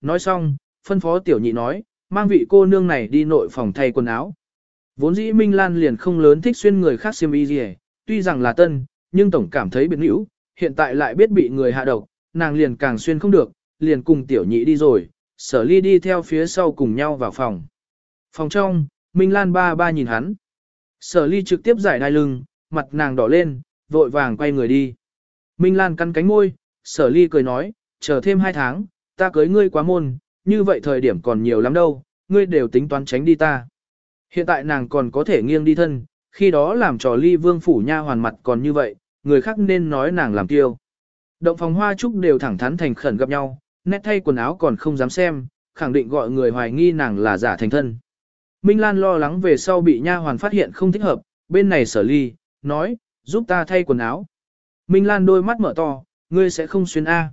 nói xong, phân phó tiểu nhị nói, mang vị cô nương này đi nội phòng thay quần áo. Vốn dĩ Minh Lan liền không lớn thích xuyên người khác xiêm y gì, tuy rằng là tân, nhưng tổng cảm thấy biệt hữu, hiện tại lại biết bị người hạ độc, nàng liền càng xuyên không được, liền cùng tiểu nhị đi rồi, sở ly đi theo phía sau cùng nhau vào phòng. Phòng trong, Minh Lan ba ba nhìn hắn. Sở ly trực tiếp giải đai lưng, mặt nàng đỏ lên, vội vàng quay người đi. Minh Lan cắn cánh môi, sở ly cười nói, chờ thêm hai tháng, ta cưới ngươi quá môn, như vậy thời điểm còn nhiều lắm đâu, ngươi đều tính toán tránh đi ta. Hiện tại nàng còn có thể nghiêng đi thân, khi đó làm trò ly vương phủ nha hoàn mặt còn như vậy, người khác nên nói nàng làm tiêu. Động phòng hoa trúc đều thẳng thắn thành khẩn gặp nhau, nét thay quần áo còn không dám xem, khẳng định gọi người hoài nghi nàng là giả thành thân. Minh Lan lo lắng về sau bị nha hoàn phát hiện không thích hợp, bên này sở ly, nói, giúp ta thay quần áo. Minh Lan đôi mắt mở to, ngươi sẽ không xuyên A.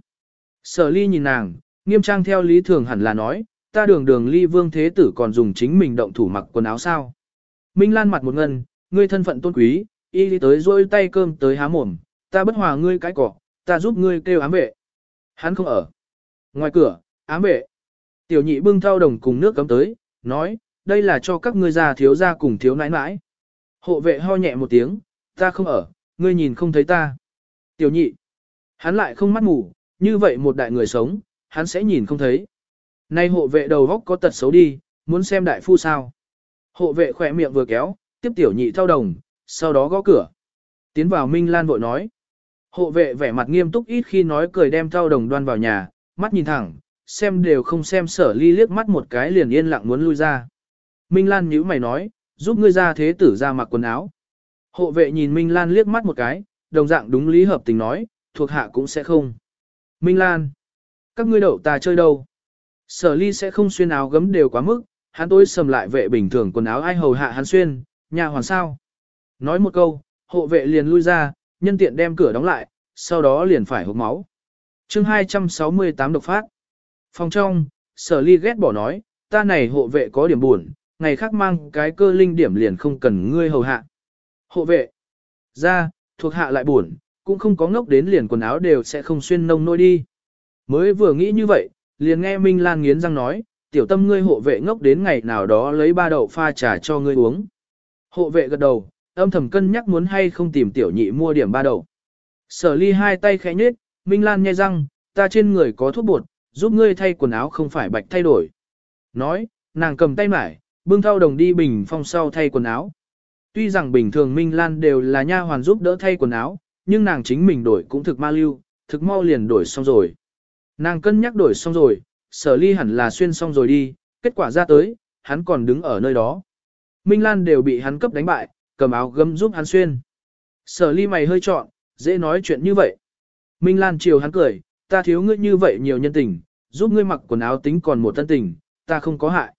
Sở ly nhìn nàng, nghiêm trang theo lý thường hẳn là nói, ta đường đường ly vương thế tử còn dùng chính mình động thủ mặc quần áo sao. Minh Lan mặt một ngân, ngươi thân phận tôn quý, y đi tới rôi tay cơm tới há mồm, ta bất hòa ngươi cái cỏ, ta giúp ngươi kêu ám vệ. Hắn không ở. Ngoài cửa, ám vệ. Tiểu nhị bưng thao đồng cùng nước cấm tới, nói, đây là cho các ngươi già thiếu gia cùng thiếu nãi nãi. Hộ vệ ho nhẹ một tiếng, ta không ở, ngươi nhìn không thấy ta. Tiểu nhị, hắn lại không mắt mù, như vậy một đại người sống, hắn sẽ nhìn không thấy. Nay hộ vệ đầu góc có tật xấu đi, muốn xem đại phu sao. Hộ vệ khỏe miệng vừa kéo, tiếp tiểu nhị thao đồng, sau đó gõ cửa. Tiến vào Minh Lan vội nói. Hộ vệ vẻ mặt nghiêm túc ít khi nói cười đem thao đồng đoan vào nhà, mắt nhìn thẳng, xem đều không xem sở ly liếc mắt một cái liền yên lặng muốn lui ra. Minh Lan nhữ mày nói, giúp ngươi ra thế tử ra mặc quần áo. Hộ vệ nhìn Minh Lan liếc mắt một cái, đồng dạng đúng lý hợp tình nói, thuộc hạ cũng sẽ không. Minh Lan, các ngươi đậu ta chơi đâu? Sở ly sẽ không xuyên áo gấm đều quá mức, hắn tối sầm lại vệ bình thường quần áo ai hầu hạ hắn xuyên, nhà hoàn sao. Nói một câu, hộ vệ liền lui ra, nhân tiện đem cửa đóng lại, sau đó liền phải hộp máu. chương 268 độc phát. Phòng trong, sở ly ghét bỏ nói, ta này hộ vệ có điểm buồn, ngày khác mang cái cơ linh điểm liền không cần ngươi hầu hạ. Hộ vệ, ra, thuộc hạ lại buồn, cũng không có ngốc đến liền quần áo đều sẽ không xuyên nông nôi đi. Mới vừa nghĩ như vậy, liền nghe Minh Lan nghiến răng nói, tiểu tâm ngươi hộ vệ ngốc đến ngày nào đó lấy ba đậu pha trà cho ngươi uống. Hộ vệ gật đầu, âm thầm cân nhắc muốn hay không tìm tiểu nhị mua điểm ba đậu. Sở ly hai tay khẽ nhết, Minh Lan nhai răng, ta trên người có thuốc bột, giúp ngươi thay quần áo không phải bạch thay đổi. Nói, nàng cầm tay mải, bưng thao đồng đi bình phong sau thay quần áo. Tuy rằng bình thường Minh Lan đều là nha hoàn giúp đỡ thay quần áo, nhưng nàng chính mình đổi cũng thực ma lưu, thực mau liền đổi xong rồi. Nàng cân nhắc đổi xong rồi, sở ly hẳn là xuyên xong rồi đi, kết quả ra tới, hắn còn đứng ở nơi đó. Minh Lan đều bị hắn cấp đánh bại, cầm áo gấm giúp hắn xuyên. Sở ly mày hơi trọn, dễ nói chuyện như vậy. Minh Lan chiều hắn cười, ta thiếu ngươi như vậy nhiều nhân tình, giúp ngươi mặc quần áo tính còn một thân tình, ta không có hại.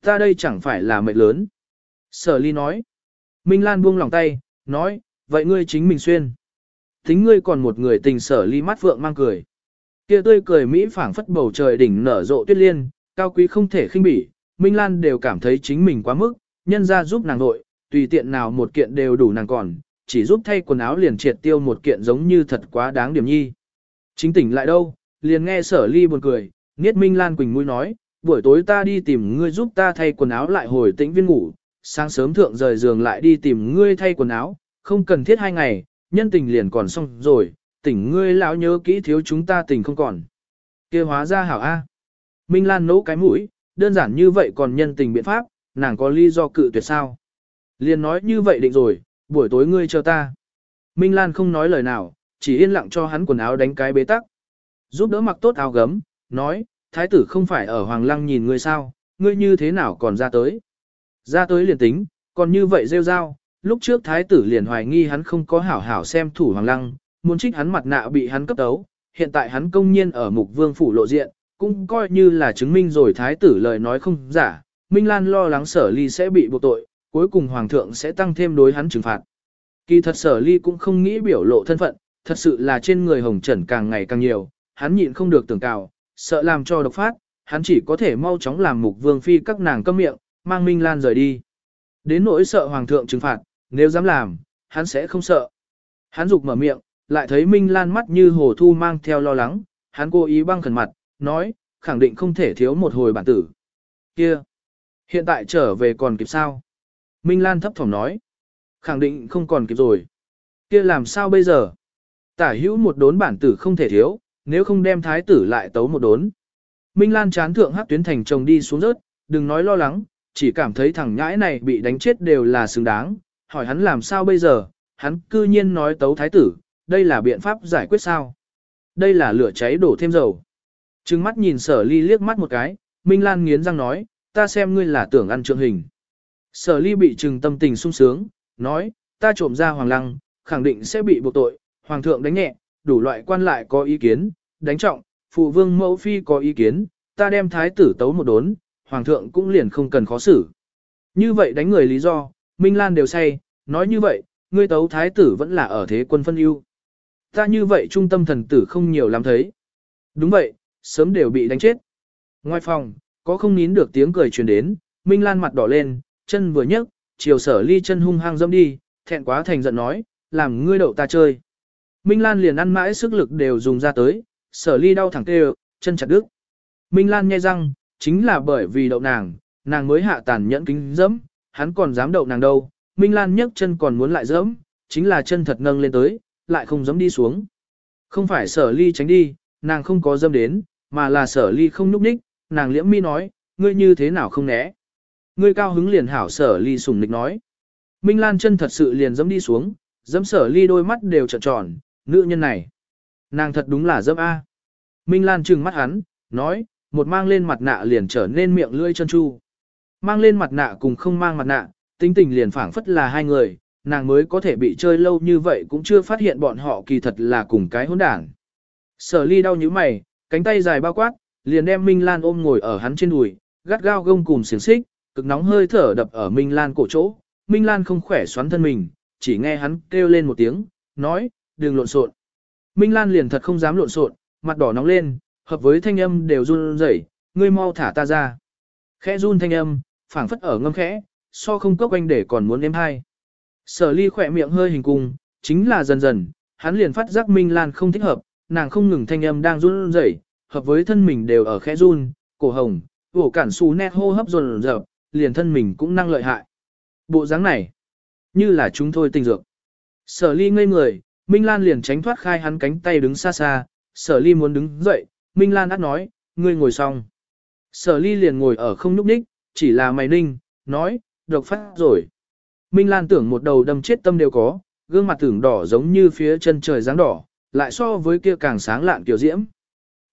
Ta đây chẳng phải là mệnh lớn. Sở ly nói. Minh Lan buông lòng tay, nói, vậy ngươi chính mình xuyên. Tính ngươi còn một người tình sở ly mắt vượng mang cười. Kia tươi cười Mỹ phảng phất bầu trời đỉnh nở rộ tuyết liên, cao quý không thể khinh bỉ, Minh Lan đều cảm thấy chính mình quá mức, nhân ra giúp nàng nội, tùy tiện nào một kiện đều đủ nàng còn, chỉ giúp thay quần áo liền triệt tiêu một kiện giống như thật quá đáng điểm nhi. Chính tỉnh lại đâu, liền nghe sở ly buồn cười, nghiết Minh Lan Quỳnh mũi nói, buổi tối ta đi tìm ngươi giúp ta thay quần áo lại hồi tĩnh viên ngủ, sáng sớm thượng rời giường lại đi tìm ngươi thay quần áo, không cần thiết hai ngày, nhân tình liền còn xong rồi, tỉnh ngươi lão nhớ kỹ thiếu chúng ta tình không còn. kia hóa ra hảo A. Minh Lan nấu cái mũi, đơn giản như vậy còn nhân tình biện pháp, nàng có lý do cự tuyệt sao. Liền nói như vậy định rồi, buổi tối ngươi chờ ta. Minh Lan không nói lời nào, chỉ yên lặng cho hắn quần áo đánh cái bế tắc. Giúp đỡ mặc tốt áo gấm, nói, thái tử không phải ở Hoàng Lăng nhìn ngươi sao, ngươi như thế nào còn ra tới. Ra tới liền tính, còn như vậy rêu rao, lúc trước thái tử liền hoài nghi hắn không có hảo hảo xem thủ Hoàng Lăng, muốn trích hắn mặt nạ bị hắn cấp tấu, hiện tại hắn công nhiên ở mục vương phủ lộ diện, cũng coi như là chứng minh rồi thái tử lời nói không giả, Minh Lan lo lắng sở ly sẽ bị buộc tội, cuối cùng hoàng thượng sẽ tăng thêm đối hắn trừng phạt. Kỳ thật sở ly cũng không nghĩ biểu lộ thân phận, thật sự là trên người hồng trần càng ngày càng nhiều, hắn nhịn không được tưởng cào, sợ làm cho độc phát, hắn chỉ có thể mau chóng làm mục vương phi các nàng câm miệng, mang Minh Lan rời đi. Đến nỗi sợ hoàng thượng trừng phạt, nếu dám làm, hắn sẽ không sợ. Hắn dục mở miệng, lại thấy Minh Lan mắt như hồ thu mang theo lo lắng, hắn cố ý băng khẩn mặt, nói, khẳng định không thể thiếu một hồi bản tử. Kia, hiện tại trở về còn kịp sao? Minh Lan thấp thỏm nói. Khẳng định không còn kịp rồi. Kia làm sao bây giờ? Tả hữu một đốn bản tử không thể thiếu, nếu không đem thái tử lại tấu một đốn. Minh Lan chán thượng hắc tuyến thành chồng đi xuống rớt, đừng nói lo lắng, chỉ cảm thấy thằng nhãi này bị đánh chết đều là xứng đáng, hỏi hắn làm sao bây giờ, hắn cư nhiên nói tấu thái tử, đây là biện pháp giải quyết sao. Đây là lửa cháy đổ thêm dầu. Trừng mắt nhìn sở ly liếc mắt một cái, Minh Lan nghiến răng nói, ta xem ngươi là tưởng ăn trượng hình. Sở ly bị trừng tâm tình sung sướng, nói, ta trộm ra hoàng lăng, khẳng định sẽ bị buộc tội, hoàng thượng đánh nhẹ, đủ loại quan lại có ý kiến, đánh trọng, phụ vương mẫu phi có ý kiến, ta đem thái tử tấu một đốn, hoàng thượng cũng liền không cần khó xử. Như vậy đánh người lý do, Minh Lan đều say, nói như vậy, ngươi tấu thái tử vẫn là ở thế quân phân ưu. Ta như vậy trung tâm thần tử không nhiều lắm thấy. Đúng vậy, sớm đều bị đánh chết. Ngoài phòng, có không nín được tiếng cười truyền đến, Minh Lan mặt đỏ lên, chân vừa nhấc, chiều sở ly chân hung hăng dâm đi, thẹn quá thành giận nói, làm ngươi đậu ta chơi. Minh Lan liền ăn mãi sức lực đều dùng ra tới, sở ly đau thẳng tê chân chặt đứt. Minh Lan nghe răng, chính là bởi vì đậu nàng, nàng mới hạ tàn nhẫn kính dẫm, hắn còn dám đậu nàng đâu. Minh Lan nhấc chân còn muốn lại dẫm, chính là chân thật nâng lên tới, lại không dám đi xuống. Không phải sở ly tránh đi, nàng không có dâm đến, mà là sở ly không núp ních, nàng liễm mi nói, ngươi như thế nào không né. Ngươi cao hứng liền hảo sở ly sùng nịch nói. Minh Lan chân thật sự liền dẫm đi xuống, dẫm sở ly đôi mắt đều trợn tròn, nữ nhân này. Nàng thật đúng là dẫm A. Minh Lan trừng mắt hắn, nói, một mang lên mặt nạ liền trở nên miệng lưỡi chân chu. Mang lên mặt nạ cùng không mang mặt nạ, tính tình liền phản phất là hai người, nàng mới có thể bị chơi lâu như vậy cũng chưa phát hiện bọn họ kỳ thật là cùng cái hỗn đảng. Sở ly đau như mày, cánh tay dài bao quát, liền đem Minh Lan ôm ngồi ở hắn trên đùi, gắt gao gông cùng xiềng xích, cực nóng hơi thở đập ở Minh Lan cổ chỗ. Minh Lan không khỏe xoắn thân mình, chỉ nghe hắn kêu lên một tiếng, nói, đừng lộn xộn. Minh Lan liền thật không dám lộn xộn, mặt đỏ nóng lên, hợp với thanh âm đều run rẩy, ngươi mau thả ta ra. Khẽ run thanh âm, phảng phất ở ngâm khẽ, so không cốc anh để còn muốn em hai. Sở ly khỏe miệng hơi hình cung, chính là dần dần, hắn liền phát giác Minh Lan không thích hợp, nàng không ngừng thanh âm đang run rẩy, hợp với thân mình đều ở khẽ run, cổ hồng, vổ cản xú nét hô hấp run rợp, liền thân mình cũng năng lợi hại. Bộ dáng này, như là chúng thôi tình dược. Sở ly ngây người, Minh Lan liền tránh thoát khai hắn cánh tay đứng xa xa, sở ly muốn đứng dậy, Minh Lan át nói, ngươi ngồi xong. Sở ly liền ngồi ở không nhúc đích, chỉ là mày ninh, nói, độc phát rồi. Minh Lan tưởng một đầu đâm chết tâm đều có, gương mặt tưởng đỏ giống như phía chân trời dáng đỏ, lại so với kia càng sáng lạn kiểu diễm.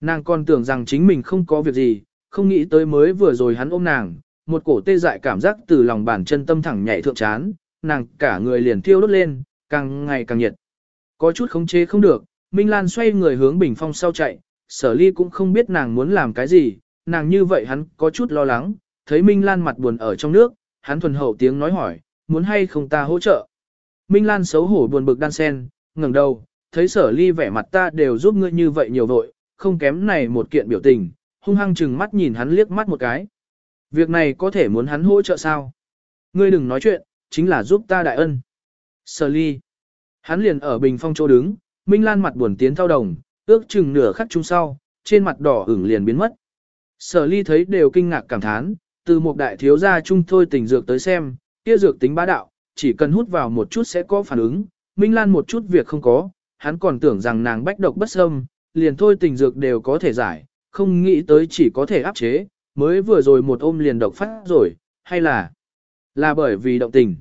Nàng còn tưởng rằng chính mình không có việc gì, không nghĩ tới mới vừa rồi hắn ôm nàng, một cổ tê dại cảm giác từ lòng bàn chân tâm thẳng nhảy thượng chán, nàng cả người liền thiêu đốt lên, càng ngày càng nhiệt. Có chút khống chế không được, Minh Lan xoay người hướng bình phong sau chạy, sở ly cũng không biết nàng muốn làm cái gì, nàng như vậy hắn có chút lo lắng, thấy Minh Lan mặt buồn ở trong nước, hắn thuần hậu tiếng nói hỏi, muốn hay không ta hỗ trợ. Minh Lan xấu hổ buồn bực đan sen, ngẩng đầu, thấy sở ly vẻ mặt ta đều giúp ngươi như vậy nhiều vội, không kém này một kiện biểu tình, hung hăng chừng mắt nhìn hắn liếc mắt một cái. Việc này có thể muốn hắn hỗ trợ sao? Ngươi đừng nói chuyện, chính là giúp ta đại ân. Sở ly. Hắn liền ở bình phong chỗ đứng, Minh Lan mặt buồn tiến thao đồng, ước chừng nửa khắc chung sau, trên mặt đỏ ửng liền biến mất. Sở ly thấy đều kinh ngạc cảm thán, từ một đại thiếu gia chung thôi tình dược tới xem, kia dược tính bá đạo, chỉ cần hút vào một chút sẽ có phản ứng, Minh Lan một chút việc không có, hắn còn tưởng rằng nàng bách độc bất xâm, liền thôi tình dược đều có thể giải, không nghĩ tới chỉ có thể áp chế, mới vừa rồi một ôm liền độc phát rồi, hay là là bởi vì động tình.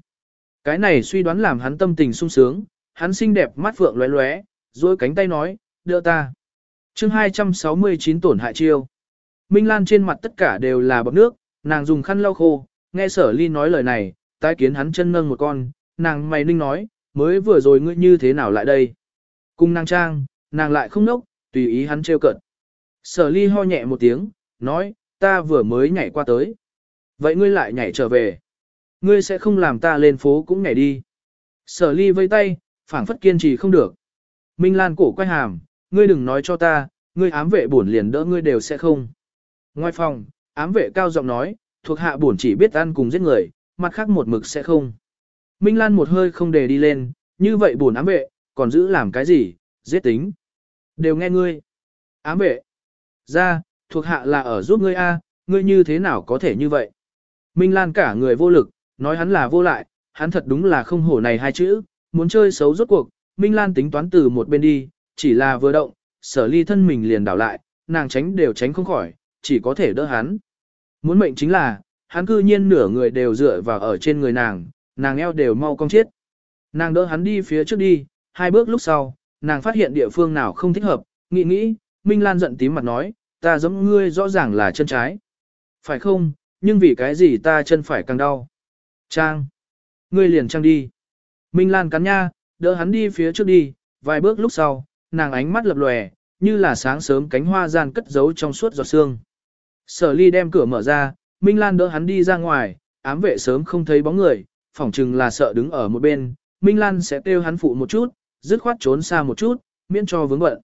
Cái này suy đoán làm hắn tâm tình sung sướng, hắn xinh đẹp mắt phượng lóe lóe, duỗi cánh tay nói, đỡ ta. chương 269 tổn hại chiêu. Minh Lan trên mặt tất cả đều là bọt nước, nàng dùng khăn lau khô, nghe sở ly nói lời này, tái kiến hắn chân nâng một con, nàng mày ninh nói, mới vừa rồi ngươi như thế nào lại đây. Cùng nàng trang, nàng lại không nốc, tùy ý hắn trêu cận. Sở ly ho nhẹ một tiếng, nói, ta vừa mới nhảy qua tới. Vậy ngươi lại nhảy trở về. Ngươi sẽ không làm ta lên phố cũng nhảy đi. Sở ly vây tay, phảng phất kiên trì không được. Minh Lan cổ quay hàm, ngươi đừng nói cho ta, ngươi ám vệ bổn liền đỡ ngươi đều sẽ không. Ngoài phòng, ám vệ cao giọng nói, thuộc hạ bổn chỉ biết ăn cùng giết người, mặt khác một mực sẽ không. Minh Lan một hơi không để đi lên, như vậy buồn ám vệ, còn giữ làm cái gì, giết tính. Đều nghe ngươi. Ám vệ. Ra, thuộc hạ là ở giúp ngươi a, ngươi như thế nào có thể như vậy? Minh Lan cả người vô lực, nói hắn là vô lại, hắn thật đúng là không hổ này hai chữ, muốn chơi xấu rốt cuộc, Minh Lan tính toán từ một bên đi, chỉ là vừa động, sở ly thân mình liền đảo lại, nàng tránh đều tránh không khỏi, chỉ có thể đỡ hắn. Muốn mệnh chính là, hắn cư nhiên nửa người đều dựa vào ở trên người nàng, nàng eo đều mau cong chết. Nàng đỡ hắn đi phía trước đi, hai bước lúc sau, nàng phát hiện địa phương nào không thích hợp, nghĩ nghĩ, Minh Lan giận tím mặt nói, ta giống ngươi rõ ràng là chân trái. Phải không, nhưng vì cái gì ta chân phải càng đau. Trang. Ngươi liền trang đi. Minh Lan cắn nha, đỡ hắn đi phía trước đi, vài bước lúc sau, nàng ánh mắt lập lòe, như là sáng sớm cánh hoa gian cất giấu trong suốt giọt sương. Sở ly đem cửa mở ra, Minh Lan đỡ hắn đi ra ngoài, ám vệ sớm không thấy bóng người, phỏng chừng là sợ đứng ở một bên, Minh Lan sẽ kêu hắn phụ một chút, dứt khoát trốn xa một chút, miễn cho vướng bận.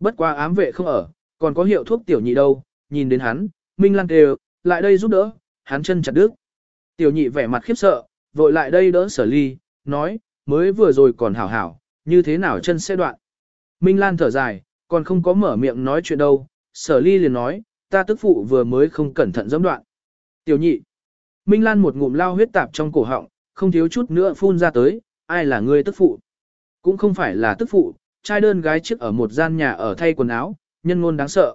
Bất qua ám vệ không ở, còn có hiệu thuốc tiểu nhị đâu, nhìn đến hắn, Minh Lan kêu, lại đây giúp đỡ, hắn chân chặt đứt. Tiểu nhị vẻ mặt khiếp sợ, vội lại đây đỡ sở ly, nói, mới vừa rồi còn hảo hảo, như thế nào chân sẽ đoạn. Minh Lan thở dài, còn không có mở miệng nói chuyện đâu, sở ly liền nói, ta tức phụ vừa mới không cẩn thận dẫm đoạn. Tiểu nhị, Minh Lan một ngụm lao huyết tạp trong cổ họng, không thiếu chút nữa phun ra tới, ai là ngươi tức phụ. Cũng không phải là tức phụ, trai đơn gái trước ở một gian nhà ở thay quần áo, nhân ngôn đáng sợ.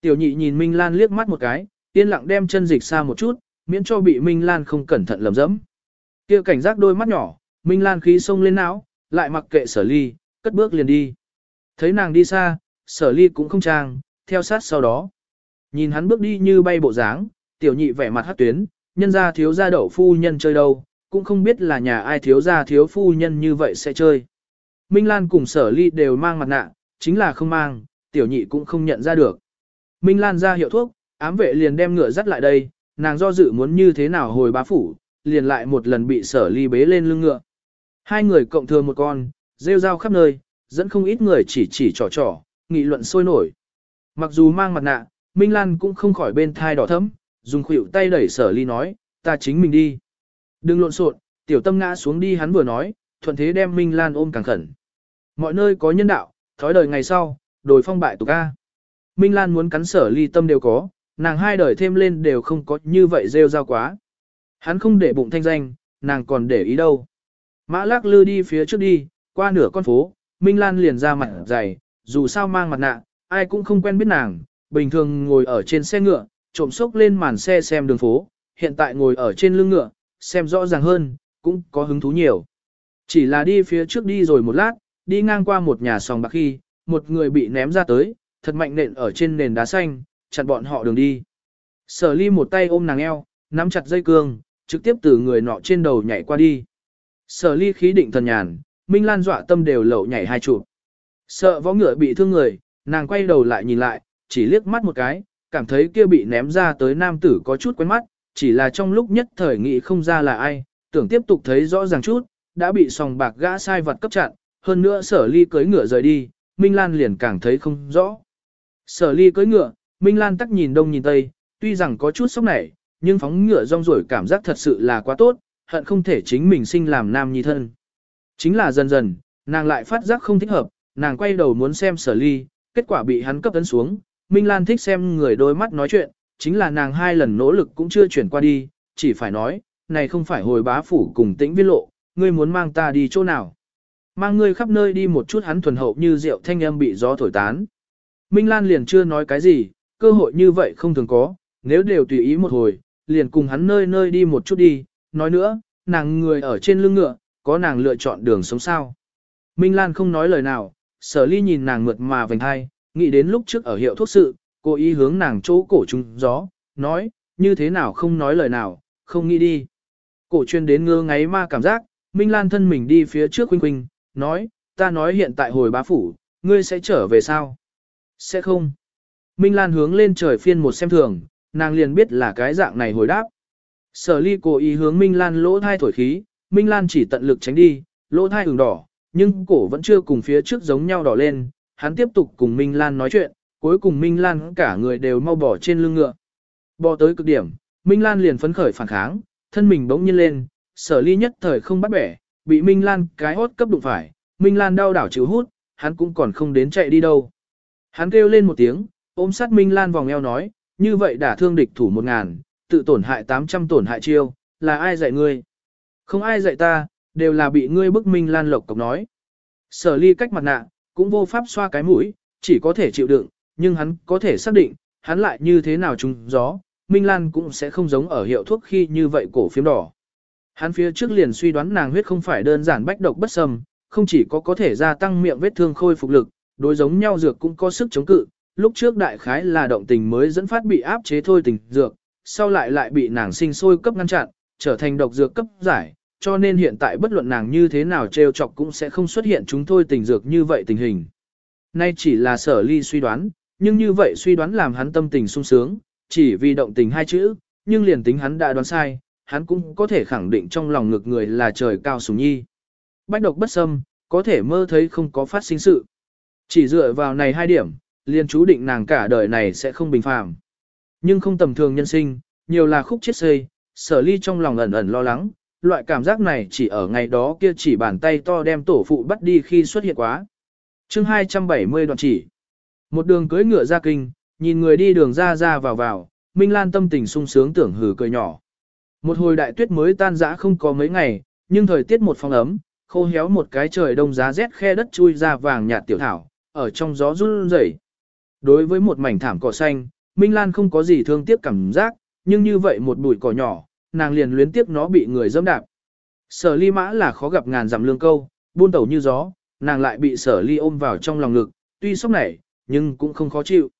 Tiểu nhị nhìn Minh Lan liếc mắt một cái, yên lặng đem chân dịch xa một chút, miễn cho bị Minh Lan không cẩn thận lầm dẫm. Kia cảnh giác đôi mắt nhỏ, Minh Lan khí sông lên não, lại mặc kệ sở ly, cất bước liền đi. Thấy nàng đi xa, sở ly cũng không trang, theo sát sau đó. Nhìn hắn bước đi như bay bộ dáng, tiểu nhị vẻ mặt hát tuyến, nhân ra thiếu gia đậu phu nhân chơi đâu, cũng không biết là nhà ai thiếu gia thiếu phu nhân như vậy sẽ chơi. Minh Lan cùng sở ly đều mang mặt nạ, chính là không mang, tiểu nhị cũng không nhận ra được. Minh Lan ra hiệu thuốc, ám vệ liền đem ngựa dắt lại đây, nàng do dự muốn như thế nào hồi bá phủ, liền lại một lần bị sở ly bế lên lưng ngựa. Hai người cộng thừa một con, rêu rao khắp nơi, dẫn không ít người chỉ chỉ trò trò, nghị luận sôi nổi. Mặc dù mang mặt nạ, Minh Lan cũng không khỏi bên thai đỏ thấm, dùng khuỷu tay đẩy sở ly nói, ta chính mình đi. Đừng lộn xộn, tiểu tâm ngã xuống đi hắn vừa nói, thuận thế đem Minh Lan ôm càng khẩn. Mọi nơi có nhân đạo, thói đời ngày sau, đổi phong bại tục ca. Minh Lan muốn cắn sở ly tâm đều có, nàng hai đời thêm lên đều không có như vậy rêu rao quá. Hắn không để bụng thanh danh, nàng còn để ý đâu. Mã lắc lư đi phía trước đi, qua nửa con phố, Minh Lan liền ra mặt dày, dù sao mang mặt nạ, ai cũng không quen biết nàng, bình thường ngồi ở trên xe ngựa, trộm sốc lên màn xe xem đường phố, hiện tại ngồi ở trên lưng ngựa, xem rõ ràng hơn, cũng có hứng thú nhiều. Chỉ là đi phía trước đi rồi một lát, đi ngang qua một nhà sòng bạc khi, một người bị ném ra tới, thật mạnh nện ở trên nền đá xanh, chặn bọn họ đường đi. Sở ly một tay ôm nàng eo, nắm chặt dây cương, trực tiếp từ người nọ trên đầu nhảy qua đi. Sở ly khí định thần nhàn, Minh Lan dọa tâm đều lẩu nhảy hai chụp. Sợ võ ngựa bị thương người, nàng quay đầu lại nhìn lại, chỉ liếc mắt một cái, cảm thấy kia bị ném ra tới nam tử có chút quen mắt, chỉ là trong lúc nhất thời nghĩ không ra là ai, tưởng tiếp tục thấy rõ ràng chút, đã bị sòng bạc gã sai vật cấp chặn, hơn nữa sở ly cưới ngựa rời đi, Minh Lan liền càng thấy không rõ. Sở ly cưới ngựa, Minh Lan tắc nhìn đông nhìn tây, tuy rằng có chút sốc nảy, nhưng phóng ngựa rong rổi cảm giác thật sự là quá tốt, hận không thể chính mình sinh làm nam nhi thân. Chính là dần dần, nàng lại phát giác không thích hợp, nàng quay đầu muốn xem sở ly, kết quả bị hắn cấp tấn xuống. Minh Lan thích xem người đôi mắt nói chuyện, chính là nàng hai lần nỗ lực cũng chưa chuyển qua đi, chỉ phải nói, này không phải hồi bá phủ cùng tĩnh viên lộ, ngươi muốn mang ta đi chỗ nào. Mang ngươi khắp nơi đi một chút hắn thuần hậu như rượu thanh âm bị gió thổi tán. Minh Lan liền chưa nói cái gì, cơ hội như vậy không thường có, nếu đều tùy ý một hồi, liền cùng hắn nơi nơi đi một chút đi, nói nữa, nàng người ở trên lưng ngựa, có nàng lựa chọn đường sống sao. Minh Lan không nói lời nào, sở ly nhìn nàng mượt mà vành hai, nghĩ đến lúc trước ở hiệu thuốc sự, cô ý hướng nàng chỗ cổ trung gió, nói, như thế nào không nói lời nào, không nghĩ đi. Cổ chuyên đến ngơ ngáy ma cảm giác, Minh Lan thân mình đi phía trước huynh huynh, nói, ta nói hiện tại hồi bá phủ, ngươi sẽ trở về sao? Sẽ không. Minh Lan hướng lên trời phiên một xem thường, nàng liền biết là cái dạng này hồi đáp. Sở ly cố ý hướng Minh Lan lỗ thai thổi khí, Minh Lan chỉ tận lực tránh đi, lỗ thai ửng đỏ, nhưng cổ vẫn chưa cùng phía trước giống nhau đỏ lên, hắn tiếp tục cùng Minh Lan nói chuyện, cuối cùng Minh Lan cả người đều mau bỏ trên lưng ngựa. bỏ tới cực điểm, Minh Lan liền phấn khởi phản kháng, thân mình bỗng nhiên lên, sở ly nhất thời không bắt bẻ, bị Minh Lan cái hốt cấp đụng phải, Minh Lan đau đảo chịu hút, hắn cũng còn không đến chạy đi đâu. Hắn kêu lên một tiếng, ôm sát Minh Lan vòng eo nói, như vậy đả thương địch thủ một ngàn, tự tổn hại 800 tổn hại chiêu, là ai dạy ngươi? Không ai dạy ta, đều là bị ngươi bức Minh Lan lộc cọc nói. Sở ly cách mặt nạ, cũng vô pháp xoa cái mũi, chỉ có thể chịu đựng, nhưng hắn có thể xác định, hắn lại như thế nào trùng gió, Minh Lan cũng sẽ không giống ở hiệu thuốc khi như vậy cổ phiếm đỏ. Hắn phía trước liền suy đoán nàng huyết không phải đơn giản bách độc bất sâm, không chỉ có có thể gia tăng miệng vết thương khôi phục lực, đối giống nhau dược cũng có sức chống cự, lúc trước đại khái là động tình mới dẫn phát bị áp chế thôi tình dược, sau lại lại bị nàng sinh sôi cấp ngăn chặn, trở thành độc dược cấp giải, cho nên hiện tại bất luận nàng như thế nào trêu chọc cũng sẽ không xuất hiện chúng thôi tình dược như vậy tình hình. Nay chỉ là sở ly suy đoán, nhưng như vậy suy đoán làm hắn tâm tình sung sướng, chỉ vì động tình hai chữ, nhưng liền tính hắn đã đoán sai, hắn cũng có thể khẳng định trong lòng ngực người là trời cao sùng nhi. Bách độc bất xâm, có thể mơ thấy không có phát sinh sự. Chỉ dựa vào này hai điểm, liền chú định nàng cả đời này sẽ không bình phàm. Nhưng không tầm thường nhân sinh, nhiều là khúc chết xây, sở ly trong lòng ẩn ẩn lo lắng, loại cảm giác này chỉ ở ngày đó kia chỉ bàn tay to đem tổ phụ bắt đi khi xuất hiện quá. chương 270 đoạn chỉ. Một đường cưới ngựa ra kinh, nhìn người đi đường ra ra vào vào, Minh Lan tâm tình sung sướng tưởng hừ cười nhỏ. Một hồi đại tuyết mới tan rã không có mấy ngày, nhưng thời tiết một phong ấm, khô héo một cái trời đông giá rét khe đất chui ra vàng nhạt tiểu thảo, ở trong gió run rẩy. Đối với một mảnh thảm cỏ xanh, Minh Lan không có gì thương tiếc cảm giác, nhưng như vậy một bụi cỏ nhỏ, nàng liền luyến tiếc nó bị người dẫm đạp. Sở ly mã là khó gặp ngàn dặm lương câu, buôn tẩu như gió, nàng lại bị sở ly ôm vào trong lòng ngực, tuy sốc nảy, nhưng cũng không khó chịu.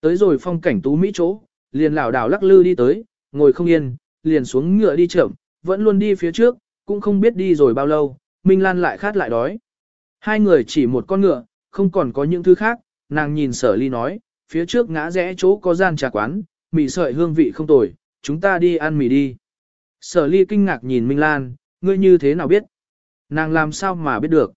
Tới rồi phong cảnh tú mỹ chỗ, liền lảo đảo lắc lư đi tới, ngồi không yên, liền xuống ngựa đi chậm, vẫn luôn đi phía trước, cũng không biết đi rồi bao lâu, Minh Lan lại khát lại đói. Hai người chỉ một con ngựa, không còn có những thứ khác, nàng nhìn sở ly nói, phía trước ngã rẽ chỗ có gian trà quán, mì sợi hương vị không tồi, chúng ta đi ăn mì đi. Sở ly kinh ngạc nhìn Minh Lan, ngươi như thế nào biết? Nàng làm sao mà biết được?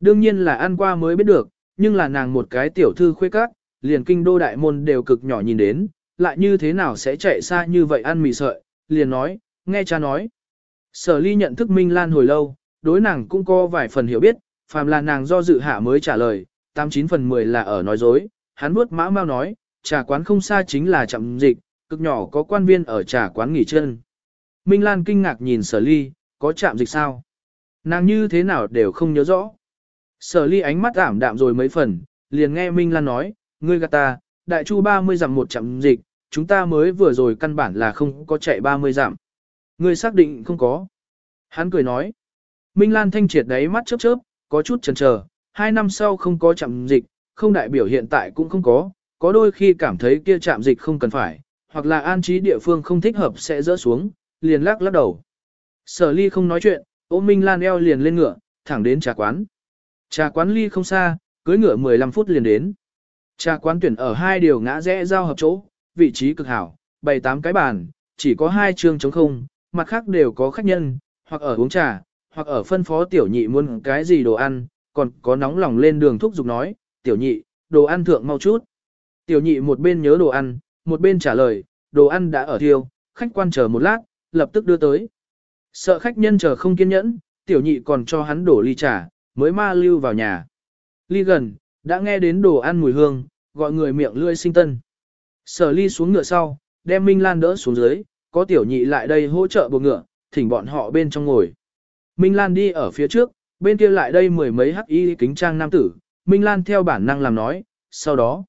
Đương nhiên là ăn qua mới biết được, nhưng là nàng một cái tiểu thư khuê các, liền kinh đô đại môn đều cực nhỏ nhìn đến, lại như thế nào sẽ chạy xa như vậy ăn mì sợi, liền nói, nghe cha nói. Sở ly nhận thức Minh Lan hồi lâu, đối nàng cũng có vài phần hiểu biết, phàm là nàng do dự hạ mới trả lời, 89 phần 10 là ở nói dối, hắn bước mã mau nói, trà quán không xa chính là chậm dịch, cực nhỏ có quan viên ở trà quán nghỉ chân. Minh Lan kinh ngạc nhìn sở ly, có chạm dịch sao? Nàng như thế nào đều không nhớ rõ. Sở ly ánh mắt ảm đạm rồi mấy phần, liền nghe Minh Lan nói, ngươi gạt ta, đại chu 30 dặm một chạm dịch, chúng ta mới vừa rồi căn bản là không có chạy 30 dặm. Ngươi xác định không có. Hắn cười nói. Minh Lan thanh triệt đáy mắt chớp chớp, có chút chần chờ, hai năm sau không có chạm dịch, không đại biểu hiện tại cũng không có, có đôi khi cảm thấy kia chạm dịch không cần phải, hoặc là an trí địa phương không thích hợp sẽ rỡ xuống, liền lắc lắc đầu. Sở ly không nói chuyện, ôm Minh Lan eo liền lên ngựa, thẳng đến trà quán. Trà quán ly không xa, cưới ngựa 15 phút liền đến. Trà quán tuyển ở hai điều ngã rẽ giao hợp chỗ, vị trí cực hảo, bày tám cái bàn, chỉ có hai chương trống không, mặt khác đều có khách nhân, hoặc ở uống trà, hoặc ở phân phó tiểu nhị muốn cái gì đồ ăn, còn có nóng lòng lên đường thúc giục nói, tiểu nhị, đồ ăn thượng mau chút. Tiểu nhị một bên nhớ đồ ăn, một bên trả lời, đồ ăn đã ở thiêu, khách quan chờ một lát, lập tức đưa tới. Sợ khách nhân chờ không kiên nhẫn, tiểu nhị còn cho hắn đổ ly trà, mới ma lưu vào nhà. Ly gần, đã nghe đến đồ ăn mùi hương, gọi người miệng lươi sinh tân. Sở ly xuống ngựa sau, đem Minh Lan đỡ xuống dưới, có tiểu nhị lại đây hỗ trợ buộc ngựa, thỉnh bọn họ bên trong ngồi. Minh Lan đi ở phía trước, bên kia lại đây mười mấy hắc y kính trang nam tử, Minh Lan theo bản năng làm nói, sau đó,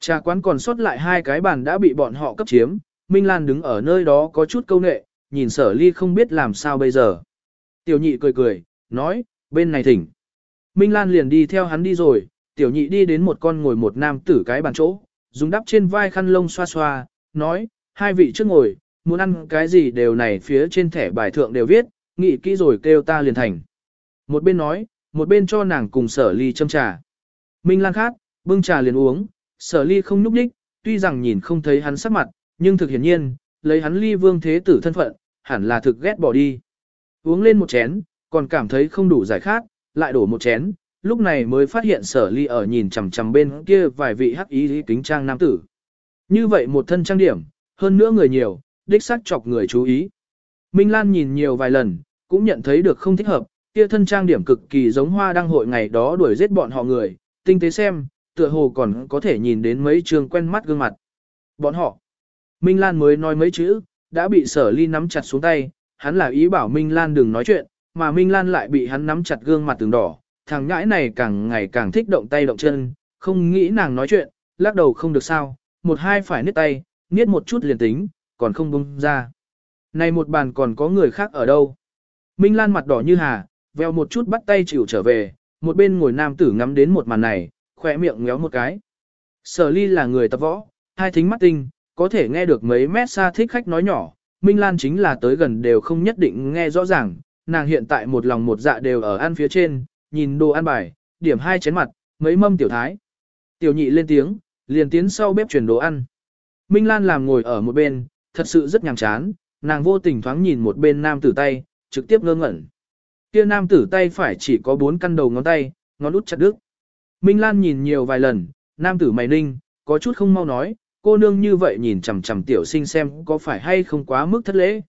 trà quán còn sót lại hai cái bàn đã bị bọn họ cấp chiếm, Minh Lan đứng ở nơi đó có chút câu nệ, nhìn sở ly không biết làm sao bây giờ. Tiểu nhị cười cười, nói, bên này thỉnh. Minh Lan liền đi theo hắn đi rồi, tiểu nhị đi đến một con ngồi một nam tử cái bàn chỗ, dùng đắp trên vai khăn lông xoa xoa, nói, hai vị trước ngồi, muốn ăn cái gì đều này phía trên thẻ bài thượng đều viết, nghĩ kỹ rồi kêu ta liền thành. Một bên nói, một bên cho nàng cùng sở ly châm trà. Minh Lan khát, bưng trà liền uống, sở ly không núp đích, tuy rằng nhìn không thấy hắn sắc mặt, nhưng thực hiển nhiên, lấy hắn ly vương thế tử thân phận, hẳn là thực ghét bỏ đi. Uống lên một chén, còn cảm thấy không đủ giải khát, lại đổ một chén, lúc này mới phát hiện sở ly ở nhìn chằm chằm bên kia vài vị hắc ý kính trang nam tử. Như vậy một thân trang điểm, hơn nữa người nhiều, đích xác chọc người chú ý. Minh Lan nhìn nhiều vài lần, cũng nhận thấy được không thích hợp, kia thân trang điểm cực kỳ giống hoa đăng hội ngày đó đuổi giết bọn họ người, tinh tế xem, tựa hồ còn có thể nhìn đến mấy trường quen mắt gương mặt. Bọn họ. Minh Lan mới nói mấy chữ, đã bị sở ly nắm chặt xuống tay, hắn là ý bảo Minh Lan đừng nói chuyện, mà Minh Lan lại bị hắn nắm chặt gương mặt từng đỏ, thằng ngãi này càng ngày càng thích động tay động chân, không nghĩ nàng nói chuyện, lắc đầu không được sao, một hai phải niết tay, niết một chút liền tính, còn không bung ra. Này một bàn còn có người khác ở đâu? Minh Lan mặt đỏ như hà, veo một chút bắt tay chịu trở về, một bên ngồi nam tử ngắm đến một màn này, khỏe miệng ngéo một cái. Sở ly là người tập võ, hai thính mắt tinh, có thể nghe được mấy mét xa thích khách nói nhỏ, Minh Lan chính là tới gần đều không nhất định nghe rõ ràng, nàng hiện tại một lòng một dạ đều ở ăn phía trên, nhìn đồ ăn bài, điểm hai chén mặt, mấy mâm tiểu thái. Tiểu nhị lên tiếng, liền tiến sau bếp chuyển đồ ăn. Minh Lan làm ngồi ở một bên, thật sự rất nhàm chán, nàng vô tình thoáng nhìn một bên nam tử tay, trực tiếp ngơ ngẩn. Kia nam tử tay phải chỉ có bốn căn đầu ngón tay, ngón út chặt đứt. Minh Lan nhìn nhiều vài lần, nam tử mày ninh, có chút không mau nói, cô nương như vậy nhìn chằm chằm tiểu sinh xem có phải hay không quá mức thất lễ.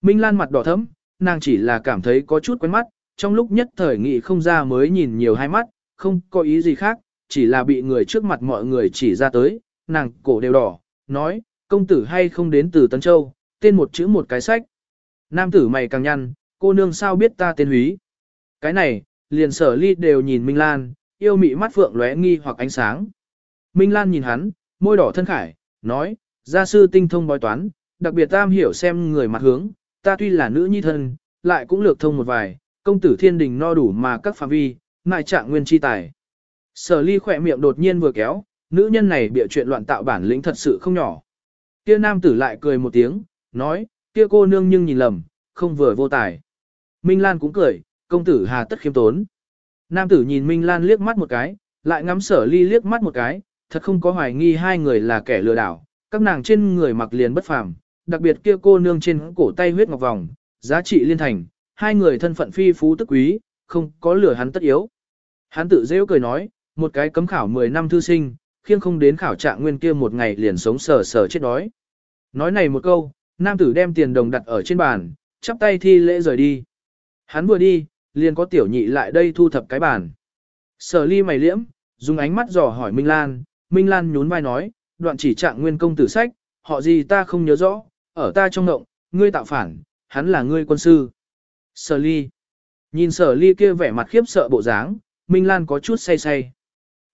Minh Lan mặt đỏ thấm, nàng chỉ là cảm thấy có chút quen mắt, trong lúc nhất thời nghị không ra mới nhìn nhiều hai mắt, không có ý gì khác, chỉ là bị người trước mặt mọi người chỉ ra tới, nàng cổ đều đỏ, nói, công tử hay không đến từ Tân Châu, tên một chữ một cái sách. Nam tử mày càng nhăn, cô nương sao biết ta tên húy. Cái này, liền sở ly đều nhìn Minh Lan, yêu mị mắt phượng lóe nghi hoặc ánh sáng. Minh Lan nhìn hắn, môi đỏ thân khải, nói, gia sư tinh thông bói toán, đặc biệt tam hiểu xem người mặt hướng, ta tuy là nữ nhi thân, lại cũng lược thông một vài, công tử thiên đình no đủ mà các phạm vi, ngại trạng nguyên chi tài. Sở ly khỏe miệng đột nhiên vừa kéo, nữ nhân này bịa chuyện loạn tạo bản lĩnh thật sự không nhỏ. Kia nam tử lại cười một tiếng, nói, kia cô nương nhưng nhìn lầm, không vừa vô tài. Minh Lan cũng cười, công tử hà tất khiêm tốn. Nam tử nhìn Minh Lan liếc mắt một cái, lại ngắm sở ly liếc mắt một cái, thật không có hoài nghi hai người là kẻ lừa đảo, các nàng trên người mặc liền bất phàm, đặc biệt kia cô nương trên cổ tay huyết ngọc vòng, giá trị liên thành, hai người thân phận phi phú tức quý, không có lừa hắn tất yếu. Hắn tự rêu cười nói, một cái cấm khảo 10 năm thư sinh, khiêng không đến khảo trạng nguyên kia một ngày liền sống sờ sờ chết đói. Nói này một câu, nam tử đem tiền đồng đặt ở trên bàn, chắp tay thi lễ rời đi. Hắn vừa đi, liền có tiểu nhị lại đây thu thập cái bàn. Sở ly mày liễm, dùng ánh mắt dò hỏi Minh Lan, Minh Lan nhún vai nói, đoạn chỉ trạng nguyên công tử sách, họ gì ta không nhớ rõ, ở ta trong ngộng, ngươi tạo phản, hắn là ngươi quân sư. Sở ly. Nhìn sở ly kia vẻ mặt khiếp sợ bộ dáng, Minh Lan có chút say say.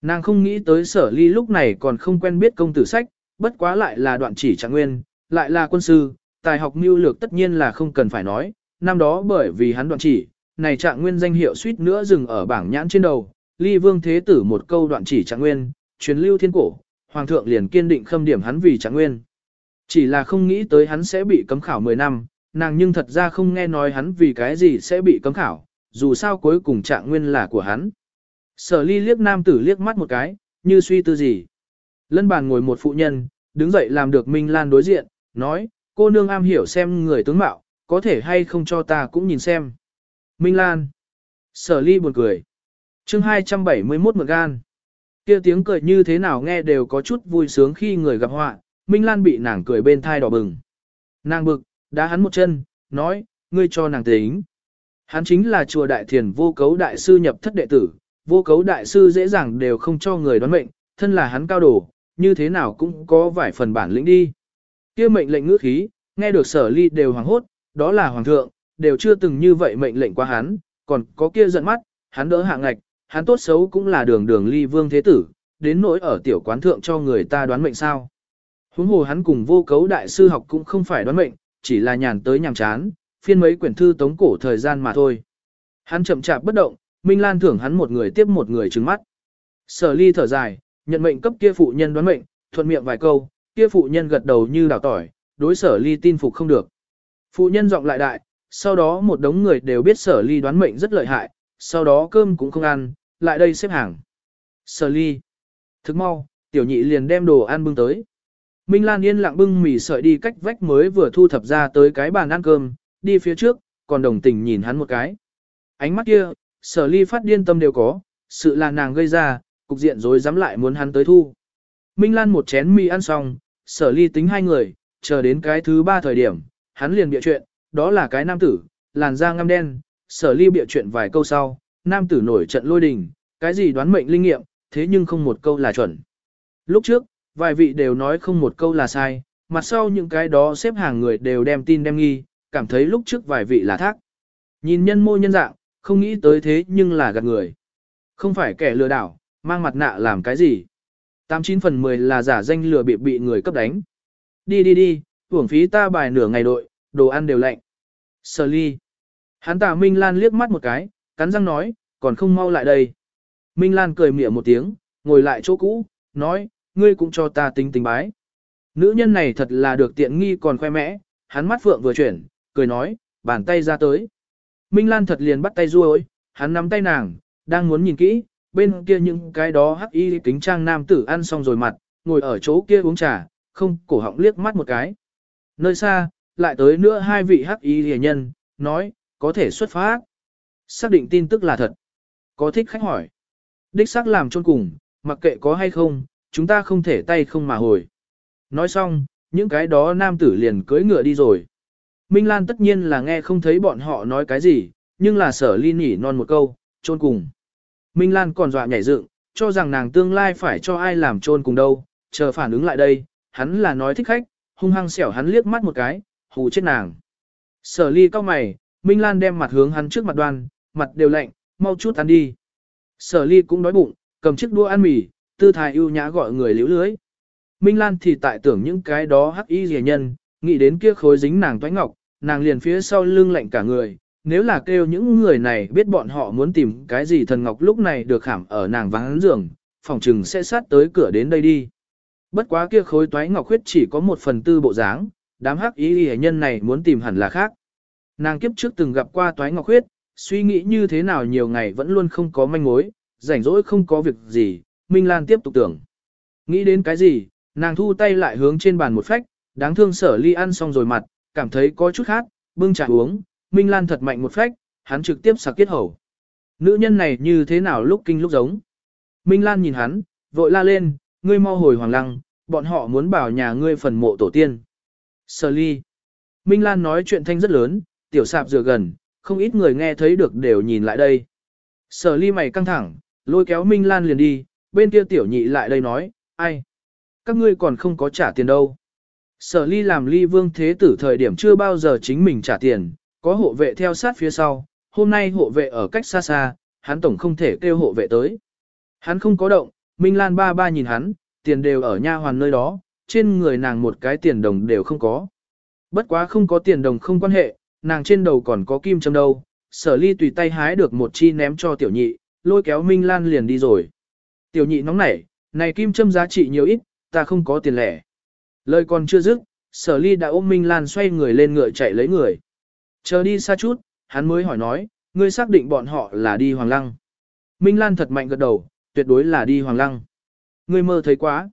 Nàng không nghĩ tới sở ly lúc này còn không quen biết công tử sách, bất quá lại là đoạn chỉ trạng nguyên, lại là quân sư, tài học mưu lược tất nhiên là không cần phải nói, năm đó bởi vì hắn đoạn chỉ, này trạng nguyên danh hiệu suýt nữa dừng ở bảng nhãn trên đầu, ly vương thế tử một câu đoạn chỉ trạng nguyên, truyền lưu thiên cổ, hoàng thượng liền kiên định khâm điểm hắn vì trạng nguyên. Chỉ là không nghĩ tới hắn sẽ bị cấm khảo 10 năm, nàng nhưng thật ra không nghe nói hắn vì cái gì sẽ bị cấm khảo, dù sao cuối cùng trạng nguyên là của hắn. Sở ly liếc nam tử liếc mắt một cái, như suy tư gì. Lân bàn ngồi một phụ nhân, đứng dậy làm được Minh Lan đối diện, nói, cô nương am hiểu xem người tướng mạo, có thể hay không cho ta cũng nhìn xem. Minh Lan. Sở ly buồn cười. chương 271 mượn gan kia tiếng cười như thế nào nghe đều có chút vui sướng khi người gặp họa, Minh Lan bị nàng cười bên thai đỏ bừng. Nàng bực, đá hắn một chân, nói, ngươi cho nàng tính. Hắn chính là chùa đại thiền vô cấu đại sư nhập thất đệ tử, vô cấu đại sư dễ dàng đều không cho người đoán mệnh, thân là hắn cao đồ, như thế nào cũng có vài phần bản lĩnh đi. kia mệnh lệnh ngữ khí, nghe được sở ly đều hoàng hốt, đó là hoàng thượng, đều chưa từng như vậy mệnh lệnh qua hắn, còn có kia giận mắt, hắn đỡ hạng ngạch, hắn tốt xấu cũng là đường đường ly vương thế tử, đến nỗi ở tiểu quán thượng cho người ta đoán mệnh sao. Huống hồ hắn cùng vô cấu đại sư học cũng không phải đoán mệnh, chỉ là nhàn tới nhàm chán, phiên mấy quyển thư tống cổ thời gian mà thôi. Hắn chậm chạp bất động, Minh Lan thưởng hắn một người tiếp một người trừng mắt. Sở ly thở dài, nhận mệnh cấp kia phụ nhân đoán mệnh, thuận miệng vài câu, kia phụ nhân gật đầu như đào tỏi, đối sở ly tin phục không được. Phụ nhân giọng lại đại, sau đó một đống người đều biết sở ly đoán mệnh rất lợi hại, sau đó cơm cũng không ăn, lại đây xếp hàng. Sở ly. Thức mau, tiểu nhị liền đem đồ ăn bưng tới. Minh Lan yên lặng bưng mì sợi đi cách vách mới vừa thu thập ra tới cái bàn ăn cơm, đi phía trước, còn đồng tình nhìn hắn một cái. Ánh mắt kia, sở ly phát điên tâm đều có, sự là nàng gây ra, cục diện rối dám lại muốn hắn tới thu. Minh Lan một chén mì ăn xong, sở ly tính hai người, chờ đến cái thứ ba thời điểm, hắn liền bịa chuyện, đó là cái nam tử, làn da ngăm đen, sở ly bịa chuyện vài câu sau, nam tử nổi trận lôi đình, cái gì đoán mệnh linh nghiệm, thế nhưng không một câu là chuẩn. Lúc trước, vài vị đều nói không một câu là sai, mặt sau những cái đó xếp hàng người đều đem tin đem nghi, cảm thấy lúc trước vài vị là thác. Nhìn nhân mô nhân dạng, không nghĩ tới thế nhưng là gạt người. Không phải kẻ lừa đảo, mang mặt nạ làm cái gì. 89 phần 10 là giả danh lừa bị bị người cấp đánh. Đi đi đi, uổng phí ta bài nửa ngày đội, đồ ăn đều lạnh. Sở ly. Hắn tả Minh Lan liếc mắt một cái, cắn răng nói, còn không mau lại đây. Minh Lan cười mỉa một tiếng, ngồi lại chỗ cũ, nói, ngươi cũng cho ta tính tính bái. Nữ nhân này thật là được tiện nghi còn khoe mẽ, hắn mắt phượng vừa chuyển, cười nói, bàn tay ra tới. Minh Lan thật liền bắt tay ruôi, hắn nắm tay nàng, đang muốn nhìn kỹ, bên kia những cái đó hắc y kính trang nam tử ăn xong rồi mặt, ngồi ở chỗ kia uống trà, không cổ họng liếc mắt một cái. Nơi xa, lại tới nữa hai vị hắc y rìa nhân, nói, có thể xuất phát. Xác định tin tức là thật. Có thích khách hỏi. Đích xác làm chôn cùng, mặc kệ có hay không, chúng ta không thể tay không mà hồi. Nói xong, những cái đó nam tử liền cưỡi ngựa đi rồi. Minh Lan tất nhiên là nghe không thấy bọn họ nói cái gì, nhưng là sở ly nỉ non một câu, chôn cùng. Minh Lan còn dọa nhảy dựng, cho rằng nàng tương lai phải cho ai làm chôn cùng đâu, chờ phản ứng lại đây, hắn là nói thích khách, hung hăng xẻo hắn liếc mắt một cái, hù chết nàng. Sở ly cao mày, Minh Lan đem mặt hướng hắn trước mặt đoan, mặt đều lạnh, mau chút ăn đi. Sở ly cũng đói bụng, cầm chiếc đũa ăn mì, tư thái ưu nhã gọi người liễu lưới. Minh Lan thì tại tưởng những cái đó hắc y rẻ nhân, nghĩ đến kia khối dính nàng toái ngọc, nàng liền phía sau lưng lạnh cả người. Nếu là kêu những người này biết bọn họ muốn tìm cái gì thần ngọc lúc này được khảm ở nàng vắng giường, phòng trừng sẽ sát tới cửa đến đây đi. Bất quá kia khối toái ngọc huyết chỉ có một phần tư bộ dáng, đám hắc y rẻ nhân này muốn tìm hẳn là khác. Nàng kiếp trước từng gặp qua toái ngọc huyết, suy nghĩ như thế nào nhiều ngày vẫn luôn không có manh mối, rảnh rỗi không có việc gì, Minh Lan tiếp tục tưởng. Nghĩ đến cái gì, nàng thu tay lại hướng trên bàn một phách, đáng thương sở ly ăn xong rồi mặt, cảm thấy có chút khát, bưng trà uống, Minh Lan thật mạnh một phách, hắn trực tiếp sặc kết hầu. Nữ nhân này như thế nào lúc kinh lúc giống. Minh Lan nhìn hắn, vội la lên, ngươi mau hồi hoàng lăng, bọn họ muốn bảo nhà ngươi phần mộ tổ tiên. Sở ly. Minh Lan nói chuyện thanh rất lớn, tiểu sạp dựa gần, không ít người nghe thấy được đều nhìn lại đây. Sở ly mày căng thẳng, lôi kéo Minh Lan liền đi, bên kia tiểu nhị lại đây nói, ai? Các ngươi còn không có trả tiền đâu. Sở ly làm ly vương thế tử thời điểm chưa bao giờ chính mình trả tiền, có hộ vệ theo sát phía sau, hôm nay hộ vệ ở cách xa xa, hắn tổng không thể kêu hộ vệ tới. Hắn không có động, Minh Lan ba ba nhìn hắn, tiền đều ở nha hoàn nơi đó, trên người nàng một cái tiền đồng đều không có. Bất quá không có tiền đồng không quan hệ, nàng trên đầu còn có kim châm đâu, sở ly tùy tay hái được một chi ném cho tiểu nhị, lôi kéo Minh Lan liền đi rồi. Tiểu nhị nóng nảy, này kim châm giá trị nhiều ít, ta không có tiền lẻ. Lời còn chưa dứt, sở ly đã ôm Minh Lan xoay người lên ngựa chạy lấy người. Chờ đi xa chút, hắn mới hỏi nói, ngươi xác định bọn họ là đi Hoàng Lăng. Minh Lan thật mạnh gật đầu, tuyệt đối là đi Hoàng Lăng. Ngươi mơ thấy quá.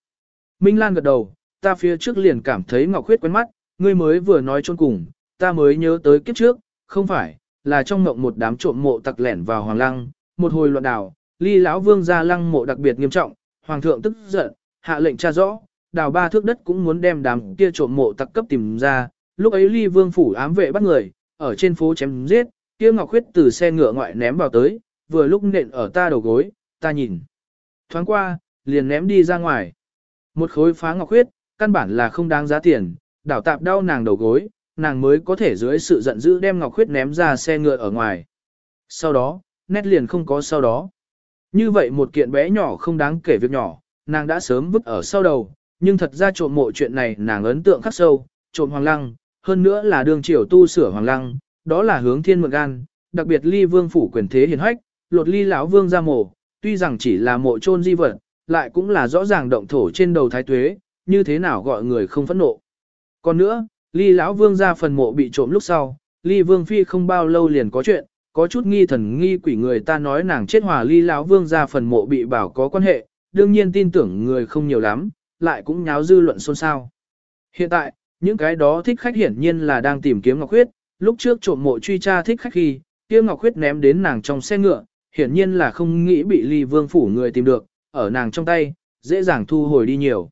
Minh Lan gật đầu, ta phía trước liền cảm thấy Ngọc Khuyết quen mắt, ngươi mới vừa nói trôn cùng, ta mới nhớ tới kiếp trước, không phải, là trong mộng một đám trộm mộ tặc lẻn vào Hoàng Lăng, một hồi loạn đảo, ly lão vương ra lăng mộ đặc biệt nghiêm trọng, Hoàng thượng tức giận, hạ lệnh tra rõ, đào ba thước đất cũng muốn đem đám kia trộm mộ tặc cấp tìm ra, lúc ấy ly vương phủ ám vệ bắt người, ở trên phố chém giết, kia ngọc khuyết từ xe ngựa ngoại ném vào tới, vừa lúc nện ở ta đầu gối, ta nhìn. Thoáng qua, liền ném đi ra ngoài. Một khối phá ngọc khuyết, căn bản là không đáng giá tiền, đảo tạp đau nàng đầu gối, nàng mới có thể dưới sự giận dữ đem ngọc khuyết ném ra xe ngựa ở ngoài. Sau đó, nét liền không có sau đó. Như vậy một kiện bé nhỏ không đáng kể việc nhỏ, nàng đã sớm vứt ở sau đầu, nhưng thật ra trộm mộ chuyện này nàng ấn tượng khắc sâu, trộm hoàng lăng, hơn nữa là đường triều tu sửa hoàng lăng, đó là hướng thiên mượn gan, đặc biệt ly vương phủ quyền thế hiền hách, lột ly lão vương ra mộ, tuy rằng chỉ là mộ chôn di vật, lại cũng là rõ ràng động thổ trên đầu thái tuế, như thế nào gọi người không phẫn nộ. Còn nữa, ly lão vương ra phần mộ bị trộm lúc sau, ly vương phi không bao lâu liền có chuyện, có chút nghi thần nghi quỷ người ta nói nàng chết hòa ly lão vương ra phần mộ bị bảo có quan hệ, đương nhiên tin tưởng người không nhiều lắm, lại cũng nháo dư luận xôn xao. Hiện tại, những cái đó thích khách hiển nhiên là đang tìm kiếm Ngọc Khuyết, lúc trước trộm mộ truy tra thích khách khi, kia Ngọc Khuyết ném đến nàng trong xe ngựa, hiển nhiên là không nghĩ bị ly vương phủ người tìm được, ở nàng trong tay, dễ dàng thu hồi đi nhiều.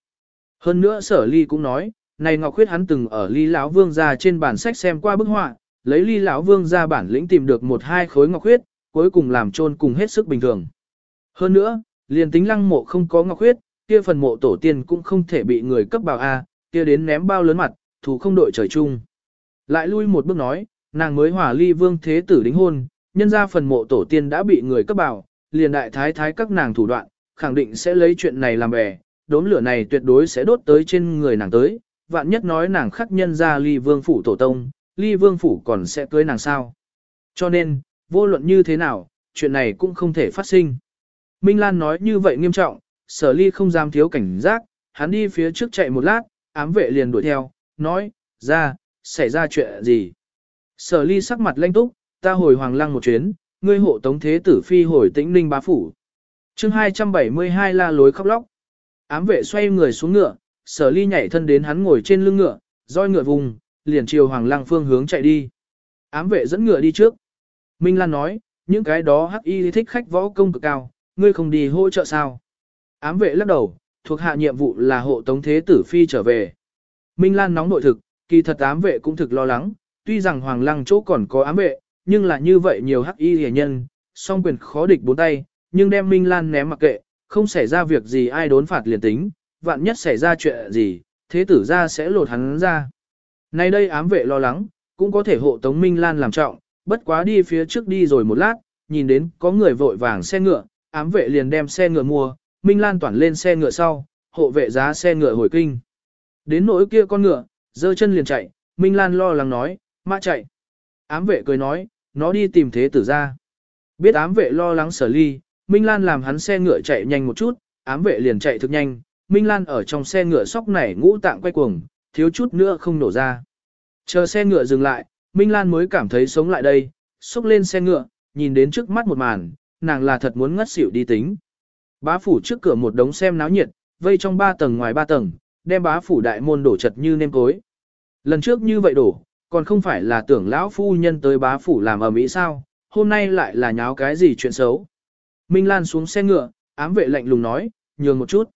Hơn nữa sở ly cũng nói, này Ngọc Khuyết hắn từng ở ly lão vương ra trên bản sách xem qua bức họa, lấy ly lão vương ra bản lĩnh tìm được một hai khối Ngọc Khuyết, cuối cùng làm trôn cùng hết sức bình thường. Hơn nữa, liền tính lăng mộ không có ngọc huyết, kia phần mộ tổ tiên cũng không thể bị người cấp bảo A, kia đến ném bao lớn mặt, thủ không đội trời chung. Lại lui một bước nói, nàng mới hỏa ly vương thế tử đính hôn, nhân ra phần mộ tổ tiên đã bị người cấp bảo, liền đại thái thái các nàng thủ đoạn, khẳng định sẽ lấy chuyện này làm bè, đốm lửa này tuyệt đối sẽ đốt tới trên người nàng tới, vạn nhất nói nàng khắc nhân ra ly vương phủ tổ tông, ly vương phủ còn sẽ cưới nàng sao. Cho nên, vô luận như thế nào, chuyện này cũng không thể phát sinh. Minh Lan nói như vậy nghiêm trọng, sở ly không dám thiếu cảnh giác, hắn đi phía trước chạy một lát, ám vệ liền đuổi theo, nói, ra, xảy ra chuyện gì. Sở ly sắc mặt lanh túc, ta hồi hoàng lăng một chuyến, ngươi hộ tống thế tử phi hồi tĩnh ninh bá phủ. chương 272 la lối khóc lóc. Ám vệ xoay người xuống ngựa, sở ly nhảy thân đến hắn ngồi trên lưng ngựa, roi ngựa vùng, liền chiều hoàng lăng phương hướng chạy đi. Ám vệ dẫn ngựa đi trước. Minh Lan nói, những cái đó hắc y thích khách võ công cực cao, ngươi không đi hỗ trợ sao? Ám vệ lắc đầu, thuộc hạ nhiệm vụ là hộ tống thế tử phi trở về. Minh Lan nóng nội thực, kỳ thật ám vệ cũng thực lo lắng, tuy rằng hoàng lăng chỗ còn có ám vệ, nhưng là như vậy nhiều hắc y hề nhân, song quyền khó địch bốn tay, nhưng đem Minh Lan ném mặc kệ, không xảy ra việc gì ai đốn phạt liền tính, vạn nhất xảy ra chuyện gì, thế tử ra sẽ lột hắn ra. Nay đây ám vệ lo lắng, cũng có thể hộ tống Minh Lan làm trọng, bất quá đi phía trước đi rồi một lát, nhìn đến có người vội vàng xe ngựa, ám vệ liền đem xe ngựa mua, Minh Lan toàn lên xe ngựa sau, hộ vệ giá xe ngựa hồi kinh. Đến nỗi kia con ngựa, giơ chân liền chạy, Minh Lan lo lắng nói, mã chạy. Ám vệ cười nói, nó đi tìm thế tử ra. Biết ám vệ lo lắng sở ly, Minh Lan làm hắn xe ngựa chạy nhanh một chút, ám vệ liền chạy thực nhanh, Minh Lan ở trong xe ngựa sóc nảy ngũ tạng quay cuồng, thiếu chút nữa không nổ ra. Chờ xe ngựa dừng lại, Minh Lan mới cảm thấy sống lại đây, xúc lên xe ngựa, nhìn đến trước mắt một màn, nàng là thật muốn ngất xỉu đi tính. Bá phủ trước cửa một đống xem náo nhiệt, vây trong ba tầng ngoài ba tầng, đem bá phủ đại môn đổ chật như nêm cối. Lần trước như vậy đổ, còn không phải là tưởng lão phu nhân tới bá phủ làm ở Mỹ sao, hôm nay lại là nháo cái gì chuyện xấu. Minh Lan xuống xe ngựa, ám vệ lạnh lùng nói, nhường một chút.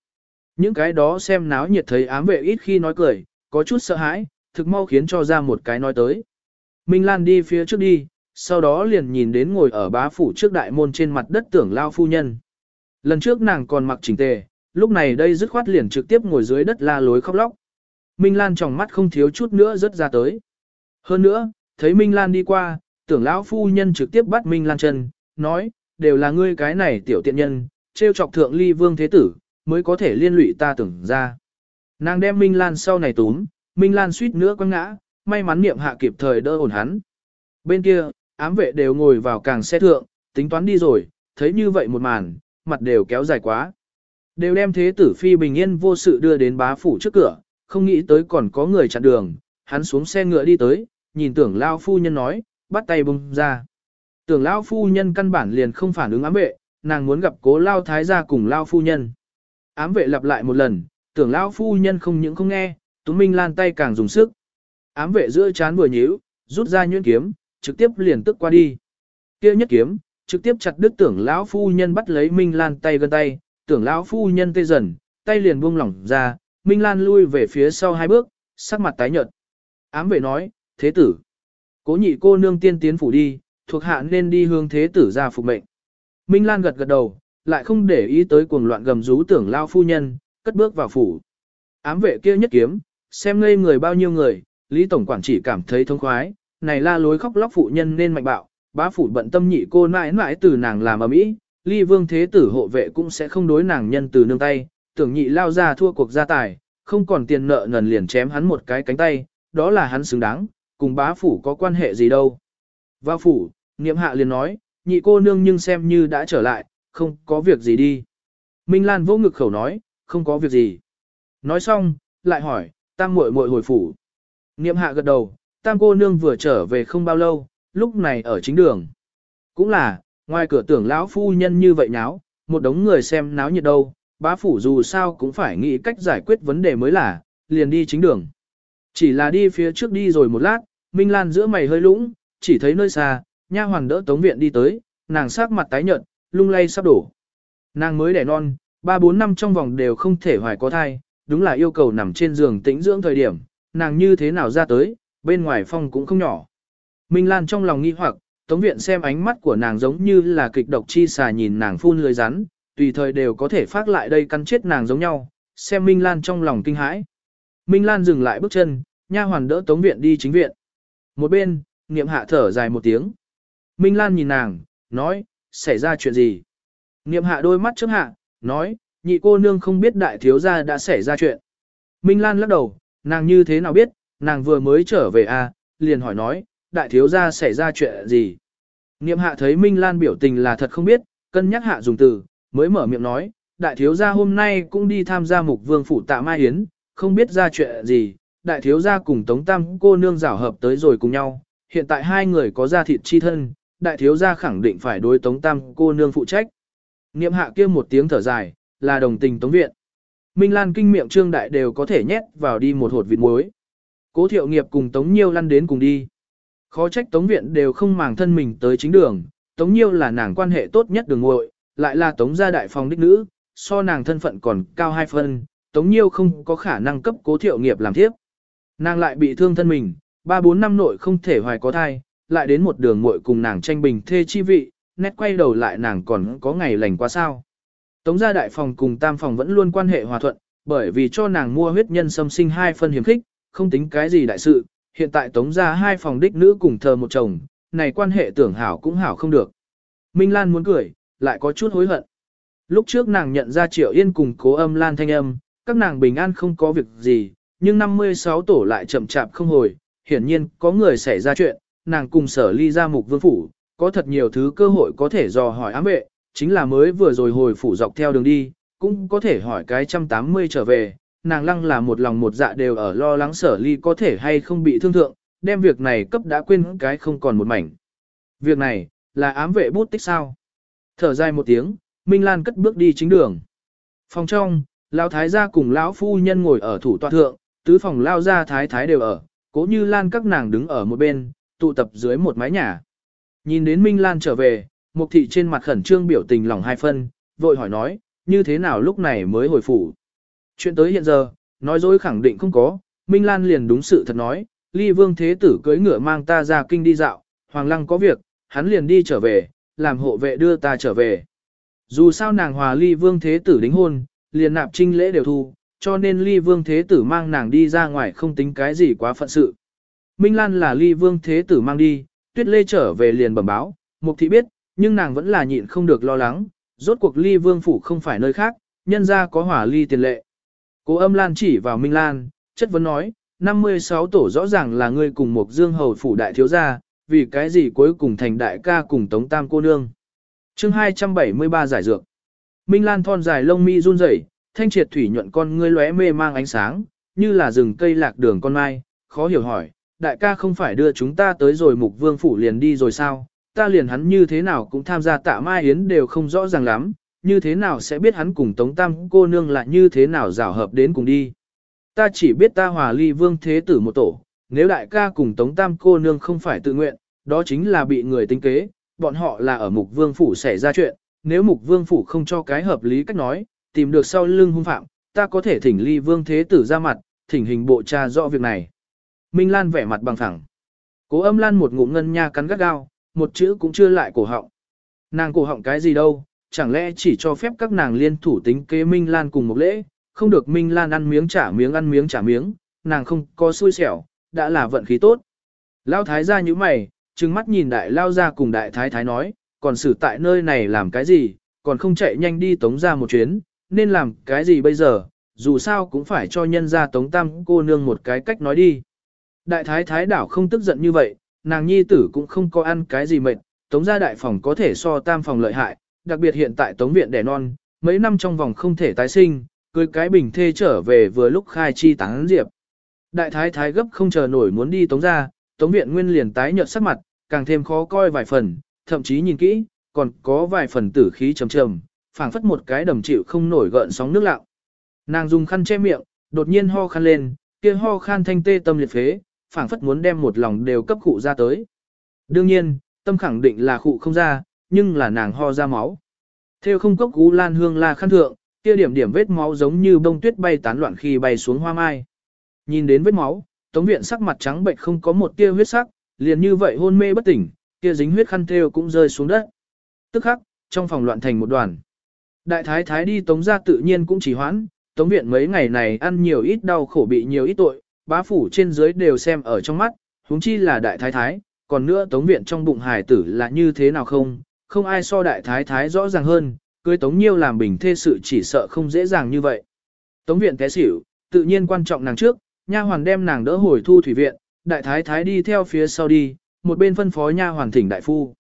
Những cái đó xem náo nhiệt thấy ám vệ ít khi nói cười, có chút sợ hãi, thực mau khiến cho ra một cái nói tới. Minh Lan đi phía trước đi, sau đó liền nhìn đến ngồi ở bá phủ trước đại môn trên mặt đất tưởng lao phu nhân. Lần trước nàng còn mặc chỉnh tề, lúc này đây dứt khoát liền trực tiếp ngồi dưới đất la lối khóc lóc. Minh Lan trong mắt không thiếu chút nữa rất ra tới. Hơn nữa, thấy Minh Lan đi qua, tưởng lão phu nhân trực tiếp bắt Minh Lan chân, nói, đều là ngươi cái này tiểu tiện nhân, trêu chọc thượng ly vương thế tử, mới có thể liên lụy ta tưởng ra. Nàng đem Minh Lan sau này túm, Minh Lan suýt nữa quăng ngã, may mắn niệm hạ kịp thời đỡ ổn hắn. Bên kia, ám vệ đều ngồi vào càng xe thượng, tính toán đi rồi, thấy như vậy một màn, mặt đều kéo dài quá. Đều đem thế tử phi bình yên vô sự đưa đến bá phủ trước cửa, không nghĩ tới còn có người chặn đường, hắn xuống xe ngựa đi tới, nhìn tưởng lao phu nhân nói, bắt tay bung ra. Tưởng lao phu nhân căn bản liền không phản ứng ám vệ, nàng muốn gặp cố lao thái gia cùng lao phu nhân. Ám vệ lặp lại một lần, tưởng lão phu nhân không những không nghe, Tú Minh Lan tay càng dùng sức. Ám vệ giữa chán vừa nhíu, rút ra nhuyễn kiếm, trực tiếp liền tức qua đi. Kia nhất kiếm, trực tiếp chặt đứt tưởng lão phu nhân bắt lấy Minh Lan tay gần tay, tưởng lão phu nhân tê dần, tay liền buông lỏng ra, Minh Lan lui về phía sau hai bước, sắc mặt tái nhợt. Ám vệ nói, thế tử. Cố nhị cô nương tiên tiến phủ đi, thuộc hạ nên đi hướng thế tử ra phục mệnh. Minh Lan gật gật đầu, lại không để ý tới cuồng loạn gầm rú tưởng lao phu nhân, cất bước vào phủ. Ám vệ kia nhất kiếm, xem ngây người bao nhiêu người, Lý Tổng Quản chỉ cảm thấy thông khoái, này la lối khóc lóc phụ nhân nên mạnh bạo, bá phủ bận tâm nhị cô mãi mãi từ nàng làm ở mỹ, ly vương thế tử hộ vệ cũng sẽ không đối nàng nhân từ nương tay, tưởng nhị lao ra thua cuộc gia tài, không còn tiền nợ nần liền chém hắn một cái cánh tay, đó là hắn xứng đáng, cùng bá phủ có quan hệ gì đâu. Vào phủ, niệm hạ liền nói, nhị cô nương nhưng xem như đã trở lại, không có việc gì đi. Minh Lan vô ngực khẩu nói, không có việc gì. Nói xong, lại hỏi, tam muội muội hồi phủ. Niệm hạ gật đầu, tam cô nương vừa trở về không bao lâu, lúc này ở chính đường. Cũng là, ngoài cửa tưởng lão phu nhân như vậy nháo, một đống người xem náo nhiệt đâu, bá phủ dù sao cũng phải nghĩ cách giải quyết vấn đề mới là, liền đi chính đường. Chỉ là đi phía trước đi rồi một lát, Minh Lan giữa mày hơi lũng, chỉ thấy nơi xa, nha hoàng đỡ tống viện đi tới, nàng sắc mặt tái nhợt, lung lay sắp đổ. Nàng mới đẻ non, ba bốn năm trong vòng đều không thể hoài có thai, đúng là yêu cầu nằm trên giường tĩnh dưỡng thời điểm, nàng như thế nào ra tới, bên ngoài phong cũng không nhỏ. Minh Lan trong lòng nghi hoặc, Tống Viện xem ánh mắt của nàng giống như là kịch độc chi xà nhìn nàng phun lưới rắn, tùy thời đều có thể phát lại đây cắn chết nàng giống nhau, xem Minh Lan trong lòng kinh hãi. Minh Lan dừng lại bước chân, nha hoàn đỡ Tống Viện đi chính viện. Một bên, niệm hạ thở dài một tiếng. Minh Lan nhìn nàng, nói, xảy ra chuyện gì? Niệm hạ đôi mắt trước hạ, nói, nhị cô nương không biết đại thiếu gia đã xảy ra chuyện. Minh Lan lắc đầu, nàng như thế nào biết, nàng vừa mới trở về à, liền hỏi nói, đại thiếu gia xảy ra chuyện gì? Niệm hạ thấy Minh Lan biểu tình là thật không biết, cân nhắc hạ dùng từ, mới mở miệng nói, đại thiếu gia hôm nay cũng đi tham gia mục vương phủ tạ mai yến, không biết ra chuyện gì, đại thiếu gia cùng tống tam cô nương rảo hợp tới rồi cùng nhau, hiện tại hai người có ra thịt chi thân, đại thiếu gia khẳng định phải đối tống tam cô nương phụ trách. Niệm hạ kia một tiếng thở dài, là đồng tình tống viện. Minh Lan kinh miệng trương đại đều có thể nhét vào đi một hột vịt muối. Cố thiệu nghiệp cùng tống nhiêu lăn đến cùng đi. Khó trách tống viện đều không màng thân mình tới chính đường, tống nhiêu là nàng quan hệ tốt nhất đường ngội, lại là tống gia đại phòng đích nữ, so nàng thân phận còn cao hai phân, tống nhiêu không có khả năng cấp cố thiệu nghiệp làm tiếp. Nàng lại bị thương thân mình, ba bốn năm nội không thể hoài có thai, lại đến một đường muội cùng nàng tranh bình thê chi vị, nét quay đầu lại nàng còn có ngày lành quá sao. Tống gia đại phòng cùng tam phòng vẫn luôn quan hệ hòa thuận, bởi vì cho nàng mua huyết nhân xâm sinh hai phân hiểm khích, không tính cái gì đại sự, hiện tại tống gia hai phòng đích nữ cùng thờ một chồng, này quan hệ tưởng hảo cũng hảo không được. Minh Lan muốn cười, lại có chút hối hận. Lúc trước nàng nhận ra Triệu Yên cùng cố âm Lan thanh âm, các nàng bình an không có việc gì, nhưng 56 tổ lại chậm chạp không hồi, hiển nhiên có người xảy ra chuyện, nàng cùng sở ly ra mục vương phủ, có thật nhiều thứ cơ hội có thể dò hỏi ám vệ, chính là mới vừa rồi hồi phủ dọc theo đường đi, cũng có thể hỏi cái trăm tám mươi trở về, nàng lăng là một lòng một dạ đều ở lo lắng sở ly có thể hay không bị thương thượng, đem việc này cấp đã quên cái không còn một mảnh. Việc này, là ám vệ bút tích sao? Thở dài một tiếng, Minh Lan cất bước đi chính đường. Phòng trong, lão thái gia cùng lão phu nhân ngồi ở thủ tọa thượng, tứ phòng lao gia thái thái đều ở, cố như Lan các nàng đứng ở một bên, tụ tập dưới một mái nhà. Nhìn đến Minh Lan trở về, Mục thị trên mặt khẩn trương biểu tình lòng hai phân, vội hỏi nói, như thế nào lúc này mới hồi phủ. Chuyện tới hiện giờ, nói dối khẳng định không có, Minh Lan liền đúng sự thật nói, ly vương thế tử cưới ngựa mang ta ra kinh đi dạo, Hoàng Lăng có việc, hắn liền đi trở về, làm hộ vệ đưa ta trở về. Dù sao nàng hòa ly vương thế tử đính hôn, liền nạp trinh lễ đều thu, cho nên ly vương thế tử mang nàng đi ra ngoài không tính cái gì quá phận sự. Minh Lan là ly vương thế tử mang đi, tuyết lê trở về liền bẩm báo, mục thị biết, nhưng nàng vẫn là nhịn không được lo lắng, rốt cuộc ly vương phủ không phải nơi khác, nhân ra có hỏa ly tiền lệ. Cố âm Lan chỉ vào Minh Lan, chất vấn nói, 56 tổ rõ ràng là ngươi cùng một dương hầu phủ đại thiếu gia, vì cái gì cuối cùng thành đại ca cùng tống tam cô nương. chương 273 giải dược. Minh Lan thon dài lông mi run rẩy, thanh triệt thủy nhuận con ngươi lóe mê mang ánh sáng, như là rừng cây lạc đường con mai, khó hiểu hỏi, đại ca không phải đưa chúng ta tới rồi mục vương phủ liền đi rồi sao, ta liền hắn như thế nào cũng tham gia tạ mai yến đều không rõ ràng lắm, như thế nào sẽ biết hắn cùng tống tam cô nương lại như thế nào rào hợp đến cùng đi. Ta chỉ biết ta hòa ly vương thế tử một tổ, nếu đại ca cùng tống tam cô nương không phải tự nguyện, đó chính là bị người tính kế, bọn họ là ở mục vương phủ xảy ra chuyện, nếu mục vương phủ không cho cái hợp lý cách nói, tìm được sau lưng hung phạm, ta có thể thỉnh ly vương thế tử ra mặt, thỉnh hình bộ tra rõ việc này. Minh Lan vẻ mặt bằng thẳng. Cố âm Lan một ngụm ngân nha cắn gắt gao, một chữ cũng chưa lại cổ họng. Nàng cổ họng cái gì đâu, chẳng lẽ chỉ cho phép các nàng liên thủ tính kế Minh Lan cùng một lễ, không được Minh Lan ăn miếng trả miếng ăn miếng trả miếng, nàng không có xui xẻo, đã là vận khí tốt. Lao thái gia như mày, trừng mắt nhìn đại lao ra cùng đại thái thái nói, còn xử tại nơi này làm cái gì, còn không chạy nhanh đi tống ra một chuyến, nên làm cái gì bây giờ, dù sao cũng phải cho nhân ra tống tam cô nương một cái cách nói đi. Đại thái thái đảo không tức giận như vậy, nàng nhi tử cũng không có ăn cái gì mệt, tống gia đại phòng có thể so tam phòng lợi hại, đặc biệt hiện tại tống viện đẻ non, mấy năm trong vòng không thể tái sinh, cưới cái bình thê trở về vừa lúc khai chi tán diệp. Đại thái thái gấp không chờ nổi muốn đi tống gia, tống viện nguyên liền tái nhợt sắc mặt, càng thêm khó coi vài phần, thậm chí nhìn kỹ, còn có vài phần tử khí trầm trầm, phảng phất một cái đầm chịu không nổi gợn sóng nước lạo. Nàng dùng khăn che miệng, đột nhiên ho khăn lên, kia ho khan thanh tê tâm liệt phế, phảng phất muốn đem một lòng đều cấp cụ ra tới. Đương nhiên, tâm khẳng định là cụ không ra, nhưng là nàng ho ra máu. Theo không cốc cú lan hương la khăn thượng, kia điểm điểm vết máu giống như bông tuyết bay tán loạn khi bay xuống hoa mai. Nhìn đến vết máu, tống viện sắc mặt trắng bệnh không có một tia huyết sắc, liền như vậy hôn mê bất tỉnh, kia dính huyết khăn theo cũng rơi xuống đất. Tức khắc, trong phòng loạn thành một đoàn. Đại thái thái đi tống ra tự nhiên cũng chỉ hoãn, tống viện mấy ngày này ăn nhiều ít đau khổ bị nhiều ít tội, bá phủ trên dưới đều xem ở trong mắt, huống chi là đại thái thái, còn nữa tống viện trong bụng hài tử là như thế nào không, không ai so đại thái thái rõ ràng hơn, cưới tống nhiêu làm bình thê sự chỉ sợ không dễ dàng như vậy. Tống viện té xỉu, tự nhiên quan trọng nàng trước, nha hoàn đem nàng đỡ hồi thu thủy viện, đại thái thái đi theo phía sau đi, một bên phân phó nha hoàn thỉnh đại phu.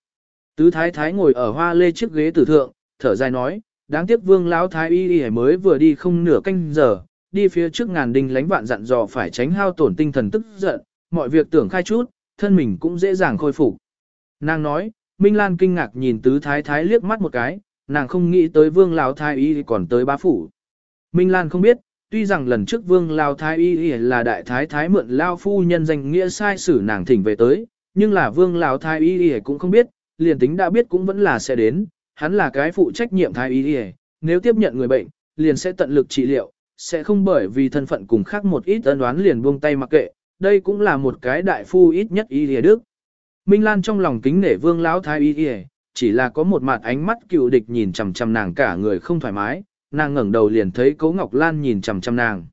Tứ thái thái ngồi ở hoa lê chiếc ghế tử thượng, thở dài nói, đáng tiếc vương lão thái y y mới vừa đi không nửa canh giờ, đi phía trước ngàn đinh lánh vạn dặn dò phải tránh hao tổn tinh thần tức giận, mọi việc tưởng khai chút, thân mình cũng dễ dàng khôi phục. Nàng nói, Minh Lan kinh ngạc nhìn tứ thái thái liếc mắt một cái, nàng không nghĩ tới vương lão thái y còn tới bá phủ. Minh Lan không biết, tuy rằng lần trước vương lão thái y là đại thái thái mượn lao phu nhân danh nghĩa sai sử nàng thỉnh về tới, nhưng là vương lão thái y cũng không biết, liền tính đã biết cũng vẫn là sẽ đến, hắn là cái phụ trách nhiệm thái y nếu tiếp nhận người bệnh, liền sẽ tận lực trị liệu, sẽ không bởi vì thân phận cùng khác một ít ân đoán liền buông tay mặc kệ, đây cũng là một cái đại phu ít nhất y lìa đức. Minh Lan trong lòng kính nể vương lão thái y lìa, chỉ là có một mặt ánh mắt cựu địch nhìn chằm chằm nàng cả người không thoải mái, nàng ngẩng đầu liền thấy Cố Ngọc Lan nhìn chằm chằm nàng.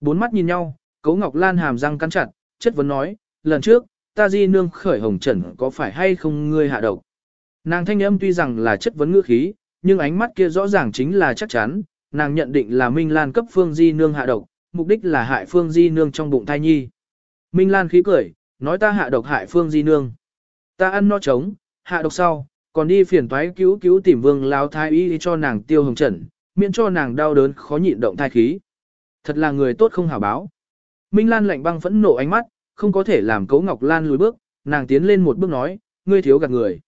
Bốn mắt nhìn nhau, Cố Ngọc Lan hàm răng cắn chặt, chất vấn nói, lần trước, ta di nương khởi hồng trần có phải hay không ngươi hạ độc. Nàng thanh âm tuy rằng là chất vấn ngữ khí, nhưng ánh mắt kia rõ ràng chính là chắc chắn, nàng nhận định là Minh Lan cấp Phương Di Nương hạ độc, mục đích là hại Phương Di Nương trong bụng thai nhi. Minh Lan khí cười, nói ta hạ độc hại Phương Di Nương. Ta ăn no trống, hạ độc sau, còn đi phiền toái cứu cứu tìm vương lao thai y cho nàng tiêu hồng trần, miễn cho nàng đau đớn khó nhịn động thai khí. Thật là người tốt không hảo báo. Minh Lan lạnh băng phẫn nộ ánh mắt, không có thể làm Cấu Ngọc Lan lùi bước, nàng tiến lên một bước nói, ngươi thiếu gạt người.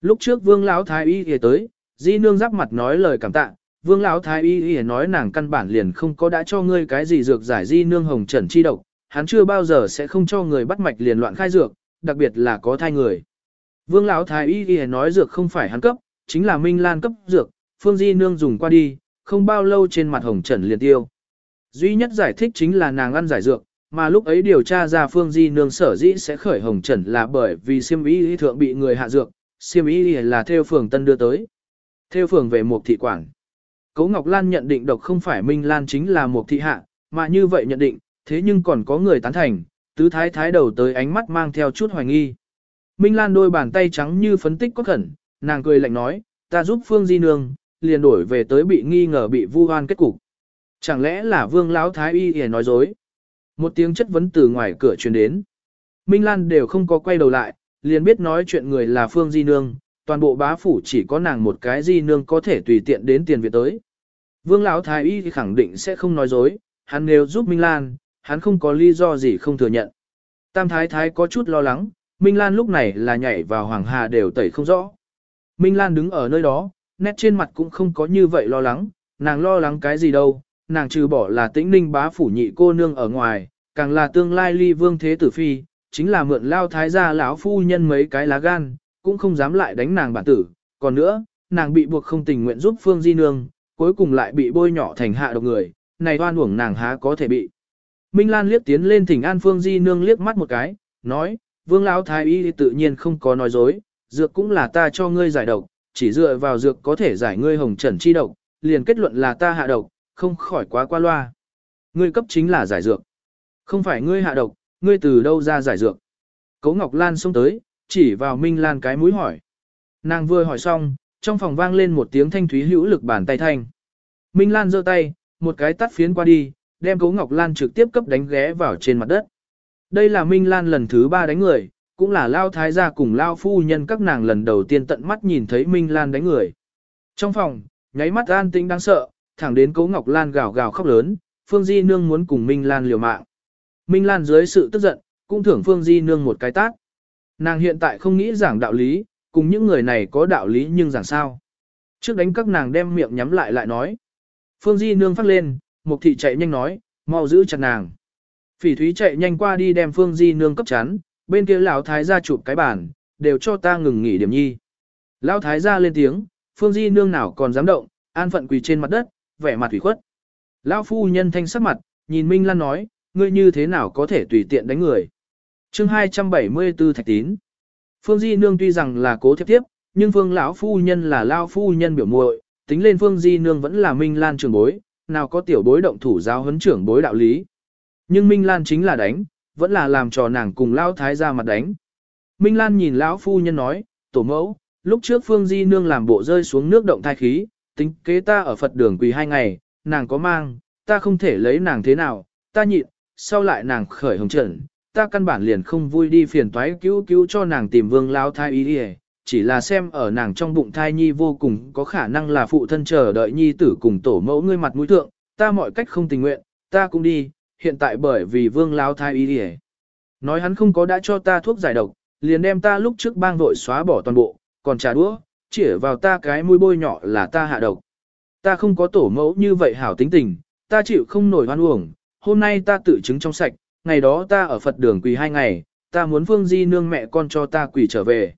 Lúc trước Vương lão thái y y tới, Di nương giáp mặt nói lời cảm tạ, Vương lão thái y y nói nàng căn bản liền không có đã cho ngươi cái gì dược giải Di nương hồng trần chi độc, hắn chưa bao giờ sẽ không cho người bắt mạch liền loạn khai dược, đặc biệt là có thai người. Vương lão thái y y nói dược không phải hắn cấp, chính là Minh Lan cấp dược, Phương Di nương dùng qua đi, không bao lâu trên mặt hồng trần liền tiêu. Duy nhất giải thích chính là nàng ăn giải dược, mà lúc ấy điều tra ra Phương Di nương sở dĩ sẽ khởi hồng trần là bởi vì siêm y thượng bị người hạ dược, siêm y là theo phường tân đưa tới. Theo phường về một thị quảng. Cố Ngọc Lan nhận định độc không phải Minh Lan chính là một thị hạ, mà như vậy nhận định, thế nhưng còn có người tán thành, tứ thái thái đầu tới ánh mắt mang theo chút hoài nghi. Minh Lan đôi bàn tay trắng như phấn tích có khẩn, nàng cười lạnh nói, ta giúp Phương Di Nương, liền đổi về tới bị nghi ngờ bị vu oan kết cục. Chẳng lẽ là Vương Lão Thái Y hề nói dối? Một tiếng chất vấn từ ngoài cửa truyền đến. Minh Lan đều không có quay đầu lại, liền biết nói chuyện người là Phương Di Nương, toàn bộ bá phủ chỉ có nàng một cái Di Nương có thể tùy tiện đến tiền viện tới. Vương Lão Thái Y thì khẳng định sẽ không nói dối, hắn nếu giúp Minh Lan, hắn không có lý do gì không thừa nhận. Tam Thái Thái có chút lo lắng, Minh Lan lúc này là nhảy vào Hoàng Hà đều tẩy không rõ. Minh Lan đứng ở nơi đó, nét trên mặt cũng không có như vậy lo lắng, nàng lo lắng cái gì đâu, nàng trừ bỏ là tĩnh ninh bá phủ nhị cô nương ở ngoài, càng là tương lai ly vương thế tử phi, chính là mượn lao thái gia lão phu nhân mấy cái lá gan, cũng không dám lại đánh nàng bản tử, còn nữa, nàng bị buộc không tình nguyện giúp phương di nương, cuối cùng lại bị bôi nhỏ thành hạ độc người, này oan uổng nàng há có thể bị. Minh Lan liếc tiến lên thỉnh an phương di nương liếc mắt một cái, nói, vương lão thái y tự nhiên không có nói dối, dược cũng là ta cho ngươi giải độc, chỉ dựa vào dược có thể giải ngươi hồng trần chi độc, liền kết luận là ta hạ độc, không khỏi quá qua loa. Ngươi cấp chính là giải dược. Không phải ngươi hạ độc, ngươi từ đâu ra giải dược. Cố Ngọc Lan xông tới, chỉ vào Minh Lan cái mũi hỏi. Nàng vừa hỏi xong, trong phòng vang lên một tiếng thanh thúy hữu lực bàn tay thanh. Minh Lan giơ tay, một cái tắt phiến qua đi, đem Cố Ngọc Lan trực tiếp cấp đánh ghé vào trên mặt đất. Đây là Minh Lan lần thứ ba đánh người, cũng là Lao Thái gia cùng Lao Phu Nhân các nàng lần đầu tiên tận mắt nhìn thấy Minh Lan đánh người. Trong phòng, nháy mắt an tĩnh đáng sợ, thẳng đến Cố Ngọc Lan gào gào khóc lớn, Phương Di Nương muốn cùng Minh Lan liều mạng. Minh Lan dưới sự tức giận, cũng thưởng Phương Di Nương một cái tát. Nàng hiện tại không nghĩ giảng đạo lý, cùng những người này có đạo lý nhưng giảng sao. Trước đánh các nàng đem miệng nhắm lại lại nói. Phương Di Nương phát lên, Mục Thị chạy nhanh nói, mau giữ chặt nàng. Phỉ Thúy chạy nhanh qua đi đem Phương Di Nương cấp chắn, bên kia lão thái gia chụp cái bàn, đều cho ta ngừng nghỉ điểm nhi. Lão thái gia lên tiếng, Phương Di Nương nào còn dám động, an phận quỳ trên mặt đất, vẻ mặt ủy khuất. Lão phu nhân thanh sắc mặt, nhìn Minh Lan nói, ngươi như thế nào có thể tùy tiện đánh người chương 274 Thạch Tín Phương Di Nương tuy rằng là cố thiếp tiếp, nhưng Phương lão phu nhân là Lao phu nhân biểu muội, tính lên Phương Di Nương vẫn là Minh Lan trưởng bối, nào có tiểu bối động thủ giáo huấn trưởng bối đạo lý. Nhưng Minh Lan chính là đánh, vẫn là làm trò nàng cùng Lão Thái ra mặt đánh. Minh Lan nhìn Lão Phu Nhân nói, tổ mẫu, lúc trước Phương Di Nương làm bộ rơi xuống nước động thai khí, tính kế ta ở Phật đường quỳ hai ngày, nàng có mang, ta không thể lấy nàng thế nào, ta nhịn, sau lại nàng khởi hồng trận, ta căn bản liền không vui đi phiền toái cứu cứu cho nàng tìm vương lao thai ý đi chỉ là xem ở nàng trong bụng thai nhi vô cùng có khả năng là phụ thân chờ đợi nhi tử cùng tổ mẫu ngươi mặt mũi thượng, ta mọi cách không tình nguyện, ta cũng đi, hiện tại bởi vì vương lao thai ý đi Nói hắn không có đã cho ta thuốc giải độc, liền đem ta lúc trước bang vội xóa bỏ toàn bộ, còn trà đũa, chỉ vào ta cái mũi bôi nhỏ là ta hạ độc. Ta không có tổ mẫu như vậy hảo tính tình, ta chịu không nổi hoan uổng, hôm nay ta tự chứng trong sạch, ngày đó ta ở Phật đường quỳ hai ngày, ta muốn vương Di nương mẹ con cho ta quỳ trở về.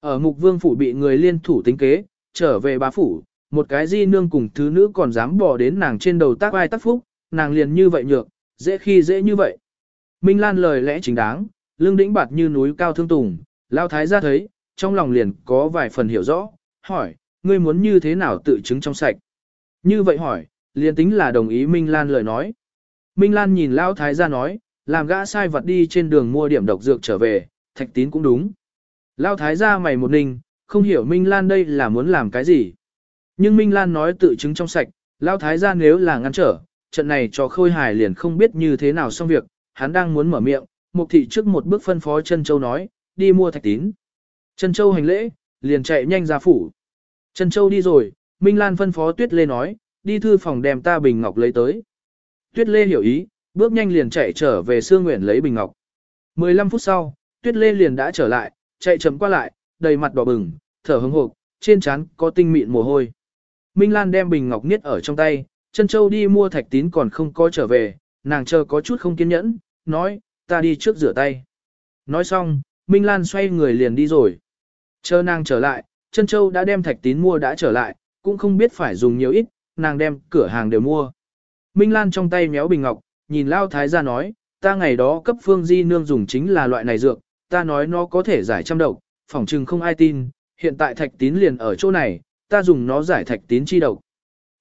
Ở mục vương phủ bị người liên thủ tính kế, trở về bá phủ, một cái Di nương cùng thứ nữ còn dám bỏ đến nàng trên đầu tác vai tác phúc, nàng liền như vậy nhược, dễ khi dễ như vậy. Minh Lan lời lẽ chính đáng, lương đĩnh bạt như núi cao thương tùng, lao thái ra thấy, trong lòng liền có vài phần hiểu rõ, hỏi, ngươi muốn như thế nào tự chứng trong sạch. Như vậy hỏi, liền tính là đồng ý Minh Lan lời nói. Minh Lan nhìn lao thái ra nói, làm gã sai vật đi trên đường mua điểm độc dược trở về, thạch tín cũng đúng. Lao thái gia mày một ninh, không hiểu Minh Lan đây là muốn làm cái gì. Nhưng Minh Lan nói tự chứng trong sạch, Lao thái gia nếu là ngăn trở, trận này cho khôi hài liền không biết như thế nào xong việc, hắn đang muốn mở miệng, mục thị trước một bước phân phó chân châu nói, đi mua thạch tín. Chân châu hành lễ, liền chạy nhanh ra phủ. Chân châu đi rồi, Minh Lan phân phó Tuyết Lê nói, đi thư phòng đem ta bình ngọc lấy tới. Tuyết Lê hiểu ý, bước nhanh liền chạy trở về Sương nguyễn lấy bình ngọc. 15 phút sau, Tuyết Lê liền đã trở lại, chạy chậm qua lại, đầy mặt đỏ bừng, thở hững hộp, trên trán có tinh mịn mồ hôi. Minh Lan đem bình ngọc niết ở trong tay, chân châu đi mua thạch tín còn không có trở về, nàng chờ có chút không kiên nhẫn, nói, ta đi trước rửa tay. Nói xong, Minh Lan xoay người liền đi rồi. Chờ nàng trở lại, chân châu đã đem thạch tín mua đã trở lại, cũng không biết phải dùng nhiều ít, nàng đem cửa hàng đều mua. Minh Lan trong tay méo bình ngọc, nhìn Lao Thái gia nói, ta ngày đó cấp phương di nương dùng chính là loại này dược, ta nói nó có thể giải trăm độc, phỏng chừng không ai tin, hiện tại thạch tín liền ở chỗ này, ta dùng nó giải thạch tín chi độc.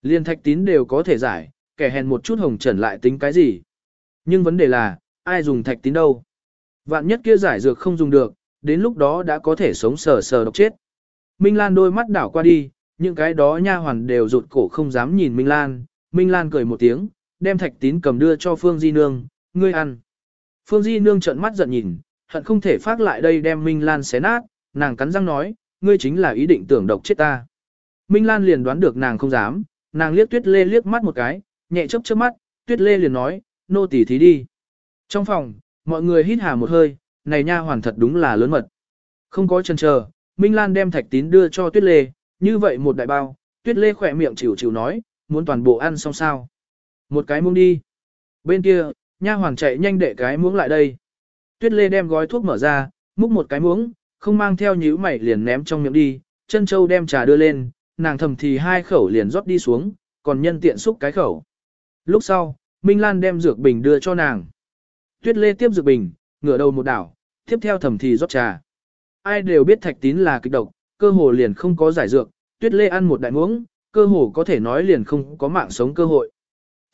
Liên thạch tín đều có thể giải, kẻ hèn một chút hồng trần lại tính cái gì. Nhưng vấn đề là, ai dùng thạch tín đâu? Vạn nhất kia giải dược không dùng được, đến lúc đó đã có thể sống sờ sờ độc chết. Minh Lan đôi mắt đảo qua đi, những cái đó nha hoàn đều rụt cổ không dám nhìn Minh Lan, Minh Lan cười một tiếng, đem thạch tín cầm đưa cho Phương Di Nương, ngươi ăn. Phương Di Nương trợn mắt giận nhìn, hận không thể phát lại đây đem Minh Lan xé nát, nàng cắn răng nói, ngươi chính là ý định tưởng độc chết ta. Minh Lan liền đoán được nàng không dám, nàng liếc Tuyết Lê liếc mắt một cái, nhẹ chớp chớp mắt, Tuyết Lê liền nói, nô tỳ thí đi. Trong phòng, mọi người hít hà một hơi, này nha hoàn thật đúng là lớn mật. Không có chần chờ, Minh Lan đem thạch tín đưa cho Tuyết Lê, như vậy một đại bao, Tuyết Lê khỏe miệng chịu chịu nói, muốn toàn bộ ăn xong sao. Một cái muỗng đi. Bên kia, nha hoàng chạy nhanh để cái muỗng lại đây. Tuyết Lê đem gói thuốc mở ra, múc một cái muỗng, không mang theo nhíu mày liền ném trong miệng đi, chân châu đem trà đưa lên, nàng thầm thì hai khẩu liền rót đi xuống, còn nhân tiện xúc cái khẩu. Lúc sau, Minh Lan đem dược bình đưa cho nàng. Tuyết Lê tiếp dược bình, ngửa đầu một đảo, tiếp theo thầm thì rót trà. Ai đều biết thạch tín là kịch độc, cơ hồ liền không có giải dược, Tuyết Lê ăn một đại muỗng, cơ hồ có thể nói liền không có mạng sống cơ hội.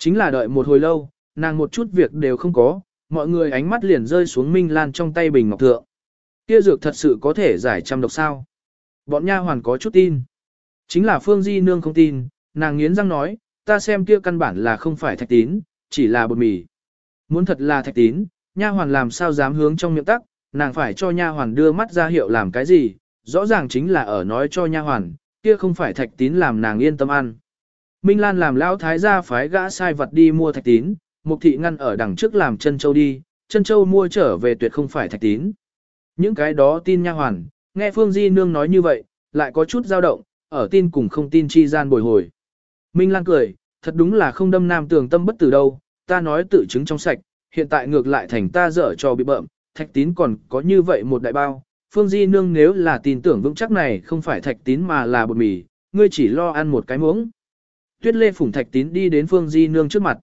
Chính là đợi một hồi lâu, nàng một chút việc đều không có, mọi người ánh mắt liền rơi xuống Minh Lan trong tay bình ngọc thượng. Kia dược thật sự có thể giải trăm độc sao? Bọn nha hoàn có chút tin. Chính là Phương Di Nương không tin, nàng nghiến răng nói, ta xem kia căn bản là không phải thạch tín, chỉ là bột mì. Muốn thật là thạch tín, nha hoàn làm sao dám hướng trong miệng tắc, nàng phải cho nha hoàn đưa mắt ra hiệu làm cái gì, rõ ràng chính là ở nói cho nha hoàn, kia không phải thạch tín làm nàng yên tâm ăn. Minh Lan làm lão thái gia phái gã sai vật đi mua thạch tín, Mục thị ngăn ở đằng trước làm chân châu đi, chân châu mua trở về tuyệt không phải thạch tín. Những cái đó tin nha hoàn, nghe Phương Di Nương nói như vậy, lại có chút dao động, ở tin cùng không tin chi gian bồi hồi. Minh Lan cười, thật đúng là không đâm nam tường tâm bất tử đâu, ta nói tự chứng trong sạch, hiện tại ngược lại thành ta dở cho bị bợm, thạch tín còn có như vậy một đại bao. Phương Di Nương nếu là tin tưởng vững chắc này không phải thạch tín mà là bột mì, ngươi chỉ lo ăn một cái muỗng. Tuyết Lê Phủng thạch tín đi đến Phương Di Nương trước mặt.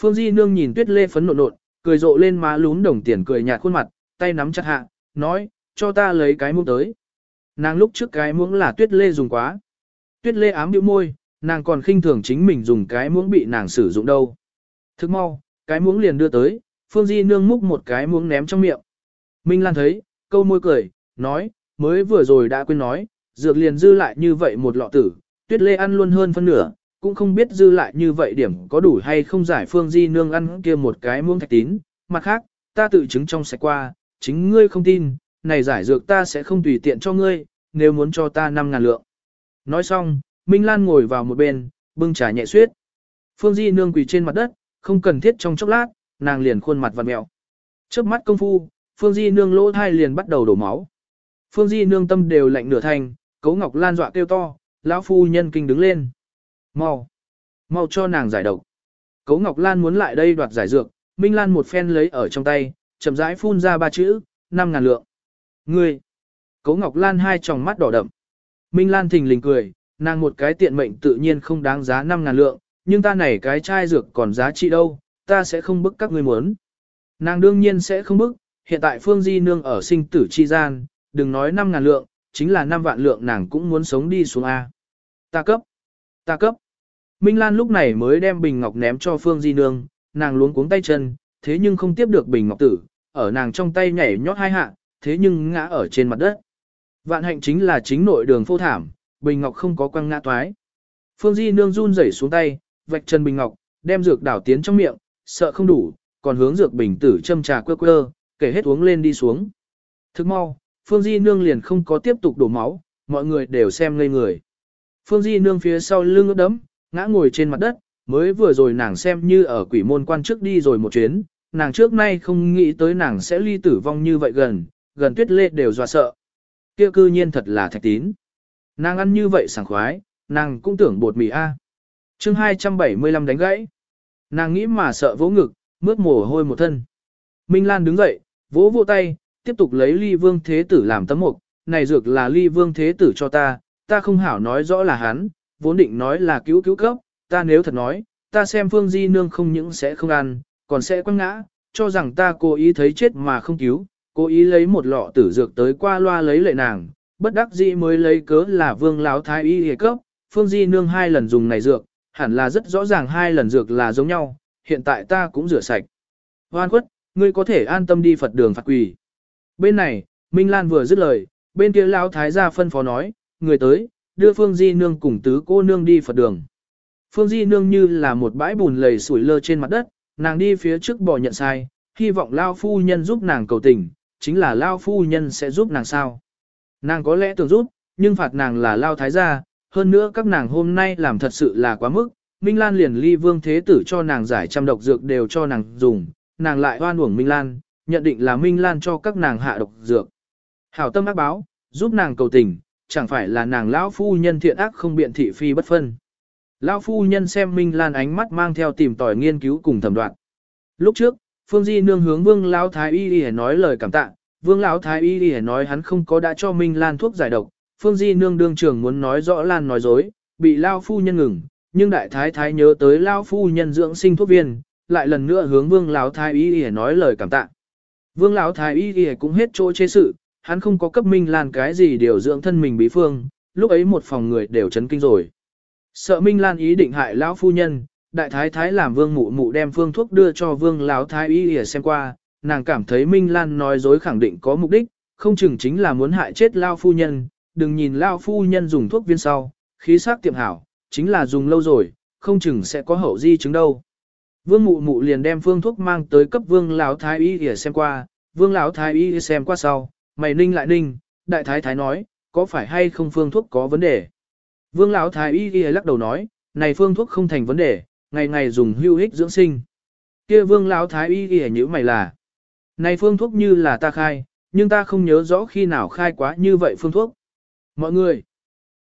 Phương Di Nương nhìn Tuyết Lê phấn nộn nộn, cười rộ lên má lún đồng tiền cười nhạt khuôn mặt, tay nắm chặt hạ, nói, cho ta lấy cái muỗng tới. Nàng lúc trước cái muỗng là Tuyết Lê dùng quá. Tuyết lê ám điệu môi, nàng còn khinh thường chính mình dùng cái muỗng bị nàng sử dụng đâu. Thức mau, cái muỗng liền đưa tới, Phương Di nương múc một cái muỗng ném trong miệng. Minh Lan thấy, câu môi cười, nói, mới vừa rồi đã quên nói, dược liền dư lại như vậy một lọ tử, tuyết lê ăn luôn hơn phân nửa, cũng không biết dư lại như vậy điểm có đủ hay không giải Phương Di nương ăn kia một cái muông thạch tín. Mặt khác, ta tự chứng trong sạch qua, chính ngươi không tin, này giải dược ta sẽ không tùy tiện cho ngươi, nếu muốn cho ta 5 ngàn lượng. Nói xong, Minh Lan ngồi vào một bên, bưng trà nhẹ suyết. Phương Di nương quỳ trên mặt đất, không cần thiết trong chốc lát, nàng liền khuôn mặt vặn mẹo. Trước mắt công phu, Phương Di nương lỗ thai liền bắt đầu đổ máu. Phương Di nương tâm đều lạnh nửa thành, Cấu Ngọc Lan dọa kêu to, lão phu nhân kinh đứng lên. Mau, mau cho nàng giải độc. Cấu Ngọc Lan muốn lại đây đoạt giải dược, Minh Lan một phen lấy ở trong tay, chậm rãi phun ra ba chữ, năm ngàn lượng. Ngươi! Cấu Ngọc Lan hai tròng mắt đỏ đậm. Minh Lan thình lình cười, nàng một cái tiện mệnh tự nhiên không đáng giá năm ngàn lượng, nhưng ta này cái chai dược còn giá trị đâu, ta sẽ không bức các ngươi muốn. Nàng đương nhiên sẽ không bức, hiện tại Phương Di Nương ở sinh tử chi gian, đừng nói năm ngàn lượng, chính là năm vạn lượng nàng cũng muốn sống đi xuống A. Ta cấp! Ta cấp! Minh Lan lúc này mới đem bình ngọc ném cho Phương Di Nương, nàng luống cuống tay chân, thế nhưng không tiếp được bình ngọc tử, ở nàng trong tay nhảy nhót hai hạ, thế nhưng ngã ở trên mặt đất. Vạn hạnh chính là chính nội đường phô thảm, bình ngọc không có quăng ngã toái. Phương Di nương run rẩy xuống tay, vạch chân bình ngọc, đem dược đảo tiến trong miệng, sợ không đủ, còn hướng dược bình tử châm trà quơ quơ, kể hết uống lên đi xuống. Thức mau, Phương Di nương liền không có tiếp tục đổ máu, mọi người đều xem ngây người. Phương Di nương phía sau lưng ướt đấm, ngã ngồi trên mặt đất, mới vừa rồi nàng xem như ở quỷ môn quan trước đi rồi một chuyến, nàng trước nay không nghĩ tới nàng sẽ ly tử vong như vậy gần, gần tuyết lệ đều dọa sợ. Kia cư nhiên thật là thạch tín. Nàng ăn như vậy sảng khoái, nàng cũng tưởng bột mì A. À. chương 275 đánh gãy. Nàng nghĩ mà sợ vỗ ngực, mướt mồ hôi một thân. Minh Lan đứng dậy, vỗ vỗ tay, tiếp tục lấy ly vương thế tử làm tấm mục. Này dược là ly vương thế tử cho ta, ta không hảo nói rõ là hắn, vốn định nói là cứu cứu cấp, ta nếu thật nói, ta xem phương di nương không những sẽ không ăn, còn sẽ quăng ngã, cho rằng ta cố ý thấy chết mà không cứu, cố ý lấy một lọ tử dược tới qua loa lấy lệ nàng, bất đắc dĩ mới lấy cớ là vương láo thái y hề cấp, phương di nương hai lần dùng này dược, hẳn là rất rõ ràng hai lần dược là giống nhau, hiện tại ta cũng rửa sạch. Hoan khuất, ngươi có thể an tâm đi Phật đường phạt quỳ. Bên này, Minh Lan vừa dứt lời, bên kia lão thái gia phân phó nói, người tới, đưa phương di nương cùng tứ cô nương đi Phật đường. Phương di nương như là một bãi bùn lầy sủi lơ trên mặt đất, nàng đi phía trước bò nhận sai, hy vọng Lao phu nhân giúp nàng cầu tình, chính là Lao phu nhân sẽ giúp nàng sao. Nàng có lẽ tưởng giúp, nhưng phạt nàng là Lao thái gia, hơn nữa các nàng hôm nay làm thật sự là quá mức, Minh Lan liền ly vương thế tử cho nàng giải trăm độc dược đều cho nàng dùng, nàng lại hoan uổng Minh Lan, nhận định là Minh Lan cho các nàng hạ độc dược. Hảo tâm ác báo, giúp nàng cầu tình, chẳng phải là nàng lão phu nhân thiện ác không biện thị phi bất phân. Lão phu nhân xem Minh Lan ánh mắt mang theo tìm tòi nghiên cứu cùng thẩm đoạn. Lúc trước, Phương Di nương hướng Vương lão thái y y nói lời cảm tạ, Vương lão thái y y nói hắn không có đã cho Minh Lan thuốc giải độc, Phương Di nương đương trưởng muốn nói rõ Lan nói dối, bị lão phu nhân ngừng, nhưng đại thái thái nhớ tới lão phu nhân dưỡng sinh thuốc viên, lại lần nữa hướng Vương lão thái y y nói lời cảm tạ. Vương lão thái y y cũng hết chỗ chế sự, hắn không có cấp Minh Lan cái gì điều dưỡng thân mình bí phương, lúc ấy một phòng người đều chấn kinh rồi. Sợ Minh Lan ý định hại lão phu nhân, đại thái thái làm vương mụ mụ đem phương thuốc đưa cho vương lão thái y để xem qua, nàng cảm thấy Minh Lan nói dối khẳng định có mục đích, không chừng chính là muốn hại chết lão phu nhân, đừng nhìn lão phu nhân dùng thuốc viên sau, khí sắc tiệm hảo, chính là dùng lâu rồi, không chừng sẽ có hậu di chứng đâu. Vương mụ mụ liền đem phương thuốc mang tới cấp vương lão thái y để xem qua, vương lão thái y xem qua sau, mày ninh lại ninh, đại thái thái nói, có phải hay không phương thuốc có vấn đề. Vương lão thái y ghi lắc đầu nói, này phương thuốc không thành vấn đề, ngày ngày dùng hưu hích dưỡng sinh. Kia vương lão thái y ghi nhữ mày là, này phương thuốc như là ta khai, nhưng ta không nhớ rõ khi nào khai quá như vậy phương thuốc. Mọi người,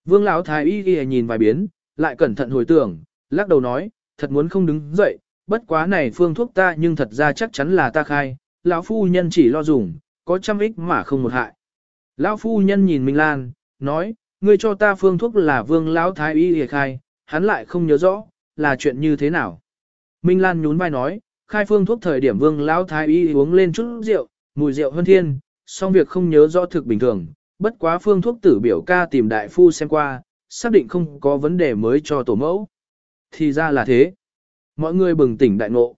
vương lão thái y ghi nhìn vài biến, lại cẩn thận hồi tưởng, lắc đầu nói, thật muốn không đứng dậy, bất quá này phương thuốc ta nhưng thật ra chắc chắn là ta khai, lão phu nhân chỉ lo dùng, có trăm ích mà không một hại. Lão phu nhân nhìn Minh Lan, nói, ngươi cho ta phương thuốc là vương lão thái y hề khai, hắn lại không nhớ rõ, là chuyện như thế nào. Minh Lan nhún vai nói, khai phương thuốc thời điểm vương lão thái y uống lên chút rượu, mùi rượu hơn thiên, song việc không nhớ rõ thực bình thường, bất quá phương thuốc tử biểu ca tìm đại phu xem qua, xác định không có vấn đề mới cho tổ mẫu. Thì ra là thế. Mọi người bừng tỉnh đại ngộ.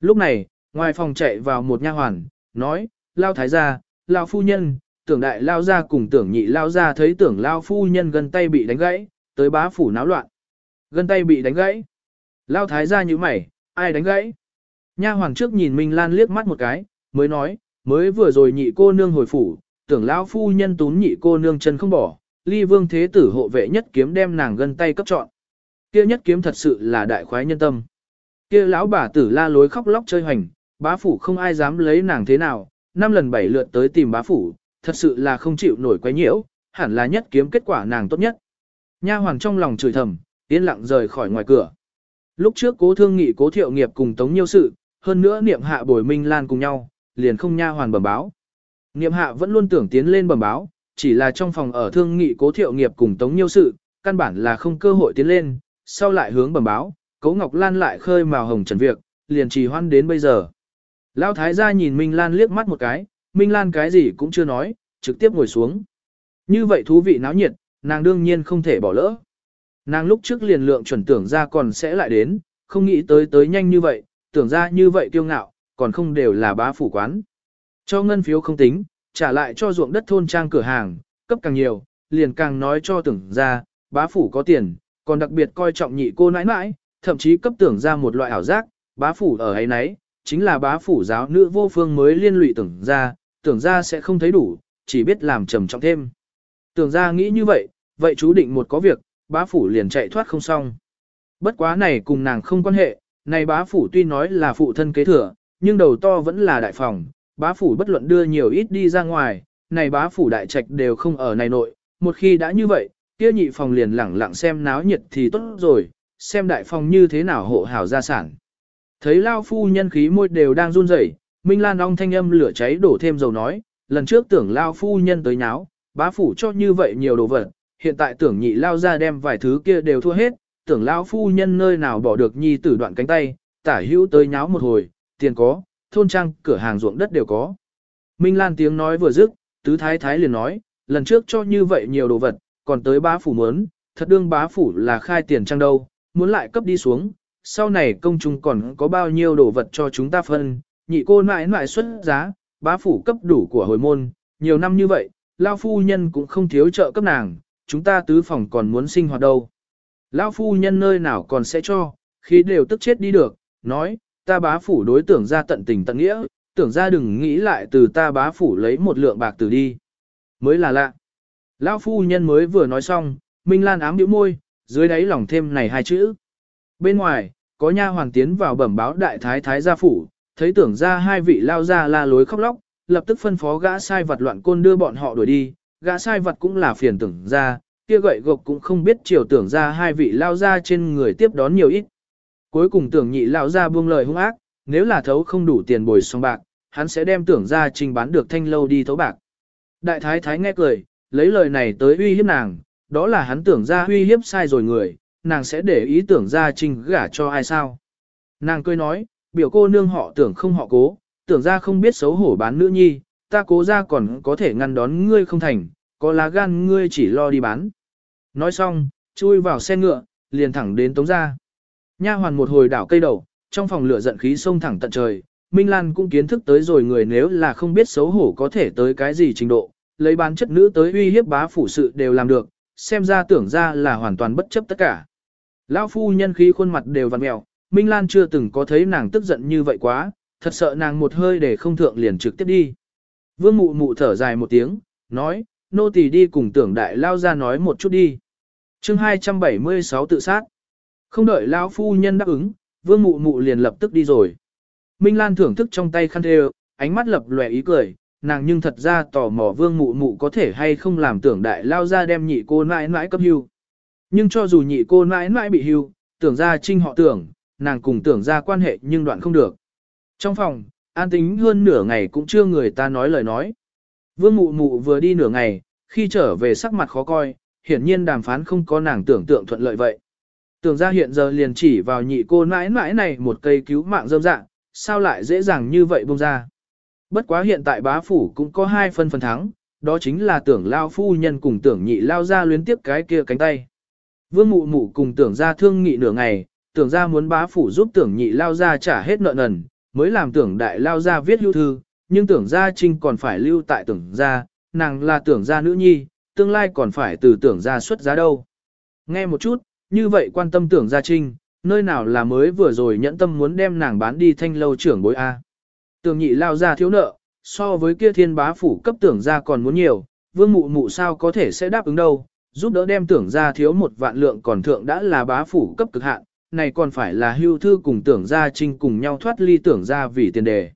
Lúc này, ngoài phòng chạy vào một nha hoàn, nói, lao thái gia, lao phu nhân, tưởng đại lao gia cùng tưởng nhị lao gia thấy tưởng lao phu nhân gần tay bị đánh gãy, tới bá phủ náo loạn. Gần tay bị đánh gãy. Lao thái gia như mày, ai đánh gãy? Nha hoàng trước nhìn Minh Lan liếc mắt một cái, mới nói, mới vừa rồi nhị cô nương hồi phủ, tưởng lao phu nhân tún nhị cô nương chân không bỏ, ly vương thế tử hộ vệ nhất kiếm đem nàng gần tay cấp chọn. Kia nhất kiếm thật sự là đại khoái nhân tâm. Kia lão bà tử la lối khóc lóc chơi hoành, bá phủ không ai dám lấy nàng thế nào, năm lần bảy lượt tới tìm bá phủ, thật sự là không chịu nổi quấy nhiễu, hẳn là nhất kiếm kết quả nàng tốt nhất. Nha hoàng trong lòng chửi thầm, yên lặng rời khỏi ngoài cửa. Lúc trước cố thương nghị cố thiệu nghiệp cùng tống nhiêu sự, hơn nữa niệm hạ bồi minh lan cùng nhau, liền không nha hoàn bẩm báo. Niệm hạ vẫn luôn tưởng tiến lên bẩm báo, chỉ là trong phòng ở thương nghị cố thiệu nghiệp cùng tống nhiêu sự, căn bản là không cơ hội tiến lên, sau lại hướng bẩm báo, cố ngọc lan lại khơi màu hồng trần việc, liền trì hoan đến bây giờ. Lão thái gia nhìn Minh Lan liếc mắt một cái, Minh Lan cái gì cũng chưa nói, trực tiếp ngồi xuống. Như vậy thú vị náo nhiệt, nàng đương nhiên không thể bỏ lỡ. Nàng lúc trước liền lượng chuẩn tưởng ra còn sẽ lại đến, không nghĩ tới tới nhanh như vậy, tưởng ra như vậy kiêu ngạo, còn không đều là bá phủ quán. Cho ngân phiếu không tính, trả lại cho ruộng đất thôn trang cửa hàng, cấp càng nhiều, liền càng nói cho tưởng ra, bá phủ có tiền, còn đặc biệt coi trọng nhị cô nãi nãi, thậm chí cấp tưởng ra một loại ảo giác, bá phủ ở ấy nấy, chính là bá phủ giáo nữ vô phương mới liên lụy tưởng ra, tưởng ra sẽ không thấy đủ, chỉ biết làm trầm trọng thêm. Tưởng ra nghĩ như vậy, vậy chú định một có việc, bá phủ liền chạy thoát không xong. Bất quá này cùng nàng không quan hệ, này bá phủ tuy nói là phụ thân kế thừa, nhưng đầu to vẫn là đại phòng, bá phủ bất luận đưa nhiều ít đi ra ngoài, này bá phủ đại trạch đều không ở này nội, một khi đã như vậy, kia nhị phòng liền lẳng lặng xem náo nhiệt thì tốt rồi, xem đại phòng như thế nào hộ hảo gia sản. Thấy lao phu nhân khí môi đều đang run rẩy, Minh Lan ong thanh âm lửa cháy đổ thêm dầu nói, lần trước tưởng lao phu nhân tới nháo, bá phủ cho như vậy nhiều đồ vật, hiện tại tưởng nhị lao ra đem vài thứ kia đều thua hết, tưởng lao phu nhân nơi nào bỏ được nhi tử đoạn cánh tay, tả hữu tới nháo một hồi, tiền có, thôn trang, cửa hàng ruộng đất đều có. Minh Lan tiếng nói vừa dứt, tứ thái thái liền nói, lần trước cho như vậy nhiều đồ vật, còn tới bá phủ muốn, thật đương bá phủ là khai tiền trang đâu, muốn lại cấp đi xuống, sau này công chúng còn có bao nhiêu đồ vật cho chúng ta phân, nhị cô mãi mãi xuất giá, bá phủ cấp đủ của hồi môn, nhiều năm như vậy, lao phu nhân cũng không thiếu trợ cấp nàng, chúng ta tứ phòng còn muốn sinh hoạt đâu. Lao phu nhân nơi nào còn sẽ cho, khi đều tức chết đi được, nói, ta bá phủ đối tưởng ra tận tình tận nghĩa, tưởng ra đừng nghĩ lại từ ta bá phủ lấy một lượng bạc từ đi. Mới là lạ. Lão phu nhân mới vừa nói xong, Minh Lan ám biểu môi, dưới đáy lòng thêm này hai chữ. Bên ngoài, có nha hoàng tiến vào bẩm báo đại thái thái gia phủ, thấy tưởng ra hai vị lao ra la lối khóc lóc, lập tức phân phó gã sai vật loạn côn đưa bọn họ đuổi đi, gã sai vật cũng là phiền tưởng ra, kia gậy gộc cũng không biết chiều tưởng ra hai vị lao ra trên người tiếp đón nhiều ít. Cuối cùng tưởng nhị lao ra buông lời hung ác, nếu là thấu không đủ tiền bồi xong bạc, hắn sẽ đem tưởng ra trình bán được thanh lâu đi thấu bạc. Đại thái thái nghe cười, lấy lời này tới uy hiếp nàng, đó là hắn tưởng ra uy hiếp sai rồi người, nàng sẽ để ý tưởng ra trình gả cho ai sao. Nàng cười nói, biểu cô nương họ tưởng không họ cố, tưởng ra không biết xấu hổ bán nữ nhi, ta cố ra còn có thể ngăn đón ngươi không thành, có lá gan ngươi chỉ lo đi bán. Nói xong, chui vào xe ngựa, liền thẳng đến tống ra. Nha hoàn một hồi đảo cây đầu, trong phòng lửa giận khí sông thẳng tận trời, Minh Lan cũng kiến thức tới rồi người nếu là không biết xấu hổ có thể tới cái gì trình độ, lấy bán chất nữ tới uy hiếp bá phủ sự đều làm được, xem ra tưởng ra là hoàn toàn bất chấp tất cả. Lão phu nhân khí khuôn mặt đều vặn mèo, Minh Lan chưa từng có thấy nàng tức giận như vậy quá, thật sợ nàng một hơi để không thượng liền trực tiếp đi. Vương mụ mụ thở dài một tiếng, nói, nô tỳ đi cùng tưởng đại lao ra nói một chút đi. chương 276 tự sát. Không đợi lão phu nhân đáp ứng, vương mụ mụ liền lập tức đi rồi. Minh Lan thưởng thức trong tay khăn thề, ánh mắt lập lòe ý cười, nàng nhưng thật ra tò mò vương mụ mụ có thể hay không làm tưởng đại lao ra đem nhị cô mãi mãi cấp hưu. Nhưng cho dù nhị cô mãi mãi bị hưu, tưởng ra trinh họ tưởng, nàng cùng tưởng ra quan hệ nhưng đoạn không được. Trong phòng, an tính hơn nửa ngày cũng chưa người ta nói lời nói. Vương mụ mụ vừa đi nửa ngày, khi trở về sắc mặt khó coi, hiển nhiên đàm phán không có nàng tưởng tượng thuận lợi vậy. Tưởng ra hiện giờ liền chỉ vào nhị cô mãi mãi này một cây cứu mạng dâm dạng, sao lại dễ dàng như vậy bông ra. Bất quá hiện tại bá phủ cũng có hai phân phần thắng, đó chính là tưởng lao phu nhân cùng tưởng nhị lao ra luyến tiếp cái kia cánh tay. Vương mụ mụ cùng tưởng ra thương nghị nửa ngày, tưởng ra muốn bá phủ giúp tưởng nhị lao ra trả hết nợ nần, mới làm tưởng đại lao ra viết hưu thư, nhưng tưởng ra trinh còn phải lưu tại tưởng ra, nàng là tưởng ra nữ nhi, tương lai còn phải từ tưởng ra xuất giá đâu. Nghe một chút, như vậy quan tâm tưởng ra trinh, nơi nào là mới vừa rồi nhẫn tâm muốn đem nàng bán đi thanh lâu trưởng bối A. Tưởng nhị lao ra thiếu nợ, so với kia thiên bá phủ cấp tưởng ra còn muốn nhiều, vương mụ mụ sao có thể sẽ đáp ứng đâu, giúp đỡ đem tưởng ra thiếu một vạn lượng còn thượng đã là bá phủ cấp cực hạn, này còn phải là hưu thư cùng tưởng ra trinh cùng nhau thoát ly tưởng ra vì tiền đề.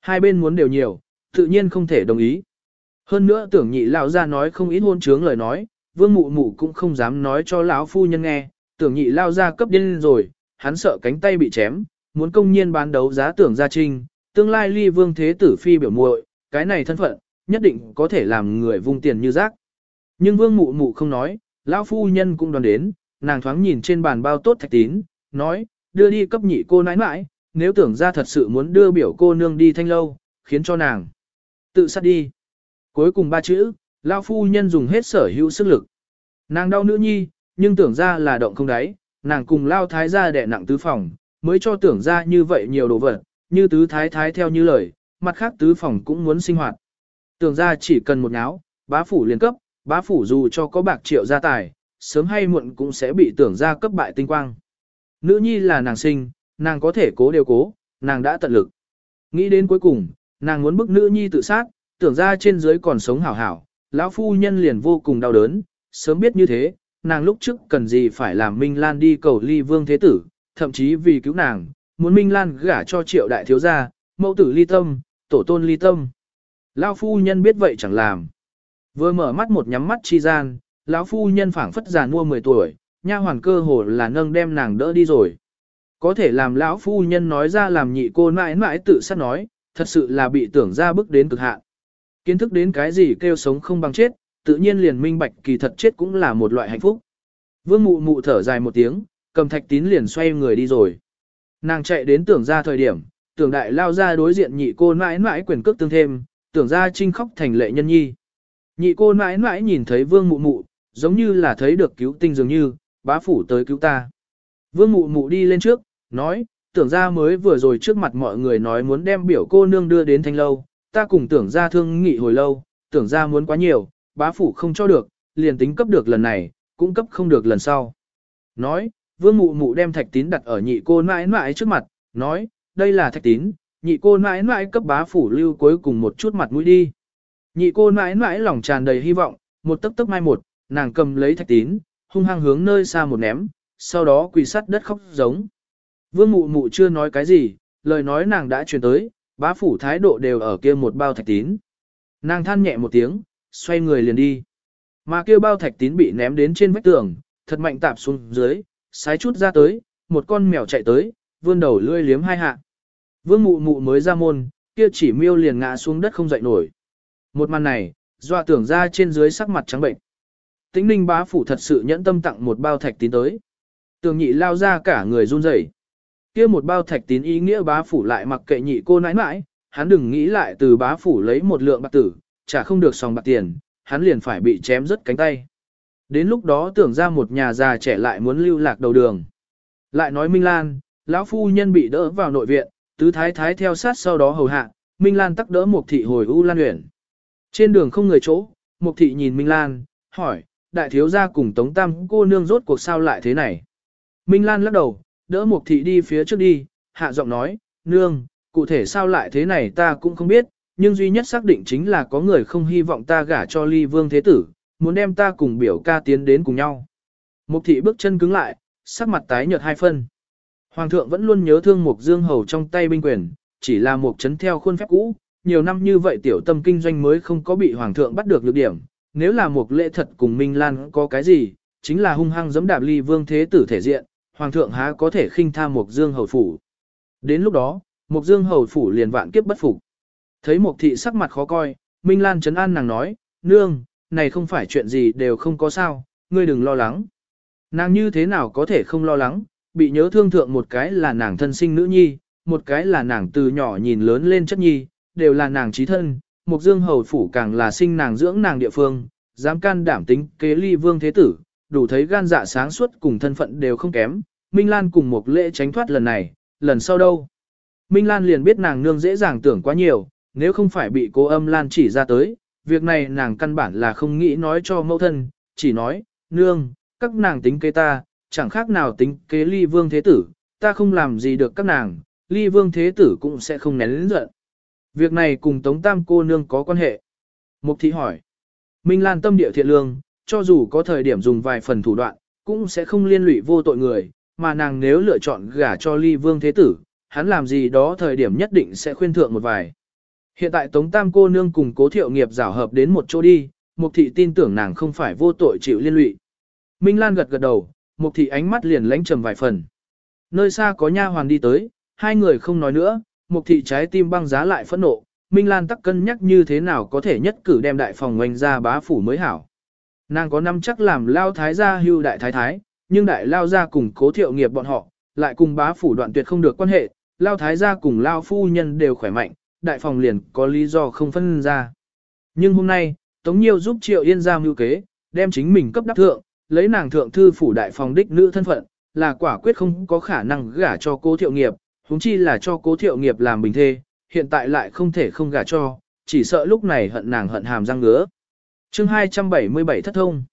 Hai bên muốn đều nhiều, tự nhiên không thể đồng ý. Hơn nữa tưởng nhị lão ra nói không ít hôn trướng lời nói, vương mụ mụ cũng không dám nói cho lão phu nhân nghe, tưởng nhị lao ra cấp điên rồi, hắn sợ cánh tay bị chém, muốn công nhiên bán đấu giá tưởng gia trinh, tương lai ly vương thế tử phi biểu muội, cái này thân phận, nhất định có thể làm người vung tiền như rác. Nhưng vương mụ mụ không nói, lão phu nhân cũng đoán đến, nàng thoáng nhìn trên bàn bao tốt thạch tín, nói, đưa đi cấp nhị cô nãi nãi, nếu tưởng ra thật sự muốn đưa biểu cô nương đi thanh lâu, khiến cho nàng tự sát đi. Cuối cùng ba chữ, lão phu nhân dùng hết sở hữu sức lực. Nàng đau nữ nhi, nhưng tưởng ra là động không đáy, nàng cùng lao thái ra đẻ nặng tứ phòng, mới cho tưởng ra như vậy nhiều đồ vật, như tứ thái thái theo như lời, mặt khác tứ phòng cũng muốn sinh hoạt. Tưởng ra chỉ cần một áo, bá phủ liền cấp, bá phủ dù cho có bạc triệu gia tài, sớm hay muộn cũng sẽ bị tưởng ra cấp bại tinh quang. Nữ nhi là nàng sinh, nàng có thể cố đều cố, nàng đã tận lực. Nghĩ đến cuối cùng, nàng muốn bức nữ nhi tự sát, tưởng ra trên dưới còn sống hảo hảo, lão phu nhân liền vô cùng đau đớn, sớm biết như thế, nàng lúc trước cần gì phải làm Minh Lan đi cầu ly vương thế tử, thậm chí vì cứu nàng, muốn Minh Lan gả cho triệu đại thiếu gia, mẫu tử ly tâm, tổ tôn ly tâm. Lão phu nhân biết vậy chẳng làm. Vừa mở mắt một nhắm mắt chi gian, lão phu nhân phảng phất già mua 10 tuổi, nha hoàn cơ hồ là nâng đem nàng đỡ đi rồi. Có thể làm lão phu nhân nói ra làm nhị cô mãi mãi tự sát nói, thật sự là bị tưởng ra bước đến cực hạn. Kiến thức đến cái gì kêu sống không bằng chết, tự nhiên liền minh bạch kỳ thật chết cũng là một loại hạnh phúc. Vương mụ mụ thở dài một tiếng, cầm thạch tín liền xoay người đi rồi. Nàng chạy đến tưởng ra thời điểm, tưởng đại lao ra đối diện nhị cô mãi mãi quyền cước tương thêm, tưởng ra trinh khóc thành lệ nhân nhi. Nhị cô mãi mãi nhìn thấy vương mụ mụ, giống như là thấy được cứu tinh dường như, bá phủ tới cứu ta. Vương mụ mụ đi lên trước, nói, tưởng ra mới vừa rồi trước mặt mọi người nói muốn đem biểu cô nương đưa đến thanh lâu, ta cùng tưởng ra thương nghị hồi lâu, tưởng ra muốn quá nhiều, bá phủ không cho được, liền tính cấp được lần này, cũng cấp không được lần sau. Nói, vương mụ mụ đem thạch tín đặt ở nhị cô mãi mãi trước mặt, nói, đây là thạch tín, nhị cô mãi mãi cấp bá phủ lưu cuối cùng một chút mặt mũi đi. Nhị cô mãi mãi lòng tràn đầy hy vọng, một tấc tấc mai một, nàng cầm lấy thạch tín, hung hăng hướng nơi xa một ném, sau đó quỳ sắt đất khóc giống. Vương mụ mụ chưa nói cái gì, lời nói nàng đã truyền tới, bá phủ thái độ đều ở kia một bao thạch tín. Nàng than nhẹ một tiếng, xoay người liền đi. Mà kêu bao thạch tín bị ném đến trên vách tường, thật mạnh tạp xuống dưới, sái chút ra tới, một con mèo chạy tới, vươn đầu lươi liếm hai hạ. Vương mụ mụ mới ra môn, kia chỉ miêu liền ngã xuống đất không dậy nổi. Một màn này, dọa tưởng ra trên dưới sắc mặt trắng bệnh. Tĩnh ninh bá phủ thật sự nhẫn tâm tặng một bao thạch tín tới. Tường nhị lao ra cả người run rẩy. kia một bao thạch tín ý nghĩa bá phủ lại mặc kệ nhị cô nãi nãi, hắn đừng nghĩ lại từ bá phủ lấy một lượng bạc tử, chả không được sòng bạc tiền, hắn liền phải bị chém rứt cánh tay. Đến lúc đó tưởng ra một nhà già trẻ lại muốn lưu lạc đầu đường. Lại nói Minh Lan, lão phu nhân bị đỡ vào nội viện, tứ thái thái theo sát sau đó hầu hạ, Minh Lan tắc đỡ một thị hồi U Lan Uyển. Trên đường không người chỗ, Mục thị nhìn Minh Lan, hỏi, đại thiếu gia cùng Tống Tam cô nương rốt cuộc sao lại thế này. Minh Lan lắc đầu, đỡ Mục thị đi phía trước đi, hạ giọng nói, nương, cụ thể sao lại thế này ta cũng không biết, nhưng duy nhất xác định chính là có người không hy vọng ta gả cho ly vương thế tử, muốn đem ta cùng biểu ca tiến đến cùng nhau. Mục thị bước chân cứng lại, sắc mặt tái nhợt hai phân. Hoàng thượng vẫn luôn nhớ thương Mục Dương Hầu trong tay binh quyền, chỉ là mục chấn theo khuôn phép cũ, nhiều năm như vậy tiểu tâm kinh doanh mới không có bị hoàng thượng bắt được lược điểm. Nếu là một lễ thật cùng Minh Lan có cái gì, chính là hung hăng giẫm đạp ly vương thế tử thể diện, hoàng thượng há có thể khinh tha một dương hầu phủ. Đến lúc đó, một dương hầu phủ liền vạn kiếp bất phục. Thấy một thị sắc mặt khó coi, Minh Lan chấn an nàng nói, nương, này không phải chuyện gì đều không có sao, ngươi đừng lo lắng. Nàng như thế nào có thể không lo lắng, bị nhớ thương thượng một cái là nàng thân sinh nữ nhi, một cái là nàng từ nhỏ nhìn lớn lên chất nhi, đều là nàng trí thân, Mục Dương Hầu Phủ càng là sinh nàng dưỡng nàng địa phương, dám can đảm tính kế ly vương thế tử, đủ thấy gan dạ sáng suốt cùng thân phận đều không kém, Minh Lan cùng một lễ tránh thoát lần này, lần sau đâu. Minh Lan liền biết nàng nương dễ dàng tưởng quá nhiều, nếu không phải bị cố âm Lan chỉ ra tới, việc này nàng căn bản là không nghĩ nói cho mẫu thân, chỉ nói, nương, các nàng tính kế ta, chẳng khác nào tính kế ly vương thế tử, ta không làm gì được các nàng, ly vương thế tử cũng sẽ không nén lĩnh giận. Việc này cùng Tống Tam cô nương có quan hệ. Mục thị hỏi. Minh Lan tâm địa thiện lương, cho dù có thời điểm dùng vài phần thủ đoạn, cũng sẽ không liên lụy vô tội người, mà nàng nếu lựa chọn gả cho ly vương thế tử, hắn làm gì đó thời điểm nhất định sẽ khuyên thượng một vài. Hiện tại Tống Tam cô nương cùng cố thiệu nghiệp rảo hợp đến một chỗ đi, Mục thị tin tưởng nàng không phải vô tội chịu liên lụy. Minh Lan gật gật đầu, Mục thị ánh mắt liền lánh trầm vài phần. Nơi xa có nha hoàn đi tới, hai người không nói nữa, Mục thị trái tim băng giá lại phẫn nộ, Minh Lan tắc cân nhắc như thế nào có thể nhất cử đem đại phòng ngoanh ra bá phủ mới hảo. Nàng có năm chắc làm lao thái gia hưu đại thái thái, nhưng đại lao gia cùng cố thiệu nghiệp bọn họ, lại cùng bá phủ đoạn tuyệt không được quan hệ, lao thái gia cùng lao phu nhân đều khỏe mạnh, đại phòng liền có lý do không phân ra. Nhưng hôm nay, Tống Nhiêu giúp Triệu Yên ra mưu kế, đem chính mình cấp đắc thượng, lấy nàng thượng thư phủ đại phòng đích nữ thân phận, là quả quyết không có khả năng gả cho cố thiệu nghiệp, huống chi là cho cố thiệu nghiệp làm bình thê, hiện tại lại không thể không gả cho, chỉ sợ lúc này hận nàng hận hàm răng ngứa. chương 277 thất thông.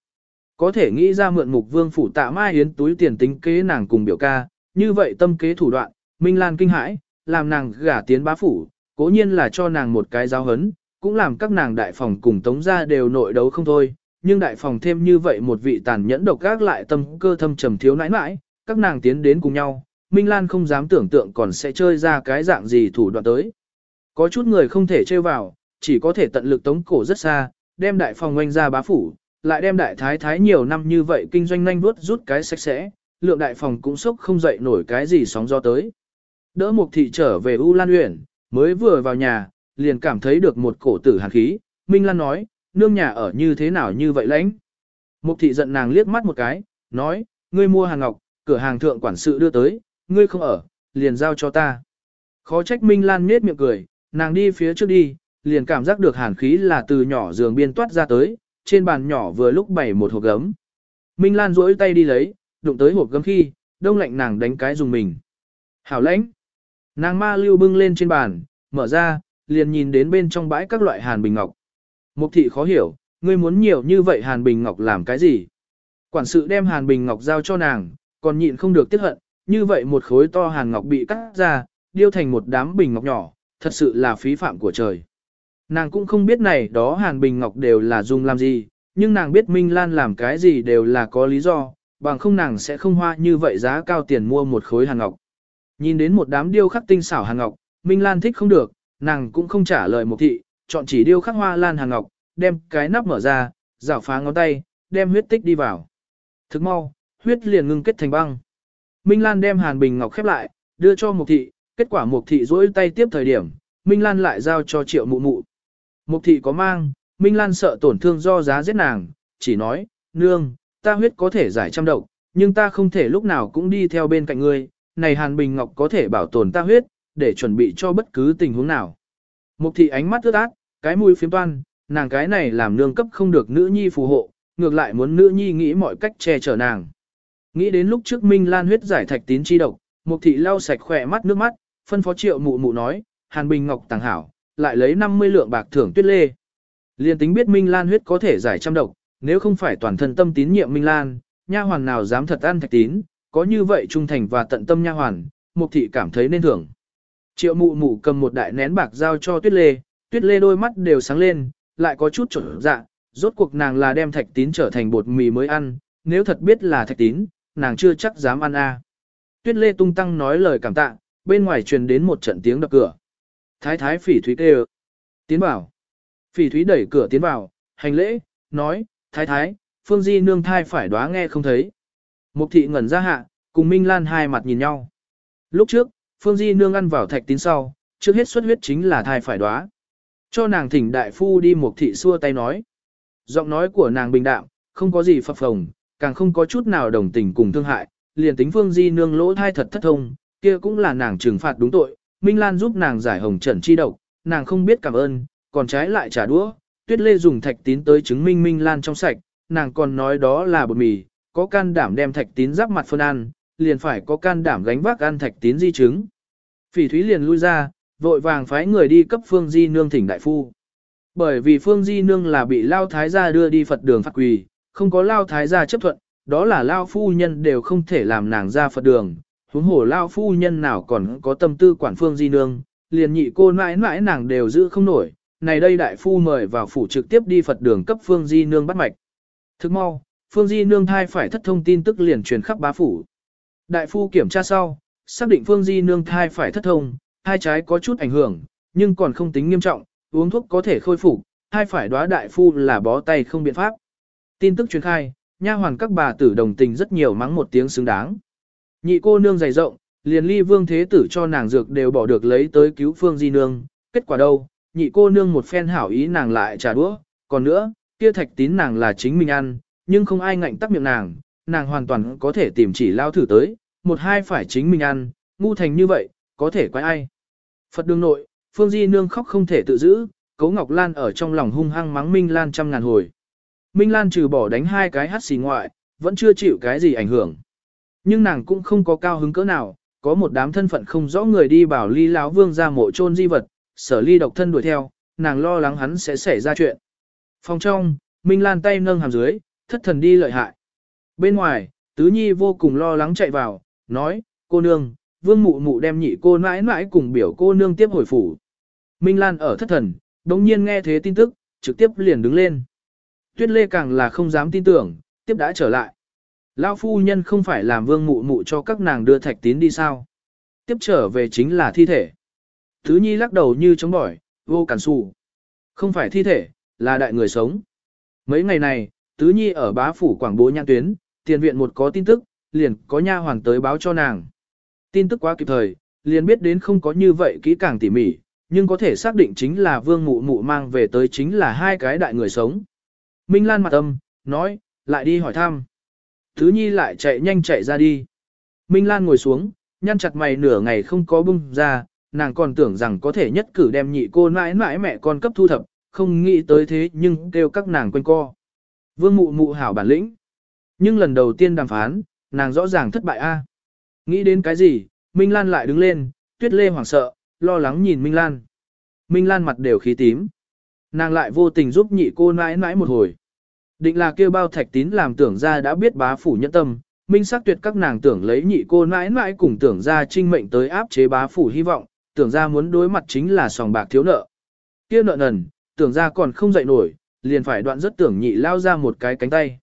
Có thể nghĩ ra mượn mục vương phủ tạ mai yến túi tiền tính kế nàng cùng biểu ca, như vậy tâm kế thủ đoạn, Minh Lan kinh hãi, làm nàng gả tiến bá phủ, cố nhiên là cho nàng một cái giáo hấn, cũng làm các nàng đại phòng cùng tống gia đều nội đấu không thôi, nhưng đại phòng thêm như vậy một vị tàn nhẫn độc gác lại tâm cơ thâm trầm thiếu nãi nãi, các nàng tiến đến cùng nhau, Minh Lan không dám tưởng tượng còn sẽ chơi ra cái dạng gì thủ đoạn tới. Có chút người không thể chơi vào, chỉ có thể tận lực tống cổ rất xa, đem đại phòng oanh ra bá phủ, lại đem đại thái thái nhiều năm như vậy kinh doanh nhanh vuốt rút cái sạch sẽ, lượng đại phòng cũng sốc không dậy nổi cái gì sóng do tới. Đỡ Mục thị trở về U Lan Uyển, mới vừa vào nhà, liền cảm thấy được một cổ tử hàn khí, Minh Lan nói, nương nhà ở như thế nào như vậy lãnh. Mục thị giận nàng liếc mắt một cái, nói, ngươi mua hàng ngọc, cửa hàng thượng quản sự đưa tới, ngươi không ở, liền giao cho ta. Khó trách Minh Lan nết miệng cười, nàng đi phía trước đi, liền cảm giác được hàn khí là từ nhỏ giường biên toát ra tới, trên bàn nhỏ vừa lúc bày một hộp gấm. Minh Lan duỗi tay đi lấy, đụng tới hộp gấm khi, đông lạnh nàng đánh cái dùng mình. Hảo lãnh. Nàng ma lưu bưng lên trên bàn, mở ra, liền nhìn đến bên trong bãi các loại hàn bình ngọc. Mục thị khó hiểu, ngươi muốn nhiều như vậy hàn bình ngọc làm cái gì? Quản sự đem hàn bình ngọc giao cho nàng, còn nhịn không được tiếc hận, như vậy một khối to hàn ngọc bị cắt ra, điêu thành một đám bình ngọc nhỏ, thật sự là phí phạm của trời. Nàng cũng không biết này đó hàn bình ngọc đều là dùng làm gì, nhưng nàng biết Minh Lan làm cái gì đều là có lý do, bằng không nàng sẽ không hoa như vậy giá cao tiền mua một khối hàn ngọc. Nhìn đến một đám điêu khắc tinh xảo hàn ngọc, Minh Lan thích không được, nàng cũng không trả lời một thị, chọn chỉ điêu khắc hoa lan hàn ngọc, đem cái nắp mở ra, rảo phá ngón tay, đem huyết tích đi vào. Thức mau, huyết liền ngưng kết thành băng. Minh Lan đem hàn bình ngọc khép lại, đưa cho Mục thị, kết quả Mục thị rỗi tay tiếp thời điểm, Minh Lan lại giao cho triệu mụ mụ. Mục thị có mang, Minh Lan sợ tổn thương do giá giết nàng, chỉ nói, nương, ta huyết có thể giải trăm độc, nhưng ta không thể lúc nào cũng đi theo bên cạnh ngươi, này hàn bình ngọc có thể bảo tồn ta huyết, để chuẩn bị cho bất cứ tình huống nào. Mục thị ánh mắt ướt át, cái mũi phiếm toan, nàng cái này làm nương cấp không được nữ nhi phù hộ, ngược lại muốn nữ nhi nghĩ mọi cách che chở nàng. Nghĩ đến lúc trước Minh Lan huyết giải thạch tín chi độc, mục thị lau sạch khỏe mắt nước mắt, phân phó triệu mụ mụ nói, hàn bình ngọc tàng hảo, lại lấy 50 lượng bạc thưởng tuyết lê. Liên tính biết Minh Lan huyết có thể giải trăm độc, nếu không phải toàn thân tâm tín nhiệm Minh Lan, nha hoàn nào dám thật ăn thạch tín, có như vậy trung thành và tận tâm nha hoàn, mục thị cảm thấy nên thưởng. Triệu mụ mụ cầm một đại nén bạc giao cho tuyết lê, tuyết lê đôi mắt đều sáng lên, lại có chút trở dạ, rốt cuộc nàng là đem thạch tín trở thành bột mì mới ăn, nếu thật biết là thạch tín, nàng chưa chắc dám ăn a. Tuyết lê tung tăng nói lời cảm tạ, bên ngoài truyền đến một trận tiếng đập cửa. Thái thái phỉ thúy kêu. Tiến vào. Phỉ thúy đẩy cửa tiến vào, hành lễ, nói, thái thái, phương di nương thai phải đoá nghe không thấy. Mục thị ngẩn ra hạ, cùng Minh Lan hai mặt nhìn nhau. Lúc trước, Phương Di nương ăn vào thạch tín sau, trước hết xuất huyết chính là thai phải đoá. Cho nàng thỉnh đại phu đi Mục thị xua tay nói. Giọng nói của nàng bình đạm, không có gì phập phồng, càng không có chút nào đồng tình cùng thương hại, liền tính Phương Di nương lỗ thai thật thất thông, kia cũng là nàng trừng phạt đúng tội. Minh Lan giúp nàng giải hồng trần chi độc, nàng không biết cảm ơn, còn trái lại trả đũa. Tuyết Lê dùng thạch tín tới chứng minh Minh Lan trong sạch, nàng còn nói đó là bột mì, có can đảm đem thạch tín giáp mặt phân ăn, liền phải có can đảm gánh vác ăn thạch tín di chứng. Phỉ thúy liền lui ra, vội vàng phái người đi cấp phương di nương thỉnh đại phu. Bởi vì phương di nương là bị lao thái gia đưa đi Phật đường phạt quỳ, không có lao thái gia chấp thuận, đó là lao phu nhân đều không thể làm nàng ra Phật đường, huống hồ lao phu nhân nào còn có tâm tư quản phương di nương, liền nhị cô mãi mãi nàng đều giữ không nổi, này đây đại phu mời vào phủ trực tiếp đi Phật đường cấp phương di nương bắt mạch. Thức mau, phương di nương thai phải thất thông tin tức liền truyền khắp bá phủ. Đại phu kiểm tra sau, xác định phương di nương thai phải thất thông, thai trái có chút ảnh hưởng, nhưng còn không tính nghiêm trọng, uống thuốc có thể khôi phục, thai phải đóa đại phu là bó tay không biện pháp. Tin tức truyền khai, nha hoàn các bà tử đồng tình rất nhiều mắng một tiếng xứng đáng. Nhị cô nương dày rộng, liền ly vương thế tử cho nàng dược đều bỏ được lấy tới cứu phương di nương, kết quả đâu, nhị cô nương một phen hảo ý nàng lại trả đũa, còn nữa, kia thạch tín nàng là chính mình ăn, nhưng không ai ngạnh tắc miệng nàng, nàng hoàn toàn có thể tìm chỉ lao thử tới, một hai phải chính mình ăn, ngu thành như vậy, có thể quái ai. Phật đường nội, Phương Di Nương khóc không thể tự giữ, Cố Ngọc Lan ở trong lòng hung hăng mắng Minh Lan trăm ngàn hồi. Minh Lan trừ bỏ đánh hai cái hát xì ngoại, vẫn chưa chịu cái gì ảnh hưởng. Nhưng nàng cũng không có cao hứng cỡ nào, có một đám thân phận không rõ người đi bảo ly Láo vương ra mộ chôn di vật, sở ly độc thân đuổi theo, nàng lo lắng hắn sẽ xảy ra chuyện. Phòng trong, Minh Lan tay nâng hàm dưới, thất thần đi lợi hại. Bên ngoài, Tứ Nhi vô cùng lo lắng chạy vào, nói, cô nương, vương mụ mụ đem nhị cô mãi mãi cùng biểu cô nương tiếp hồi phủ. Minh Lan ở thất thần, đồng nhiên nghe thế tin tức, trực tiếp liền đứng lên. Tuyết Lê càng là không dám tin tưởng, tiếp đã trở lại. Lão phu nhân không phải làm vương mụ mụ cho các nàng đưa thạch tín đi sao. Tiếp trở về chính là thi thể. Thứ nhi lắc đầu như chống bỏi, vô cản xù. Không phải thi thể, là đại người sống. Mấy ngày này, Tứ Nhi ở bá phủ quảng bố nhãn tuyến, tiền viện một có tin tức, liền có nha hoàng tới báo cho nàng. Tin tức quá kịp thời, liền biết đến không có như vậy kỹ càng tỉ mỉ, nhưng có thể xác định chính là vương mụ mụ mang về tới chính là hai cái đại người sống. Minh Lan mặt âm, nói, lại đi hỏi thăm. Thứ nhi lại chạy nhanh chạy ra đi. Minh Lan ngồi xuống, nhăn chặt mày nửa ngày không có bung ra, nàng còn tưởng rằng có thể nhất cử đem nhị cô mãi mãi mẹ con cấp thu thập, không nghĩ tới thế nhưng kêu các nàng quên co. Vương mụ mụ hảo bản lĩnh. Nhưng lần đầu tiên đàm phán, nàng rõ ràng thất bại a. Nghĩ đến cái gì, Minh Lan lại đứng lên, tuyết lê hoảng sợ, lo lắng nhìn Minh Lan. Minh Lan mặt đều khí tím. Nàng lại vô tình giúp nhị cô nãi nãi một hồi. Định là kêu bao thạch tín làm tưởng ra đã biết bá phủ nhẫn tâm, minh sắc tuyệt các nàng tưởng lấy nhị cô nãi nãi cùng tưởng ra trinh mệnh tới áp chế bá phủ hy vọng, tưởng ra muốn đối mặt chính là sòng bạc thiếu nợ. Kia nợ nần, tưởng ra còn không dậy nổi, liền phải đoạn rất tưởng nhị lao ra một cái cánh tay.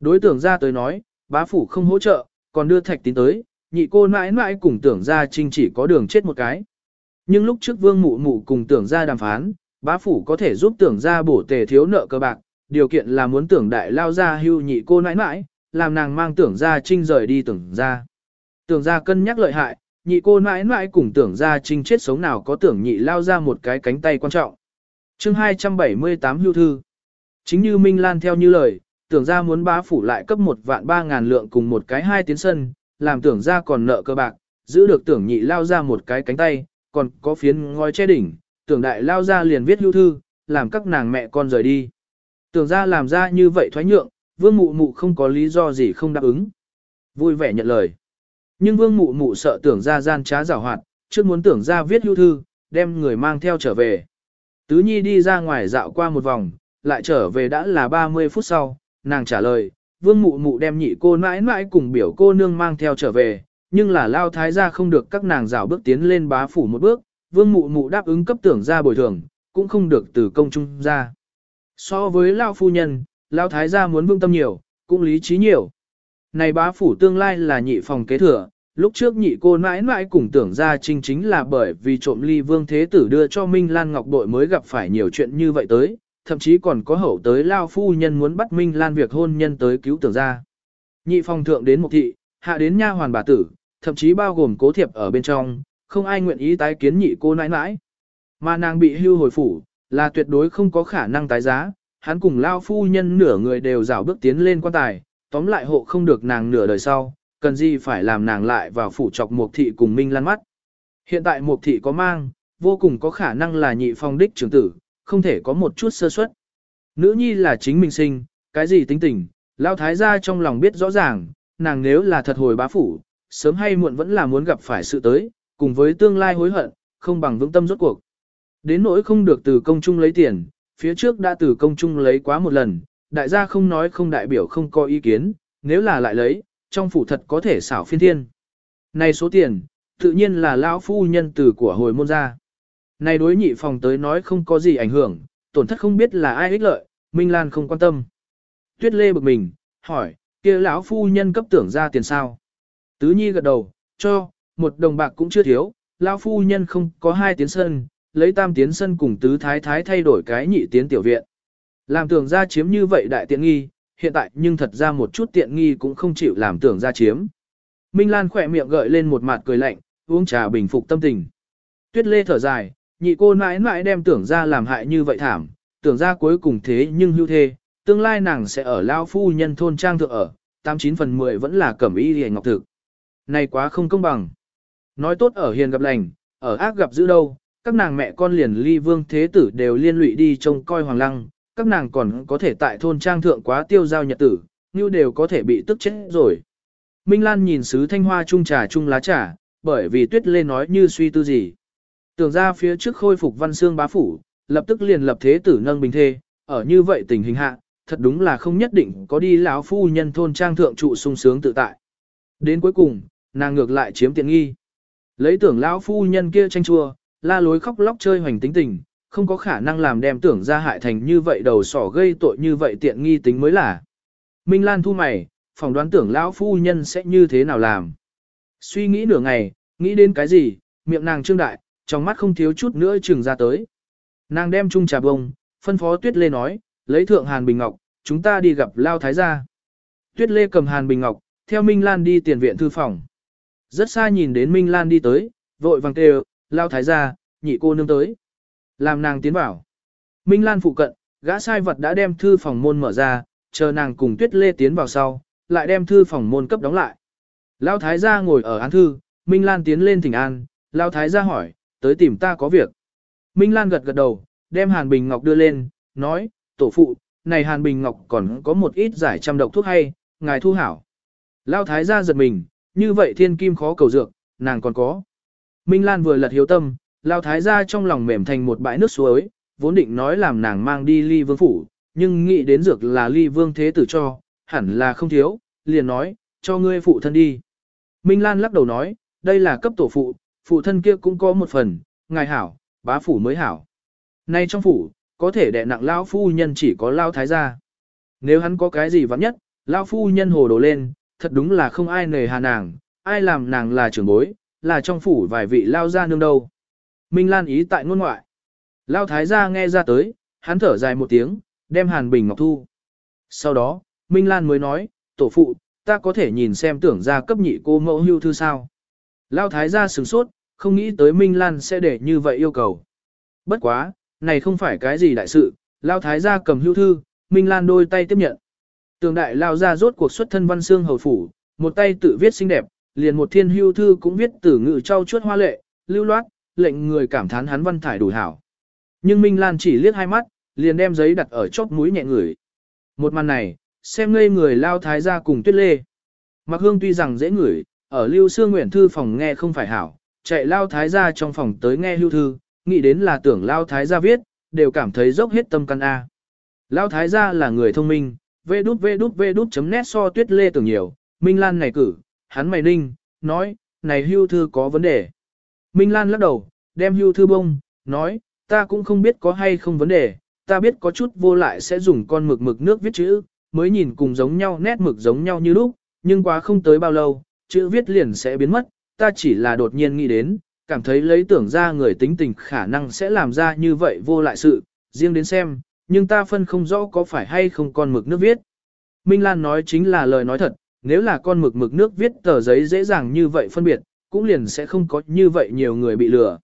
Đối tưởng ra tới nói, bá phủ không hỗ trợ, còn đưa thạch tín tới, nhị cô nãi nãi cùng tưởng ra trinh chỉ có đường chết một cái. Nhưng lúc trước vương mụ mụ cùng tưởng ra đàm phán, bá phủ có thể giúp tưởng ra bổ tề thiếu nợ cơ bạc, điều kiện là muốn tưởng đại lao ra hưu nhị cô nãi nãi, làm nàng mang tưởng ra trinh rời đi tưởng ra. Tưởng ra cân nhắc lợi hại, nhị cô nãi nãi cùng tưởng ra trinh chết sống nào có tưởng nhị lao ra một cái cánh tay quan trọng. chương 278 hưu thư. Chính như Minh Lan theo như lời, tưởng ra muốn bá phủ lại cấp một vạn ba ngàn lượng cùng một cái hai tiến sân, làm tưởng ra còn nợ cơ bạc, giữ được tưởng nhị lao ra một cái cánh tay, còn có phiến ngói che đỉnh, tưởng đại lao ra liền viết hưu thư, làm các nàng mẹ con rời đi. Tưởng ra làm ra như vậy thoái nhượng, vương mụ mụ không có lý do gì không đáp ứng. Vui vẻ nhận lời. Nhưng vương mụ mụ sợ tưởng ra gian trá giảo hoạt, trước muốn tưởng ra viết hưu thư, đem người mang theo trở về. Tứ Nhi đi ra ngoài dạo qua một vòng, lại trở về đã là 30 phút sau, nàng trả lời, vương mụ mụ đem nhị cô mãi mãi cùng biểu cô nương mang theo trở về, nhưng là lao thái gia không được các nàng rào bước tiến lên bá phủ một bước, vương mụ mụ đáp ứng cấp tưởng ra bồi thường, cũng không được từ công trung ra. So với lao phu nhân, lao thái gia muốn vương tâm nhiều, cũng lý trí nhiều. Này bá phủ tương lai là nhị phòng kế thừa, lúc trước nhị cô mãi mãi cùng tưởng ra chính chính là bởi vì trộm ly vương thế tử đưa cho Minh Lan Ngọc đội mới gặp phải nhiều chuyện như vậy tới, thậm chí còn có hậu tới lao phu nhân muốn bắt Minh Lan việc hôn nhân tới cứu tưởng ra. Nhị phòng thượng đến một thị, hạ đến nha hoàn bà tử, thậm chí bao gồm cố thiệp ở bên trong, không ai nguyện ý tái kiến nhị cô nãi nãi. Mà nàng bị hưu hồi phủ, là tuyệt đối không có khả năng tái giá, hắn cùng lao phu nhân nửa người đều rảo bước tiến lên quan tài, tóm lại hộ không được nàng nửa đời sau, cần gì phải làm nàng lại vào phủ chọc mục thị cùng Minh Lan mắt. Hiện tại mục thị có mang, vô cùng có khả năng là nhị phong đích trưởng tử, không thể có một chút sơ suất. Nữ nhi là chính mình sinh, cái gì tính tình, lao thái gia trong lòng biết rõ ràng, nàng nếu là thật hồi bá phủ, sớm hay muộn vẫn là muốn gặp phải sự tới, cùng với tương lai hối hận, không bằng vững tâm rốt cuộc. Đến nỗi không được từ công chung lấy tiền, phía trước đã từ công chung lấy quá một lần, đại gia không nói không đại biểu không có ý kiến, nếu là lại lấy, trong phủ thật có thể xảo phiên thiên. Này số tiền, tự nhiên là lão phu nhân từ của hồi môn ra. Này đối nhị phòng tới nói không có gì ảnh hưởng, tổn thất không biết là ai ích lợi, Minh Lan không quan tâm. Tuyết Lê bực mình, hỏi, kia lão phu nhân cấp tưởng ra tiền sao? Tứ Nhi gật đầu, cho, một đồng bạc cũng chưa thiếu, lão phu nhân không có hai tiến sân, lấy tam tiến sân cùng tứ thái thái thay đổi cái nhị tiến tiểu viện. Làm tưởng ra chiếm như vậy đại tiện nghi, hiện tại nhưng thật ra một chút tiện nghi cũng không chịu làm tưởng ra chiếm. Minh Lan khỏe miệng gợi lên một mặt cười lạnh, uống trà bình phục tâm tình. Tuyết lê thở dài, nhị cô mãi mãi đem tưởng ra làm hại như vậy thảm, tưởng ra cuối cùng thế nhưng hưu thê, tương lai nàng sẽ ở lao phu nhân thôn trang thượng ở, 89 phần 10 vẫn là cẩm y hề ngọc thực. Này quá không công bằng. Nói tốt ở hiền gặp lành, ở ác gặp dữ đâu, các nàng mẹ con liền ly vương thế tử đều liên lụy đi trông coi hoàng lăng, các nàng còn có thể tại thôn trang thượng quá tiêu giao nhật tử, như đều có thể bị tức chết rồi. Minh Lan nhìn sứ thanh hoa chung trà chung lá trà, bởi vì tuyết lê nói như suy tư gì. Tưởng ra phía trước khôi phục văn xương bá phủ, lập tức liền lập thế tử nâng bình thê, ở như vậy tình hình hạ, thật đúng là không nhất định có đi lão phu nhân thôn trang thượng trụ sung sướng tự tại. Đến cuối cùng, nàng ngược lại chiếm tiện nghi. Lấy tưởng lão phu nhân kia tranh chua, la lối khóc lóc chơi hoành tính tình, không có khả năng làm đem tưởng ra hại thành như vậy đầu sỏ gây tội như vậy tiện nghi tính mới là. Minh Lan thu mày, phỏng đoán tưởng lão phu nhân sẽ như thế nào làm. Suy nghĩ nửa ngày, nghĩ đến cái gì, miệng nàng trương đại, trong mắt không thiếu chút nữa chừng ra tới. Nàng đem chung trà bông, phân phó Tuyết Lê nói, lấy thượng Hàn Bình Ngọc, chúng ta đi gặp Lao Thái gia. Tuyết Lê cầm Hàn Bình Ngọc, theo Minh Lan đi tiền viện thư phòng. Rất xa nhìn đến Minh Lan đi tới, vội vàng kêu, Lao Thái gia, nhị cô nương tới. Làm nàng tiến vào. Minh Lan phụ cận, gã sai vật đã đem thư phòng môn mở ra, chờ nàng cùng Tuyết Lê tiến vào sau, lại đem thư phòng môn cấp đóng lại. Lao Thái gia ngồi ở án thư, Minh Lan tiến lên thỉnh an, Lao Thái gia hỏi, tới tìm ta có việc. Minh Lan gật gật đầu, đem Hàn Bình Ngọc đưa lên, nói, tổ phụ, này Hàn Bình Ngọc còn có một ít giải trăm độc thuốc hay, ngài thu hảo. Lao Thái gia giật mình, như vậy thiên kim khó cầu dược, nàng còn có. Minh Lan vừa lật hiếu tâm, Lao Thái gia trong lòng mềm thành một bãi nước suối, vốn định nói làm nàng mang đi ly vương phủ, nhưng nghĩ đến dược là ly vương thế tử cho, hẳn là không thiếu, liền nói, cho ngươi phụ thân đi. Minh Lan lắc đầu nói, đây là cấp tổ phụ, phụ thân kia cũng có một phần, ngài hảo, bá phủ mới hảo. Nay trong phủ, có thể đè nặng lao phu nhân chỉ có lao thái gia. Nếu hắn có cái gì vắng nhất, lao phu nhân hồ đồ lên, thật đúng là không ai nề hà nàng, ai làm nàng là trưởng bối, là trong phủ vài vị lao gia nương đâu. Minh Lan ý tại ngôn ngoại. Lao thái gia nghe ra tới, hắn thở dài một tiếng, đem hàn bình ngọc thu. Sau đó, Minh Lan mới nói, tổ phụ, ta có thể nhìn xem tưởng ra cấp nhị cô mẫu hưu thư sao. Lao thái gia sửng sốt, không nghĩ tới Minh Lan sẽ để như vậy yêu cầu. Bất quá, này không phải cái gì đại sự, Lao thái gia cầm hưu thư, Minh Lan đôi tay tiếp nhận. Tường đại Lao ra rốt cuộc xuất thân văn xương hầu phủ, một tay tự viết xinh đẹp, liền một thiên hưu thư cũng viết từ ngự trau chuốt hoa lệ, lưu loát, lệnh người cảm thán hắn văn thải đủ hảo. Nhưng Minh Lan chỉ liếc hai mắt, liền đem giấy đặt ở chóp mũi nhẹ người. Một màn này, xem ngây người lao thái gia cùng tuyết lê. Mặc hương tuy rằng dễ ngửi, ở lưu xương nguyện thư phòng nghe không phải hảo, chạy lao thái gia trong phòng tới nghe hưu thư, nghĩ đến là tưởng lao thái gia viết, đều cảm thấy dốc hết tâm căn A. Lao thái gia là người thông minh, vê đút vê đút vê đút chấm nét so tuyết lê tưởng nhiều, Minh Lan này cử, hắn mày ninh, nói, này hưu thư có vấn đề. Minh Lan lắc đầu, đem hưu thư bông, nói, ta cũng không biết có hay không vấn đề, ta biết có chút vô lại sẽ dùng con mực mực nước viết chữ, mới nhìn cùng giống nhau nét mực giống nhau như lúc, nhưng quá không tới bao lâu, chữ viết liền sẽ biến mất, ta chỉ là đột nhiên nghĩ đến, cảm thấy lấy tưởng ra người tính tình khả năng sẽ làm ra như vậy vô lại sự, riêng đến xem, nhưng ta phân không rõ có phải hay không con mực nước viết. Minh Lan nói chính là lời nói thật, nếu là con mực mực nước viết tờ giấy dễ dàng như vậy phân biệt, cũng liền sẽ không có như vậy nhiều người bị lừa.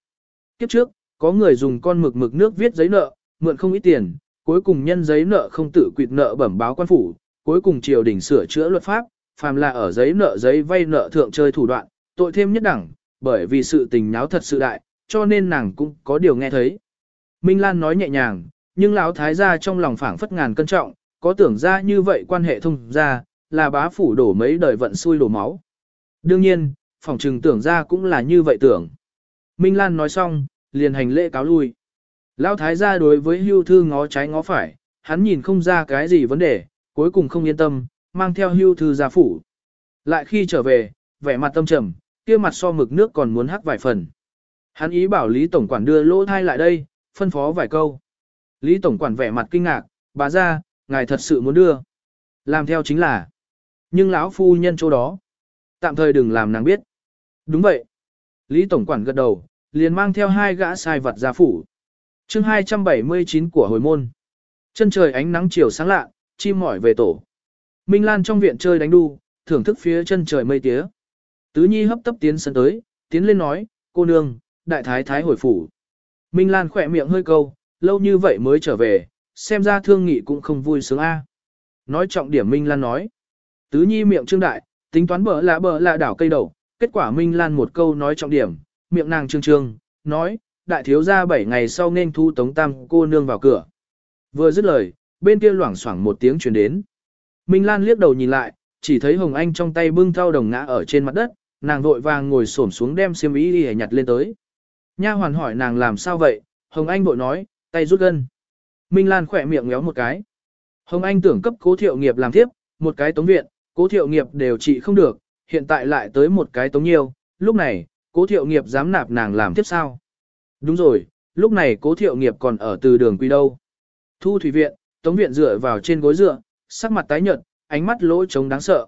Kiếp trước, có người dùng con mực mực nước viết giấy nợ, mượn không ít tiền, cuối cùng nhân giấy nợ không tự quyệt nợ bẩm báo quan phủ, cuối cùng triều đình sửa chữa luật pháp, phàm là ở giấy nợ giấy vay nợ thượng chơi thủ đoạn, tội thêm nhất đẳng, bởi vì sự tình náo thật sự đại, cho nên nàng cũng có điều nghe thấy. Minh Lan nói nhẹ nhàng, nhưng lão thái gia trong lòng phảng phất ngàn cân trọng, có tưởng ra như vậy quan hệ thông ra, là bá phủ đổ mấy đời vận xui đổ máu. Đương nhiên, phòng trừng tưởng ra cũng là như vậy tưởng. Minh Lan nói xong, liền hành lễ cáo lui. Lão thái gia đối với hưu thư ngó trái ngó phải, hắn nhìn không ra cái gì vấn đề, cuối cùng không yên tâm, mang theo hưu thư ra phủ. Lại khi trở về, vẻ mặt tâm trầm, kia mặt so mực nước còn muốn hắc vài phần. Hắn ý bảo Lý Tổng Quản đưa lỗ thai lại đây, phân phó vài câu. Lý Tổng Quản vẻ mặt kinh ngạc, bà ra, ngài thật sự muốn đưa. Làm theo chính là. Nhưng lão phu nhân chỗ đó. Tạm thời đừng làm nàng biết. Đúng vậy. Lý Tổng Quản gật đầu, liền mang theo hai gã sai vật ra phủ. chương 279 của hồi môn. Chân trời ánh nắng chiều sáng lạ, chim mỏi về tổ. Minh Lan trong viện chơi đánh đu, thưởng thức phía chân trời mây tía. Tứ Nhi hấp tấp tiến sân tới, tiến lên nói, cô nương, đại thái thái hồi phủ. Minh Lan khỏe miệng hơi câu, lâu như vậy mới trở về, xem ra thương nghị cũng không vui sướng a. Nói trọng điểm Minh Lan nói. Tứ Nhi miệng trương đại, tính toán bờ lạ bờ lạ đảo cây đầu, kết quả Minh Lan một câu nói trọng điểm, miệng nàng trương trương, nói, đại thiếu gia bảy ngày sau nên thu tống tam cô nương vào cửa. Vừa dứt lời, bên kia loảng xoảng một tiếng truyền đến. Minh Lan liếc đầu nhìn lại, chỉ thấy Hồng Anh trong tay bưng thau đồng ngã ở trên mặt đất, nàng vội vàng ngồi xổm xuống đem xiêm y đi nhặt lên tới. Nha hoàn hỏi nàng làm sao vậy, Hồng Anh vội nói, tay rút gân. Minh Lan khỏe miệng ngéo một cái. Hồng Anh tưởng cấp cố thiệu nghiệp làm tiếp, một cái tống viện, cố thiệu nghiệp đều trị không được, hiện tại lại tới một cái tống nhiêu, lúc này, cố thiệu nghiệp dám nạp nàng làm tiếp sao? Đúng rồi, lúc này cố thiệu nghiệp còn ở từ đường quy đâu. Thu thủy viện, tống viện dựa vào trên gối dựa, sắc mặt tái nhợt, ánh mắt lỗ trống đáng sợ.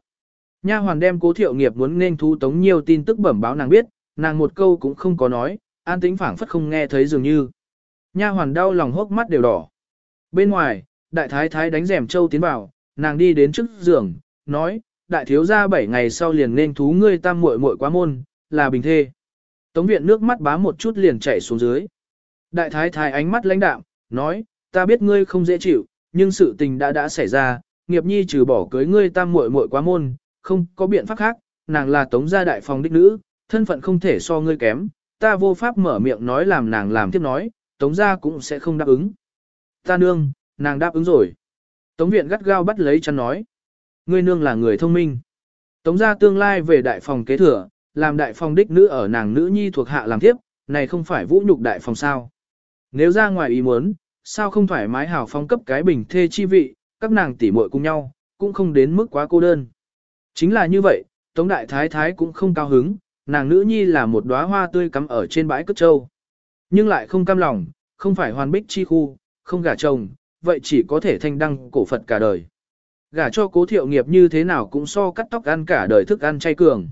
Nha hoàn đem cố thiệu nghiệp muốn nên thu tống nhiều tin tức bẩm báo nàng biết, nàng một câu cũng không có nói, an tĩnh phảng phất không nghe thấy dường như. Nha hoàn đau lòng hốc mắt đều đỏ. Bên ngoài, đại thái thái đánh rèm châu tiến vào, nàng đi đến trước giường, nói, đại thiếu gia bảy ngày sau liền nên thú ngươi tam muội muội quá môn, là bình thê. Tống viện nước mắt bá một chút liền chảy xuống dưới. Đại thái thái ánh mắt lãnh đạm, nói, ta biết ngươi không dễ chịu, nhưng sự tình đã đã xảy ra, nghiệp nhi trừ bỏ cưới ngươi tam muội muội quá môn, không có biện pháp khác, nàng là tống gia đại phòng đích nữ, thân phận không thể so ngươi kém, ta vô pháp mở miệng nói làm nàng làm tiếp nói, tống gia cũng sẽ không đáp ứng. Ta nương, nàng đáp ứng rồi. Tống viện gắt gao bắt lấy chăn nói. Ngươi nương là người thông minh. Tống gia tương lai về đại phòng kế thừa, làm đại phòng đích nữ ở nàng nữ nhi thuộc hạ làm tiếp, này không phải vũ nhục đại phòng sao. Nếu ra ngoài ý muốn, sao không thoải mái hào phong cấp cái bình thê chi vị, các nàng tỉ muội cùng nhau, cũng không đến mức quá cô đơn. Chính là như vậy, Tống Đại Thái Thái cũng không cao hứng, nàng nữ nhi là một đóa hoa tươi cắm ở trên bãi cất châu, Nhưng lại không cam lòng, không phải hoàn bích chi khu, không gả chồng, vậy chỉ có thể thanh đăng cổ Phật cả đời. Gả cho cố thiệu nghiệp như thế nào cũng so cắt tóc ăn cả đời thức ăn chay cường.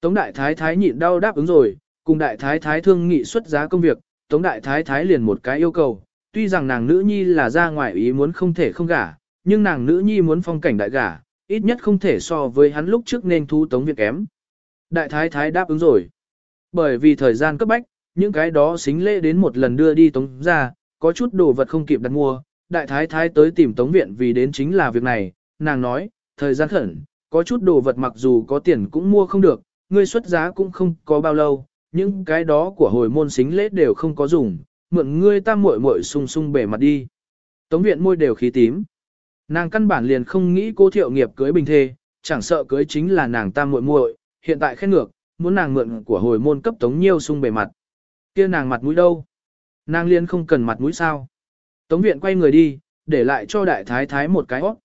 Tống Đại Thái Thái nhịn đau đáp ứng rồi, cùng Đại Thái Thái thương nghị xuất giá công việc, Tống Đại Thái Thái liền một cái yêu cầu, tuy rằng nàng nữ nhi là ra ngoài ý muốn không thể không gả, nhưng nàng nữ nhi muốn phong cảnh đại gả, ít nhất không thể so với hắn lúc trước nên thu Tống việc kém. Đại Thái Thái đáp ứng rồi. Bởi vì thời gian cấp bách, những cái đó xính lễ đến một lần đưa đi Tống ra, có chút đồ vật không kịp đặt mua, Đại Thái Thái tới tìm Tống Viện vì đến chính là việc này, nàng nói, thời gian khẩn, có chút đồ vật mặc dù có tiền cũng mua không được, ngươi xuất giá cũng không có bao lâu, những cái đó của hồi môn xính lễ đều không có dùng, mượn ngươi tam muội muội sung sung bể mặt đi. Tống viện môi đều khí tím. Nàng căn bản liền không nghĩ cô thiệu nghiệp cưới bình thê, chẳng sợ cưới chính là nàng tam muội muội, hiện tại khen ngược, muốn nàng mượn của hồi môn cấp tống nhiêu sung bề mặt. kia nàng mặt mũi đâu? Nàng liền không cần mặt mũi sao? Tống viện quay người đi, để lại cho đại thái thái một cái óc.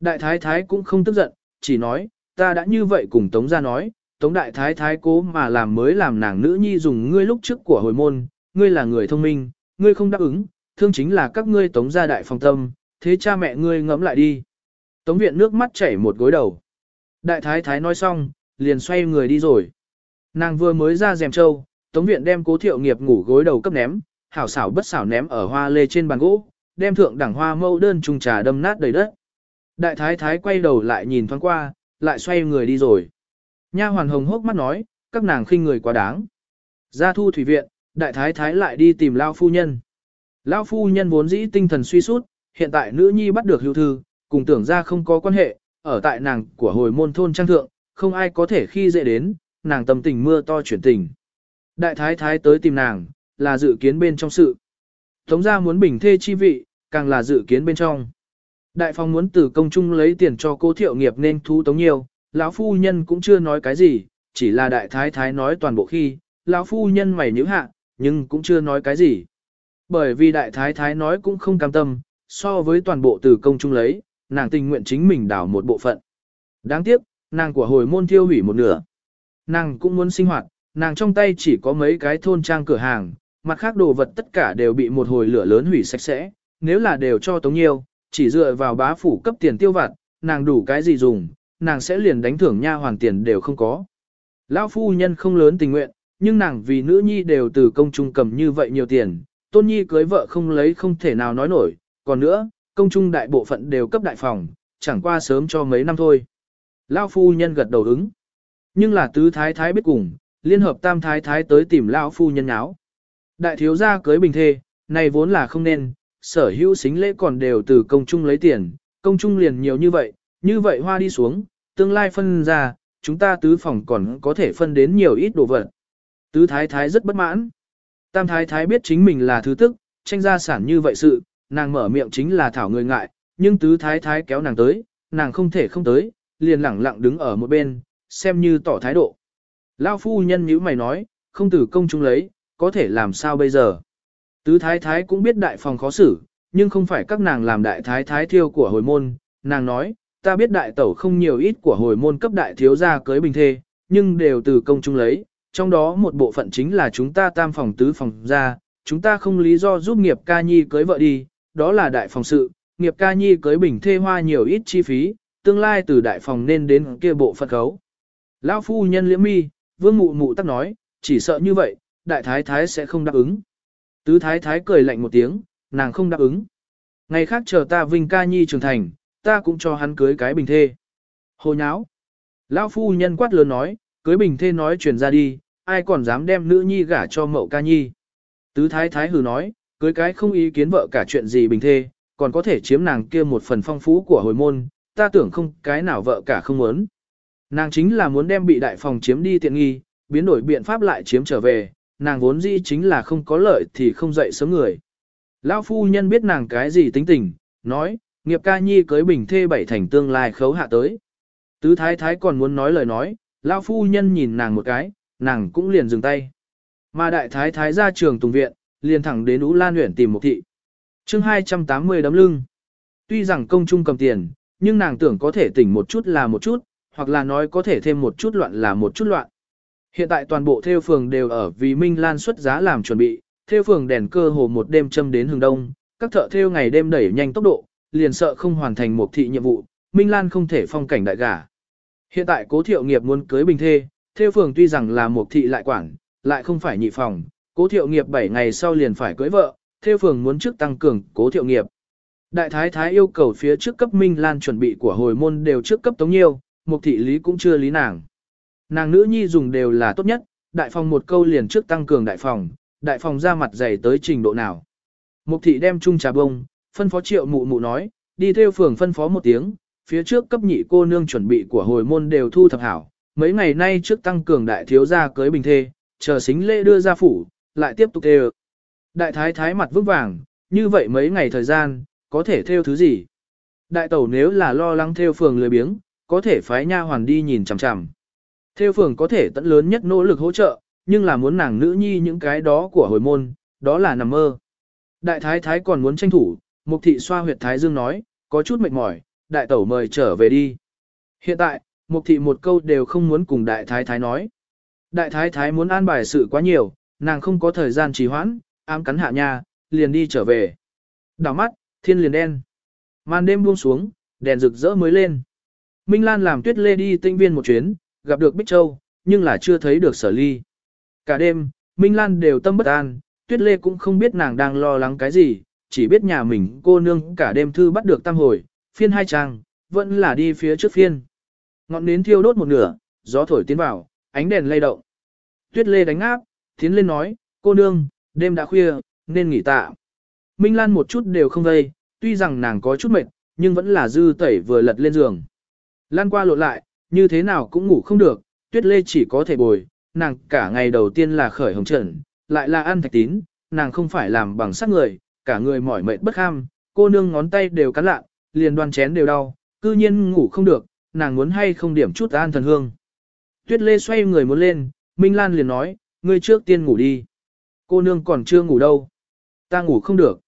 Đại thái thái cũng không tức giận, chỉ nói, ta đã như vậy cùng tống ra nói, tống đại thái thái cố mà làm mới làm nàng nữ nhi dùng ngươi lúc trước của hồi môn, ngươi là người thông minh, ngươi không đáp ứng, thương chính là các ngươi tống gia đại phòng tâm, thế cha mẹ ngươi ngẫm lại đi. Tống viện nước mắt chảy một gối đầu. Đại thái thái nói xong, liền xoay người đi rồi. Nàng vừa mới ra rèm trâu, tống viện đem cố thiệu nghiệp ngủ gối đầu cấp ném, hảo xảo bất xảo ném ở hoa lê trên bàn gỗ, đem thượng đẳng hoa mâu đơn trùng trà đâm nát đầy đất. Đại thái thái quay đầu lại nhìn thoáng qua, lại xoay người đi rồi. Nha hoàn hồng hốc mắt nói, các nàng khinh người quá đáng. Ra thu thủy viện, đại thái thái lại đi tìm lao phu nhân. Lao phu nhân vốn dĩ tinh thần suy sút, hiện tại nữ nhi bắt được hưu thư, cùng tưởng ra không có quan hệ, ở tại nàng của hồi môn thôn trang thượng, không ai có thể khi dễ đến, nàng tâm tình mưa to chuyển tình. Đại thái thái tới tìm nàng, là dự kiến bên trong sự. Tống gia muốn bình thê chi vị, càng là dự kiến bên trong. Đại phòng muốn từ công trung lấy tiền cho cô thiệu nghiệp nên thu tống nhiều, lão phu nhân cũng chưa nói cái gì, chỉ là đại thái thái nói toàn bộ khi, lão phu nhân mày nhíu hạ, nhưng cũng chưa nói cái gì. Bởi vì đại thái thái nói cũng không cam tâm, so với toàn bộ từ công trung lấy, nàng tình nguyện chính mình đảo một bộ phận. Đáng tiếc, nàng của hồi môn thiêu hủy một nửa. Nàng cũng muốn sinh hoạt, nàng trong tay chỉ có mấy cái thôn trang cửa hàng, mặt khác đồ vật tất cả đều bị một hồi lửa lớn hủy sạch sẽ, nếu là đều cho tống nhiêu, chỉ dựa vào bá phủ cấp tiền tiêu vặt, nàng đủ cái gì dùng, nàng sẽ liền đánh thưởng nha hoàn tiền đều không có. Lão phu nhân không lớn tình nguyện, nhưng nàng vì nữ nhi đều từ công trung cầm như vậy nhiều tiền, tôn nhi cưới vợ không lấy không thể nào nói nổi, còn nữa, công trung đại bộ phận đều cấp đại phòng, chẳng qua sớm cho mấy năm thôi. Lão phu nhân gật đầu ứng. Nhưng là tứ thái thái biết cùng, liên hợp tam thái thái tới tìm lão phu nhân áo. Đại thiếu gia cưới bình thê, này vốn là không nên, sở hữu xính lễ còn đều từ công trung lấy tiền, công trung liền nhiều như vậy, như vậy hoa đi xuống, tương lai phân ra, chúng ta tứ phòng còn có thể phân đến nhiều ít đồ vật. Tứ thái thái rất bất mãn. Tam thái thái biết chính mình là thứ tức, tranh gia sản như vậy sự, nàng mở miệng chính là thảo người ngại, nhưng tứ thái thái kéo nàng tới, nàng không thể không tới, liền lẳng lặng đứng ở một bên, xem như tỏ thái độ. Lao phu nhân như mày nói, không tử công chúng lấy, có thể làm sao bây giờ. Tứ thái thái cũng biết đại phòng khó xử, nhưng không phải các nàng làm đại thái thái thiêu của hồi môn, nàng nói, ta biết đại tẩu không nhiều ít của hồi môn cấp đại thiếu gia cưới bình thê, nhưng đều từ công chúng lấy, trong đó một bộ phận chính là chúng ta tam phòng tứ phòng ra, chúng ta không lý do giúp nghiệp ca nhi cưới vợ đi, đó là đại phòng sự, nghiệp ca nhi cưới bình thê hoa nhiều ít chi phí, tương lai từ đại phòng nên đến kia bộ phận khấu. Lão phu nhân liễm mi, vương mụ mụ tắc nói, chỉ sợ như vậy, đại thái thái sẽ không đáp ứng. Tứ thái thái cười lạnh một tiếng, nàng không đáp ứng. Ngày khác chờ ta vinh ca nhi trưởng thành, ta cũng cho hắn cưới cái bình thê. Hồ nháo. Lão phu nhân quát lớn nói, cưới bình thê nói truyền ra đi, ai còn dám đem nữ nhi gả cho mậu ca nhi. Tứ thái thái hừ nói, cưới cái không ý kiến vợ cả chuyện gì bình thê, còn có thể chiếm nàng kia một phần phong phú của hồi môn, ta tưởng không cái nào vợ cả không muốn. Nàng chính là muốn đem bị đại phòng chiếm đi tiện nghi, biến đổi biện pháp lại chiếm trở về, nàng vốn dĩ chính là không có lợi thì không dậy sớm người. Lão phu nhân biết nàng cái gì tính tình, nói, nghiệp ca nhi cưới bình thê bảy thành tương lai khấu hạ tới. Tứ thái thái còn muốn nói lời nói, lão phu nhân nhìn nàng một cái, nàng cũng liền dừng tay. Mà đại thái thái ra trường tùng viện, liền thẳng đến Ú Lan huyện tìm một thị. chương 280 đấm lưng. Tuy rằng công trung cầm tiền, nhưng nàng tưởng có thể tỉnh một chút là một chút, hoặc là nói có thể thêm một chút loạn là một chút loạn. Hiện tại toàn bộ theo phường đều ở vì Minh Lan xuất giá làm chuẩn bị, theo phường đèn cơ hồ một đêm châm đến hướng đông, các thợ theo ngày đêm đẩy nhanh tốc độ, liền sợ không hoàn thành một thị nhiệm vụ, Minh Lan không thể phong cảnh đại gả. Hiện tại cố thiệu nghiệp muốn cưới bình thê, theo phường tuy rằng là một thị lại quản, lại không phải nhị phòng, cố thiệu nghiệp 7 ngày sau liền phải cưới vợ, theo phường muốn trước tăng cường cố thiệu nghiệp. Đại thái thái yêu cầu phía trước cấp Minh Lan chuẩn bị của hồi môn đều trước cấp tống nhiêu, một thị lý cũng chưa lý nàng. Nàng nữ nhi dùng đều là tốt nhất, đại phòng một câu liền trước tăng cường đại phòng, đại phòng ra mặt dày tới trình độ nào. Mục thị đem chung trà bông, phân phó triệu mụ mụ nói, đi theo phường phân phó một tiếng, phía trước cấp nhị cô nương chuẩn bị của hồi môn đều thu thập hảo, mấy ngày nay trước tăng cường đại thiếu gia cưới bình thê, chờ xính lễ đưa ra phủ, lại tiếp tục theo. Đại thái thái mặt vững vàng, như vậy mấy ngày thời gian, có thể theo thứ gì? Đại tẩu nếu là lo lắng theo phường lười biếng, có thể phái nha hoàn đi nhìn chằm chằm. Theo phường có thể tận lớn nhất nỗ lực hỗ trợ, nhưng là muốn nàng nữ nhi những cái đó của hồi môn, đó là nằm mơ. Đại thái thái còn muốn tranh thủ, mục thị xoa huyệt thái dương nói, có chút mệt mỏi, đại tẩu mời trở về đi. Hiện tại, mục thị một câu đều không muốn cùng đại thái thái nói. Đại thái thái muốn an bài sự quá nhiều, nàng không có thời gian trì hoãn, ám cắn hạ nha, liền đi trở về. Đảo mắt, thiên liền đen. Màn đêm buông xuống, đèn rực rỡ mới lên. Minh Lan làm tuyết lê đi tinh viên một chuyến, gặp được Bích Châu, nhưng là chưa thấy được sở ly. Cả đêm, Minh Lan đều tâm bất an, tuyết lê cũng không biết nàng đang lo lắng cái gì, chỉ biết nhà mình cô nương cả đêm thư bắt được tam hồi, phiên hai trang, vẫn là đi phía trước phiên. Ngọn nến thiêu đốt một nửa, gió thổi tiến vào, ánh đèn lay động. Tuyết lê đánh áp, tiến lên nói, cô nương, đêm đã khuya, nên nghỉ tạ. Minh Lan một chút đều không vây, tuy rằng nàng có chút mệt, nhưng vẫn là dư tẩy vừa lật lên giường. Lan qua lộ lại, như thế nào cũng ngủ không được, tuyết lê chỉ có thể bồi, nàng cả ngày đầu tiên là khởi hồng trần, lại là ăn thạch tín, nàng không phải làm bằng sắc người, cả người mỏi mệt bất ham, cô nương ngón tay đều cắn lạ, liền đoan chén đều đau, cư nhiên ngủ không được, nàng muốn hay không điểm chút an thần hương. Tuyết Lê xoay người muốn lên, Minh Lan liền nói, ngươi trước tiên ngủ đi. Cô nương còn chưa ngủ đâu. Ta ngủ không được.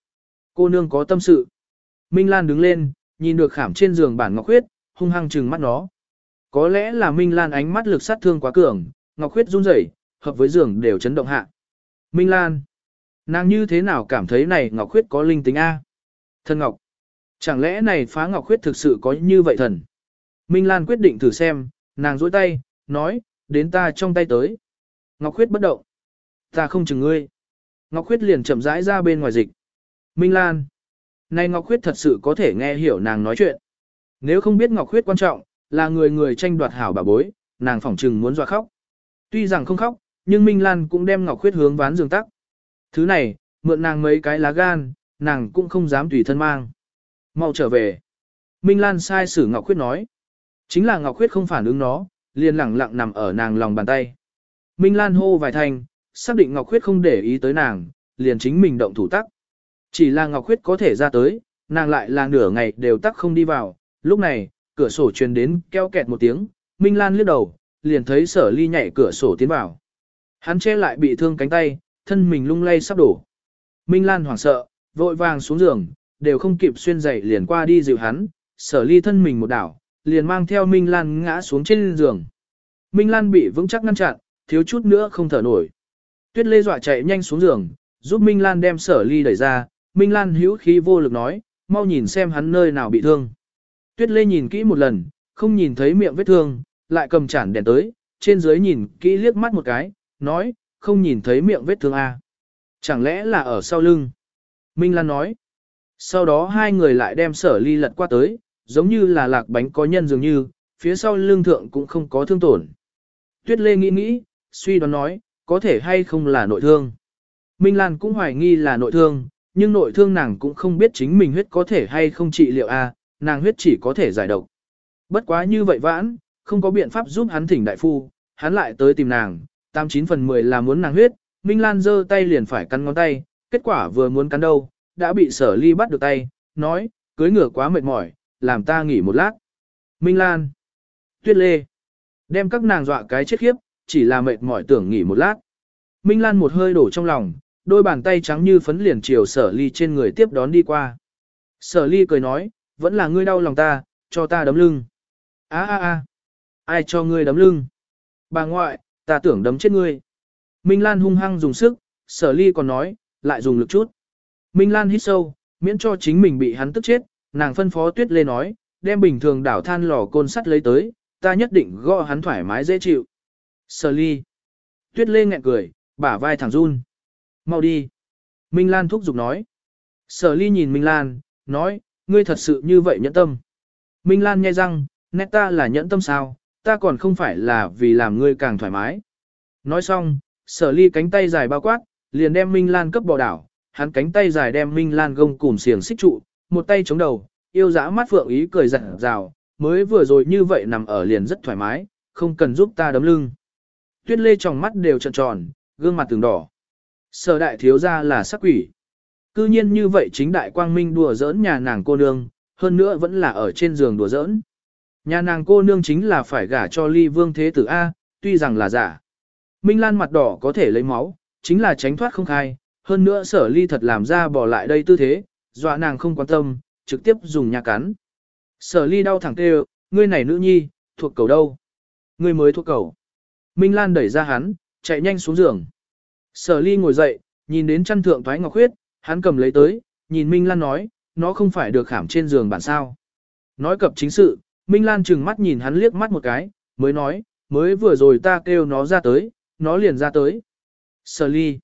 Cô nương có tâm sự. Minh Lan đứng lên, nhìn được khảm trên giường bản Ngọc Khuyết, hung hăng trừng mắt nó. Có lẽ là Minh Lan ánh mắt lực sát thương quá cường, Ngọc Khuyết run rẩy, hợp với giường đều chấn động hạ. Minh Lan, nàng như thế nào cảm thấy này Ngọc Khuyết có linh tính A? Thân Ngọc, chẳng lẽ này phá Ngọc Khuyết thực sự có như vậy thần? Minh Lan quyết định thử xem, nàng dối tay, nói, đến ta trong tay tới. Ngọc Khuyết bất động. Ta không chừng ngươi. Ngọc Khuyết liền chậm rãi ra bên ngoài dịch. Minh Lan. Này Ngọc Khuyết thật sự có thể nghe hiểu nàng nói chuyện. Nếu không biết Ngọc Khuyết quan trọng, là người người tranh đoạt hảo bà bối, nàng phỏng trừng muốn dọa khóc. Tuy rằng không khóc, nhưng Minh Lan cũng đem Ngọc Khuyết hướng ván giường tắc. Thứ này, mượn nàng mấy cái lá gan, nàng cũng không dám tùy thân mang. Mau trở về. Minh Lan sai sử Ngọc Khuyết nói. Chính là Ngọc Khuyết không phản ứng nó, liền lẳng lặng nằm ở nàng lòng bàn tay. Minh Lan hô vài thanh, xác định Ngọc Khuyết không để ý tới nàng, liền chính mình động thủ tắc. Chỉ là Ngọc Khuyết có thể ra tới, nàng lại là nửa ngày đều tắc không đi vào. Lúc này, cửa sổ truyền đến keo kẹt một tiếng, Minh Lan liếc đầu, liền thấy sở ly nhảy cửa sổ tiến vào. Hắn che lại bị thương cánh tay, thân mình lung lay sắp đổ. Minh Lan hoảng sợ, vội vàng xuống giường, đều không kịp xuyên giày liền qua đi dịu hắn, sở ly thân mình một đảo, liền mang theo Minh Lan ngã xuống trên giường. Minh Lan bị vững chắc ngăn chặn, thiếu chút nữa không thở nổi. Tuyết Lê dọa chạy nhanh xuống giường, giúp Minh Lan đem sở ly đẩy ra, Minh Lan hữu khí vô lực nói, mau nhìn xem hắn nơi nào bị thương. Tuyết Lê nhìn kỹ một lần, không nhìn thấy miệng vết thương, lại cầm chản đèn tới, trên dưới nhìn kỹ liếc mắt một cái, nói, không nhìn thấy miệng vết thương à. Chẳng lẽ là ở sau lưng? Minh Lan nói. Sau đó hai người lại đem sở ly lật qua tới, giống như là lạc bánh có nhân dường như, phía sau lưng thượng cũng không có thương tổn. Tuyết Lê nghĩ nghĩ, suy đoán nói, có thể hay không là nội thương. Minh Lan cũng hoài nghi là nội thương, nhưng nội thương nàng cũng không biết chính mình huyết có thể hay không trị liệu a, à, nàng huyết chỉ có thể giải độc. Bất quá như vậy vãn, không có biện pháp giúp hắn thỉnh đại phu, hắn lại tới tìm nàng, 89 phần 10 là muốn nàng huyết, Minh Lan giơ tay liền phải cắn ngón tay, kết quả vừa muốn cắn đâu, đã bị sở ly bắt được tay, nói, cưới ngựa quá mệt mỏi, làm ta nghỉ một lát. Minh Lan, Tuyết Lê, đem các nàng dọa cái chết khiếp, chỉ là mệt mỏi tưởng nghỉ một lát. Minh Lan một hơi đổ trong lòng, đôi bàn tay trắng như phấn liền chiều sở ly trên người tiếp đón đi qua. Sở ly cười nói, vẫn là ngươi đau lòng ta, cho ta đấm lưng. á a a ai cho ngươi đấm lưng? Bà ngoại, ta tưởng đấm chết ngươi. Minh Lan hung hăng dùng sức, sở ly còn nói, lại dùng lực chút. Minh Lan hít sâu, miễn cho chính mình bị hắn tức chết, nàng phân phó tuyết lê nói, đem bình thường đảo than lò côn sắt lấy tới, ta nhất định gõ hắn thoải mái dễ chịu. Sở ly. Tuyết lê nghẹn cười, bả vai thẳng run. Mau đi. Minh Lan thúc giục nói. Sở ly nhìn Minh Lan, nói, ngươi thật sự như vậy nhẫn tâm. Minh Lan nghe răng, nét ta là nhẫn tâm sao, ta còn không phải là vì làm ngươi càng thoải mái. Nói xong, sở ly cánh tay dài bao quát, liền đem Minh Lan cấp bò đảo, hắn cánh tay dài đem Minh Lan gông cùm xiềng xích trụ, một tay chống đầu, yêu dã mắt phượng ý cười rạng rào, mới vừa rồi như vậy nằm ở liền rất thoải mái, không cần giúp ta đấm lưng. Tuyết lê trong mắt đều tròn tròn, gương mặt từng đỏ. Sở đại thiếu ra là sắc quỷ. Cư nhiên như vậy chính đại quang minh đùa giỡn nhà nàng cô nương, hơn nữa vẫn là ở trên giường đùa giỡn. Nhà nàng cô nương chính là phải gả cho ly vương thế tử A, tuy rằng là giả. Minh Lan mặt đỏ có thể lấy máu, chính là tránh thoát không khai, hơn nữa sở ly thật làm ra bỏ lại đây tư thế, dọa nàng không quan tâm, trực tiếp dùng nhà cắn. Sở ly đau thẳng tê ngươi này nữ nhi, thuộc cầu đâu? Ngươi mới thuộc cầu. Minh Lan đẩy ra hắn, chạy nhanh xuống giường. Sở ly ngồi dậy, nhìn đến chăn thượng thoái ngọc khuyết hắn cầm lấy tới, nhìn Minh Lan nói, nó không phải được khảm trên giường bản sao. Nói cập chính sự, Minh Lan trừng mắt nhìn hắn liếc mắt một cái, mới nói, mới vừa rồi ta kêu nó ra tới, nó liền ra tới. Sở ly.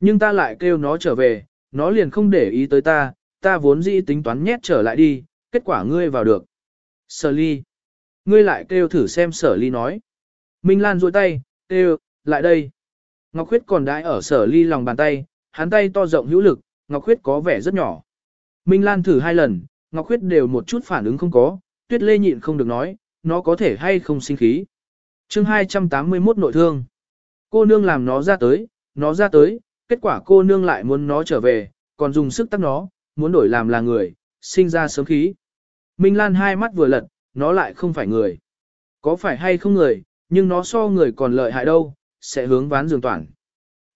Nhưng ta lại kêu nó trở về, nó liền không để ý tới ta, ta vốn dĩ tính toán nhét trở lại đi, kết quả ngươi vào được. Sở ly. Ngươi lại kêu thử xem sở ly nói. Minh Lan duỗi tay, kêu, lại đây. Ngọc Khuyết còn đãi ở sở ly lòng bàn tay, hắn tay to rộng hữu lực, Ngọc Khuyết có vẻ rất nhỏ. Minh Lan thử hai lần, Ngọc Khuyết đều một chút phản ứng không có, tuyết lê nhịn không được nói, nó có thể hay không sinh khí. chương 281 nội thương. Cô nương làm nó ra tới, nó ra tới, kết quả cô nương lại muốn nó trở về, còn dùng sức tắt nó, muốn đổi làm là người, sinh ra sớm khí. Minh Lan hai mắt vừa lật, nó lại không phải người. Có phải hay không người, nhưng nó so người còn lợi hại đâu, sẽ hướng ván giường toàn.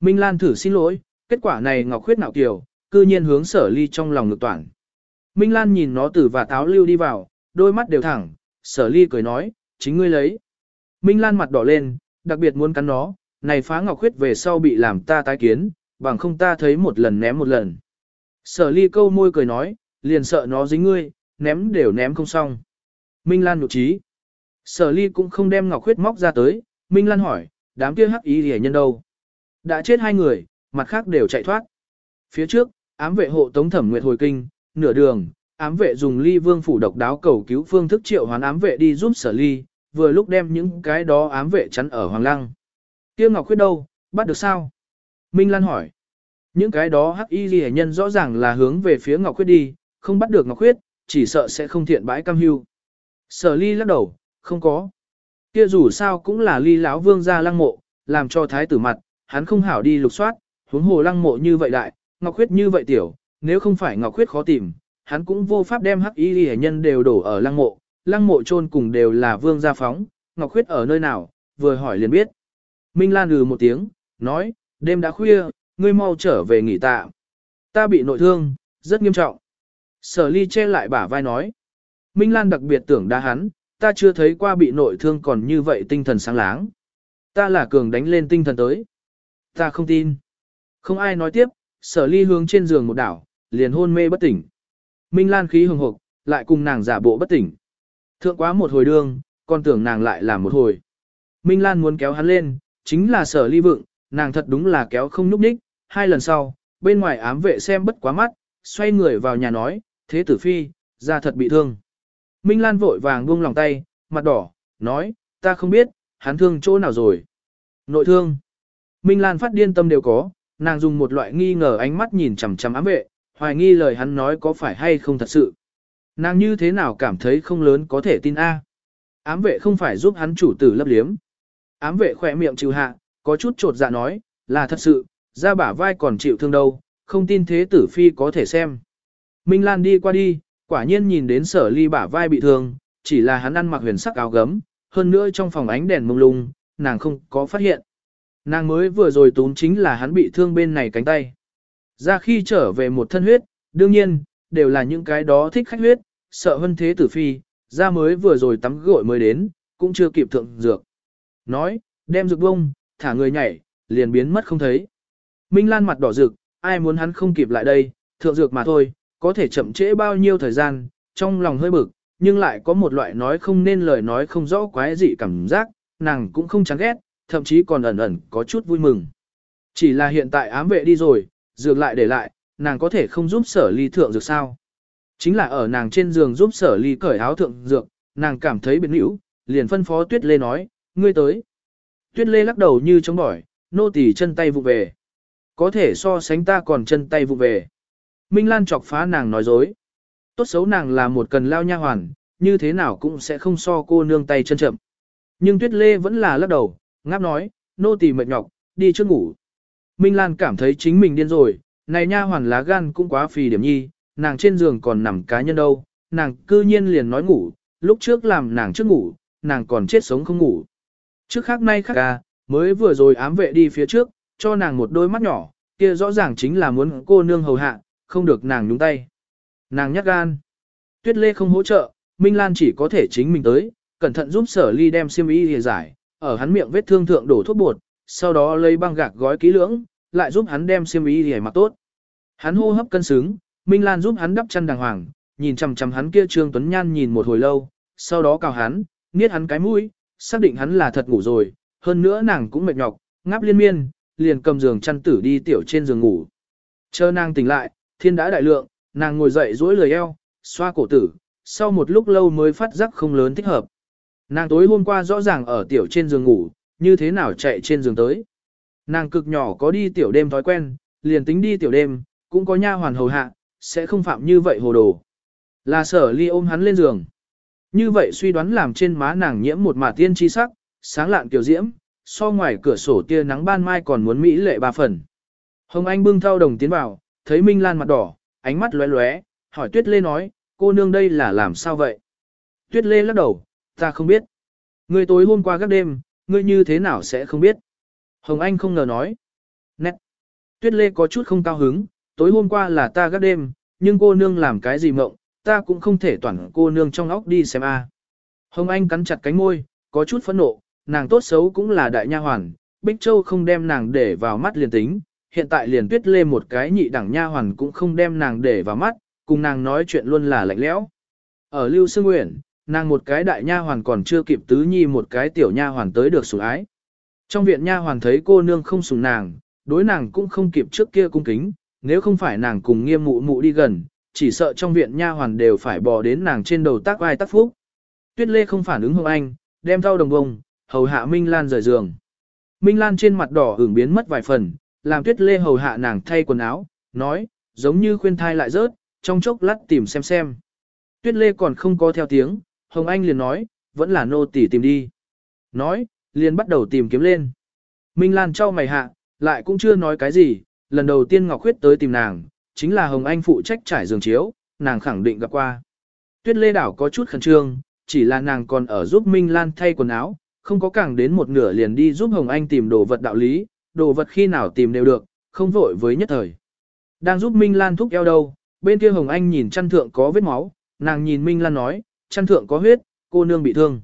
Minh Lan thử xin lỗi, kết quả này Ngọc Khuyết nạo kiểu, cư nhiên hướng sở ly trong lòng ngực toàn. Minh Lan nhìn nó từ và táo lưu đi vào, đôi mắt đều thẳng, sở ly cười nói, chính ngươi lấy. Minh Lan mặt đỏ lên, đặc biệt muốn cắn nó, này phá Ngọc Khuyết về sau bị làm ta tái kiến, bằng không ta thấy một lần ném một lần. Sở ly câu môi cười nói, liền sợ nó dính ngươi, ném đều ném không xong. Minh Lan nhục trí. Sở ly cũng không đem Ngọc Khuyết móc ra tới, Minh Lan hỏi, đám kia hắc ý hề nhân đâu? Đã chết hai người, mặt khác đều chạy thoát. Phía trước, ám vệ hộ tống thẩm nguyệt hồi kinh, nửa đường, ám vệ dùng ly vương phủ độc đáo cầu cứu phương thức triệu hoán ám vệ đi giúp sở ly, vừa lúc đem những cái đó ám vệ chắn ở hoàng lăng. Tiêu Ngọc Khuyết đâu, bắt được sao? Minh Lan hỏi. Những cái đó hắc y ghi nhân rõ ràng là hướng về phía Ngọc Khuyết đi, không bắt được Ngọc Khuyết, chỉ sợ sẽ không thiện bãi cam hưu. Sở ly lắc đầu, không có. Kia dù sao cũng là ly lão vương gia lăng mộ, làm cho thái tử mặt, hắn không hảo đi lục soát, huống hồ lăng mộ như vậy đại, Ngọc Khuyết như vậy tiểu, nếu không phải Ngọc Khuyết khó tìm, hắn cũng vô pháp đem hắc y hệ nhân đều đổ ở lăng mộ, lăng mộ chôn cùng đều là vương gia phóng, Ngọc Khuyết ở nơi nào, vừa hỏi liền biết. Minh Lan ừ một tiếng, nói, đêm đã khuya, ngươi mau trở về nghỉ tạ. Ta bị nội thương, rất nghiêm trọng. Sở ly che lại bả vai nói. Minh Lan đặc biệt tưởng đa hắn, ta chưa thấy qua bị nội thương còn như vậy tinh thần sáng láng. Ta là cường đánh lên tinh thần tới. Ta không tin. Không ai nói tiếp, sở ly hướng trên giường một đảo, liền hôn mê bất tỉnh. Minh Lan khí hừng hộp, lại cùng nàng giả bộ bất tỉnh. Thượng quá một hồi đương, còn tưởng nàng lại làm một hồi. Minh Lan muốn kéo hắn lên, chính là sở ly vựng, nàng thật đúng là kéo không núp ních. Hai lần sau, bên ngoài ám vệ xem bất quá mắt, xoay người vào nhà nói, thế tử phi, ra thật bị thương. Minh Lan vội vàng buông lòng tay, mặt đỏ, nói, ta không biết, hắn thương chỗ nào rồi. Nội thương. Minh Lan phát điên tâm đều có, nàng dùng một loại nghi ngờ ánh mắt nhìn chằm chằm ám vệ, hoài nghi lời hắn nói có phải hay không thật sự. Nàng như thế nào cảm thấy không lớn có thể tin A. Ám vệ không phải giúp hắn chủ tử lấp liếm. Ám vệ khỏe miệng chịu hạ, có chút trột dạ nói, là thật sự, ra bả vai còn chịu thương đâu, không tin thế tử phi có thể xem. Minh Lan đi qua đi, quả nhiên nhìn đến sở ly bả vai bị thương, chỉ là hắn ăn mặc huyền sắc áo gấm, hơn nữa trong phòng ánh đèn mông lung, nàng không có phát hiện. Nàng mới vừa rồi tún chính là hắn bị thương bên này cánh tay. Ra khi trở về một thân huyết, đương nhiên, đều là những cái đó thích khách huyết, sợ hơn thế tử phi, ra mới vừa rồi tắm gội mới đến, cũng chưa kịp thượng dược. Nói, đem dược bông, thả người nhảy, liền biến mất không thấy. Minh Lan mặt đỏ rực, ai muốn hắn không kịp lại đây, thượng dược mà thôi, có thể chậm trễ bao nhiêu thời gian, trong lòng hơi bực, nhưng lại có một loại nói không nên lời nói không rõ quái gì cảm giác, nàng cũng không chán ghét, thậm chí còn ẩn ẩn có chút vui mừng. Chỉ là hiện tại ám vệ đi rồi, dược lại để lại, nàng có thể không giúp sở ly thượng dược sao. Chính là ở nàng trên giường giúp sở ly cởi áo thượng dược, nàng cảm thấy biệt nữ, liền phân phó tuyết lê nói, ngươi tới. Tuyết lê lắc đầu như chống bỏi, nô tỳ chân tay vụ về. Có thể so sánh ta còn chân tay vụ về. Minh Lan chọc phá nàng nói dối. Tốt xấu nàng là một cần lao nha hoàn, như thế nào cũng sẽ không so cô nương tay chân chậm. Nhưng Tuyết Lê vẫn là lắc đầu, ngáp nói, nô tỳ mệt nhọc, đi trước ngủ. Minh Lan cảm thấy chính mình điên rồi, này nha hoàn lá gan cũng quá phì điểm nhi, nàng trên giường còn nằm cá nhân đâu, nàng cư nhiên liền nói ngủ, lúc trước làm nàng trước ngủ, nàng còn chết sống không ngủ. Trước khác nay khác ca, mới vừa rồi ám vệ đi phía trước, cho nàng một đôi mắt nhỏ, kia rõ ràng chính là muốn cô nương hầu hạ, không được nàng nhúng tay. Nàng nhát gan. Tuyết Lê không hỗ trợ, Minh Lan chỉ có thể chính mình tới, cẩn thận giúp sở ly đem xiêm y hề giải, ở hắn miệng vết thương thượng đổ thuốc bột, sau đó lấy băng gạc gói kỹ lưỡng, lại giúp hắn đem xiêm y để mặc tốt. Hắn hô hấp cân xứng, Minh Lan giúp hắn đắp chân đàng hoàng, nhìn chằm chằm hắn kia Trương Tuấn Nhan nhìn một hồi lâu, sau đó cào hắn, niết hắn cái mũi, xác định hắn là thật ngủ rồi, hơn nữa nàng cũng mệt nhọc, ngáp liên miên, liền cầm giường chăn tử đi tiểu trên giường ngủ. Chờ nàng tỉnh lại, thiên đã đại lượng, nàng ngồi dậy duỗi lười eo, xoa cổ tử, sau một lúc lâu mới phát giác không lớn thích hợp. Nàng tối hôm qua rõ ràng ở tiểu trên giường ngủ, như thế nào chạy trên giường tới. Nàng cực nhỏ có đi tiểu đêm thói quen, liền tính đi tiểu đêm, cũng có nha hoàn hầu hạ, sẽ không phạm như vậy hồ đồ. Là sở ly ôm hắn lên giường. Như vậy suy đoán làm trên má nàng nhiễm một mả tiên chi sắc, sáng lạn kiểu diễm, so ngoài cửa sổ tia nắng ban mai còn muốn mỹ lệ ba phần. Hồng Anh bưng thao đồng tiến vào, thấy Minh Lan mặt đỏ, ánh mắt lóe lóe, hỏi Tuyết Lê nói, cô cô nương đây là làm sao vậy? Tuyết Lê lắc đầu, ta không biết. Ngươi tối hôm qua các đêm, ngươi như thế nào sẽ không biết? Hồng Anh không ngờ nói. Nét. Tuyết Lê có chút không cao hứng, tối hôm qua là ta gác đêm, nhưng cô nương làm cái gì mộng, ta cũng không thể toàn cô nương trong óc đi xem a. Hồng Anh cắn chặt cánh môi, có chút phẫn nộ, nàng tốt xấu cũng là đại nha hoàn, Bích Châu không đem nàng để vào mắt liền tính, hiện tại liền tuyết lê một cái nhị đẳng nha hoàn cũng không đem nàng để vào mắt, cùng nàng nói chuyện luôn là lạnh lẽo. Ở Lưu Sương Nguyễn, nàng một cái đại nha hoàn còn chưa kịp tứ nhi một cái tiểu nha hoàn tới được sủng ái. Trong viện nha hoàn thấy cô nương không sủng nàng, đối nàng cũng không kịp trước kia cung kính, nếu không phải nàng cùng nghiêm mụ mụ đi gần, chỉ sợ trong viện nha hoàn đều phải bò đến nàng trên đầu tác vai tác phúc. Tuyết Lê không phản ứng Hồng Anh, đem thau đồng bông, hầu hạ Minh Lan rời giường. Minh Lan trên mặt đỏ ửng biến mất vài phần, làm Tuyết Lê hầu hạ nàng thay quần áo, nói, giống như khuyên thai lại rớt, trong chốc lát tìm xem xem. Tuyết Lê còn không có theo tiếng, Hồng Anh liền nói, vẫn là nô tỷ tìm đi. Nói, liền bắt đầu tìm kiếm lên. Minh Lan trao mày hạ, lại cũng chưa nói cái gì, lần đầu tiên Ngọc Khuyết tới tìm nàng, chính là Hồng Anh phụ trách trải giường chiếu, nàng khẳng định gặp qua. Tuyết Lê Đảo có chút khẩn trương, chỉ là nàng còn ở giúp Minh Lan thay quần áo, không có càng đến một nửa liền đi giúp Hồng Anh tìm đồ vật đạo lý, đồ vật khi nào tìm đều được, không vội với nhất thời. Đang giúp Minh Lan thúc eo đâu, bên kia Hồng Anh nhìn chăn thượng có vết máu, nàng nhìn Minh Lan nói, chăn thượng có huyết, cô nương bị thương.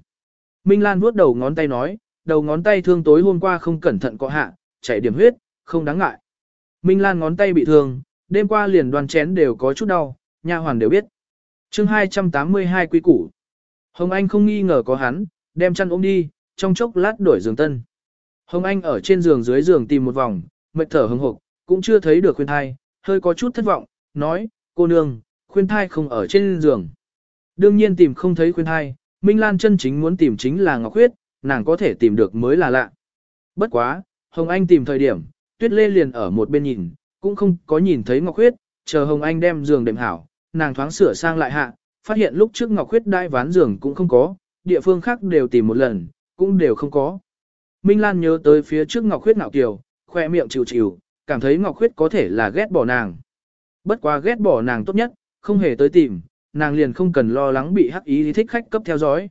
Minh Lan vuốt đầu ngón tay nói, đầu ngón tay thương tối hôm qua không cẩn thận có hạ, chảy điểm huyết, không đáng ngại. Minh Lan ngón tay bị thương, đêm qua liền đoàn chén đều có chút đau, nha hoàn đều biết. chương 282 quý củ. Hồng Anh không nghi ngờ có hắn, đem chăn ôm đi, trong chốc lát đổi giường tân. Hồng Anh ở trên giường dưới giường tìm một vòng, mệt thở hừng hộp, cũng chưa thấy được khuyên thai, hơi có chút thất vọng, nói, cô nương, khuyên thai không ở trên giường. Đương nhiên tìm không thấy khuyên thai, Minh Lan chân chính muốn tìm chính là Ngọc Huyết, nàng có thể tìm được mới là lạ. Bất quá, Hồng Anh tìm thời điểm, Tuyết Lê liền ở một bên nhìn, cũng không có nhìn thấy Ngọc Huyết, chờ Hồng Anh đem giường đệm hảo, nàng thoáng sửa sang lại hạ, phát hiện lúc trước Ngọc Huyết đai ván giường cũng không có, địa phương khác đều tìm một lần, cũng đều không có. Minh Lan nhớ tới phía trước Ngọc Huyết ngạo kiều, khoe miệng chịu chịu, cảm thấy Ngọc Huyết có thể là ghét bỏ nàng. Bất quá ghét bỏ nàng tốt nhất, không hề tới tìm, nàng liền không cần lo lắng bị hắc ý thích khách cấp theo dõi.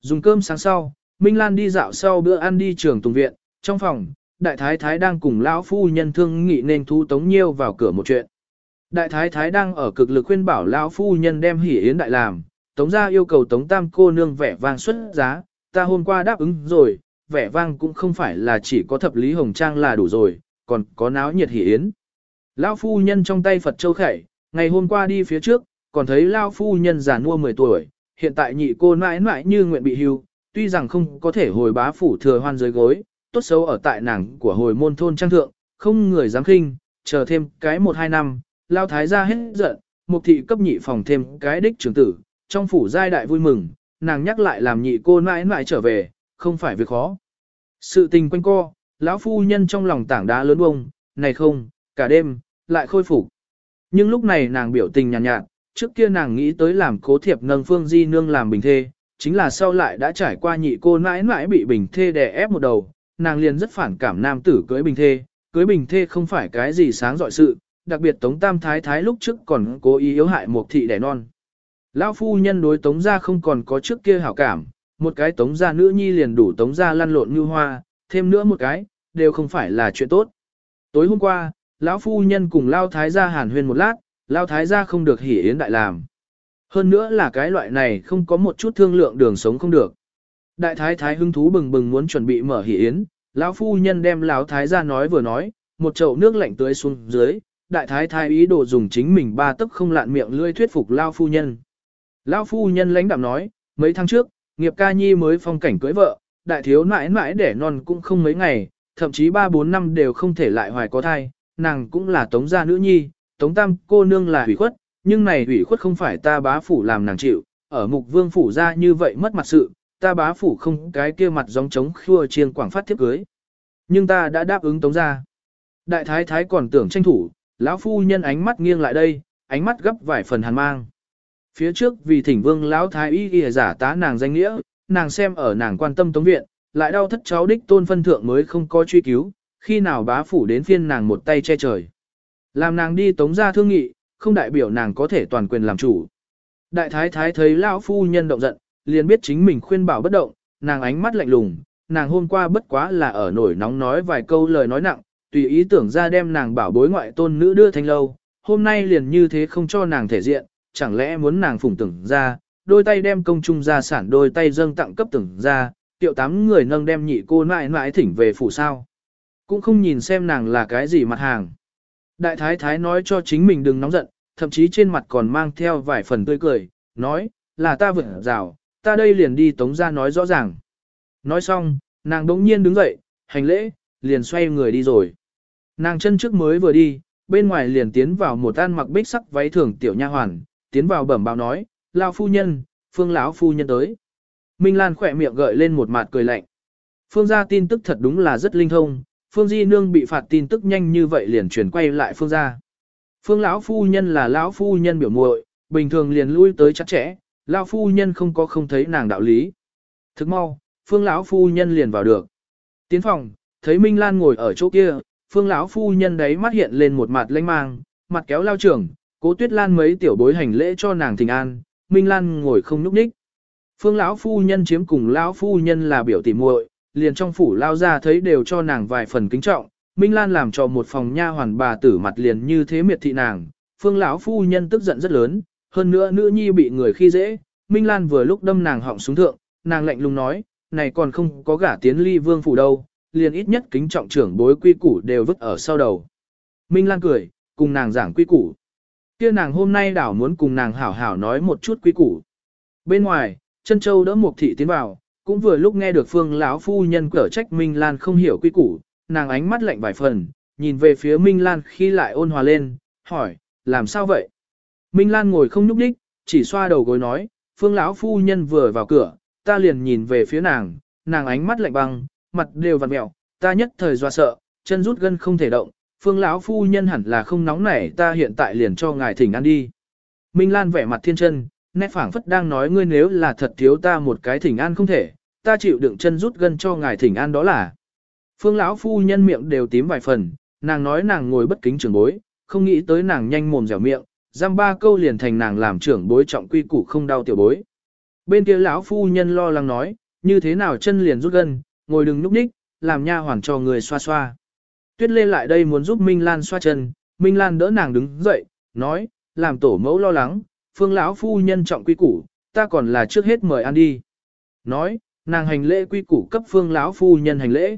Dùng cơm sáng sau, Minh Lan đi dạo sau bữa ăn đi trường tùng viện, trong phòng, đại thái thái đang cùng lão phu nhân thương nghị nên thu tống nhiêu vào cửa một chuyện. Đại thái thái đang ở cực lực khuyên bảo lão phu nhân đem hỉ yến đại làm, tống ra yêu cầu tống tam cô nương vẻ vang xuất giá, ta hôm qua đáp ứng rồi, vẻ vang cũng không phải là chỉ có thập lý hồng trang là đủ rồi, còn có náo nhiệt hỉ yến. Lão phu nhân trong tay Phật châu khẩy, ngày hôm qua đi phía trước, còn thấy lão phu nhân già nua 10 tuổi, hiện tại nhị cô mãi mãi như nguyện bị hưu, tuy rằng không có thể hồi bá phủ thừa hoan dưới gối, tốt xấu ở tại nàng của hồi môn thôn trang thượng, không người dám khinh, chờ thêm cái một hai năm, lao thái ra hết giận, mục thị cấp nhị phòng thêm cái đích trưởng tử, trong phủ giai đại vui mừng, nàng nhắc lại làm nhị cô mãi mãi trở về, không phải việc khó. Sự tình quanh co, lão phu nhân trong lòng tảng đá lớn bông, này không, cả đêm, lại khôi phục. Nhưng lúc này nàng biểu tình nhàn nhạt, nhạt, trước kia nàng nghĩ tới làm cố thiệp nâng phương di nương làm bình thê, chính là sau lại đã trải qua nhị cô mãi mãi bị bình thê đè ép một đầu, nàng liền rất phản cảm nam tử cưới bình thê, cưới bình thê không phải cái gì sáng dọi sự, đặc biệt Tống Tam Thái Thái lúc trước còn cố ý yếu hại một thị đẻ non. Lão phu nhân đối Tống gia không còn có trước kia hảo cảm, một cái Tống gia nữ nhi liền đủ Tống gia lăn lộn như hoa, thêm nữa một cái, đều không phải là chuyện tốt. Tối hôm qua, lão phu nhân cùng Lao Thái gia hàn huyên một lát, Lao Thái gia không được hỉ yến đại làm. Hơn nữa là cái loại này không có một chút thương lượng đường sống không được. Đại thái thái hứng thú bừng bừng muốn chuẩn bị mở hỉ yến, lão phu nhân đem lão thái gia nói vừa nói, một chậu nước lạnh tưới xuống dưới, đại thái thái ý đồ dùng chính mình ba tấc không lạn miệng lươi thuyết phục lão phu nhân. Lão phu nhân lãnh đạm nói, mấy tháng trước, nghiệp ca nhi mới phong cảnh cưới vợ, đại thiếu mãi mãi đẻ non cũng không mấy ngày, thậm chí ba bốn năm đều không thể lại hoài có thai, nàng cũng là tống gia nữ nhi, tống tam cô nương là hủy khuất, nhưng này hủy khuất không phải ta bá phủ làm nàng chịu, ở mục vương phủ ra như vậy mất mặt sự, ta bá phủ không cái kia mặt giống trống khua chiên quảng phát thiếp cưới. Nhưng ta đã đáp ứng tống ra. Đại thái thái còn tưởng tranh thủ, lão phu nhân ánh mắt nghiêng lại đây, ánh mắt gấp vài phần hàn mang. Phía trước vì thỉnh vương lão thái y y giả tá nàng danh nghĩa, nàng xem ở nàng quan tâm tống viện, lại đau thất cháu đích tôn phân thượng mới không có truy cứu, khi nào bá phủ đến phiên nàng một tay che trời. Làm nàng đi tống ra thương nghị, không đại biểu nàng có thể toàn quyền làm chủ. Đại thái thái thấy lão phu nhân động giận, liền biết chính mình khuyên bảo bất động, nàng ánh mắt lạnh lùng, nàng hôm qua bất quá là ở nổi nóng nói vài câu lời nói nặng, tùy ý tưởng ra đem nàng bảo bối ngoại tôn nữ đưa thành lâu, hôm nay liền như thế không cho nàng thể diện, chẳng lẽ muốn nàng phủng tưởng ra, đôi tay đem công trung gia sản đôi tay dâng tặng cấp tưởng ra, tiệu tám người nâng đem nhị cô mãi mãi thỉnh về phủ sao. Cũng không nhìn xem nàng là cái gì mặt hàng. Đại thái thái nói cho chính mình đừng nóng giận, thậm chí trên mặt còn mang theo vài phần tươi cười, nói, là ta vượt rào, ta đây liền đi tống ra nói rõ ràng. Nói xong, nàng đống nhiên đứng dậy, hành lễ, liền xoay người đi rồi. Nàng chân trước mới vừa đi, bên ngoài liền tiến vào một an mặc bích sắc váy thường tiểu nha hoàn, tiến vào bẩm báo nói, lao phu nhân, phương lão phu nhân tới. Minh Lan khỏe miệng gợi lên một mặt cười lạnh. Phương gia tin tức thật đúng là rất linh thông, Phương Di Nương bị phạt tin tức nhanh như vậy liền chuyển quay lại Phương gia. Phương lão phu nhân là lão phu nhân biểu muội, bình thường liền lui tới chắc chẽ, lão phu nhân không có không thấy nàng đạo lý. Thức mau, Phương lão phu nhân liền vào được. Tiến phòng, thấy Minh Lan ngồi ở chỗ kia, Phương lão phu nhân đấy mắt hiện lên một mặt lanh mang, mặt kéo lao trưởng, Cố Tuyết Lan mấy tiểu bối hành lễ cho nàng thỉnh an, Minh Lan ngồi không nhúc nhích. Phương lão phu nhân chiếm cùng lão phu nhân là biểu tỉ muội, liền trong phủ lao ra thấy đều cho nàng vài phần kính trọng. Minh Lan làm cho một phòng nha hoàn bà tử mặt liền như thế miệt thị nàng, Phương lão phu nhân tức giận rất lớn, hơn nữa nữ nhi bị người khi dễ, Minh Lan vừa lúc đâm nàng họng xuống thượng, nàng lạnh lùng nói, này còn không có gả tiến ly vương phủ đâu, liền ít nhất kính trọng trưởng bối quy củ đều vứt ở sau đầu. Minh Lan cười, cùng nàng giảng quy củ. Kia nàng hôm nay đảo muốn cùng nàng hảo hảo nói một chút quý củ. Bên ngoài, chân châu đỡ một thị tiến vào, cũng vừa lúc nghe được phương lão phu nhân cở trách Minh Lan không hiểu quy củ, nàng ánh mắt lạnh vài phần, nhìn về phía Minh Lan khi lại ôn hòa lên, hỏi, làm sao vậy? Minh Lan ngồi không nhúc đích, chỉ xoa đầu gối nói, phương lão phu nhân vừa vào cửa, ta liền nhìn về phía nàng, nàng ánh mắt lạnh băng, mặt đều vặn mẹo, ta nhất thời doa sợ, chân rút gân không thể động, phương lão phu nhân hẳn là không nóng nảy ta hiện tại liền cho ngài thỉnh ăn đi. Minh Lan vẻ mặt thiên chân, nét phảng phất đang nói ngươi nếu là thật thiếu ta một cái thỉnh an không thể, ta chịu đựng chân rút gân cho ngài thỉnh an đó là. Phương lão phu nhân miệng đều tím vài phần, nàng nói nàng ngồi bất kính trưởng bối, không nghĩ tới nàng nhanh mồm dẻo miệng, giam ba câu liền thành nàng làm trưởng bối trọng quy củ không đau tiểu bối. Bên kia lão phu nhân lo lắng nói, như thế nào chân liền rút gân, ngồi đừng nhúc ních, làm nha hoàn cho người xoa xoa. Tuyết Lê lại đây muốn giúp Minh Lan xoa chân, Minh Lan đỡ nàng đứng dậy, nói, làm tổ mẫu lo lắng, phương lão phu nhân trọng quy củ, ta còn là trước hết mời ăn đi. Nói, nàng hành lễ quy củ cấp phương lão phu nhân hành lễ.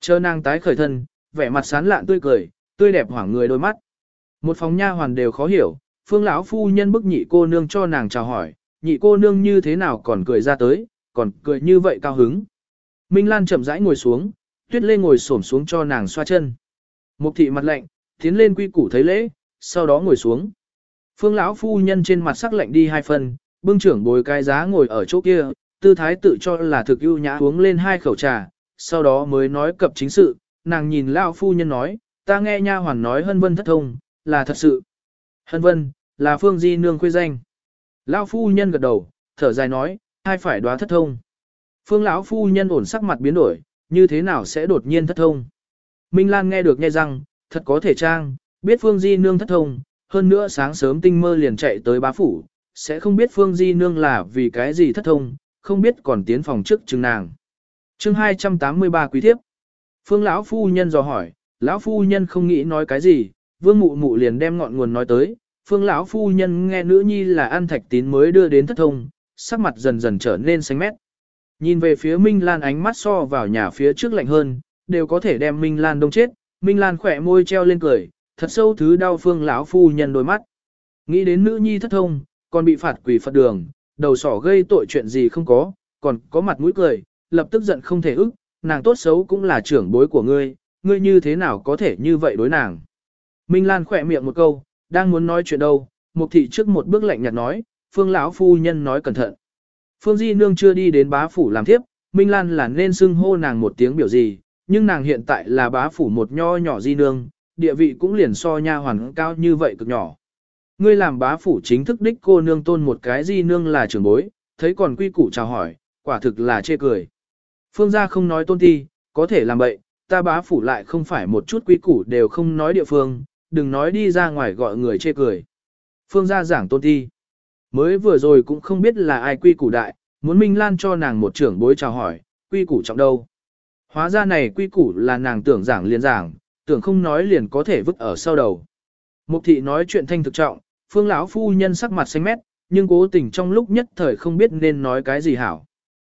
Chờ nàng tái khởi thân, vẻ mặt sán lạn tươi cười, tươi đẹp hoảng người đôi mắt. Một phòng nha hoàn đều khó hiểu, phương lão phu nhân bức nhị cô nương cho nàng chào hỏi, nhị cô nương như thế nào còn cười ra tới, còn cười như vậy cao hứng. Minh Lan chậm rãi ngồi xuống, Tuyết Lê ngồi xổm xuống cho nàng xoa chân. Mục thị mặt lạnh, tiến lên quy củ thấy lễ, sau đó ngồi xuống. Phương lão phu nhân trên mặt sắc lạnh đi hai phần, bưng trưởng bồi cái giá ngồi ở chỗ kia, tư thái tự cho là thực ưu nhã uống lên hai khẩu trà, sau đó mới nói cập chính sự, nàng nhìn lão phu nhân nói, ta nghe nha hoàn nói hân vân thất thông, là thật sự. Hân vân, là phương di nương khuê danh. Lão phu nhân gật đầu, thở dài nói, hai phải đoá thất thông. Phương lão phu nhân ổn sắc mặt biến đổi, như thế nào sẽ đột nhiên thất thông. Minh Lan nghe được nghe rằng, thật có thể trang, biết Phương Di Nương thất thông, hơn nữa sáng sớm tinh mơ liền chạy tới bá phủ, sẽ không biết Phương Di Nương là vì cái gì thất thông, không biết còn tiến phòng trước chừng nàng. chương 283 quý thiếp. Phương lão phu nhân dò hỏi, lão phu nhân không nghĩ nói cái gì, vương mụ mụ liền đem ngọn nguồn nói tới, phương lão phu nhân nghe nữ nhi là ăn thạch tín mới đưa đến thất thông, sắc mặt dần dần trở nên xanh mét. Nhìn về phía Minh Lan ánh mắt so vào nhà phía trước lạnh hơn, đều có thể đem Minh Lan đông chết. Minh Lan khỏe môi treo lên cười, thật sâu thứ đau phương lão phu nhân đôi mắt. Nghĩ đến nữ nhi thất thông, còn bị phạt quỷ Phật đường, đầu sỏ gây tội chuyện gì không có, còn có mặt mũi cười, lập tức giận không thể ức, nàng tốt xấu cũng là trưởng bối của ngươi, ngươi như thế nào có thể như vậy đối nàng. Minh Lan khỏe miệng một câu, đang muốn nói chuyện đâu, Mục thị trước một bước lạnh nhạt nói, phương lão phu nhân nói cẩn thận. Phương Di Nương chưa đi đến bá phủ làm thiếp, Minh Lan là nên xưng hô nàng một tiếng biểu gì, nhưng nàng hiện tại là bá phủ một nho nhỏ Di Nương, địa vị cũng liền so nha hoàn cao như vậy cực nhỏ. Ngươi làm bá phủ chính thức đích cô nương tôn một cái Di Nương là trưởng bối, thấy còn quy củ chào hỏi, quả thực là chê cười. Phương gia không nói tôn ti, có thể làm bậy, ta bá phủ lại không phải một chút quy củ đều không nói địa phương, đừng nói đi ra ngoài gọi người chê cười. Phương gia giảng tôn ti. Mới vừa rồi cũng không biết là ai quy củ đại, muốn Minh Lan cho nàng một trưởng bối chào hỏi, quy củ trọng đâu. Hóa ra này quy củ là nàng tưởng giảng liền giảng, tưởng không nói liền có thể vứt ở sau đầu. Mục thị nói chuyện thanh thực trọng, phương lão phu nhân sắc mặt xanh mét, nhưng cố tình trong lúc nhất thời không biết nên nói cái gì hảo.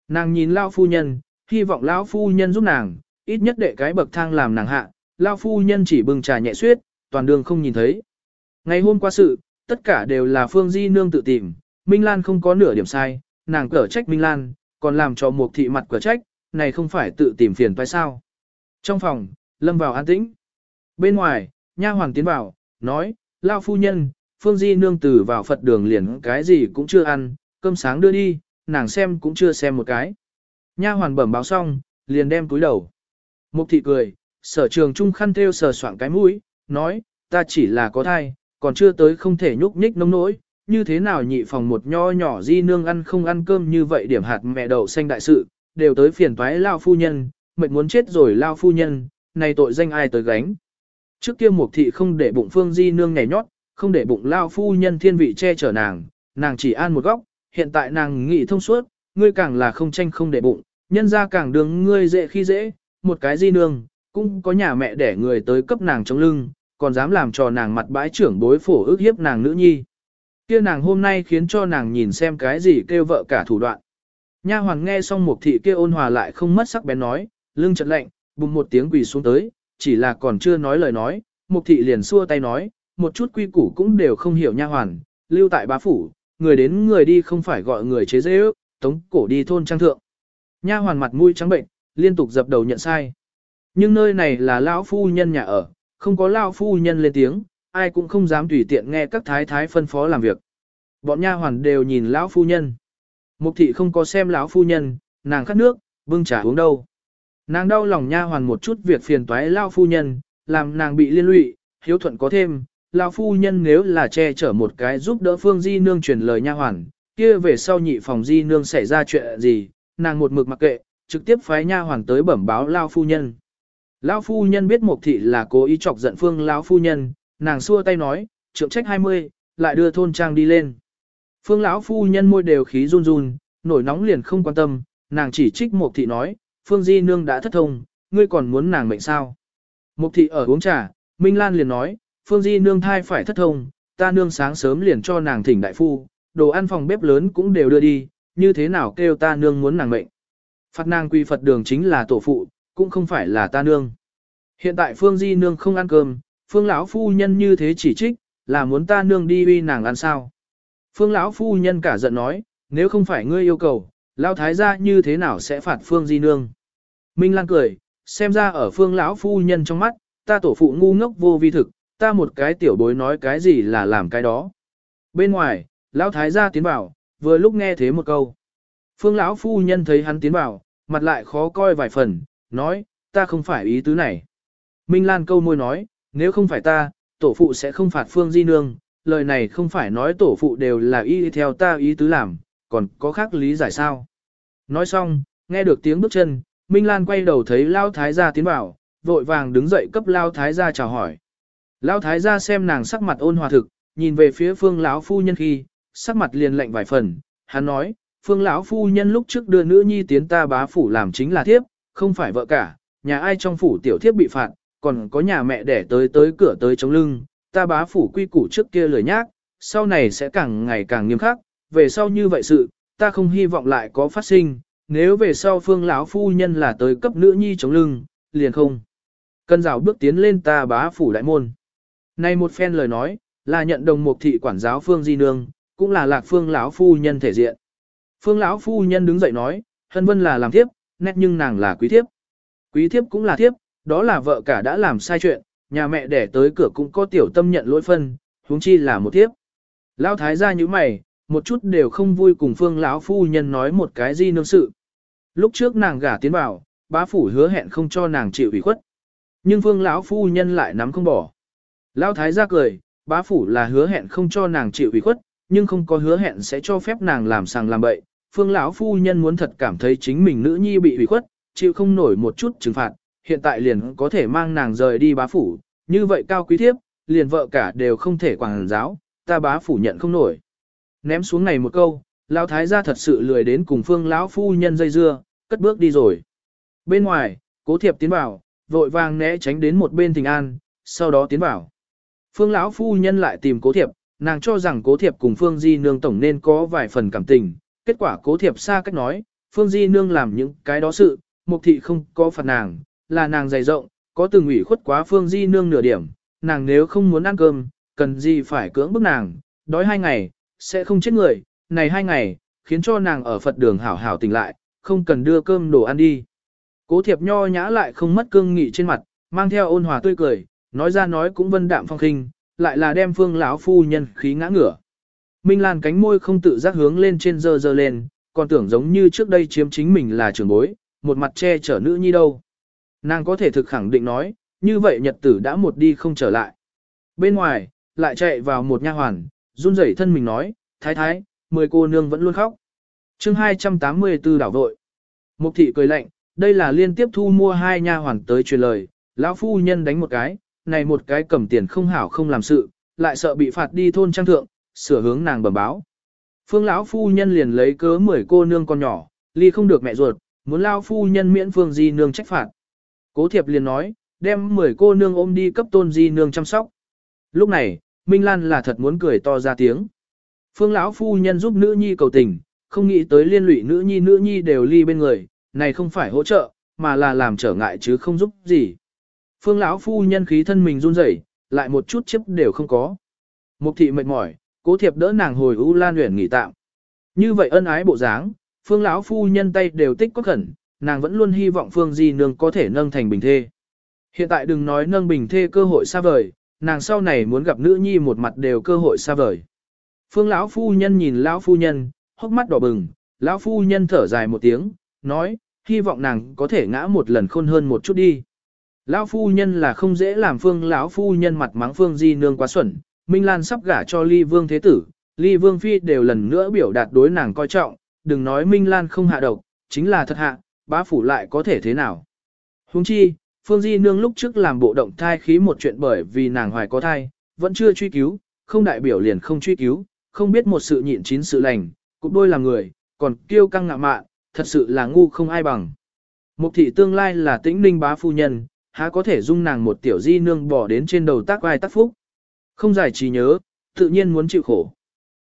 Nàng nhìn lão phu nhân, hy vọng lão phu nhân giúp nàng, ít nhất để cái bậc thang làm nàng hạ, lão phu nhân chỉ bưng trà nhẹ suyết, toàn đường không nhìn thấy. Ngày hôm qua sự, tất cả đều là Phương Di Nương tự tìm, Minh Lan không có nửa điểm sai, nàng cở trách Minh Lan, còn làm cho một thị mặt cở trách, này không phải tự tìm phiền phải sao. Trong phòng, lâm vào an tĩnh. Bên ngoài, nha hoàng tiến vào, nói, lao phu nhân, Phương Di Nương tử vào Phật đường liền cái gì cũng chưa ăn, cơm sáng đưa đi, nàng xem cũng chưa xem một cái. Nha hoàn bẩm báo xong, liền đem túi đầu. Mục thị cười, sở trường trung khăn theo sờ soạn cái mũi, nói, ta chỉ là có thai, còn chưa tới không thể nhúc nhích nông nỗi, như thế nào nhị phòng một nho nhỏ di nương ăn không ăn cơm như vậy điểm hạt mẹ đậu xanh đại sự, đều tới phiền toái lao phu nhân, mệt muốn chết rồi lao phu nhân, này tội danh ai tới gánh. Trước kia mục thị không để bụng phương di nương nhảy nhót, không để bụng lao phu nhân thiên vị che chở nàng, nàng chỉ an một góc, hiện tại nàng nghĩ thông suốt, ngươi càng là không tranh không để bụng, nhân ra càng đường ngươi dễ khi dễ, một cái di nương, cũng có nhà mẹ để người tới cấp nàng chống lưng, còn dám làm cho nàng mặt bãi trưởng bối phổ ước hiếp nàng nữ nhi. Kia nàng hôm nay khiến cho nàng nhìn xem cái gì kêu vợ cả thủ đoạn. Nha hoàn nghe xong một thị kia ôn hòa lại không mất sắc bén nói, lưng chợt lạnh, bùng một tiếng quỳ xuống tới, chỉ là còn chưa nói lời nói, một thị liền xua tay nói, một chút quy củ cũng đều không hiểu nha hoàn, lưu tại bá phủ, người đến người đi không phải gọi người chế dễ ước, tống cổ đi thôn trang thượng. Nha hoàn mặt mũi trắng bệnh, liên tục dập đầu nhận sai. Nhưng nơi này là lão phu nhân nhà ở, không có lão phu nhân lên tiếng, ai cũng không dám tùy tiện nghe các thái thái phân phó làm việc. Bọn nha hoàn đều nhìn lão phu nhân. Mục thị không có xem lão phu nhân, nàng khát nước, bưng trà uống đâu. Nàng đau lòng nha hoàn một chút việc phiền toái lão phu nhân, làm nàng bị liên lụy, hiếu thuận có thêm, lão phu nhân nếu là che chở một cái giúp đỡ Phương Di nương truyền lời nha hoàn, kia về sau nhị phòng Di nương xảy ra chuyện gì, nàng một mực mặc kệ, trực tiếp phái nha hoàn tới bẩm báo lão phu nhân. Lão phu nhân biết Mục thị là cố ý chọc giận Phương lão phu nhân, nàng xua tay nói, trượng trách 20, lại đưa thôn trang đi lên. Phương lão phu nhân môi đều khí run run, nổi nóng liền không quan tâm, nàng chỉ trích Mục thị nói, Phương Di nương đã thất thông, ngươi còn muốn nàng mệnh sao? Mục thị ở uống trà, Minh Lan liền nói, Phương Di nương thai phải thất thông, ta nương sáng sớm liền cho nàng thỉnh đại phu, đồ ăn phòng bếp lớn cũng đều đưa đi, như thế nào kêu ta nương muốn nàng mệnh. Phạt nàng quy Phật đường chính là tổ phụ, cũng không phải là ta nương. Hiện tại Phương Di nương không ăn cơm, Phương lão phu nhân như thế chỉ trích, là muốn ta nương đi uy nàng ăn sao. Phương lão phu nhân cả giận nói, nếu không phải ngươi yêu cầu, lão thái gia như thế nào sẽ phạt Phương Di nương. Minh Lan cười, xem ra ở Phương lão phu nhân trong mắt, ta tổ phụ ngu ngốc vô vi thực, ta một cái tiểu bối nói cái gì là làm cái đó. Bên ngoài, lão thái gia tiến vào, vừa lúc nghe thế một câu. Phương lão phu nhân thấy hắn tiến vào, mặt lại khó coi vài phần, nói, ta không phải ý tứ này. Minh Lan câu môi nói, nếu không phải ta, tổ phụ sẽ không phạt Phương Di Nương, lời này không phải nói tổ phụ đều là y theo ta ý tứ làm, còn có khác lý giải sao. Nói xong, nghe được tiếng bước chân, Minh Lan quay đầu thấy Lao Thái gia tiến vào, vội vàng đứng dậy cấp Lao Thái gia chào hỏi. Lão Thái gia xem nàng sắc mặt ôn hòa thực, nhìn về phía Phương lão phu nhân khi, sắc mặt liền lạnh vài phần, hắn nói, Phương lão phu nhân lúc trước đưa nữ nhi tiến ta bá phủ làm chính là thiếp, không phải vợ cả, nhà ai trong phủ tiểu thiếp bị phạt, còn có nhà mẹ đẻ tới tới cửa tới chống lưng, ta bá phủ quy củ trước kia lười nhác, sau này sẽ càng ngày càng nghiêm khắc, về sau như vậy sự, ta không hy vọng lại có phát sinh, nếu về sau phương lão phu nhân là tới cấp nữ nhi chống lưng, liền không. Cân rào bước tiến lên ta bá phủ đại môn. Này một phen lời nói, là nhận đồng một thị quản giáo phương di nương, cũng là lạc phương lão phu nhân thể diện. Phương lão phu nhân đứng dậy nói, hân vân là làm thiếp, nét nhưng nàng là quý thiếp. Quý thiếp cũng là thiếp, đó là vợ cả đã làm sai chuyện, nhà mẹ đẻ tới cửa cũng có tiểu tâm nhận lỗi phân, huống chi là một thiếp. Lão thái gia như mày, một chút đều không vui cùng phương lão phu nhân nói một cái gì nương sự. Lúc trước nàng gả tiến vào, bá phủ hứa hẹn không cho nàng chịu ủy khuất. Nhưng phương lão phu nhân lại nắm không bỏ. Lão thái gia cười, bá phủ là hứa hẹn không cho nàng chịu ủy khuất, nhưng không có hứa hẹn sẽ cho phép nàng làm sàng làm bậy. Phương lão phu nhân muốn thật cảm thấy chính mình nữ nhi bị ủy khuất, chịu không nổi một chút trừng phạt, hiện tại liền có thể mang nàng rời đi bá phủ, như vậy cao quý thiếp, liền vợ cả đều không thể quản giáo, ta bá phủ nhận không nổi. Ném xuống này một câu, lão thái gia thật sự lười đến cùng phương lão phu nhân dây dưa, cất bước đi rồi. Bên ngoài, cố thiệp tiến vào, vội vàng né tránh đến một bên thình an, sau đó tiến vào. Phương lão phu nhân lại tìm cố thiệp, nàng cho rằng cố thiệp cùng phương di nương tổng nên có vài phần cảm tình, kết quả cố thiệp xa cách nói, phương di nương làm những cái đó sự, mục thị không có phạt nàng, là nàng dày rộng, có từng ủy khuất quá phương di nương nửa điểm, nàng nếu không muốn ăn cơm, cần gì phải cưỡng bức nàng, đói hai ngày, sẽ không chết người, này hai ngày, khiến cho nàng ở Phật đường hảo hảo tỉnh lại, không cần đưa cơm đồ ăn đi. Cố thiệp nho nhã lại không mất cương nghị trên mặt, mang theo ôn hòa tươi cười, nói ra nói cũng vân đạm phong khinh, lại là đem phương lão phu nhân khí ngã ngửa. Minh Lan cánh môi không tự giác hướng lên trên dơ dơ lên, còn tưởng giống như trước đây chiếm chính mình là trưởng bối, một mặt che chở nữ nhi đâu. Nàng có thể thực khẳng định nói, như vậy nhật tử đã một đi không trở lại. Bên ngoài, lại chạy vào một nha hoàn, run rẩy thân mình nói, thái thái, mười cô nương vẫn luôn khóc. chương 284 đảo vội. Mục thị cười lạnh, đây là liên tiếp thu mua hai nha hoàn tới truyền lời, lão phu nhân đánh một cái, này một cái cầm tiền không hảo không làm sự, lại sợ bị phạt đi thôn trang thượng, sửa hướng nàng bẩm báo. Phương lão phu nhân liền lấy cớ mười cô nương con nhỏ, ly không được mẹ ruột, muốn lao phu nhân miễn phương di nương trách phạt. Cố thiệp liền nói, đem mười cô nương ôm đi cấp tôn di nương chăm sóc. Lúc này, Minh Lan là thật muốn cười to ra tiếng. Phương lão phu nhân giúp nữ nhi cầu tình, không nghĩ tới liên lụy nữ nhi nữ nhi đều ly bên người, này không phải hỗ trợ, mà là làm trở ngại chứ không giúp gì. Phương lão phu nhân khí thân mình run rẩy, lại một chút chấp đều không có. Mục thị mệt mỏi, cố thiệp đỡ nàng hồi U Lan Uyển nghỉ tạm. Như vậy ân ái bộ dáng, Phương lão phu nhân tay đều tích có khẩn, nàng vẫn luôn hy vọng Phương Di nương có thể nâng thành bình thê. Hiện tại đừng nói nâng bình thê cơ hội xa vời, nàng sau này muốn gặp nữ nhi một mặt đều cơ hội xa vời. Phương lão phu nhân nhìn lão phu nhân, hốc mắt đỏ bừng, lão phu nhân thở dài một tiếng, nói, hy vọng nàng có thể ngã một lần khôn hơn một chút đi. Lão phu nhân là không dễ làm phương lão phu nhân mặt mắng phương di nương quá xuẩn, Minh Lan sắp gả cho ly vương thế tử, ly vương phi đều lần nữa biểu đạt đối nàng coi trọng, đừng nói Minh Lan không hạ độc, chính là thật hạ, bá phủ lại có thể thế nào. Huống chi, phương di nương lúc trước làm bộ động thai khí một chuyện bởi vì nàng hoài có thai, vẫn chưa truy cứu, không đại biểu liền không truy cứu, không biết một sự nhịn chín sự lành, cục đôi là người, còn kiêu căng ngạ mạn, thật sự là ngu không ai bằng. Mục thị tương lai là tĩnh ninh bá phu nhân, há có thể dung nàng một tiểu di nương bỏ đến trên đầu tác vai tác phúc. Không giải trí nhớ, tự nhiên muốn chịu khổ.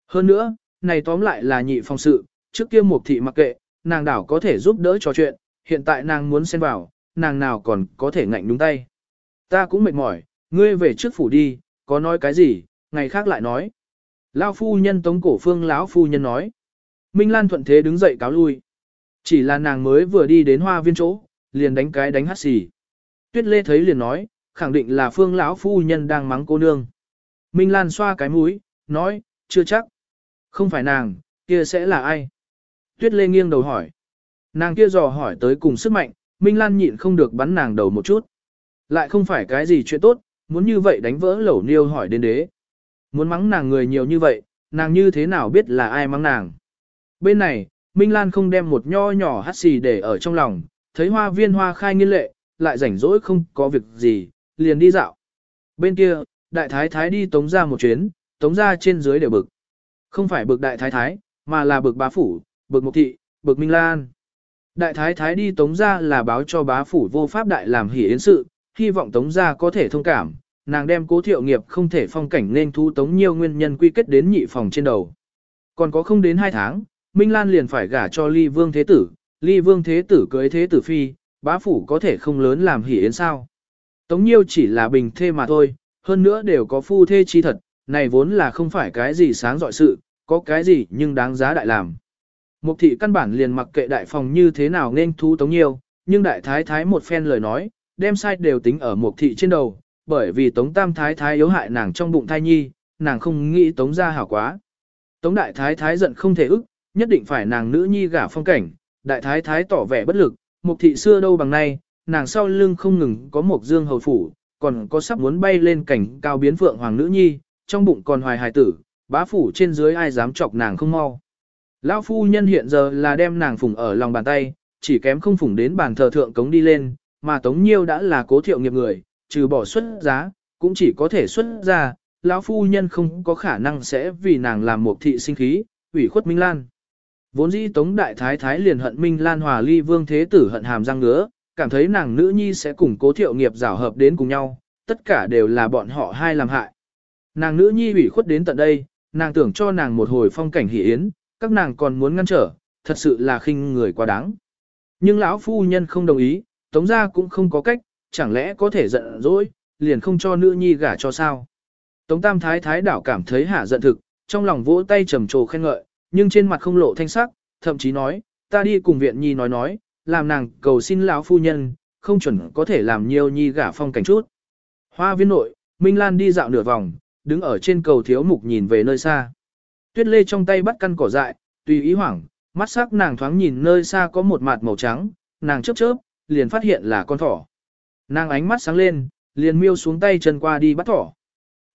Hơn nữa, này tóm lại là nhị phong sự, trước kia mục thị mặc kệ, nàng đảo có thể giúp đỡ trò chuyện, hiện tại nàng muốn xen vào, nàng nào còn có thể ngạnh đúng tay. Ta cũng mệt mỏi, ngươi về trước phủ đi, có nói cái gì, ngày khác lại nói. Lao phu nhân tống cổ phương lão phu nhân nói. Minh Lan thuận thế đứng dậy cáo lui. Chỉ là nàng mới vừa đi đến hoa viên chỗ, liền đánh cái đánh hát xì. Tuyết Lê thấy liền nói, khẳng định là phương lão phu nhân đang mắng cô nương. Minh Lan xoa cái mũi, nói, chưa chắc. Không phải nàng, kia sẽ là ai? Tuyết Lê nghiêng đầu hỏi. Nàng kia dò hỏi tới cùng sức mạnh, Minh Lan nhịn không được bắn nàng đầu một chút. Lại không phải cái gì chuyện tốt, muốn như vậy đánh vỡ lẩu niêu hỏi đến đế. Muốn mắng nàng người nhiều như vậy, nàng như thế nào biết là ai mắng nàng. Bên này, Minh Lan không đem một nho nhỏ hát xì để ở trong lòng, thấy hoa viên hoa khai nghiên lệ, lại rảnh rỗi không có việc gì, liền đi dạo. Bên kia, đại thái thái đi tống ra một chuyến, tống ra trên dưới đều bực. Không phải bực đại thái thái, mà là bực bá phủ, bực mục thị, bực Minh Lan. Đại thái thái đi tống ra là báo cho bá phủ vô pháp đại làm hỉ yến sự, hy vọng tống ra có thể thông cảm, nàng đem cố thiệu nghiệp không thể phong cảnh nên thu tống nhiều nguyên nhân quy kết đến nhị phòng trên đầu. Còn có không đến hai tháng, Minh Lan liền phải gả cho ly vương thế tử, ly vương thế tử cưới thế tử phi, bá phủ có thể không lớn làm hỉ yến sao. Tống nhiêu chỉ là bình thê mà thôi, hơn nữa đều có phu thê chi thật, này vốn là không phải cái gì sáng dọi sự, có cái gì nhưng đáng giá đại làm. Mục thị căn bản liền mặc kệ đại phòng như thế nào nên thu tống nhiêu, nhưng đại thái thái một phen lời nói, đem sai đều tính ở mục thị trên đầu, bởi vì tống tam thái thái yếu hại nàng trong bụng thai nhi, nàng không nghĩ tống ra hảo quá. Tống đại thái thái giận không thể ức, nhất định phải nàng nữ nhi gả phong cảnh, đại thái thái tỏ vẻ bất lực, mục thị xưa đâu bằng nay, nàng sau lưng không ngừng có một dương hầu phủ, còn có sắp muốn bay lên cảnh cao biến phượng hoàng nữ nhi, trong bụng còn hoài hài tử, bá phủ trên dưới ai dám chọc nàng không mau. Lão phu nhân hiện giờ là đem nàng phủng ở lòng bàn tay, chỉ kém không phủng đến bàn thờ thượng cống đi lên, mà Tống Nhiêu đã là cố thiệu nghiệp người, trừ bỏ xuất giá, cũng chỉ có thể xuất ra, lão phu nhân không có khả năng sẽ vì nàng làm một thị sinh khí, ủy khuất Minh Lan. Vốn dĩ Tống Đại Thái Thái liền hận Minh Lan hòa ly vương thế tử hận hàm răng ngứa, cảm thấy nàng nữ nhi sẽ cùng cố thiệu nghiệp rào hợp đến cùng nhau, tất cả đều là bọn họ hai làm hại. Nàng nữ nhi ủy khuất đến tận đây, nàng tưởng cho nàng một hồi phong cảnh hỷ yến, các nàng còn muốn ngăn trở, thật sự là khinh người quá đáng. Nhưng lão phu nhân không đồng ý, tống gia cũng không có cách, chẳng lẽ có thể giận dỗi, liền không cho nữ nhi gả cho sao. Tống tam thái thái đảo cảm thấy hả giận thực, trong lòng vỗ tay trầm trồ khen ngợi, nhưng trên mặt không lộ thanh sắc, thậm chí nói, ta đi cùng viện nhi nói nói, làm nàng cầu xin lão phu nhân, không chuẩn có thể làm nhiều nhi gả phong cảnh chút. Hoa viên nội, Minh Lan đi dạo nửa vòng, đứng ở trên cầu thiếu mục nhìn về nơi xa. Tuyết lê trong tay bắt căn cỏ dại, tùy ý hoảng, mắt sắc nàng thoáng nhìn nơi xa có một mặt màu trắng, nàng chớp chớp, liền phát hiện là con thỏ. Nàng ánh mắt sáng lên, liền miêu xuống tay chân qua đi bắt thỏ.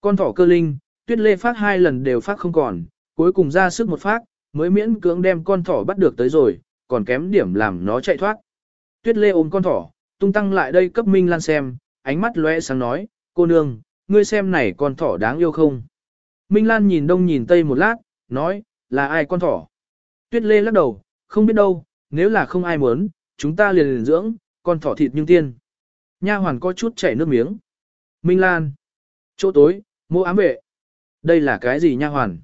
Con thỏ cơ linh, tuyết lê phát hai lần đều phát không còn, cuối cùng ra sức một phát, mới miễn cưỡng đem con thỏ bắt được tới rồi, còn kém điểm làm nó chạy thoát. Tuyết lê ôm con thỏ, tung tăng lại đây cấp Minh Lan xem, ánh mắt lóe sáng nói, cô nương, ngươi xem này con thỏ đáng yêu không? Minh Lan nhìn đông nhìn tây một lát, nói, là ai con thỏ? Tuyết lê lắc đầu, không biết đâu, nếu là không ai muốn, chúng ta liền liền dưỡng, con thỏ thịt nhưng tiên. Nha hoàn có chút chảy nước miếng. Minh Lan. Chỗ tối, mô ám vệ. Đây là cái gì nha hoàn?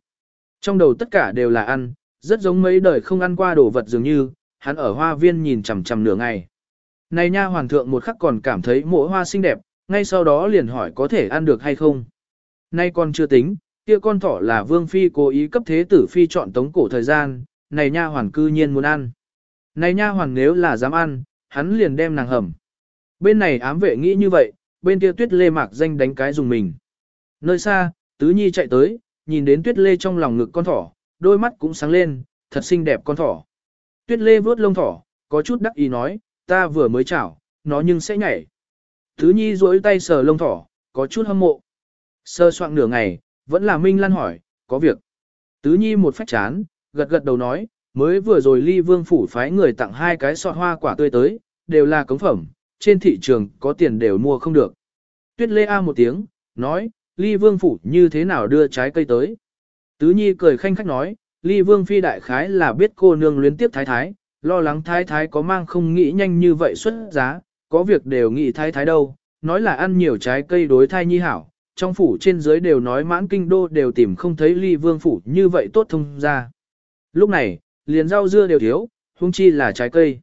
Trong đầu tất cả đều là ăn, rất giống mấy đời không ăn qua đồ vật dường như, hắn ở hoa viên nhìn chằm chằm nửa ngày. Này nha hoàn thượng một khắc còn cảm thấy mỗi hoa xinh đẹp, ngay sau đó liền hỏi có thể ăn được hay không. Nay còn chưa tính, kia con thỏ là vương phi cố ý cấp thế tử phi chọn tống cổ thời gian, này nha hoàn cư nhiên muốn ăn. Này nha hoàn nếu là dám ăn, hắn liền đem nàng hầm. Bên này ám vệ nghĩ như vậy, bên kia tuyết lê mạc danh đánh cái dùng mình. Nơi xa, tứ nhi chạy tới, nhìn đến tuyết lê trong lòng ngực con thỏ, đôi mắt cũng sáng lên, thật xinh đẹp con thỏ. Tuyết lê vuốt lông thỏ, có chút đắc ý nói, ta vừa mới chảo, nó nhưng sẽ nhảy. Tứ nhi duỗi tay sờ lông thỏ, có chút hâm mộ. Sơ soạn nửa ngày, vẫn là Minh Lan hỏi, có việc. Tứ nhi một phách chán, gật gật đầu nói, mới vừa rồi ly vương phủ phái người tặng hai cái sọt hoa quả tươi tới, đều là cống phẩm, trên thị trường có tiền đều mua không được. Tuyết lê a một tiếng, nói, ly vương phủ như thế nào đưa trái cây tới. Tứ nhi cười khanh khách nói, ly vương phi đại khái là biết cô nương luyến tiếp thái thái, lo lắng thái thái có mang không nghĩ nhanh như vậy xuất giá, có việc đều nghĩ thái thái đâu, nói là ăn nhiều trái cây đối thai nhi hảo, trong phủ trên dưới đều nói mãn kinh đô đều tìm không thấy ly vương phủ như vậy tốt thông ra. Lúc này, liền rau dưa đều thiếu, huống chi là trái cây.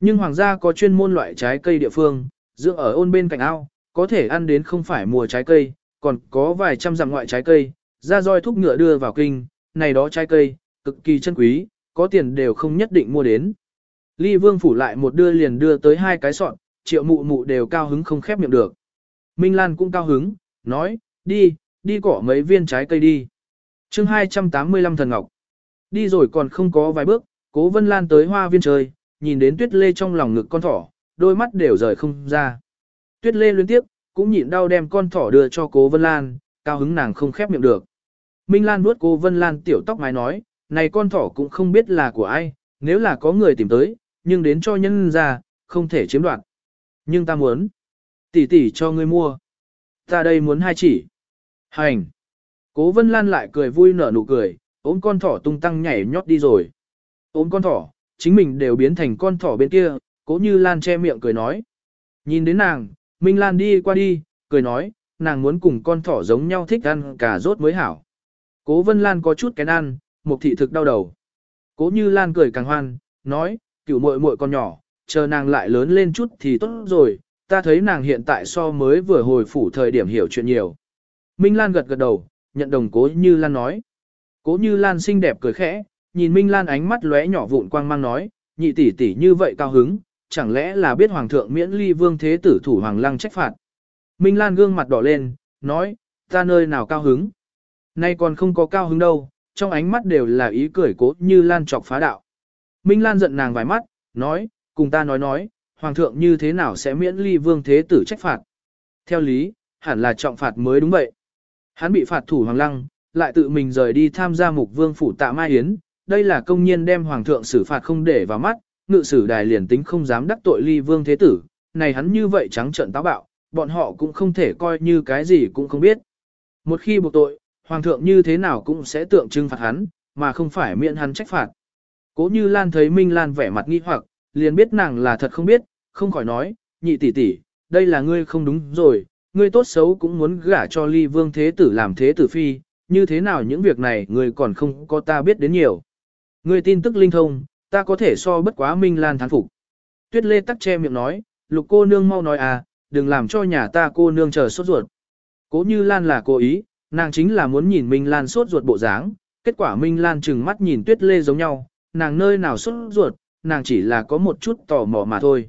Nhưng hoàng gia có chuyên môn loại trái cây địa phương, dưỡng ở ôn bên cạnh ao, có thể ăn đến không phải mùa trái cây, còn có vài trăm dặm ngoại trái cây, ra roi thúc ngựa đưa vào kinh, này đó trái cây, cực kỳ chân quý, có tiền đều không nhất định mua đến. Ly vương phủ lại một đưa liền đưa tới hai cái sọn, triệu mụ mụ đều cao hứng không khép miệng được. Minh Lan cũng cao hứng, nói, đi, đi cỏ mấy viên trái cây đi. chương 285 thần ngọc. Đi rồi còn không có vài bước, cố vân lan tới hoa viên chơi, nhìn đến tuyết lê trong lòng ngực con thỏ, đôi mắt đều rời không ra. Tuyết lê liên tiếp, cũng nhịn đau đem con thỏ đưa cho cố vân lan, cao hứng nàng không khép miệng được. Minh Lan nuốt cố vân lan tiểu tóc mái nói, này con thỏ cũng không biết là của ai, nếu là có người tìm tới, nhưng đến cho nhân ra, không thể chiếm đoạt. Nhưng ta muốn, tỷ tỷ cho ngươi mua. Ta đây muốn hai chỉ. Hành. Cố vân lan lại cười vui nở nụ cười, ôm con thỏ tung tăng nhảy nhót đi rồi. Ôm con thỏ, chính mình đều biến thành con thỏ bên kia, cố như Lan che miệng cười nói. Nhìn đến nàng, Minh Lan đi qua đi, cười nói, nàng muốn cùng con thỏ giống nhau thích ăn cà rốt mới hảo. Cố Vân Lan có chút kén ăn, một thị thực đau đầu. Cố như Lan cười càng hoan, nói, cựu muội muội con nhỏ, chờ nàng lại lớn lên chút thì tốt rồi, ta thấy nàng hiện tại so mới vừa hồi phủ thời điểm hiểu chuyện nhiều. Minh Lan gật gật đầu, nhận đồng cố như Lan nói. Cố như Lan xinh đẹp cười khẽ, nhìn Minh Lan ánh mắt lóe nhỏ vụn quang mang nói, nhị tỷ tỷ như vậy cao hứng, chẳng lẽ là biết hoàng thượng miễn ly vương thế tử thủ hoàng lăng trách phạt. Minh Lan gương mặt đỏ lên, nói, ta nơi nào cao hứng. Nay còn không có cao hứng đâu, trong ánh mắt đều là ý cười cố như Lan trọc phá đạo. Minh Lan giận nàng vài mắt, nói, cùng ta nói nói, hoàng thượng như thế nào sẽ miễn ly vương thế tử trách phạt. Theo lý, hẳn là trọng phạt mới đúng vậy. Hắn bị phạt thủ hoàng lăng, lại tự mình rời đi tham gia mục vương phủ tạ mai yến, đây là công nhiên đem hoàng thượng xử phạt không để vào mắt, ngự sử đài liền tính không dám đắc tội ly vương thế tử, này hắn như vậy trắng trợn táo bạo, bọn họ cũng không thể coi như cái gì cũng không biết. Một khi buộc tội, hoàng thượng như thế nào cũng sẽ tượng trưng phạt hắn, mà không phải miễn hắn trách phạt. Cố như Lan thấy Minh Lan vẻ mặt nghi hoặc, liền biết nàng là thật không biết, không khỏi nói, nhị tỷ tỷ, đây là ngươi không đúng rồi, ngươi tốt xấu cũng muốn gả cho ly vương thế tử làm thế tử phi, như thế nào những việc này ngươi còn không có ta biết đến nhiều. Ngươi tin tức linh thông, ta có thể so bất quá Minh Lan thán phục. Tuyết Lê tắc che miệng nói, lục cô nương mau nói à, đừng làm cho nhà ta cô nương chờ sốt ruột. Cố như Lan là cố ý, nàng chính là muốn nhìn Minh Lan sốt ruột bộ dáng, kết quả Minh Lan chừng mắt nhìn Tuyết Lê giống nhau, nàng nơi nào sốt ruột, nàng chỉ là có một chút tò mò mà thôi.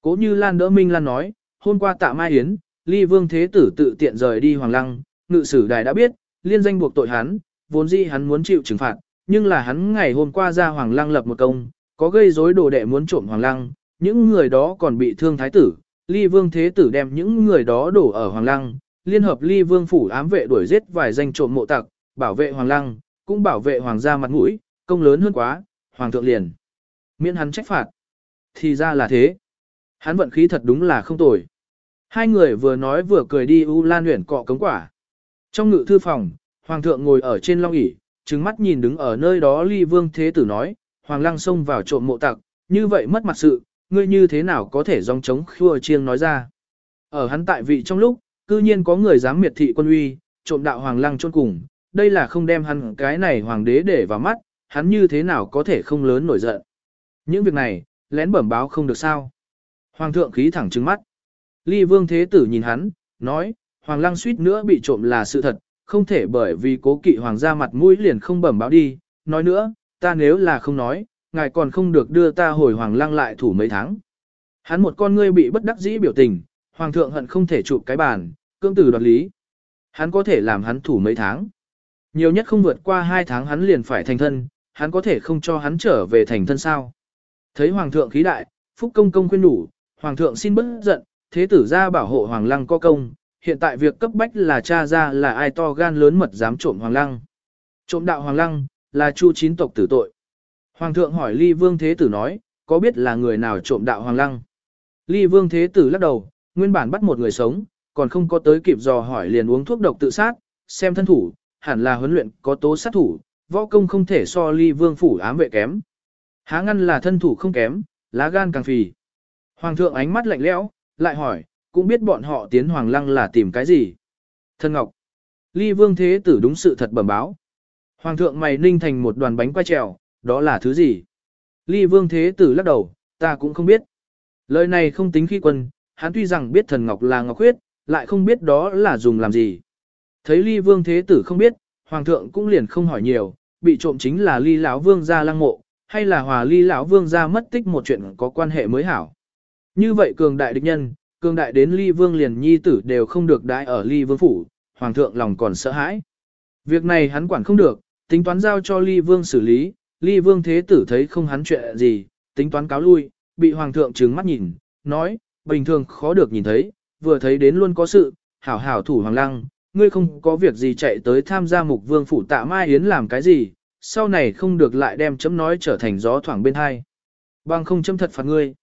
Cố như Lan đỡ Minh Lan nói, hôm qua tạ Mai Yến, ly vương thế tử tự tiện rời đi Hoàng Lăng, ngự sử đài đã biết, liên danh buộc tội hắn, vốn dĩ hắn muốn chịu trừng phạt, nhưng là hắn ngày hôm qua ra Hoàng Lăng lập một công, có gây rối đồ đệ muốn trộm Hoàng Lăng, những người đó còn bị thương thái tử, ly vương thế tử đem những người đó đổ ở Hoàng Lăng, liên hợp ly vương phủ ám vệ đuổi giết vài danh trộm mộ tặc, bảo vệ Hoàng Lăng, cũng bảo vệ Hoàng gia mặt mũi, công lớn hơn quá, Hoàng thượng liền. Miễn hắn trách phạt. Thì ra là thế. Hắn vận khí thật đúng là không tồi. Hai người vừa nói vừa cười đi U Lan Uyển cọ cống quả. Trong ngự thư phòng, Hoàng thượng ngồi ở trên long ỷ trừng mắt nhìn đứng ở nơi đó ly vương thế tử nói, Hoàng lăng xông vào trộm mộ tặc, như vậy mất mặt sự, ngươi như thế nào có thể dòng chống khua chiêng nói ra. Ở hắn tại vị trong lúc, cư nhiên có người dám miệt thị quân uy, trộm đạo Hoàng lăng chôn cùng, đây là không đem hắn cái này hoàng đế để vào mắt, hắn như thế nào có thể không lớn nổi giận. Những việc này, lén bẩm báo không được sao. Hoàng thượng khí thẳng trừng mắt. Ly vương thế tử nhìn hắn, nói, hoàng lăng suýt nữa bị trộm là sự thật, không thể bởi vì cố kỵ hoàng gia mặt mũi liền không bẩm báo đi. Nói nữa, ta nếu là không nói, ngài còn không được đưa ta hồi hoàng lăng lại thủ mấy tháng. Hắn một con ngươi bị bất đắc dĩ biểu tình, hoàng thượng hận không thể chụp cái bàn, cương tử đoạt lý. Hắn có thể làm hắn thủ mấy tháng. Nhiều nhất không vượt qua hai tháng hắn liền phải thành thân, hắn có thể không cho hắn trở về thành thân sao. Thấy hoàng thượng khí đại, phúc công công khuyên đủ, hoàng thượng xin bớt giận, thế tử ra bảo hộ hoàng lăng có công, hiện tại việc cấp bách là cha ra là ai to gan lớn mật dám trộm hoàng lăng. Trộm đạo hoàng lăng, là chu chín tộc tử tội. Hoàng thượng hỏi ly vương thế tử nói, có biết là người nào trộm đạo hoàng lăng? Ly vương thế tử lắc đầu, nguyên bản bắt một người sống, còn không có tới kịp dò hỏi liền uống thuốc độc tự sát, xem thân thủ, hẳn là huấn luyện có tố sát thủ, võ công không thể so ly vương phủ ám vệ kém. Há ngăn là thân thủ không kém, lá gan càng phì. Hoàng thượng ánh mắt lạnh lẽo, lại hỏi, cũng biết bọn họ tiến hoàng lăng là tìm cái gì. Thân ngọc. Ly vương thế tử đúng sự thật bẩm báo. Hoàng thượng mày ninh thành một đoàn bánh quay trèo, đó là thứ gì? Ly vương thế tử lắc đầu, ta cũng không biết. Lời này không tính khi quân, hắn tuy rằng biết thần ngọc là ngọc huyết, lại không biết đó là dùng làm gì. Thấy ly vương thế tử không biết, hoàng thượng cũng liền không hỏi nhiều, bị trộm chính là ly lão vương gia lăng mộ, hay là hòa ly lão vương gia mất tích một chuyện có quan hệ mới hảo. Như vậy cường đại địch nhân, cương đại đến ly vương liền nhi tử đều không được đãi ở ly vương phủ, hoàng thượng lòng còn sợ hãi. Việc này hắn quản không được, tính toán giao cho ly vương xử lý, ly vương thế tử thấy không hắn chuyện gì, tính toán cáo lui, bị hoàng thượng trừng mắt nhìn, nói, bình thường khó được nhìn thấy, vừa thấy đến luôn có sự, hảo hảo thủ hoàng lăng, ngươi không có việc gì chạy tới tham gia mục vương phủ tạ mai yến làm cái gì, sau này không được lại đem chấm nói trở thành gió thoảng bên hai. Bằng không chấm thật phạt ngươi.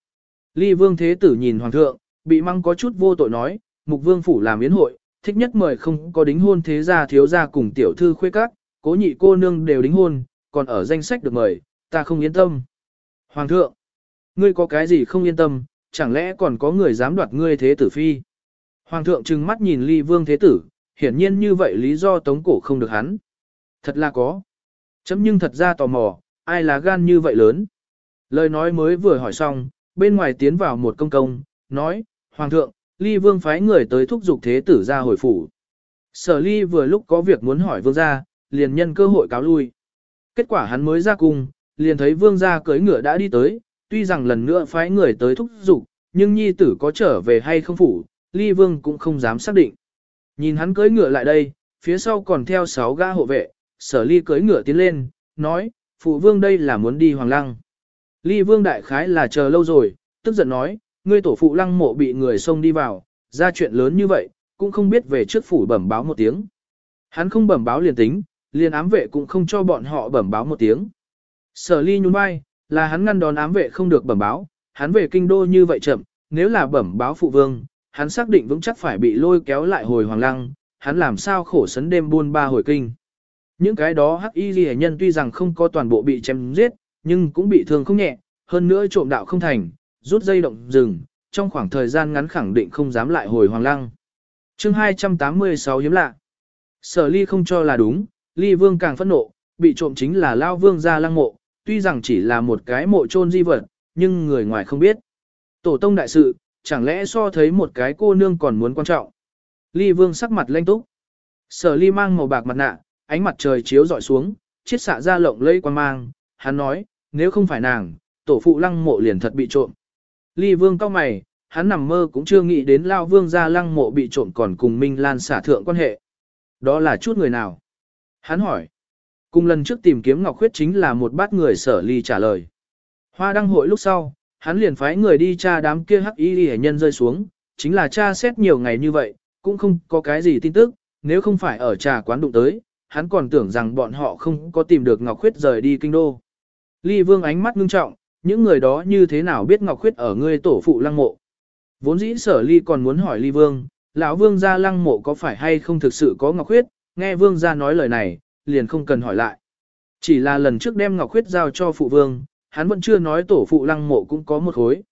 Ly vương thế tử nhìn hoàng thượng, bị măng có chút vô tội nói, mục vương phủ làm yến hội, thích nhất mời không có đính hôn thế gia thiếu gia cùng tiểu thư khuê các, cố nhị cô nương đều đính hôn, còn ở danh sách được mời, ta không yên tâm. Hoàng thượng, ngươi có cái gì không yên tâm, chẳng lẽ còn có người dám đoạt ngươi thế tử phi? Hoàng thượng trừng mắt nhìn ly vương thế tử, hiển nhiên như vậy lý do tống cổ không được hắn. Thật là có. Chấm nhưng thật ra tò mò, ai là gan như vậy lớn. Lời nói mới vừa hỏi xong, bên ngoài tiến vào một công công, nói, Hoàng thượng, ly vương phái người tới thúc giục thế tử ra hồi phủ. Sở ly vừa lúc có việc muốn hỏi vương gia, liền nhân cơ hội cáo lui. Kết quả hắn mới ra cung, liền thấy vương gia cưỡi ngựa đã đi tới, tuy rằng lần nữa phái người tới thúc giục, nhưng nhi tử có trở về hay không phủ, ly vương cũng không dám xác định. Nhìn hắn cưỡi ngựa lại đây, phía sau còn theo sáu gã hộ vệ, sở ly cưỡi ngựa tiến lên, nói, phụ vương đây là muốn đi hoàng lăng. Ly vương đại khái là chờ lâu rồi, tức giận nói, ngươi tổ phụ lăng mộ bị người xông đi vào, ra chuyện lớn như vậy, cũng không biết về trước phủ bẩm báo một tiếng. Hắn không bẩm báo liền tính, liền ám vệ cũng không cho bọn họ bẩm báo một tiếng. Sở ly nhún vai, là hắn ngăn đón ám vệ không được bẩm báo, hắn về kinh đô như vậy chậm, nếu là bẩm báo phụ vương, hắn xác định vững chắc phải bị lôi kéo lại hồi hoàng lăng, hắn làm sao khổ sấn đêm buôn ba hồi kinh. Những cái đó hắc y ghi nhân tuy rằng không có toàn bộ bị chém giết, nhưng cũng bị thương không nhẹ, hơn nữa trộm đạo không thành, rút dây động rừng, trong khoảng thời gian ngắn khẳng định không dám lại hồi hoàng lăng. chương 286 hiếm lạ. Sở ly không cho là đúng, ly vương càng phẫn nộ, bị trộm chính là lao vương ra lăng mộ, tuy rằng chỉ là một cái mộ chôn di vật, nhưng người ngoài không biết. Tổ tông đại sự, chẳng lẽ so thấy một cái cô nương còn muốn quan trọng. Ly vương sắc mặt lanh túc. Sở ly mang màu bạc mặt nạ, ánh mặt trời chiếu dọi xuống, chiết xạ ra lộng lây quan mang, hắn nói, nếu không phải nàng, tổ phụ lăng mộ liền thật bị trộm. Ly vương cao mày, hắn nằm mơ cũng chưa nghĩ đến lao vương ra lăng mộ bị trộm còn cùng Minh Lan xả thượng quan hệ. Đó là chút người nào? Hắn hỏi. Cùng lần trước tìm kiếm Ngọc Khuyết chính là một bát người sở ly trả lời. Hoa đăng hội lúc sau, hắn liền phái người đi tra đám kia hắc y hệ nhân rơi xuống, chính là tra xét nhiều ngày như vậy, cũng không có cái gì tin tức, nếu không phải ở trà quán đụng tới, hắn còn tưởng rằng bọn họ không có tìm được Ngọc Khuyết rời đi kinh đô. Ly Vương ánh mắt ngưng trọng, những người đó như thế nào biết Ngọc Khuyết ở ngươi tổ phụ lăng mộ. Vốn dĩ sở Ly còn muốn hỏi Ly Vương, lão Vương gia lăng mộ có phải hay không thực sự có Ngọc Khuyết, nghe Vương gia nói lời này, liền không cần hỏi lại. Chỉ là lần trước đem Ngọc Khuyết giao cho phụ Vương, hắn vẫn chưa nói tổ phụ lăng mộ cũng có một khối.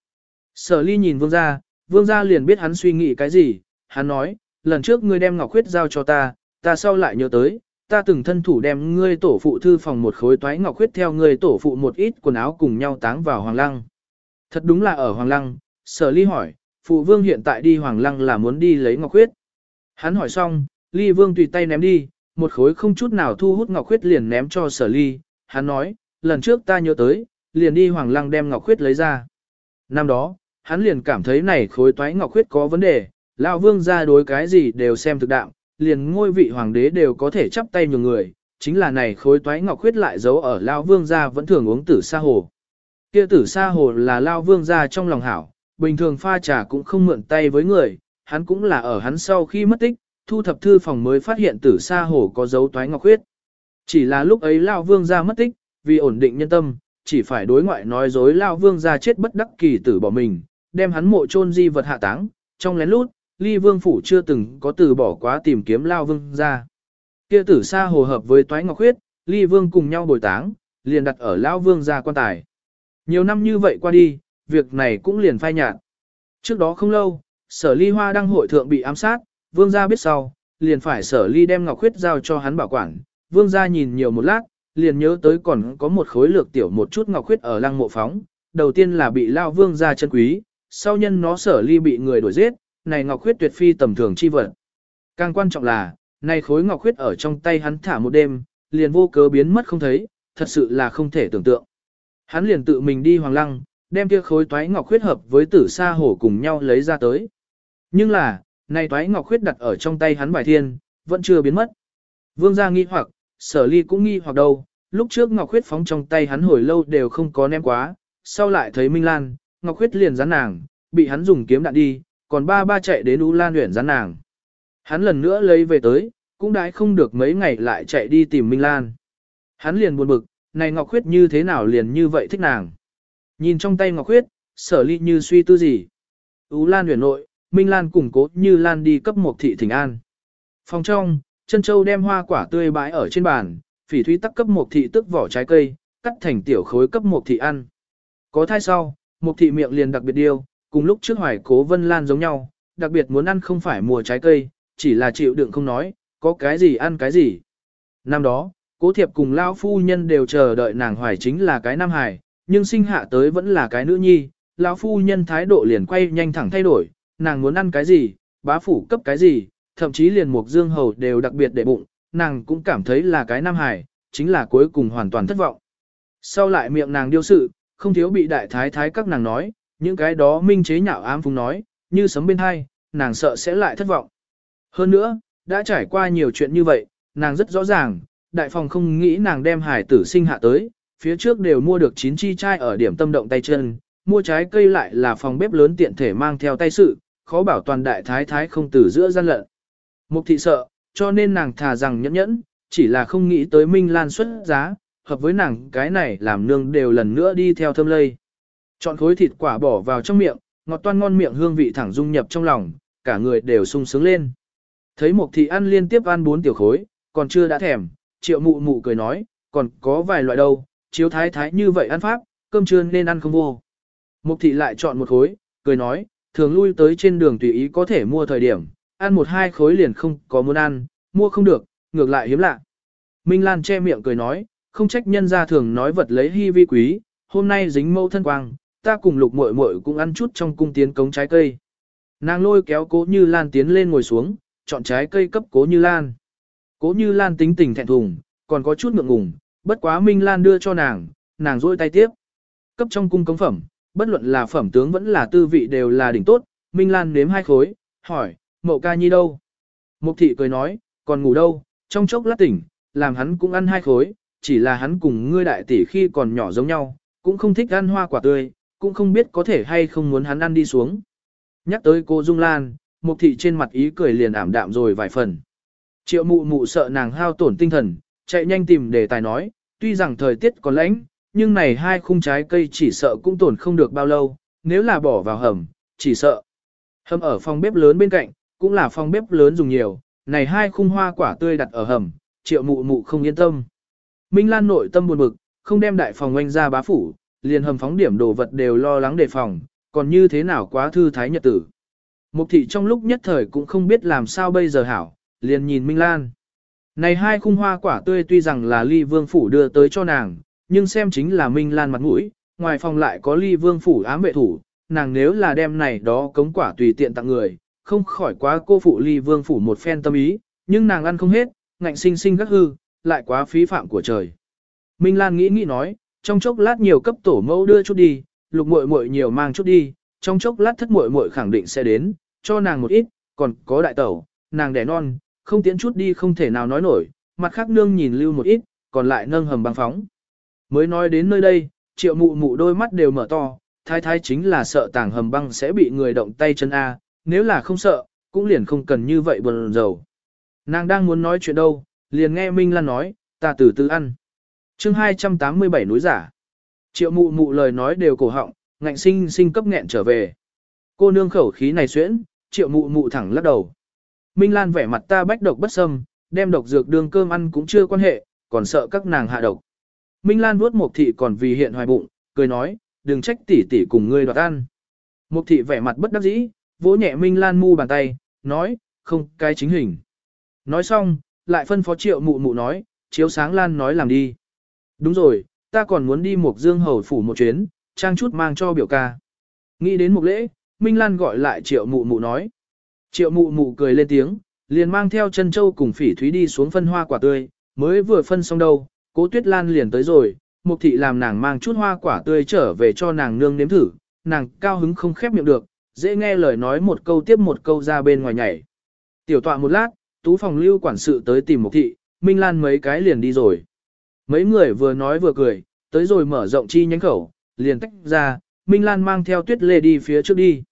Sở Ly nhìn Vương gia, Vương gia liền biết hắn suy nghĩ cái gì, hắn nói, lần trước ngươi đem Ngọc Khuyết giao cho ta, ta sau lại nhớ tới, ta từng thân thủ đem ngươi tổ phụ thư phòng một khối toái ngọc khuyết theo ngươi tổ phụ một ít quần áo cùng nhau táng vào Hoàng Lăng. Thật đúng là ở Hoàng Lăng, sở ly hỏi, phụ vương hiện tại đi Hoàng Lăng là muốn đi lấy ngọc khuyết. Hắn hỏi xong, ly vương tùy tay ném đi, một khối không chút nào thu hút ngọc khuyết liền ném cho sở ly. Hắn nói, lần trước ta nhớ tới, liền đi Hoàng Lăng đem ngọc khuyết lấy ra. Năm đó, hắn liền cảm thấy này khối toái ngọc khuyết có vấn đề, lão vương ra đối cái gì đều xem thực đạo, liền ngôi vị hoàng đế đều có thể chắp tay nhường người, chính là này khối toái ngọc khuyết lại giấu ở Lao Vương gia vẫn thường uống tử sa hồ. Kia tử sa hồ là Lao Vương gia trong lòng hảo, bình thường pha trà cũng không mượn tay với người, hắn cũng là ở hắn sau khi mất tích, thu thập thư phòng mới phát hiện tử sa hồ có dấu toái ngọc khuyết. Chỉ là lúc ấy Lao Vương gia mất tích, vì ổn định nhân tâm, chỉ phải đối ngoại nói dối Lao Vương gia chết bất đắc kỳ tử bỏ mình, đem hắn mộ chôn di vật hạ táng, trong lén lút, ly vương phủ chưa từng có từ bỏ quá tìm kiếm lao vương ra. Kia tử sa hồ hợp với toái ngọc huyết, ly vương cùng nhau bồi táng, liền đặt ở lao vương ra quan tài. Nhiều năm như vậy qua đi, việc này cũng liền phai nhạt. Trước đó không lâu, sở ly hoa đăng hội thượng bị ám sát, vương gia biết sau, liền phải sở ly đem ngọc huyết giao cho hắn bảo quản. Vương gia nhìn nhiều một lát, liền nhớ tới còn có một khối lược tiểu một chút ngọc huyết ở lăng mộ phóng. Đầu tiên là bị lao vương gia chân quý, sau nhân nó sở ly bị người đuổi giết, này ngọc khuyết tuyệt phi tầm thường chi vật. Càng quan trọng là, này khối ngọc khuyết ở trong tay hắn thả một đêm, liền vô cớ biến mất không thấy, thật sự là không thể tưởng tượng. Hắn liền tự mình đi hoàng lăng, đem kia khối toái ngọc khuyết hợp với tử sa hổ cùng nhau lấy ra tới. Nhưng là, này toái ngọc khuyết đặt ở trong tay hắn bài thiên, vẫn chưa biến mất. Vương gia nghi hoặc, sở ly cũng nghi hoặc đâu, lúc trước ngọc khuyết phóng trong tay hắn hồi lâu đều không có ném quá, sau lại thấy Minh Lan, ngọc khuyết liền rắn nàng, bị hắn dùng kiếm đạn đi, còn ba ba chạy đến U Lan Uyển gián nàng. Hắn lần nữa lấy về tới, cũng đãi không được mấy ngày lại chạy đi tìm Minh Lan. Hắn liền buồn bực, này Ngọc Khuyết như thế nào liền như vậy thích nàng. Nhìn trong tay Ngọc Khuyết, sở ly như suy tư gì. U Lan Uyển nội, Minh Lan cùng cố như Lan đi cấp một thị thỉnh an. Phòng trong, Trân châu đem hoa quả tươi bãi ở trên bàn, phỉ thúy tắc cấp một thị tức vỏ trái cây, cắt thành tiểu khối cấp một thị ăn. Có thai sau, một thị miệng liền đặc biệt điêu, cùng lúc trước hoài cố vân lan giống nhau, đặc biệt muốn ăn không phải mùa trái cây, chỉ là chịu đựng không nói, có cái gì ăn cái gì. Năm đó, cố thiệp cùng lão phu nhân đều chờ đợi nàng hoài chính là cái nam hài, nhưng sinh hạ tới vẫn là cái nữ nhi, lão phu nhân thái độ liền quay nhanh thẳng thay đổi, nàng muốn ăn cái gì, bá phủ cấp cái gì, thậm chí liền mục dương hầu đều đặc biệt để bụng, nàng cũng cảm thấy là cái nam hài, chính là cuối cùng hoàn toàn thất vọng. Sau lại miệng nàng điêu sự, không thiếu bị đại thái thái các nàng nói, những cái đó minh chế nhạo ám phúng nói, như sấm bên hai, nàng sợ sẽ lại thất vọng. Hơn nữa, đã trải qua nhiều chuyện như vậy, nàng rất rõ ràng, đại phòng không nghĩ nàng đem hải tử sinh hạ tới, phía trước đều mua được chín chi chai ở điểm tâm động tay chân, mua trái cây lại là phòng bếp lớn tiện thể mang theo tay sự, khó bảo toàn đại thái thái không từ giữa gian lận. Mục thị sợ, cho nên nàng thà rằng nhẫn nhẫn, chỉ là không nghĩ tới Minh Lan xuất giá, hợp với nàng cái này làm nương đều lần nữa đi theo thâm lây. Chọn khối thịt quả bỏ vào trong miệng, ngọt toan ngon miệng hương vị thẳng dung nhập trong lòng, cả người đều sung sướng lên. Thấy Mục thị ăn liên tiếp ăn bốn tiểu khối, còn chưa đã thèm, triệu mụ mụ cười nói, còn có vài loại đâu, chiếu thái thái như vậy ăn pháp, cơm trưa nên ăn không vô. Mục thị lại chọn một khối, cười nói, thường lui tới trên đường tùy ý có thể mua thời điểm, ăn một hai khối liền không có muốn ăn, mua không được, ngược lại hiếm lạ. Minh Lan che miệng cười nói, không trách nhân gia thường nói vật lấy hy vi quý, hôm nay dính mâu thân quang, ta cùng lục muội muội cũng ăn chút trong cung tiến cống trái cây. Nàng lôi kéo cố như Lan tiến lên ngồi xuống, chọn trái cây cấp cố như Lan. Cố như Lan tính tình thẹn thùng, còn có chút ngượng ngùng, bất quá Minh Lan đưa cho nàng, nàng rôi tay tiếp. Cấp trong cung cống phẩm, bất luận là phẩm tướng vẫn là tư vị đều là đỉnh tốt, Minh Lan nếm hai khối, hỏi, mậu ca nhi đâu? Mục thị cười nói, còn ngủ đâu, trong chốc lát tỉnh, làm hắn cũng ăn hai khối, chỉ là hắn cùng ngươi đại tỷ khi còn nhỏ giống nhau, cũng không thích ăn hoa quả tươi, cũng không biết có thể hay không muốn hắn ăn đi xuống. Nhắc tới cô Dung Lan, mục thị trên mặt ý cười liền ảm đạm rồi vài phần. Triệu mụ mụ sợ nàng hao tổn tinh thần, chạy nhanh tìm đề tài nói, tuy rằng thời tiết còn lạnh, nhưng này hai khung trái cây chỉ sợ cũng tổn không được bao lâu, nếu là bỏ vào hầm, chỉ sợ. Hầm ở phòng bếp lớn bên cạnh, cũng là phòng bếp lớn dùng nhiều, này hai khung hoa quả tươi đặt ở hầm, triệu mụ mụ không yên tâm. Minh Lan nội tâm buồn bực, không đem đại phòng oanh ra bá phủ, liền hầm phóng điểm đồ vật đều lo lắng đề phòng, còn như thế nào quá thư thái nhật tử. Mục thị trong lúc nhất thời cũng không biết làm sao bây giờ hảo, liền nhìn Minh Lan. Này hai khung hoa quả tươi tuy rằng là ly vương phủ đưa tới cho nàng, nhưng xem chính là Minh Lan mặt mũi, ngoài phòng lại có ly vương phủ ám vệ thủ, nàng nếu là đem này đó cống quả tùy tiện tặng người, không khỏi quá cô phụ ly vương phủ một phen tâm ý, nhưng nàng ăn không hết, ngạnh sinh sinh gắt hư, lại quá phí phạm của trời. Minh Lan nghĩ nghĩ nói, trong chốc lát nhiều cấp tổ mẫu đưa chút đi, lục muội muội nhiều mang chút đi, trong chốc lát thất muội muội khẳng định sẽ đến, cho nàng một ít, còn có đại tẩu, nàng đẻ non, không tiến chút đi không thể nào nói nổi, mặt khác nương nhìn lưu một ít, còn lại nâng hầm băng phóng. Mới nói đến nơi đây, triệu mụ mụ đôi mắt đều mở to, thái thái chính là sợ tàng hầm băng sẽ bị người động tay chân A, nếu là không sợ, cũng liền không cần như vậy buồn dầu. Nàng đang muốn nói chuyện đâu, liền nghe Minh Lan nói, ta từ từ ăn chương 287 núi giả. Triệu mụ mụ lời nói đều cổ họng, ngạnh sinh sinh cấp nghẹn trở về. Cô nương khẩu khí này xuyễn, triệu mụ mụ thẳng lắc đầu. Minh Lan vẻ mặt ta bách độc bất xâm, đem độc dược đương cơm ăn cũng chưa quan hệ, còn sợ các nàng hạ độc. Minh Lan vuốt Mục thị còn vì hiện hoài bụng, cười nói, đừng trách tỷ tỷ cùng ngươi đoạt ăn. Mục thị vẻ mặt bất đắc dĩ, vỗ nhẹ Minh Lan mu bàn tay, nói, không, cái chính hình. Nói xong, lại phân phó triệu mụ mụ nói, chiếu sáng Lan nói làm đi. Đúng rồi, ta còn muốn đi mộc Dương Hầu phủ một chuyến, trang chút mang cho biểu ca. Nghĩ đến một lễ, Minh Lan gọi lại triệu mụ mụ nói. Triệu mụ mụ cười lên tiếng, liền mang theo chân châu cùng phỉ thúy đi xuống phân hoa quả tươi, mới vừa phân xong đâu, cố tuyết lan liền tới rồi, mục thị làm nàng mang chút hoa quả tươi trở về cho nàng nương nếm thử, nàng cao hứng không khép miệng được, dễ nghe lời nói một câu tiếp một câu ra bên ngoài nhảy. Tiểu tọa một lát, tú phòng lưu quản sự tới tìm mục thị, Minh Lan mấy cái liền đi rồi. Mấy người vừa nói vừa cười, tới rồi mở rộng chi nhánh khẩu, liền tách ra, Minh Lan mang theo tuyết lê đi phía trước đi.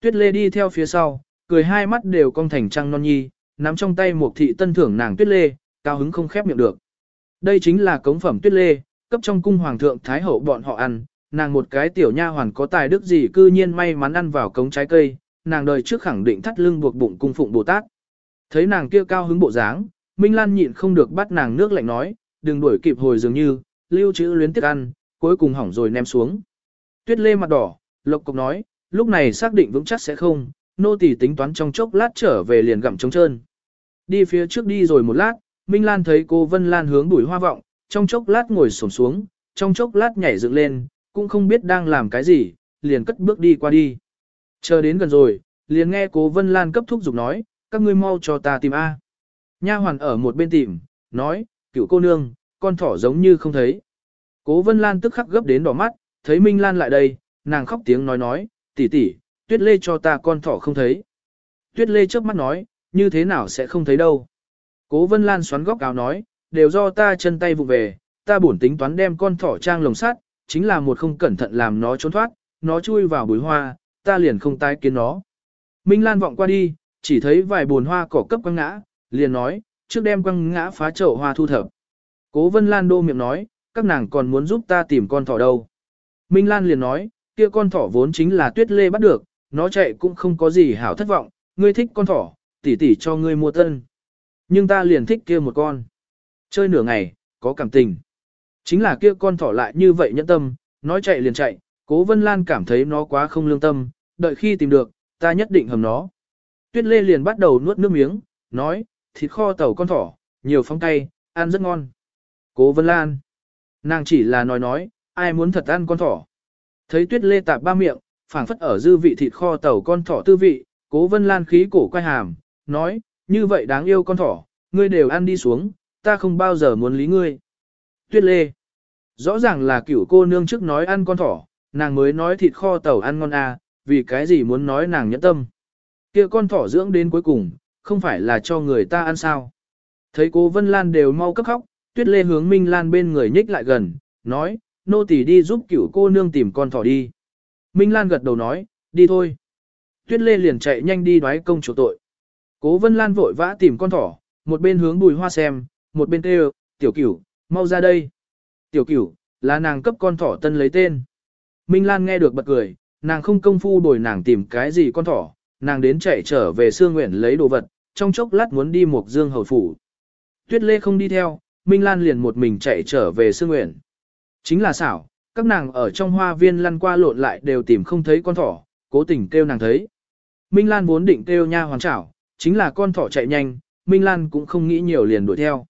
Tuyết lê đi theo phía sau, cười hai mắt đều cong thành trăng non nhi, nắm trong tay một thị tân thưởng nàng tuyết lê, cao hứng không khép miệng được. Đây chính là cống phẩm tuyết lê, cấp trong cung hoàng thượng thái hậu bọn họ ăn, nàng một cái tiểu nha hoàn có tài đức gì cư nhiên may mắn ăn vào cống trái cây, nàng đời trước khẳng định thắt lưng buộc bụng cung phụng Bồ Tát. Thấy nàng kia cao hứng bộ dáng, Minh Lan nhịn không được bắt nàng nước lạnh nói, đừng đuổi kịp hồi dường như, lưu trữ luyến tiếc ăn, cuối cùng hỏng rồi ném xuống. Tuyết lê mặt đỏ, lộc cục nói, lúc này xác định vững chắc sẽ không, nô tỳ tính toán trong chốc lát trở về liền gặm trống trơn. Đi phía trước đi rồi một lát, Minh Lan thấy cô Vân Lan hướng đuổi hoa vọng, trong chốc lát ngồi xổm xuống, trong chốc lát nhảy dựng lên, cũng không biết đang làm cái gì, liền cất bước đi qua đi. Chờ đến gần rồi, liền nghe cố Vân Lan cấp thúc giục nói, các ngươi mau cho ta tìm A. Nha hoàn ở một bên tìm, nói, cựu cô nương, con thỏ giống như không thấy. Cố Vân Lan tức khắc gấp đến đỏ mắt, thấy Minh Lan lại đây, nàng khóc tiếng nói nói, tỷ tỷ, tuyết lê cho ta con thỏ không thấy. Tuyết lê trước mắt nói, như thế nào sẽ không thấy đâu. Cố Vân Lan xoắn góc áo nói, đều do ta chân tay vụ về, ta bổn tính toán đem con thỏ trang lồng sắt, chính là một không cẩn thận làm nó trốn thoát, nó chui vào bùi hoa, ta liền không tái kiến nó. Minh Lan vọng qua đi, chỉ thấy vài bồn hoa cỏ cấp quăng ngã, liền nói, trước đem quăng ngã phá chậu hoa thu thập. Cố Vân Lan đô miệng nói, các nàng còn muốn giúp ta tìm con thỏ đâu. Minh Lan liền nói, kia con thỏ vốn chính là tuyết lê bắt được, nó chạy cũng không có gì hảo thất vọng, ngươi thích con thỏ, tỷ tỷ cho ngươi mua tân. Nhưng ta liền thích kia một con. Chơi nửa ngày, có cảm tình. Chính là kia con thỏ lại như vậy nhẫn tâm, nói chạy liền chạy, cố Vân Lan cảm thấy nó quá không lương tâm, đợi khi tìm được, ta nhất định hầm nó. Tuyết Lê liền bắt đầu nuốt nước miếng, nói, thịt kho tàu con thỏ, nhiều phong cay, ăn rất ngon. Cố Vân Lan. Nàng chỉ là nói nói, ai muốn thật ăn con thỏ. Thấy Tuyết Lê tạp ba miệng, phảng phất ở dư vị thịt kho tàu con thỏ tư vị, Cố Vân Lan khí cổ quay hàm, nói, như vậy đáng yêu con thỏ, ngươi đều ăn đi xuống, ta không bao giờ muốn lý ngươi. Tuyết Lê. Rõ ràng là cửu cô nương trước nói ăn con thỏ, nàng mới nói thịt kho tàu ăn ngon à, vì cái gì muốn nói nàng nhẫn tâm. kia con thỏ dưỡng đến cuối cùng, không phải là cho người ta ăn sao. Thấy cô Vân Lan đều mau cấp khóc, Tuyết Lê hướng Minh Lan bên người nhích lại gần, nói, nô tỳ đi giúp cửu cô nương tìm con thỏ đi. Minh Lan gật đầu nói, đi thôi. Tuyết Lê liền chạy nhanh đi đoái công chủ tội. Cố Vân Lan vội vã tìm con thỏ, một bên hướng bùi hoa xem, một bên kêu, tiểu cửu, mau ra đây. Tiểu cửu, là nàng cấp con thỏ tân lấy tên. Minh Lan nghe được bật cười, nàng không công phu đổi nàng tìm cái gì con thỏ, nàng đến chạy trở về Sương Nguyện lấy đồ vật, trong chốc lát muốn đi một dương hầu phủ. Tuyết Lê không đi theo, Minh Lan liền một mình chạy trở về Sương Nguyện. Chính là xảo, các nàng ở trong hoa viên lăn qua lộn lại đều tìm không thấy con thỏ, cố tình kêu nàng thấy. Minh Lan vốn định kêu nha hoàn chảo, chính là con thỏ chạy nhanh, Minh Lan cũng không nghĩ nhiều liền đuổi theo.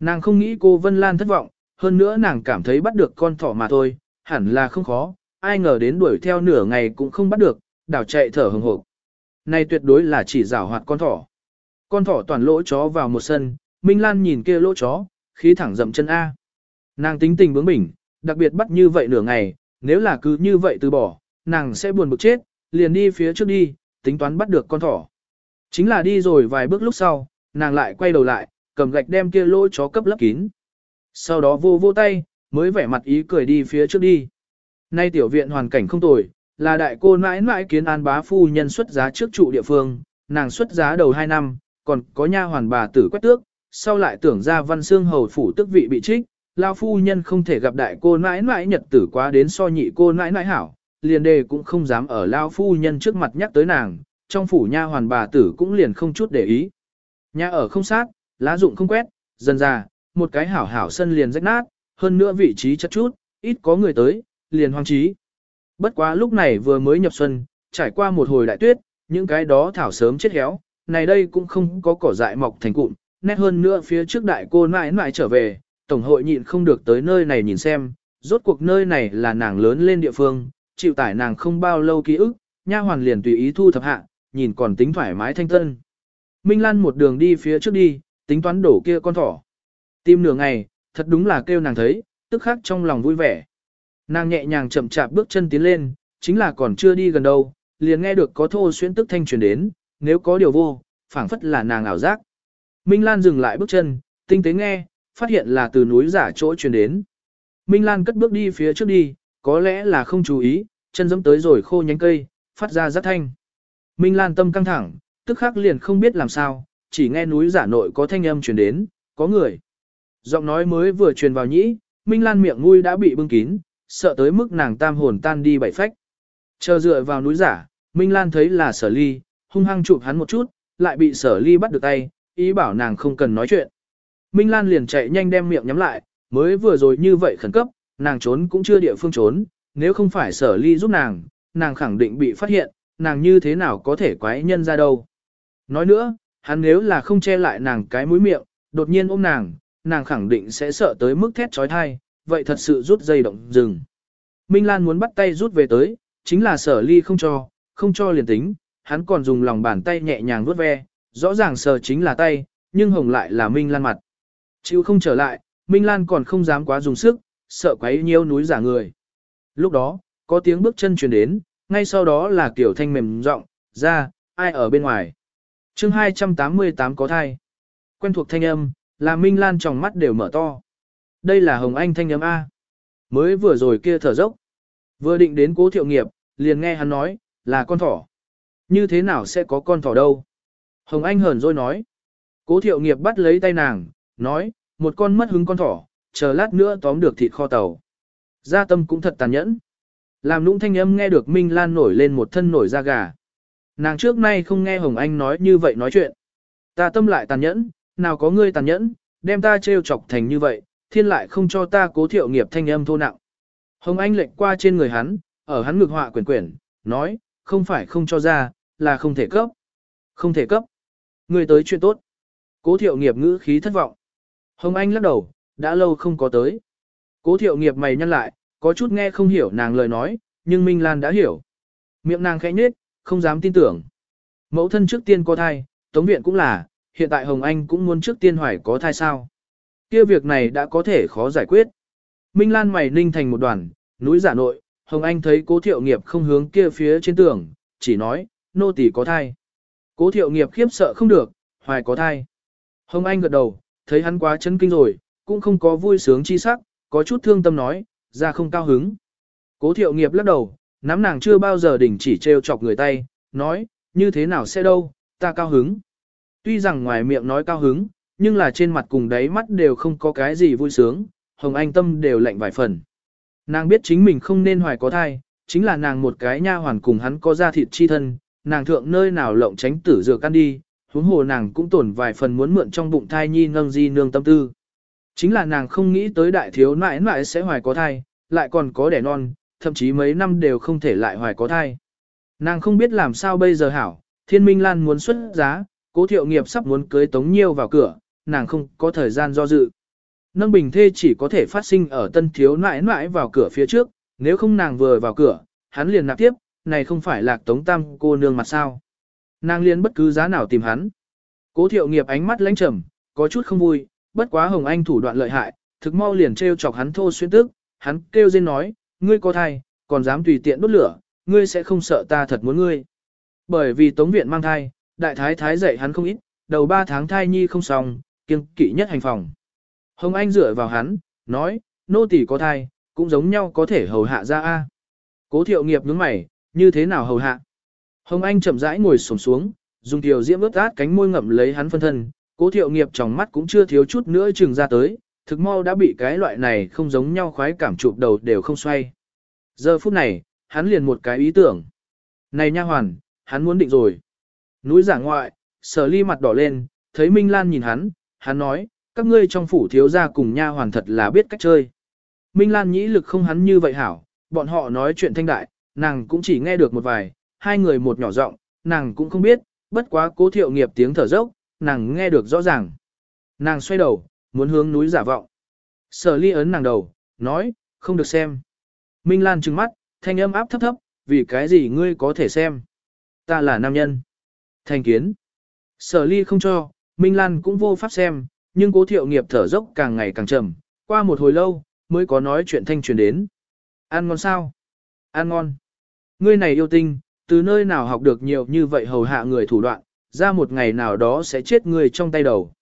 Nàng không nghĩ cô Vân Lan thất vọng, hơn nữa nàng cảm thấy bắt được con thỏ mà thôi, hẳn là không khó, ai ngờ đến đuổi theo nửa ngày cũng không bắt được, đảo chạy thở hừng hộp. Này tuyệt đối là chỉ rảo hoạt con thỏ. Con thỏ toàn lỗ chó vào một sân, Minh Lan nhìn kia lỗ chó, khí thẳng dậm chân A. Nàng tính tình bướng bỉnh, đặc biệt bắt như vậy nửa ngày, nếu là cứ như vậy từ bỏ, nàng sẽ buồn bực chết, liền đi phía trước đi, tính toán bắt được con thỏ. Chính là đi rồi vài bước lúc sau, nàng lại quay đầu lại, cầm gạch đem kia lỗ chó cấp lấp kín. Sau đó vô vô tay, mới vẻ mặt ý cười đi phía trước đi. Nay tiểu viện hoàn cảnh không tồi, là đại cô mãi mãi kiến an bá phu nhân xuất giá trước trụ địa phương, nàng xuất giá đầu 2 năm, còn có nha hoàn bà tử quét tước, sau lại tưởng ra văn xương hầu phủ tức vị bị trích, lao phu nhân không thể gặp đại cô nãi nãi nhật tử quá đến so nhị cô nãi nãi hảo, liền đề cũng không dám ở lao phu nhân trước mặt nhắc tới nàng, trong phủ nha hoàn bà tử cũng liền không chút để ý. Nhà ở không sát, lá dụng không quét, dần ra, một cái hảo hảo sân liền rách nát, hơn nữa vị trí chất chút, ít có người tới, liền hoang trí. Bất quá lúc này vừa mới nhập xuân, trải qua một hồi đại tuyết, những cái đó thảo sớm chết héo, này đây cũng không có cỏ dại mọc thành cụm, nét hơn nữa phía trước đại cô mãi mãi trở về, tổng hội nhịn không được tới nơi này nhìn xem, rốt cuộc nơi này là nàng lớn lên địa phương, chịu tải nàng không bao lâu ký ức, nha hoàn liền tùy ý thu thập hạ, nhìn còn tính thoải mái thanh tân. Minh Lan một đường đi phía trước đi, tính toán đổ kia con thỏ. Tim nửa ngày, thật đúng là kêu nàng thấy, tức khắc trong lòng vui vẻ. Nàng nhẹ nhàng chậm chạp bước chân tiến lên, chính là còn chưa đi gần đâu, liền nghe được có thô xuyên tức thanh truyền đến, nếu có điều vô, phảng phất là nàng ảo giác. Minh Lan dừng lại bước chân, tinh tế nghe, phát hiện là từ núi giả chỗ truyền đến. Minh Lan cất bước đi phía trước đi, có lẽ là không chú ý, chân dẫm tới rồi khô nhánh cây, phát ra rất thanh. Minh Lan tâm căng thẳng, tức khắc liền không biết làm sao, chỉ nghe núi giả nội có thanh âm truyền đến, có người. Giọng nói mới vừa truyền vào nhĩ, Minh Lan miệng mũi đã bị bưng kín, sợ tới mức nàng tam hồn tan đi bảy phách. Chờ dựa vào núi giả, Minh Lan thấy là sở ly, hung hăng chụp hắn một chút, lại bị sở ly bắt được tay, ý bảo nàng không cần nói chuyện. Minh Lan liền chạy nhanh đem miệng nhắm lại, mới vừa rồi như vậy khẩn cấp, nàng trốn cũng chưa địa phương trốn, nếu không phải sở ly giúp nàng, nàng khẳng định bị phát hiện, nàng như thế nào có thể quái nhân ra đâu. Nói nữa, hắn nếu là không che lại nàng cái mũi miệng, đột nhiên ôm nàng, nàng khẳng định sẽ sợ tới mức thét trói thai, vậy thật sự rút dây động dừng. Minh Lan muốn bắt tay rút về tới, chính là sở ly không cho, không cho liền tính, hắn còn dùng lòng bàn tay nhẹ nhàng vuốt ve, rõ ràng sờ chính là tay, nhưng hồng lại là Minh Lan mặt. Chịu không trở lại, Minh Lan còn không dám quá dùng sức, sợ quấy nhiêu núi giả người. Lúc đó, có tiếng bước chân truyền đến, ngay sau đó là kiểu thanh mềm giọng ra, ai ở bên ngoài. chương 288 có thai. Quen thuộc thanh âm, là Minh Lan trong mắt đều mở to. Đây là Hồng Anh thanh âm A. Mới vừa rồi kia thở dốc. Vừa định đến cố thiệu nghiệp, liền nghe hắn nói, là con thỏ. Như thế nào sẽ có con thỏ đâu? Hồng Anh hờn rồi nói. Cố thiệu nghiệp bắt lấy tay nàng, nói, một con mất hứng con thỏ, chờ lát nữa tóm được thịt kho tàu. Gia tâm cũng thật tàn nhẫn. Làm nũng thanh âm nghe được Minh Lan nổi lên một thân nổi da gà. Nàng trước nay không nghe Hồng Anh nói như vậy nói chuyện. Ta tâm lại tàn nhẫn, nào có ngươi tàn nhẫn, đem ta trêu chọc thành như vậy, thiên lại không cho ta cố thiệu nghiệp thanh âm thô nặng. Hồng Anh lệnh qua trên người hắn, ở hắn ngực họa quyển quyển, nói, không phải không cho ra, là không thể cấp. Không thể cấp. Người tới chuyện tốt. Cố thiệu nghiệp ngữ khí thất vọng. Hồng Anh lắc đầu, đã lâu không có tới. Cố thiệu nghiệp mày nhăn lại, có chút nghe không hiểu nàng lời nói, nhưng Minh Lan đã hiểu. Miệng nàng khẽ nhếch, không dám tin tưởng. Mẫu thân trước tiên có thai, Tống Viện cũng là, hiện tại Hồng Anh cũng muốn trước tiên hoài có thai sao. kia việc này đã có thể khó giải quyết. Minh Lan mày ninh thành một đoàn, núi giả nội, Hồng Anh thấy cố thiệu nghiệp không hướng kia phía trên tường, chỉ nói, nô tỳ có thai. Cố thiệu nghiệp khiếp sợ không được, hoài có thai. Hồng Anh gật đầu, thấy hắn quá chấn kinh rồi, cũng không có vui sướng chi sắc, có chút thương tâm nói, ra không cao hứng. Cố thiệu nghiệp lắc đầu, nắm nàng chưa bao giờ đỉnh chỉ trêu chọc người tay, nói, như thế nào sẽ đâu, ta cao hứng. Tuy rằng ngoài miệng nói cao hứng, nhưng là trên mặt cùng đáy mắt đều không có cái gì vui sướng, Hồng Anh tâm đều lạnh vài phần. Nàng biết chính mình không nên hoài có thai, chính là nàng một cái nha hoàn cùng hắn có ra thịt chi thân, nàng thượng nơi nào lộng tránh tử dừa căn đi, huống hồ nàng cũng tổn vài phần muốn mượn trong bụng thai nhi nâng di nương tâm tư. Chính là nàng không nghĩ tới đại thiếu nãi nãi sẽ hoài có thai, lại còn có đẻ non, thậm chí mấy năm đều không thể lại hoài có thai. Nàng không biết làm sao bây giờ hảo, thiên minh lan muốn xuất giá, cố thiệu nghiệp sắp muốn cưới tống nhiêu vào cửa, nàng không có thời gian do dự. Nâng bình thê chỉ có thể phát sinh ở tân thiếu nãi nãi vào cửa phía trước, nếu không nàng vừa vào cửa, hắn liền nạp tiếp, này không phải lạc tống tam cô nương mặt sao. Nàng liền bất cứ giá nào tìm hắn. Cố thiệu nghiệp ánh mắt lãnh trầm, có chút không vui, bất quá Hồng Anh thủ đoạn lợi hại, thực mau liền trêu chọc hắn thô xuyên tức, hắn kêu dên nói, ngươi có thai, còn dám tùy tiện đốt lửa, ngươi sẽ không sợ ta thật muốn ngươi. Bởi vì Tống Viện mang thai, đại thái thái dạy hắn không ít, đầu 3 tháng thai nhi không xong, kiêng kỵ nhất hành phòng. Hồng Anh dựa vào hắn, nói, nô tỳ có thai, cũng giống nhau có thể hầu hạ ra a. Cố thiệu nghiệp nhướng mày, như thế nào hầu hạ? Hồng Anh chậm rãi ngồi xổm xuống, dùng tiểu diễm ướt át cánh môi ngậm lấy hắn phân thân, cố thiệu nghiệp trong mắt cũng chưa thiếu chút nữa chừng ra tới, thực mau đã bị cái loại này không giống nhau khoái cảm chụp đầu đều không xoay. Giờ phút này, hắn liền một cái ý tưởng. Này nha hoàn, hắn muốn định rồi. Núi giả ngoại, sở ly mặt đỏ lên, thấy Minh Lan nhìn hắn, hắn nói, các ngươi trong phủ thiếu gia cùng nha hoàn thật là biết cách chơi. Minh Lan nhĩ lực không hắn như vậy hảo, bọn họ nói chuyện thanh đại, nàng cũng chỉ nghe được một vài, hai người một nhỏ giọng, nàng cũng không biết, bất quá cố thiệu nghiệp tiếng thở dốc, nàng nghe được rõ ràng. Nàng xoay đầu, muốn hướng núi giả vọng. Sở ly ấn nàng đầu, nói, không được xem. Minh Lan trừng mắt, thanh âm áp thấp thấp, vì cái gì ngươi có thể xem. Ta là nam nhân. Thành kiến. Sở ly không cho, Minh Lan cũng vô pháp xem, nhưng cố thiệu nghiệp thở dốc càng ngày càng trầm, qua một hồi lâu, mới có nói chuyện thanh truyền đến. Ăn ngon sao? Ăn ngon. Ngươi này yêu tinh, từ nơi nào học được nhiều như vậy hầu hạ người thủ đoạn, ra một ngày nào đó sẽ chết người trong tay đầu.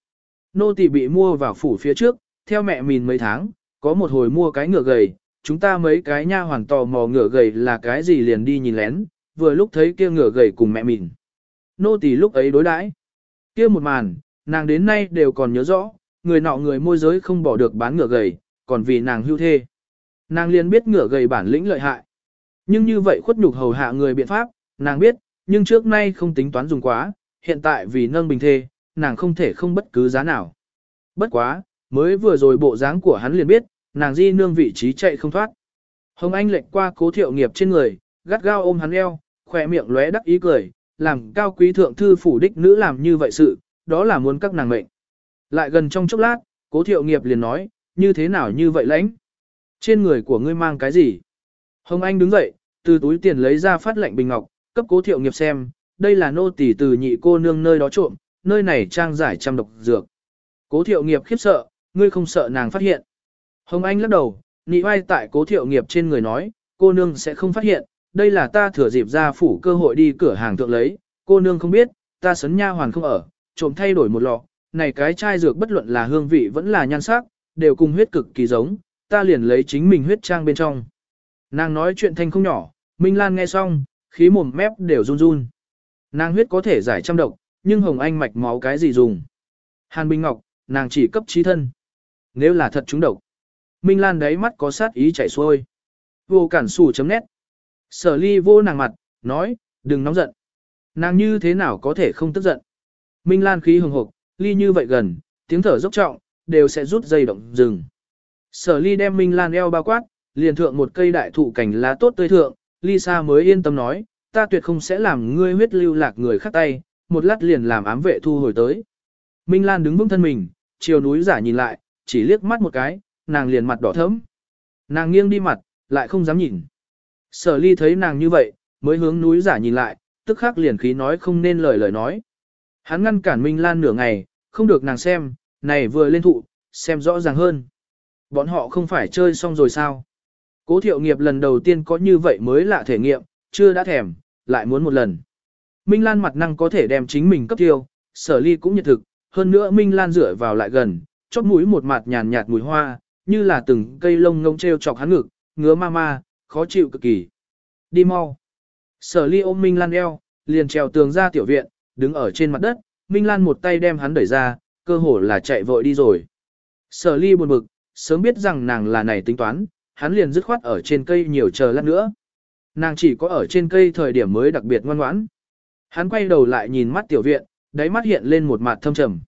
Nô tỳ bị mua vào phủ phía trước, theo mẹ mìn mấy tháng, có một hồi mua cái ngựa gầy, chúng ta mấy cái nha hoàn tò mò ngựa gầy là cái gì liền đi nhìn lén, vừa lúc thấy kia ngựa gầy cùng mẹ mìn. Nô tỳ lúc ấy đối đãi, kia một màn, nàng đến nay đều còn nhớ rõ, người nọ người môi giới không bỏ được bán ngựa gầy, còn vì nàng hưu thê. Nàng liền biết ngựa gầy bản lĩnh lợi hại. Nhưng như vậy khuất nhục hầu hạ người biện pháp, nàng biết, nhưng trước nay không tính toán dùng quá, hiện tại vì nâng bình thê, nàng không thể không bất cứ giá nào. Bất quá, mới vừa rồi bộ dáng của hắn liền biết, nàng di nương vị trí chạy không thoát. Hồng Anh lệnh qua cố thiệu nghiệp trên người, gắt gao ôm hắn eo, khỏe miệng lóe đắc ý cười, làm cao quý thượng thư phủ đích nữ làm như vậy sự, đó là muốn các nàng mệnh. Lại gần trong chốc lát, cố thiệu nghiệp liền nói, như thế nào như vậy lãnh? Trên người của ngươi mang cái gì? Hồng Anh đứng dậy, từ túi tiền lấy ra phát lệnh bình ngọc, cấp cố thiệu nghiệp xem, đây là nô tỳ từ nhị cô nương nơi đó trộm, nơi này trang giải trăm độc dược. Cố thiệu nghiệp khiếp sợ, ngươi không sợ nàng phát hiện. Hồng Anh lắc đầu, nị vai tại cố thiệu nghiệp trên người nói, cô nương sẽ không phát hiện, đây là ta thừa dịp ra phủ cơ hội đi cửa hàng thượng lấy, cô nương không biết, ta sấn nha hoàn không ở, trộm thay đổi một lọ, này cái chai dược bất luận là hương vị vẫn là nhan sắc, đều cùng huyết cực kỳ giống, ta liền lấy chính mình huyết trang bên trong. Nàng nói chuyện thanh không nhỏ, Minh Lan nghe xong, khí mồm mép đều run run. Nàng huyết có thể giải trăm độc, nhưng Hồng Anh mạch máu cái gì dùng? Hàn Bình Ngọc, nàng chỉ cấp trí thân. Nếu là thật trúng độc. Minh Lan đáy mắt có sát ý chảy xuôi. Vô cản sủ chấm nét. Sở ly vô nàng mặt, nói, đừng nóng giận. Nàng như thế nào có thể không tức giận. Minh Lan khí hồng hộp, ly như vậy gần, tiếng thở dốc trọng, đều sẽ rút dây động rừng. Sở ly đem Minh Lan eo bao quát, liền thượng một cây đại thụ cảnh lá tốt tươi thượng, Ly Sa mới yên tâm nói, ta tuyệt không sẽ làm ngươi huyết lưu lạc người khác tay, một lát liền làm ám vệ thu hồi tới. Minh Lan đứng vững thân mình, chiều núi giả nhìn lại, chỉ liếc mắt một cái, nàng liền mặt đỏ thẫm. Nàng nghiêng đi mặt, lại không dám nhìn. Sở ly thấy nàng như vậy, mới hướng núi giả nhìn lại, tức khắc liền khí nói không nên lời lời nói. Hắn ngăn cản Minh Lan nửa ngày, không được nàng xem, này vừa lên thụ, xem rõ ràng hơn. Bọn họ không phải chơi xong rồi sao? Cố thiệu nghiệp lần đầu tiên có như vậy mới lạ thể nghiệm, chưa đã thèm, lại muốn một lần. Minh Lan mặt năng có thể đem chính mình cấp tiêu, sở ly cũng nhiệt thực, hơn nữa Minh Lan rửa vào lại gần, chóp mũi một mặt nhàn nhạt mùi hoa, như là từng cây lông ngông treo chọc hắn ngực, ngứa ma ma, khó chịu cực kỳ. Đi mau. Sở ly ôm Minh Lan eo, liền trèo tường ra tiểu viện, đứng ở trên mặt đất, Minh Lan một tay đem hắn đẩy ra, cơ hồ là chạy vội đi rồi. Sở ly buồn bực, sớm biết rằng nàng là này tính toán, hắn liền dứt khoát ở trên cây nhiều chờ lát nữa. Nàng chỉ có ở trên cây thời điểm mới đặc biệt ngoan ngoãn. Hắn quay đầu lại nhìn mắt tiểu viện, đáy mắt hiện lên một mặt thâm trầm.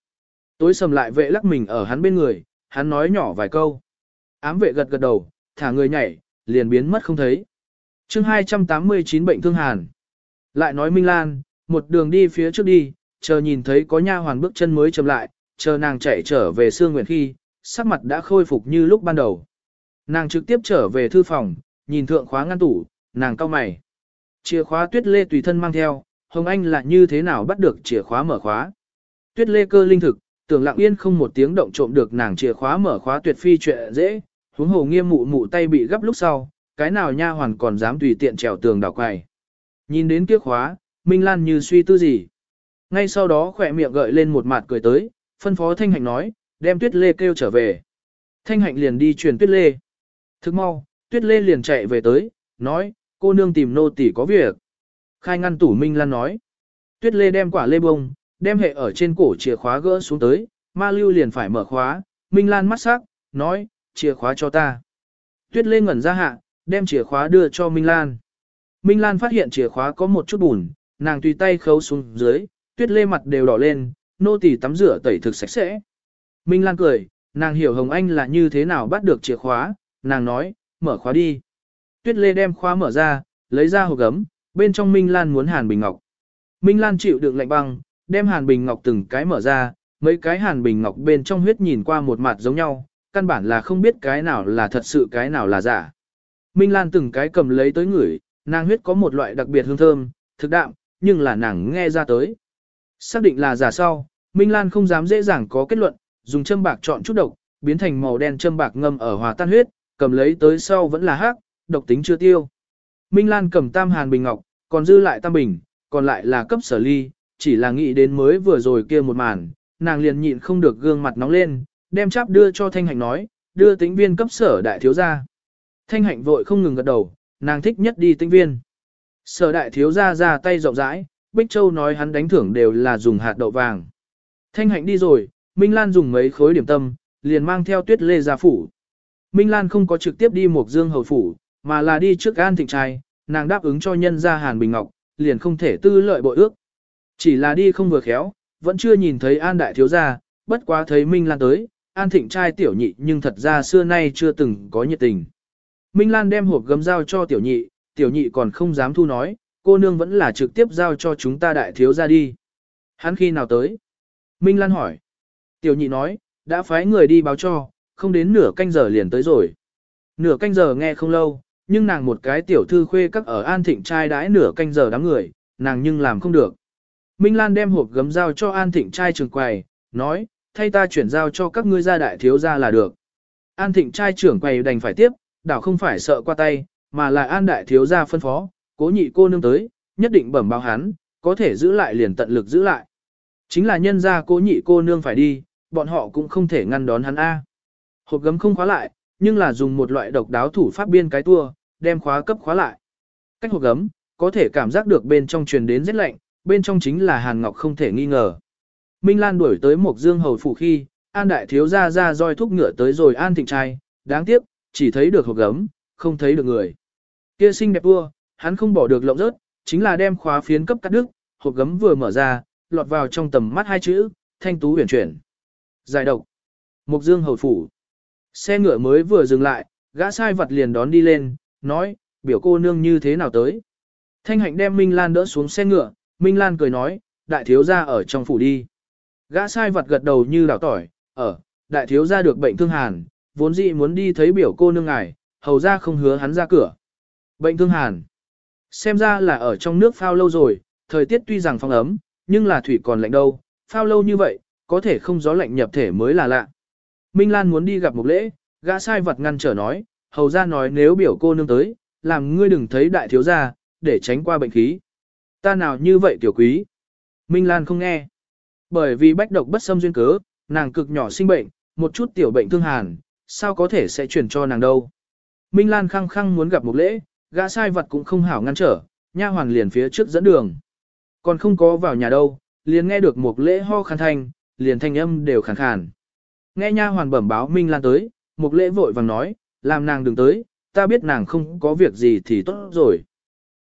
Tối sầm lại vệ lắc mình ở hắn bên người, hắn nói nhỏ vài câu. Ám vệ gật gật đầu, thả người nhảy, liền biến mất không thấy. chương 289 bệnh thương hàn. Lại nói Minh Lan, một đường đi phía trước đi, chờ nhìn thấy có nha hoàn bước chân mới chậm lại, chờ nàng chạy trở về xương nguyện khi, sắc mặt đã khôi phục như lúc ban đầu. Nàng trực tiếp trở về thư phòng, nhìn thượng khóa ngăn tủ, nàng cau mày. Chìa khóa tuyết lê tùy thân mang theo, Hồng Anh là như thế nào bắt được chìa khóa mở khóa. Tuyết lê cơ linh thực, tưởng lặng yên không một tiếng động trộm được nàng chìa khóa mở khóa tuyệt phi chuyện dễ, huống hồ nghiêm mụ mụ tay bị gấp lúc sau, cái nào nha hoàn còn dám tùy tiện trèo tường đảo quài. Nhìn đến kia khóa, Minh Lan như suy tư gì. Ngay sau đó khỏe miệng gợi lên một mặt cười tới, phân phó Thanh Hạnh nói, đem Tuyết Lê kêu trở về. Thanh Hạnh liền đi truyền Tuyết Lê. Thức mau, Tuyết Lê liền chạy về tới, nói, cô nương tìm nô tỷ có việc. Khai ngăn tủ Minh Lan nói. Tuyết Lê đem quả lê bông, đem hệ ở trên cổ chìa khóa gỡ xuống tới, ma lưu liền phải mở khóa, Minh Lan mắt sắc, nói, chìa khóa cho ta. Tuyết Lê ngẩn ra hạ, đem chìa khóa đưa cho Minh Lan. Minh Lan phát hiện chìa khóa có một chút bùn, nàng tùy tay khâu xuống dưới, Tuyết Lê mặt đều đỏ lên, nô tỳ tắm rửa tẩy thực sạch sẽ. Minh Lan cười, nàng hiểu Hồng Anh là như thế nào bắt được chìa khóa, nàng nói, mở khóa đi. Tuyết Lê đem khóa mở ra, lấy ra hộp gấm, bên trong Minh Lan muốn hàn bình ngọc. Minh Lan chịu đựng lạnh băng, đem hàn bình ngọc từng cái mở ra, mấy cái hàn bình ngọc bên trong huyết nhìn qua một mặt giống nhau, căn bản là không biết cái nào là thật sự cái nào là giả. Minh Lan từng cái cầm lấy tới ngửi, nàng huyết có một loại đặc biệt hương thơm, thực đạm, nhưng là nàng nghe ra tới. Xác định là giả sau, Minh Lan không dám dễ dàng có kết luận, dùng châm bạc chọn chút độc, biến thành màu đen châm bạc ngâm ở hòa tan huyết, cầm lấy tới sau vẫn là hắc, độc tính chưa tiêu. Minh Lan cầm tam hàn bình ngọc, còn dư lại tam bình, còn lại là cấp sở ly, chỉ là nghĩ đến mới vừa rồi kia một màn, nàng liền nhịn không được gương mặt nóng lên, đem cháp đưa cho Thanh Hạnh nói, đưa tính viên cấp sở đại thiếu gia. Thanh Hạnh vội không ngừng gật đầu, nàng thích nhất đi tính viên. Sở đại thiếu gia ra tay rộng rãi, Bích Châu nói hắn đánh thưởng đều là dùng hạt đậu vàng. Thanh Hạnh đi rồi, Minh Lan dùng mấy khối điểm tâm, liền mang theo tuyết lê ra phủ. Minh Lan không có trực tiếp đi một dương hầu phủ, mà là đi trước An Thịnh Trai, nàng đáp ứng cho nhân ra Hàn Bình Ngọc, liền không thể tư lợi bội ước. Chỉ là đi không vừa khéo, vẫn chưa nhìn thấy An Đại Thiếu Gia, bất quá thấy Minh Lan tới, An Thịnh Trai tiểu nhị nhưng thật ra xưa nay chưa từng có nhiệt tình. Minh Lan đem hộp gấm dao cho tiểu nhị, tiểu nhị còn không dám thu nói, cô nương vẫn là trực tiếp giao cho chúng ta Đại Thiếu Gia đi. Hắn khi nào tới? Minh Lan hỏi. Tiểu nhị nói, đã phái người đi báo cho, không đến nửa canh giờ liền tới rồi. Nửa canh giờ nghe không lâu, nhưng nàng một cái tiểu thư khuê các ở An Thịnh trai đãi nửa canh giờ đám người, nàng nhưng làm không được. Minh Lan đem hộp gấm giao cho An Thịnh trai trường quầy, nói, thay ta chuyển giao cho các ngươi gia đại thiếu gia là được. An Thịnh trai trưởng quầy đành phải tiếp, đảo không phải sợ qua tay, mà là An đại thiếu gia phân phó, cố nhị cô nương tới, nhất định bẩm báo hắn, có thể giữ lại liền tận lực giữ lại. Chính là nhân gia cố nhị cô nương phải đi, bọn họ cũng không thể ngăn đón hắn A. Hộp gấm không khóa lại, nhưng là dùng một loại độc đáo thủ pháp biên cái tua, đem khóa cấp khóa lại. Cách hộp gấm, có thể cảm giác được bên trong truyền đến rất lạnh, bên trong chính là Hàn Ngọc không thể nghi ngờ. Minh Lan đuổi tới một dương hầu phủ khi, An Đại Thiếu ra ra roi thúc ngựa tới rồi An Thịnh trai, đáng tiếc, chỉ thấy được hộp gấm, không thấy được người. Kia xinh đẹp vua, hắn không bỏ được lộng rớt, chính là đem khóa phiến cấp cắt đứt, hộp gấm vừa mở ra, lọt vào trong tầm mắt hai chữ, thanh tú huyền chuyển. Giải độc. Mục dương hầu phủ. Xe ngựa mới vừa dừng lại, gã sai vật liền đón đi lên, nói, biểu cô nương như thế nào tới. Thanh hạnh đem Minh Lan đỡ xuống xe ngựa, Minh Lan cười nói, đại thiếu gia ở trong phủ đi. Gã sai vật gật đầu như đảo tỏi, ở, đại thiếu gia được bệnh thương hàn, vốn dĩ muốn đi thấy biểu cô nương ngài, hầu ra không hứa hắn ra cửa. Bệnh thương hàn. Xem ra là ở trong nước phao lâu rồi, thời tiết tuy rằng phong ấm, nhưng là thủy còn lạnh đâu, phao lâu như vậy, có thể không gió lạnh nhập thể mới là lạ. Minh Lan muốn đi gặp một lễ, gã sai vật ngăn trở nói, hầu ra nói nếu biểu cô nương tới, làm ngươi đừng thấy đại thiếu gia, để tránh qua bệnh khí. Ta nào như vậy tiểu quý. Minh Lan không nghe. Bởi vì bách độc bất xâm duyên cớ, nàng cực nhỏ sinh bệnh, một chút tiểu bệnh thương hàn, sao có thể sẽ chuyển cho nàng đâu. Minh Lan khăng khăng muốn gặp một lễ, gã sai vật cũng không hảo ngăn trở, nha hoàn liền phía trước dẫn đường. Còn không có vào nhà đâu, liền nghe được một lễ ho khăn thanh, liền thanh âm đều khàn khàn. Nghe nha hoàn bẩm báo Minh Lan tới, một lễ vội vàng nói, làm nàng đừng tới, ta biết nàng không có việc gì thì tốt rồi.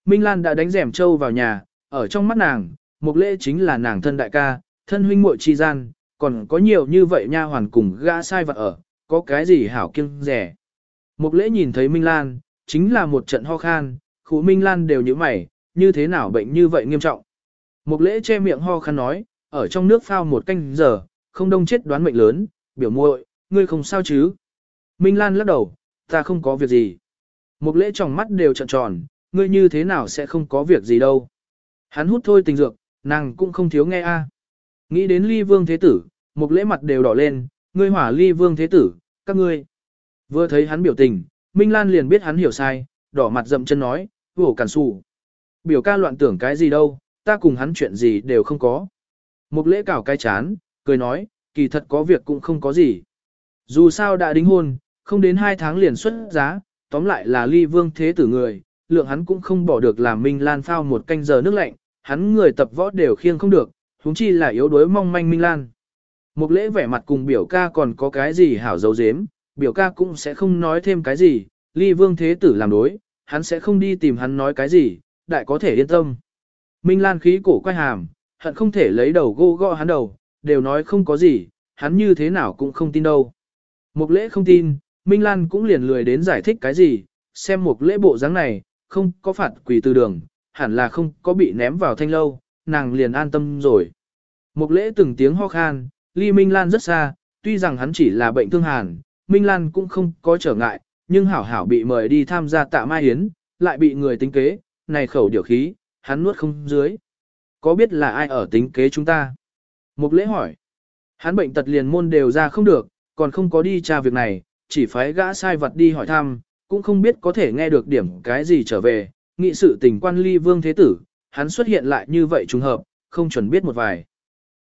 Minh Lan đã đánh rèm trâu vào nhà, ở trong mắt nàng, một lễ chính là nàng thân đại ca, thân huynh muội chi gian, còn có nhiều như vậy nha hoàn cùng gã sai vật ở, có cái gì hảo kiêng rẻ. Một lễ nhìn thấy Minh Lan, chính là một trận ho khan, Khụ Minh Lan đều như mày, như thế nào bệnh như vậy nghiêm trọng. Một lễ che miệng ho khan nói, ở trong nước phao một canh giờ, không đông chết đoán mệnh lớn, biểu muội, ngươi không sao chứ. Minh Lan lắc đầu, ta không có việc gì. Một lễ trong mắt đều trợn tròn, ngươi như thế nào sẽ không có việc gì đâu. Hắn hút thôi tình dược, nàng cũng không thiếu nghe a. À. Nghĩ đến ly vương thế tử, một lễ mặt đều đỏ lên, ngươi hỏa ly vương thế tử, các ngươi. Vừa thấy hắn biểu tình, Minh Lan liền biết hắn hiểu sai, đỏ mặt dậm chân nói, vổ cản sụ. Biểu ca loạn tưởng cái gì đâu, ta cùng hắn chuyện gì đều không có. Mục lễ cào cái chán, cười nói, kỳ thật có việc cũng không có gì. Dù sao đã đính hôn, không đến hai tháng liền xuất giá, tóm lại là ly vương thế tử người, lượng hắn cũng không bỏ được làm Minh Lan phao một canh giờ nước lạnh, hắn người tập võ đều khiêng không được, huống chi là yếu đuối mong manh Minh Lan. Mục lễ vẻ mặt cùng biểu ca còn có cái gì hảo dấu dếm, biểu ca cũng sẽ không nói thêm cái gì, ly vương thế tử làm đối, hắn sẽ không đi tìm hắn nói cái gì, đại có thể yên tâm. Minh Lan khí cổ quay hàm, hận không thể lấy đầu gô gõ hắn đầu, đều nói không có gì, hắn như thế nào cũng không tin đâu. mục lễ không tin, Minh Lan cũng liền lười đến giải thích cái gì, xem mục lễ bộ dáng này, không có phạt quỷ từ đường, hẳn là không có bị ném vào thanh lâu, nàng liền an tâm rồi. mục lễ từng tiếng ho khan, ly Minh Lan rất xa, tuy rằng hắn chỉ là bệnh thương hàn, Minh Lan cũng không có trở ngại, nhưng hảo hảo bị mời đi tham gia tạ mai hiến, lại bị người tính kế, này khẩu điều khí, hắn nuốt không dưới. Có biết là ai ở tính kế chúng ta? Mục lễ hỏi. Hắn bệnh tật liền môn đều ra không được, còn không có đi tra việc này, chỉ phái gã sai vật đi hỏi thăm, cũng không biết có thể nghe được điểm cái gì trở về. Nghị sự tình quan ly vương thế tử, hắn xuất hiện lại như vậy trùng hợp, không chuẩn biết một vài.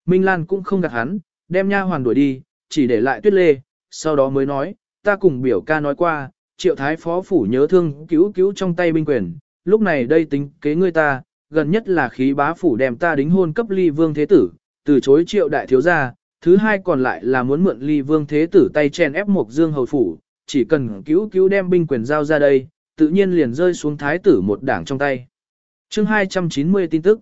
Minh Lan cũng không gạt hắn, đem nha hoàn đuổi đi, chỉ để lại tuyết lê, sau đó mới nói, ta cùng biểu ca nói qua, triệu thái phó phủ nhớ thương cứu cứu trong tay binh quyền, lúc này đây tính kế ngươi ta, gần nhất là khí bá phủ đem ta đính hôn cấp ly vương thế tử, từ chối triệu đại thiếu gia, thứ hai còn lại là muốn mượn ly vương thế tử tay chen ép một dương hầu phủ, chỉ cần cứu cứu đem binh quyền giao ra đây, tự nhiên liền rơi xuống thái tử một đảng trong tay. chương 290 tin tức.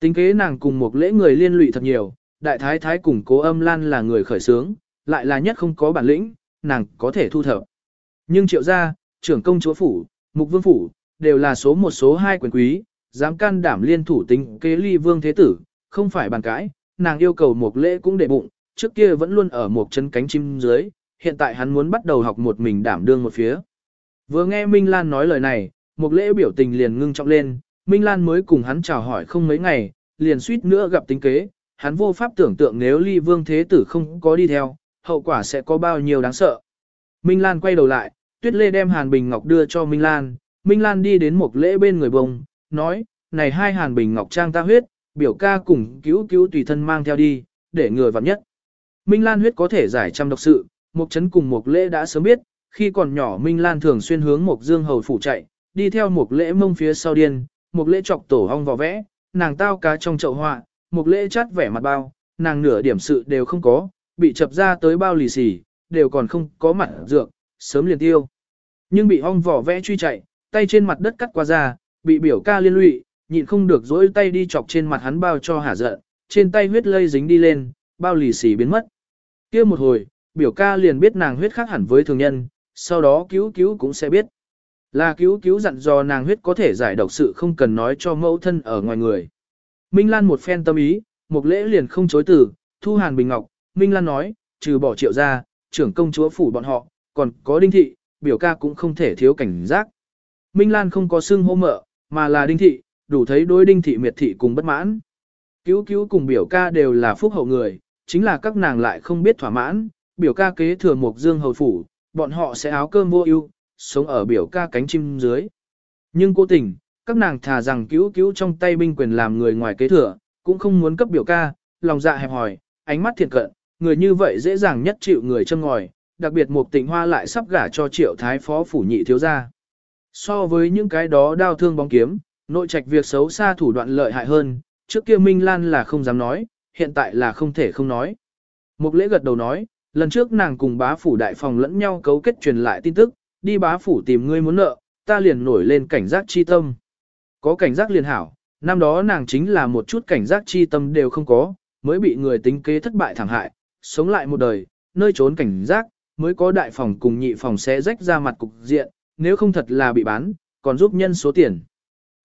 Tính kế nàng cùng một lễ người liên lụy thật nhiều, đại thái thái cùng cố âm lan là người khởi sướng, lại là nhất không có bản lĩnh, nàng có thể thu thập. Nhưng triệu gia, trưởng công chúa phủ, mục vương phủ, đều là số một số hai quyền quý, dám can đảm liên thủ tính kế ly vương thế tử, không phải bàn cãi, nàng yêu cầu một lễ cũng để bụng, trước kia vẫn luôn ở một chân cánh chim dưới, hiện tại hắn muốn bắt đầu học một mình đảm đương một phía. Vừa nghe Minh Lan nói lời này, một lễ biểu tình liền ngưng trọng lên, Minh Lan mới cùng hắn chào hỏi không mấy ngày, liền suýt nữa gặp tính kế, hắn vô pháp tưởng tượng nếu ly vương thế tử không có đi theo, hậu quả sẽ có bao nhiêu đáng sợ. Minh Lan quay đầu lại, Tuyết Lê đem Hàn Bình Ngọc đưa cho Minh Lan, Minh Lan đi đến một lễ bên người bông, nói, này hai Hàn Bình Ngọc trang ta huyết, biểu ca cùng cứu cứu tùy thân mang theo đi, để người vặn nhất. Minh Lan huyết có thể giải trăm độc sự, Mục Trấn cùng Mục Lễ đã sớm biết, khi còn nhỏ Minh Lan thường xuyên hướng Mục Dương Hầu phủ chạy, đi theo Mục Lễ mông phía sau điên, Mục Lễ chọc tổ hong vò vẽ, nàng tao cá trong chậu họa, Mục Lễ chát vẻ mặt bao, nàng nửa điểm sự đều không có, bị chập ra tới bao lì xì, đều còn không có mặt dược, sớm liền tiêu. Nhưng bị ong vỏ vẽ truy chạy, tay trên mặt đất cắt qua ra, bị biểu ca liên lụy, nhịn không được dỗi tay đi chọc trên mặt hắn bao cho hả giận, trên tay huyết lây dính đi lên, bao lì xì biến mất. kia một hồi, biểu ca liền biết nàng huyết khác hẳn với thường nhân, sau đó cứu cứu cũng sẽ biết. Là cứu cứu dặn dò nàng huyết có thể giải độc sự không cần nói cho mẫu thân ở ngoài người. Minh Lan một phen tâm ý, một lễ liền không chối từ, thu hàn bình ngọc, Minh Lan nói, trừ bỏ triệu ra, trưởng công chúa phủ bọn họ, còn có đinh thị, biểu ca cũng không thể thiếu cảnh giác. Minh Lan không có xưng hô mợ, mà là đinh thị, đủ thấy đối đinh thị miệt thị cùng bất mãn. Cứu cứu cùng biểu ca đều là phúc hậu người, chính là các nàng lại không biết thỏa mãn, biểu ca kế thừa một dương hầu phủ, bọn họ sẽ áo cơm vô ưu, sống ở biểu ca cánh chim dưới. Nhưng cố tình, các nàng thà rằng cứu cứu trong tay binh quyền làm người ngoài kế thừa, cũng không muốn cấp biểu ca, lòng dạ hẹp hòi, ánh mắt thiệt cận, người như vậy dễ dàng nhất chịu người châm ngòi, đặc biệt một tịnh hoa lại sắp gả cho triệu thái phó phủ nhị thiếu gia. So với những cái đó đau thương bóng kiếm, nội trạch việc xấu xa thủ đoạn lợi hại hơn, trước kia Minh Lan là không dám nói, hiện tại là không thể không nói. Một lễ gật đầu nói, lần trước nàng cùng bá phủ đại phòng lẫn nhau cấu kết truyền lại tin tức, đi bá phủ tìm ngươi muốn nợ, ta liền nổi lên cảnh giác chi tâm. Có cảnh giác liền hảo, năm đó nàng chính là một chút cảnh giác chi tâm đều không có, mới bị người tính kế thất bại thẳng hại, sống lại một đời, nơi trốn cảnh giác, mới có đại phòng cùng nhị phòng sẽ rách ra mặt cục diện, nếu không thật là bị bán, còn giúp nhân số tiền.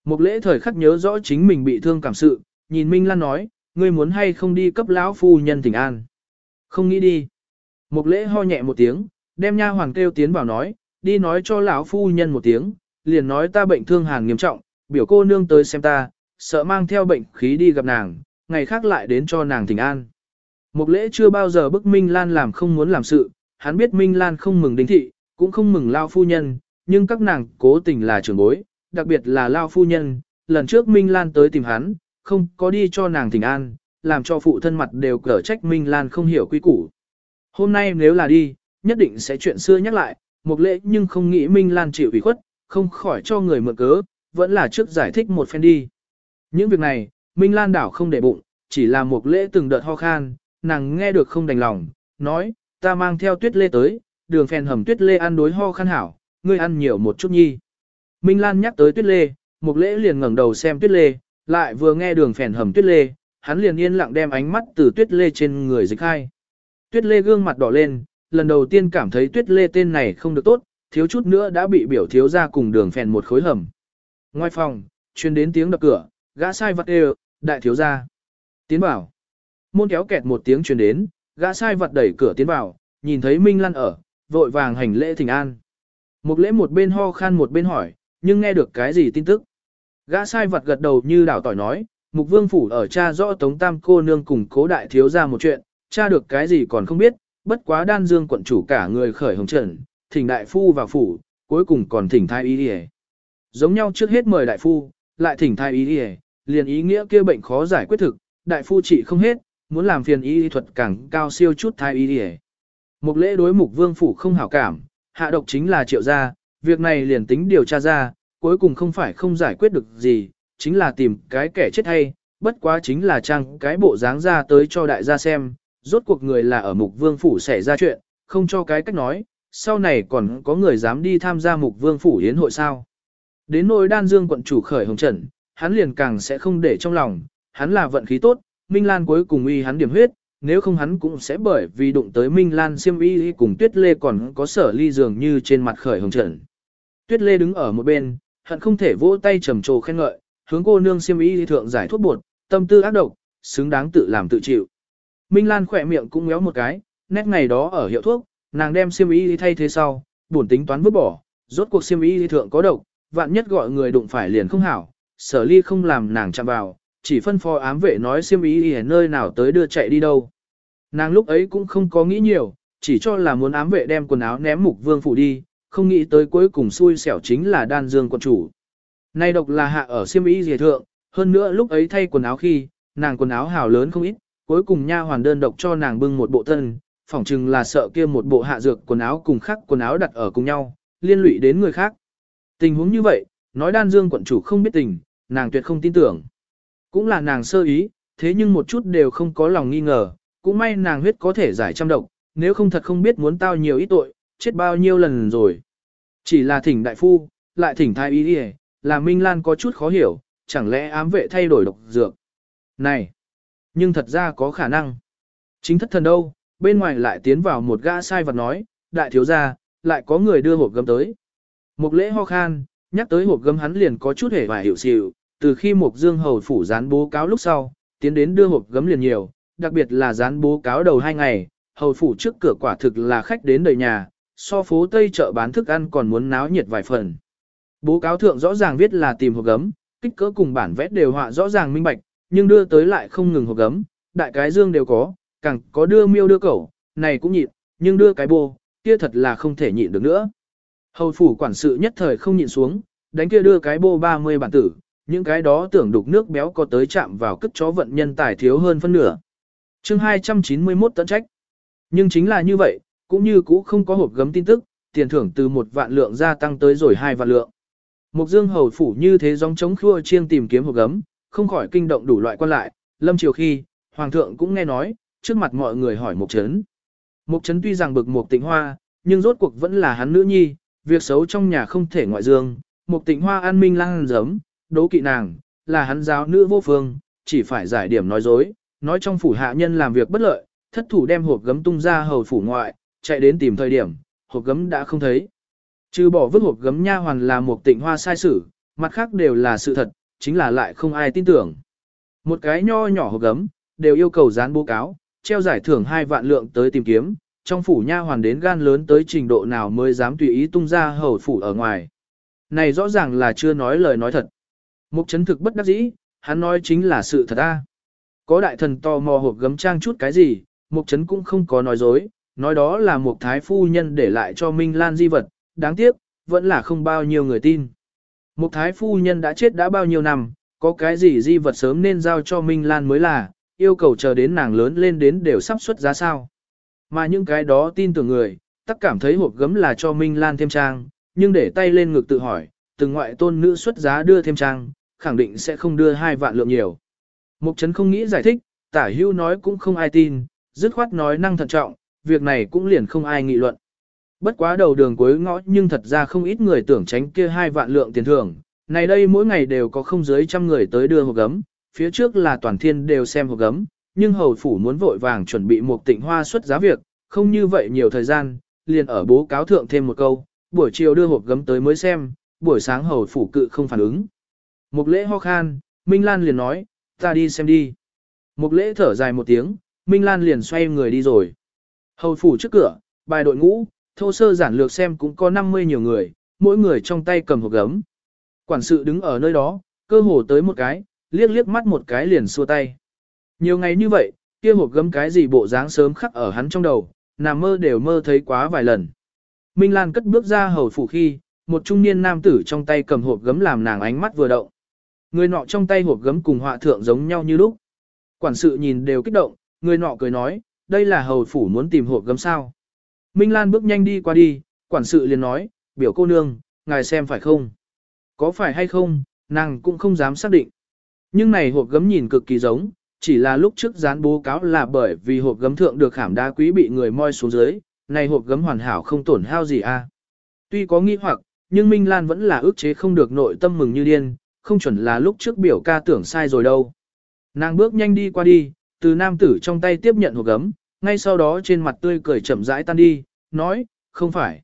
Một lễ thời khắc nhớ rõ chính mình bị thương cảm sự, nhìn Minh Lan nói, ngươi muốn hay không đi cấp lão phu nhân tỉnh an. Không nghĩ đi. Một lễ ho nhẹ một tiếng, đem nha hoàng kêu tiến vào nói, đi nói cho lão phu nhân một tiếng, liền nói ta bệnh thương hàng nghiêm trọng, biểu cô nương tới xem ta, sợ mang theo bệnh khí đi gặp nàng, ngày khác lại đến cho nàng tỉnh an. Mục lễ chưa bao giờ bức Minh Lan làm không muốn làm sự, hắn biết Minh Lan không mừng đinh thị, cũng không mừng lao phu nhân, nhưng các nàng cố tình là trưởng bối, đặc biệt là lao phu nhân, lần trước Minh Lan tới tìm hắn, không có đi cho nàng thỉnh an, làm cho phụ thân mặt đều cở trách Minh Lan không hiểu quy củ. Hôm nay nếu là đi, nhất định sẽ chuyện xưa nhắc lại, một lễ nhưng không nghĩ Minh Lan chịu ủy khuất, không khỏi cho người mượn cớ, vẫn là trước giải thích một phen đi. Những việc này, Minh Lan đảo không để bụng, chỉ là một lễ từng đợt ho khan, nàng nghe được không đành lòng, nói, ta mang theo tuyết lê tới, đường phèn hầm tuyết lê ăn đối ho khăn hảo, ngươi ăn nhiều một chút nhi. Minh Lan nhắc tới tuyết lê, mục lễ liền ngẩng đầu xem tuyết lê, lại vừa nghe đường phèn hầm tuyết lê, hắn liền yên lặng đem ánh mắt từ tuyết lê trên người dịch hai. Tuyết lê gương mặt đỏ lên, lần đầu tiên cảm thấy tuyết lê tên này không được tốt, thiếu chút nữa đã bị biểu thiếu ra cùng đường phèn một khối hầm. Ngoài phòng, truyền đến tiếng đập cửa, gã sai vật đều, đại thiếu ra. Tiến bảo. Môn kéo kẹt một tiếng truyền đến, gã sai vật đẩy cửa tiến vào, nhìn thấy Minh Lan ở, vội vàng hành lễ thỉnh an. Một lễ một bên ho khan một bên hỏi, nhưng nghe được cái gì tin tức. Gã sai vật gật đầu như đảo tỏi nói, mục vương phủ ở cha rõ tống tam cô nương cùng cố đại thiếu ra một chuyện, cha được cái gì còn không biết, bất quá đan dương quận chủ cả người khởi hồng trần, thỉnh đại phu vào phủ, cuối cùng còn thỉnh thai ý đi Giống nhau trước hết mời đại phu, lại thỉnh thai ý đi liền ý nghĩa kia bệnh khó giải quyết thực, đại phu trị không hết, muốn làm phiền y thuật càng cao siêu chút thai y đi Mục lễ đối mục vương phủ không hảo cảm, hạ độc chính là triệu gia, việc này liền tính điều tra ra, cuối cùng không phải không giải quyết được gì, chính là tìm cái kẻ chết hay, bất quá chính là trang cái bộ dáng ra tới cho đại gia xem, rốt cuộc người là ở mục vương phủ xảy ra chuyện, không cho cái cách nói, sau này còn có người dám đi tham gia mục vương phủ yến hội sao. Đến nỗi đan dương quận chủ khởi hồng trần, hắn liền càng sẽ không để trong lòng, hắn là vận khí tốt, Minh Lan cuối cùng uy hắn điểm huyết, nếu không hắn cũng sẽ bởi vì đụng tới Minh Lan siêm y cùng Tuyết Lê còn có sở ly dường như trên mặt khởi hồng trận. Tuyết Lê đứng ở một bên, hận không thể vỗ tay trầm trồ khen ngợi, hướng cô nương siêm y thượng giải thuốc bột, tâm tư ác độc, xứng đáng tự làm tự chịu. Minh Lan khỏe miệng cũng méo một cái, nét ngày đó ở hiệu thuốc, nàng đem siêm y thay thế sau, buồn tính toán vứt bỏ, rốt cuộc siêm y thượng có độc, vạn nhất gọi người đụng phải liền không hảo, sở ly không làm nàng chạm vào, chỉ phân phó ám vệ nói siêm y ở nơi nào tới đưa chạy đi đâu. Nàng lúc ấy cũng không có nghĩ nhiều, chỉ cho là muốn ám vệ đem quần áo ném mục vương phủ đi, không nghĩ tới cuối cùng xui xẻo chính là đan dương quận chủ. Nay độc là hạ ở siêm y dìa thượng, hơn nữa lúc ấy thay quần áo khi, nàng quần áo hào lớn không ít, cuối cùng nha hoàn đơn độc cho nàng bưng một bộ thân, phỏng chừng là sợ kia một bộ hạ dược quần áo cùng khác quần áo đặt ở cùng nhau, liên lụy đến người khác. Tình huống như vậy, nói đan dương quận chủ không biết tình, nàng tuyệt không tin tưởng. Cũng là nàng sơ ý, thế nhưng một chút đều không có lòng nghi ngờ, cũng may nàng huyết có thể giải trăm độc, nếu không thật không biết muốn tao nhiều ít tội, chết bao nhiêu lần rồi. Chỉ là thỉnh đại phu, lại thỉnh thái y đi là Minh Lan có chút khó hiểu, chẳng lẽ ám vệ thay đổi độc dược. Này! Nhưng thật ra có khả năng. Chính thất thần đâu, bên ngoài lại tiến vào một gã sai vật nói, đại thiếu gia, lại có người đưa hộp gấm tới. Một lễ ho khan, nhắc tới hộp gấm hắn liền có chút hề và hiểu xỉu, từ khi mục dương hầu phủ dán bố cáo lúc sau, tiến đến đưa hộp gấm liền nhiều, đặc biệt là dán bố cáo đầu hai ngày, hầu phủ trước cửa quả thực là khách đến đầy nhà, so phố Tây chợ bán thức ăn còn muốn náo nhiệt vài phần. Bố cáo thượng rõ ràng viết là tìm hộp gấm, kích cỡ cùng bản vẽ đều họa rõ ràng minh bạch, nhưng đưa tới lại không ngừng hộp gấm, đại cái dương đều có, càng có đưa miêu đưa cẩu, này cũng nhịn, nhưng đưa cái bô, kia thật là không thể nhịn được nữa. Hầu phủ quản sự nhất thời không nhịn xuống, đánh kia đưa cái bô 30 bản tử, những cái đó tưởng đục nước béo có tới chạm vào cất chó vận nhân tài thiếu hơn phân nửa. chương 291 tận trách. Nhưng chính là như vậy, cũng như cũ không có hộp gấm tin tức, tiền thưởng từ một vạn lượng gia tăng tới rồi hai vạn lượng. Mục dương hầu phủ như thế dòng chống khua chiêng tìm kiếm hộp gấm, không khỏi kinh động đủ loại quan lại, lâm chiều khi, hoàng thượng cũng nghe nói, trước mặt mọi người hỏi mục trấn. Mục trấn tuy rằng bực mục tịnh hoa, nhưng rốt cuộc vẫn là hắn nữ nhi, việc xấu trong nhà không thể ngoại dương, mục tịnh hoa an minh lang giấm, đố kỵ nàng, là hắn giáo nữ vô phương, chỉ phải giải điểm nói dối, nói trong phủ hạ nhân làm việc bất lợi, thất thủ đem hộp gấm tung ra hầu phủ ngoại, chạy đến tìm thời điểm, hộp gấm đã không thấy. Trừ bỏ vứt hộp gấm nha hoàn là một tịnh hoa sai sử, mặt khác đều là sự thật, chính là lại không ai tin tưởng. Một cái nho nhỏ hộp gấm, đều yêu cầu dán bố cáo, treo giải thưởng hai vạn lượng tới tìm kiếm, trong phủ nha hoàn đến gan lớn tới trình độ nào mới dám tùy ý tung ra hầu phủ ở ngoài. Này rõ ràng là chưa nói lời nói thật. Mục chấn thực bất đắc dĩ, hắn nói chính là sự thật a. Có đại thần to mò hộp gấm trang chút cái gì, mục chấn cũng không có nói dối, nói đó là một thái phu nhân để lại cho Minh Lan di vật, đáng tiếc, vẫn là không bao nhiêu người tin. Một thái phu nhân đã chết đã bao nhiêu năm, có cái gì di vật sớm nên giao cho Minh Lan mới là, yêu cầu chờ đến nàng lớn lên đến đều sắp xuất giá sao. Mà những cái đó tin tưởng người, tất cảm thấy hộp gấm là cho Minh Lan thêm trang, nhưng để tay lên ngực tự hỏi, từng ngoại tôn nữ xuất giá đưa thêm trang, khẳng định sẽ không đưa hai vạn lượng nhiều. Mục Trấn không nghĩ giải thích, tả hưu nói cũng không ai tin, dứt khoát nói năng thận trọng, việc này cũng liền không ai nghị luận. Bất quá đầu đường cuối ngõ nhưng thật ra không ít người tưởng tránh kia hai vạn lượng tiền thưởng, này đây mỗi ngày đều có không dưới trăm người tới đưa hộp gấm, phía trước là toàn thiên đều xem hộp gấm, nhưng hầu phủ muốn vội vàng chuẩn bị một tịnh hoa xuất giá việc, không như vậy nhiều thời gian, liền ở bố cáo thượng thêm một câu, buổi chiều đưa hộp gấm tới mới xem, buổi sáng hầu phủ cự không phản ứng. Mục lễ ho khan, Minh Lan liền nói, ta đi xem đi. Mục lễ thở dài một tiếng, Minh Lan liền xoay người đi rồi. Hầu phủ trước cửa, bài đội ngũ, thô sơ giản lược xem cũng có 50 nhiều người, mỗi người trong tay cầm hộp gấm. Quản sự đứng ở nơi đó, cơ hồ tới một cái, liếc liếc mắt một cái liền xua tay. Nhiều ngày như vậy, kia hộp gấm cái gì bộ dáng sớm khắc ở hắn trong đầu, nằm mơ đều mơ thấy quá vài lần. Minh Lan cất bước ra hầu phủ khi, một trung niên nam tử trong tay cầm hộp gấm làm nàng ánh mắt vừa động. Người nọ trong tay hộp gấm cùng họa thượng giống nhau như lúc. Quản sự nhìn đều kích động, người nọ cười nói, đây là hầu phủ muốn tìm hộp gấm sao. Minh Lan bước nhanh đi qua đi, quản sự liền nói, biểu cô nương, ngài xem phải không? Có phải hay không, nàng cũng không dám xác định. Nhưng này hộp gấm nhìn cực kỳ giống, chỉ là lúc trước dán bố cáo là bởi vì hộp gấm thượng được khảm đá quý bị người moi xuống dưới, này hộp gấm hoàn hảo không tổn hao gì a. À. Tuy có nghi hoặc, nhưng Minh Lan vẫn là ước chế không được nội tâm mừng như điên, không chuẩn là lúc trước biểu ca tưởng sai rồi đâu. Nàng bước nhanh đi qua đi, từ nam tử trong tay tiếp nhận hộp gấm, ngay sau đó trên mặt tươi cười chậm rãi tan đi, nói, không phải.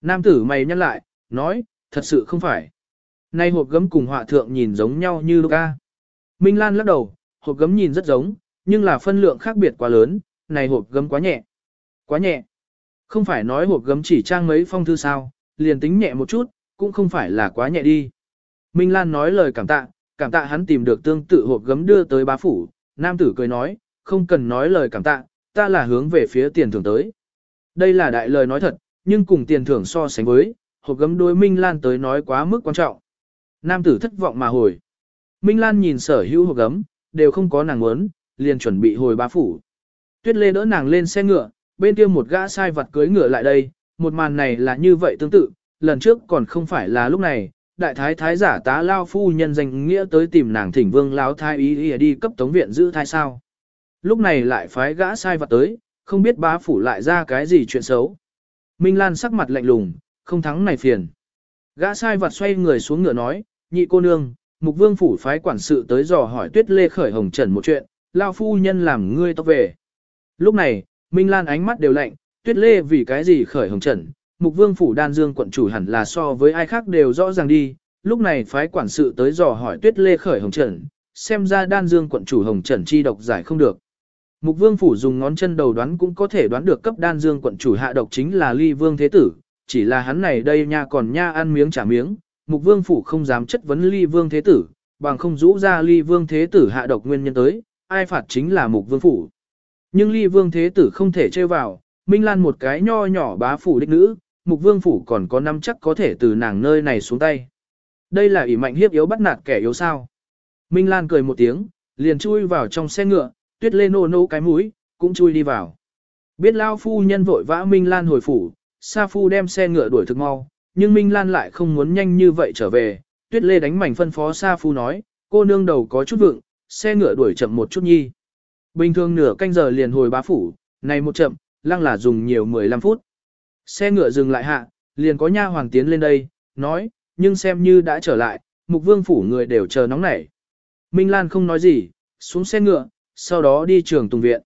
Nam tử mày nhăn lại, nói, thật sự không phải. Nay hộp gấm cùng họa thượng nhìn giống nhau như lúc ca. Minh Lan lắc đầu, hộp gấm nhìn rất giống, nhưng là phân lượng khác biệt quá lớn, này hộp gấm quá nhẹ. Quá nhẹ. Không phải nói hộp gấm chỉ trang mấy phong thư sao, liền tính nhẹ một chút, cũng không phải là quá nhẹ đi. Minh Lan nói lời cảm tạ, cảm tạ hắn tìm được tương tự hộp gấm đưa tới bá phủ, nam tử cười nói, không cần nói lời cảm tạ, ta là hướng về phía tiền thưởng tới. Đây là đại lời nói thật, nhưng cùng tiền thưởng so sánh với, hộp gấm đối Minh Lan tới nói quá mức quan trọng. Nam tử thất vọng mà hồi. Minh Lan nhìn sở hữu hộp gấm, đều không có nàng muốn, liền chuẩn bị hồi bá phủ. Tuyết Lê đỡ nàng lên xe ngựa, bên kia một gã sai vật cưới ngựa lại đây, một màn này là như vậy tương tự, lần trước còn không phải là lúc này, đại thái thái giả tá lao phu nhân danh nghĩa tới tìm nàng thỉnh vương lão thái ý, ý đi cấp tống viện giữ thai sao. Lúc này lại phái gã sai vật tới, không biết bá phủ lại ra cái gì chuyện xấu. Minh Lan sắc mặt lạnh lùng, không thắng này phiền. Gã sai vật xoay người xuống ngựa nói, nhị cô nương, mục vương phủ phái quản sự tới dò hỏi tuyết lê khởi hồng trần một chuyện, lao phu nhân làm ngươi tóc về. Lúc này, Minh Lan ánh mắt đều lạnh, tuyết lê vì cái gì khởi hồng trận, mục vương phủ đan dương quận chủ hẳn là so với ai khác đều rõ ràng đi, lúc này phái quản sự tới dò hỏi tuyết lê khởi hồng trận, xem ra đan dương quận chủ hồng trận chi độc giải không được. Mục vương phủ dùng ngón chân đầu đoán cũng có thể đoán được cấp đan dương quận chủ hạ độc chính là ly vương thế tử, chỉ là hắn này đây nha còn nha ăn miếng trả miếng, mục vương phủ không dám chất vấn ly vương thế tử, bằng không rũ ra ly vương thế tử hạ độc nguyên nhân tới, ai phạt chính là mục vương phủ. Nhưng ly vương thế tử không thể chơi vào, Minh Lan một cái nho nhỏ bá phủ đích nữ, mục vương phủ còn có năm chắc có thể từ nàng nơi này xuống tay. Đây là ỷ mạnh hiếp yếu bắt nạt kẻ yếu sao. Minh Lan cười một tiếng, liền chui vào trong xe ngựa, tuyết lê nô nô cái mũi, cũng chui đi vào. Biết lao phu nhân vội vã Minh Lan hồi phủ, Sa Phu đem xe ngựa đuổi thực mau, nhưng Minh Lan lại không muốn nhanh như vậy trở về, tuyết lê đánh mảnh phân phó Sa Phu nói, cô nương đầu có chút vượng, xe ngựa đuổi chậm một chút nhi. Bình thường nửa canh giờ liền hồi bá phủ, này một chậm, lăng là dùng nhiều 15 phút. Xe ngựa dừng lại hạ, liền có nha hoàng tiến lên đây, nói, nhưng xem như đã trở lại, mục vương phủ người đều chờ nóng nảy. Minh Lan không nói gì, xuống xe ngựa, sau đó đi trường tùng viện.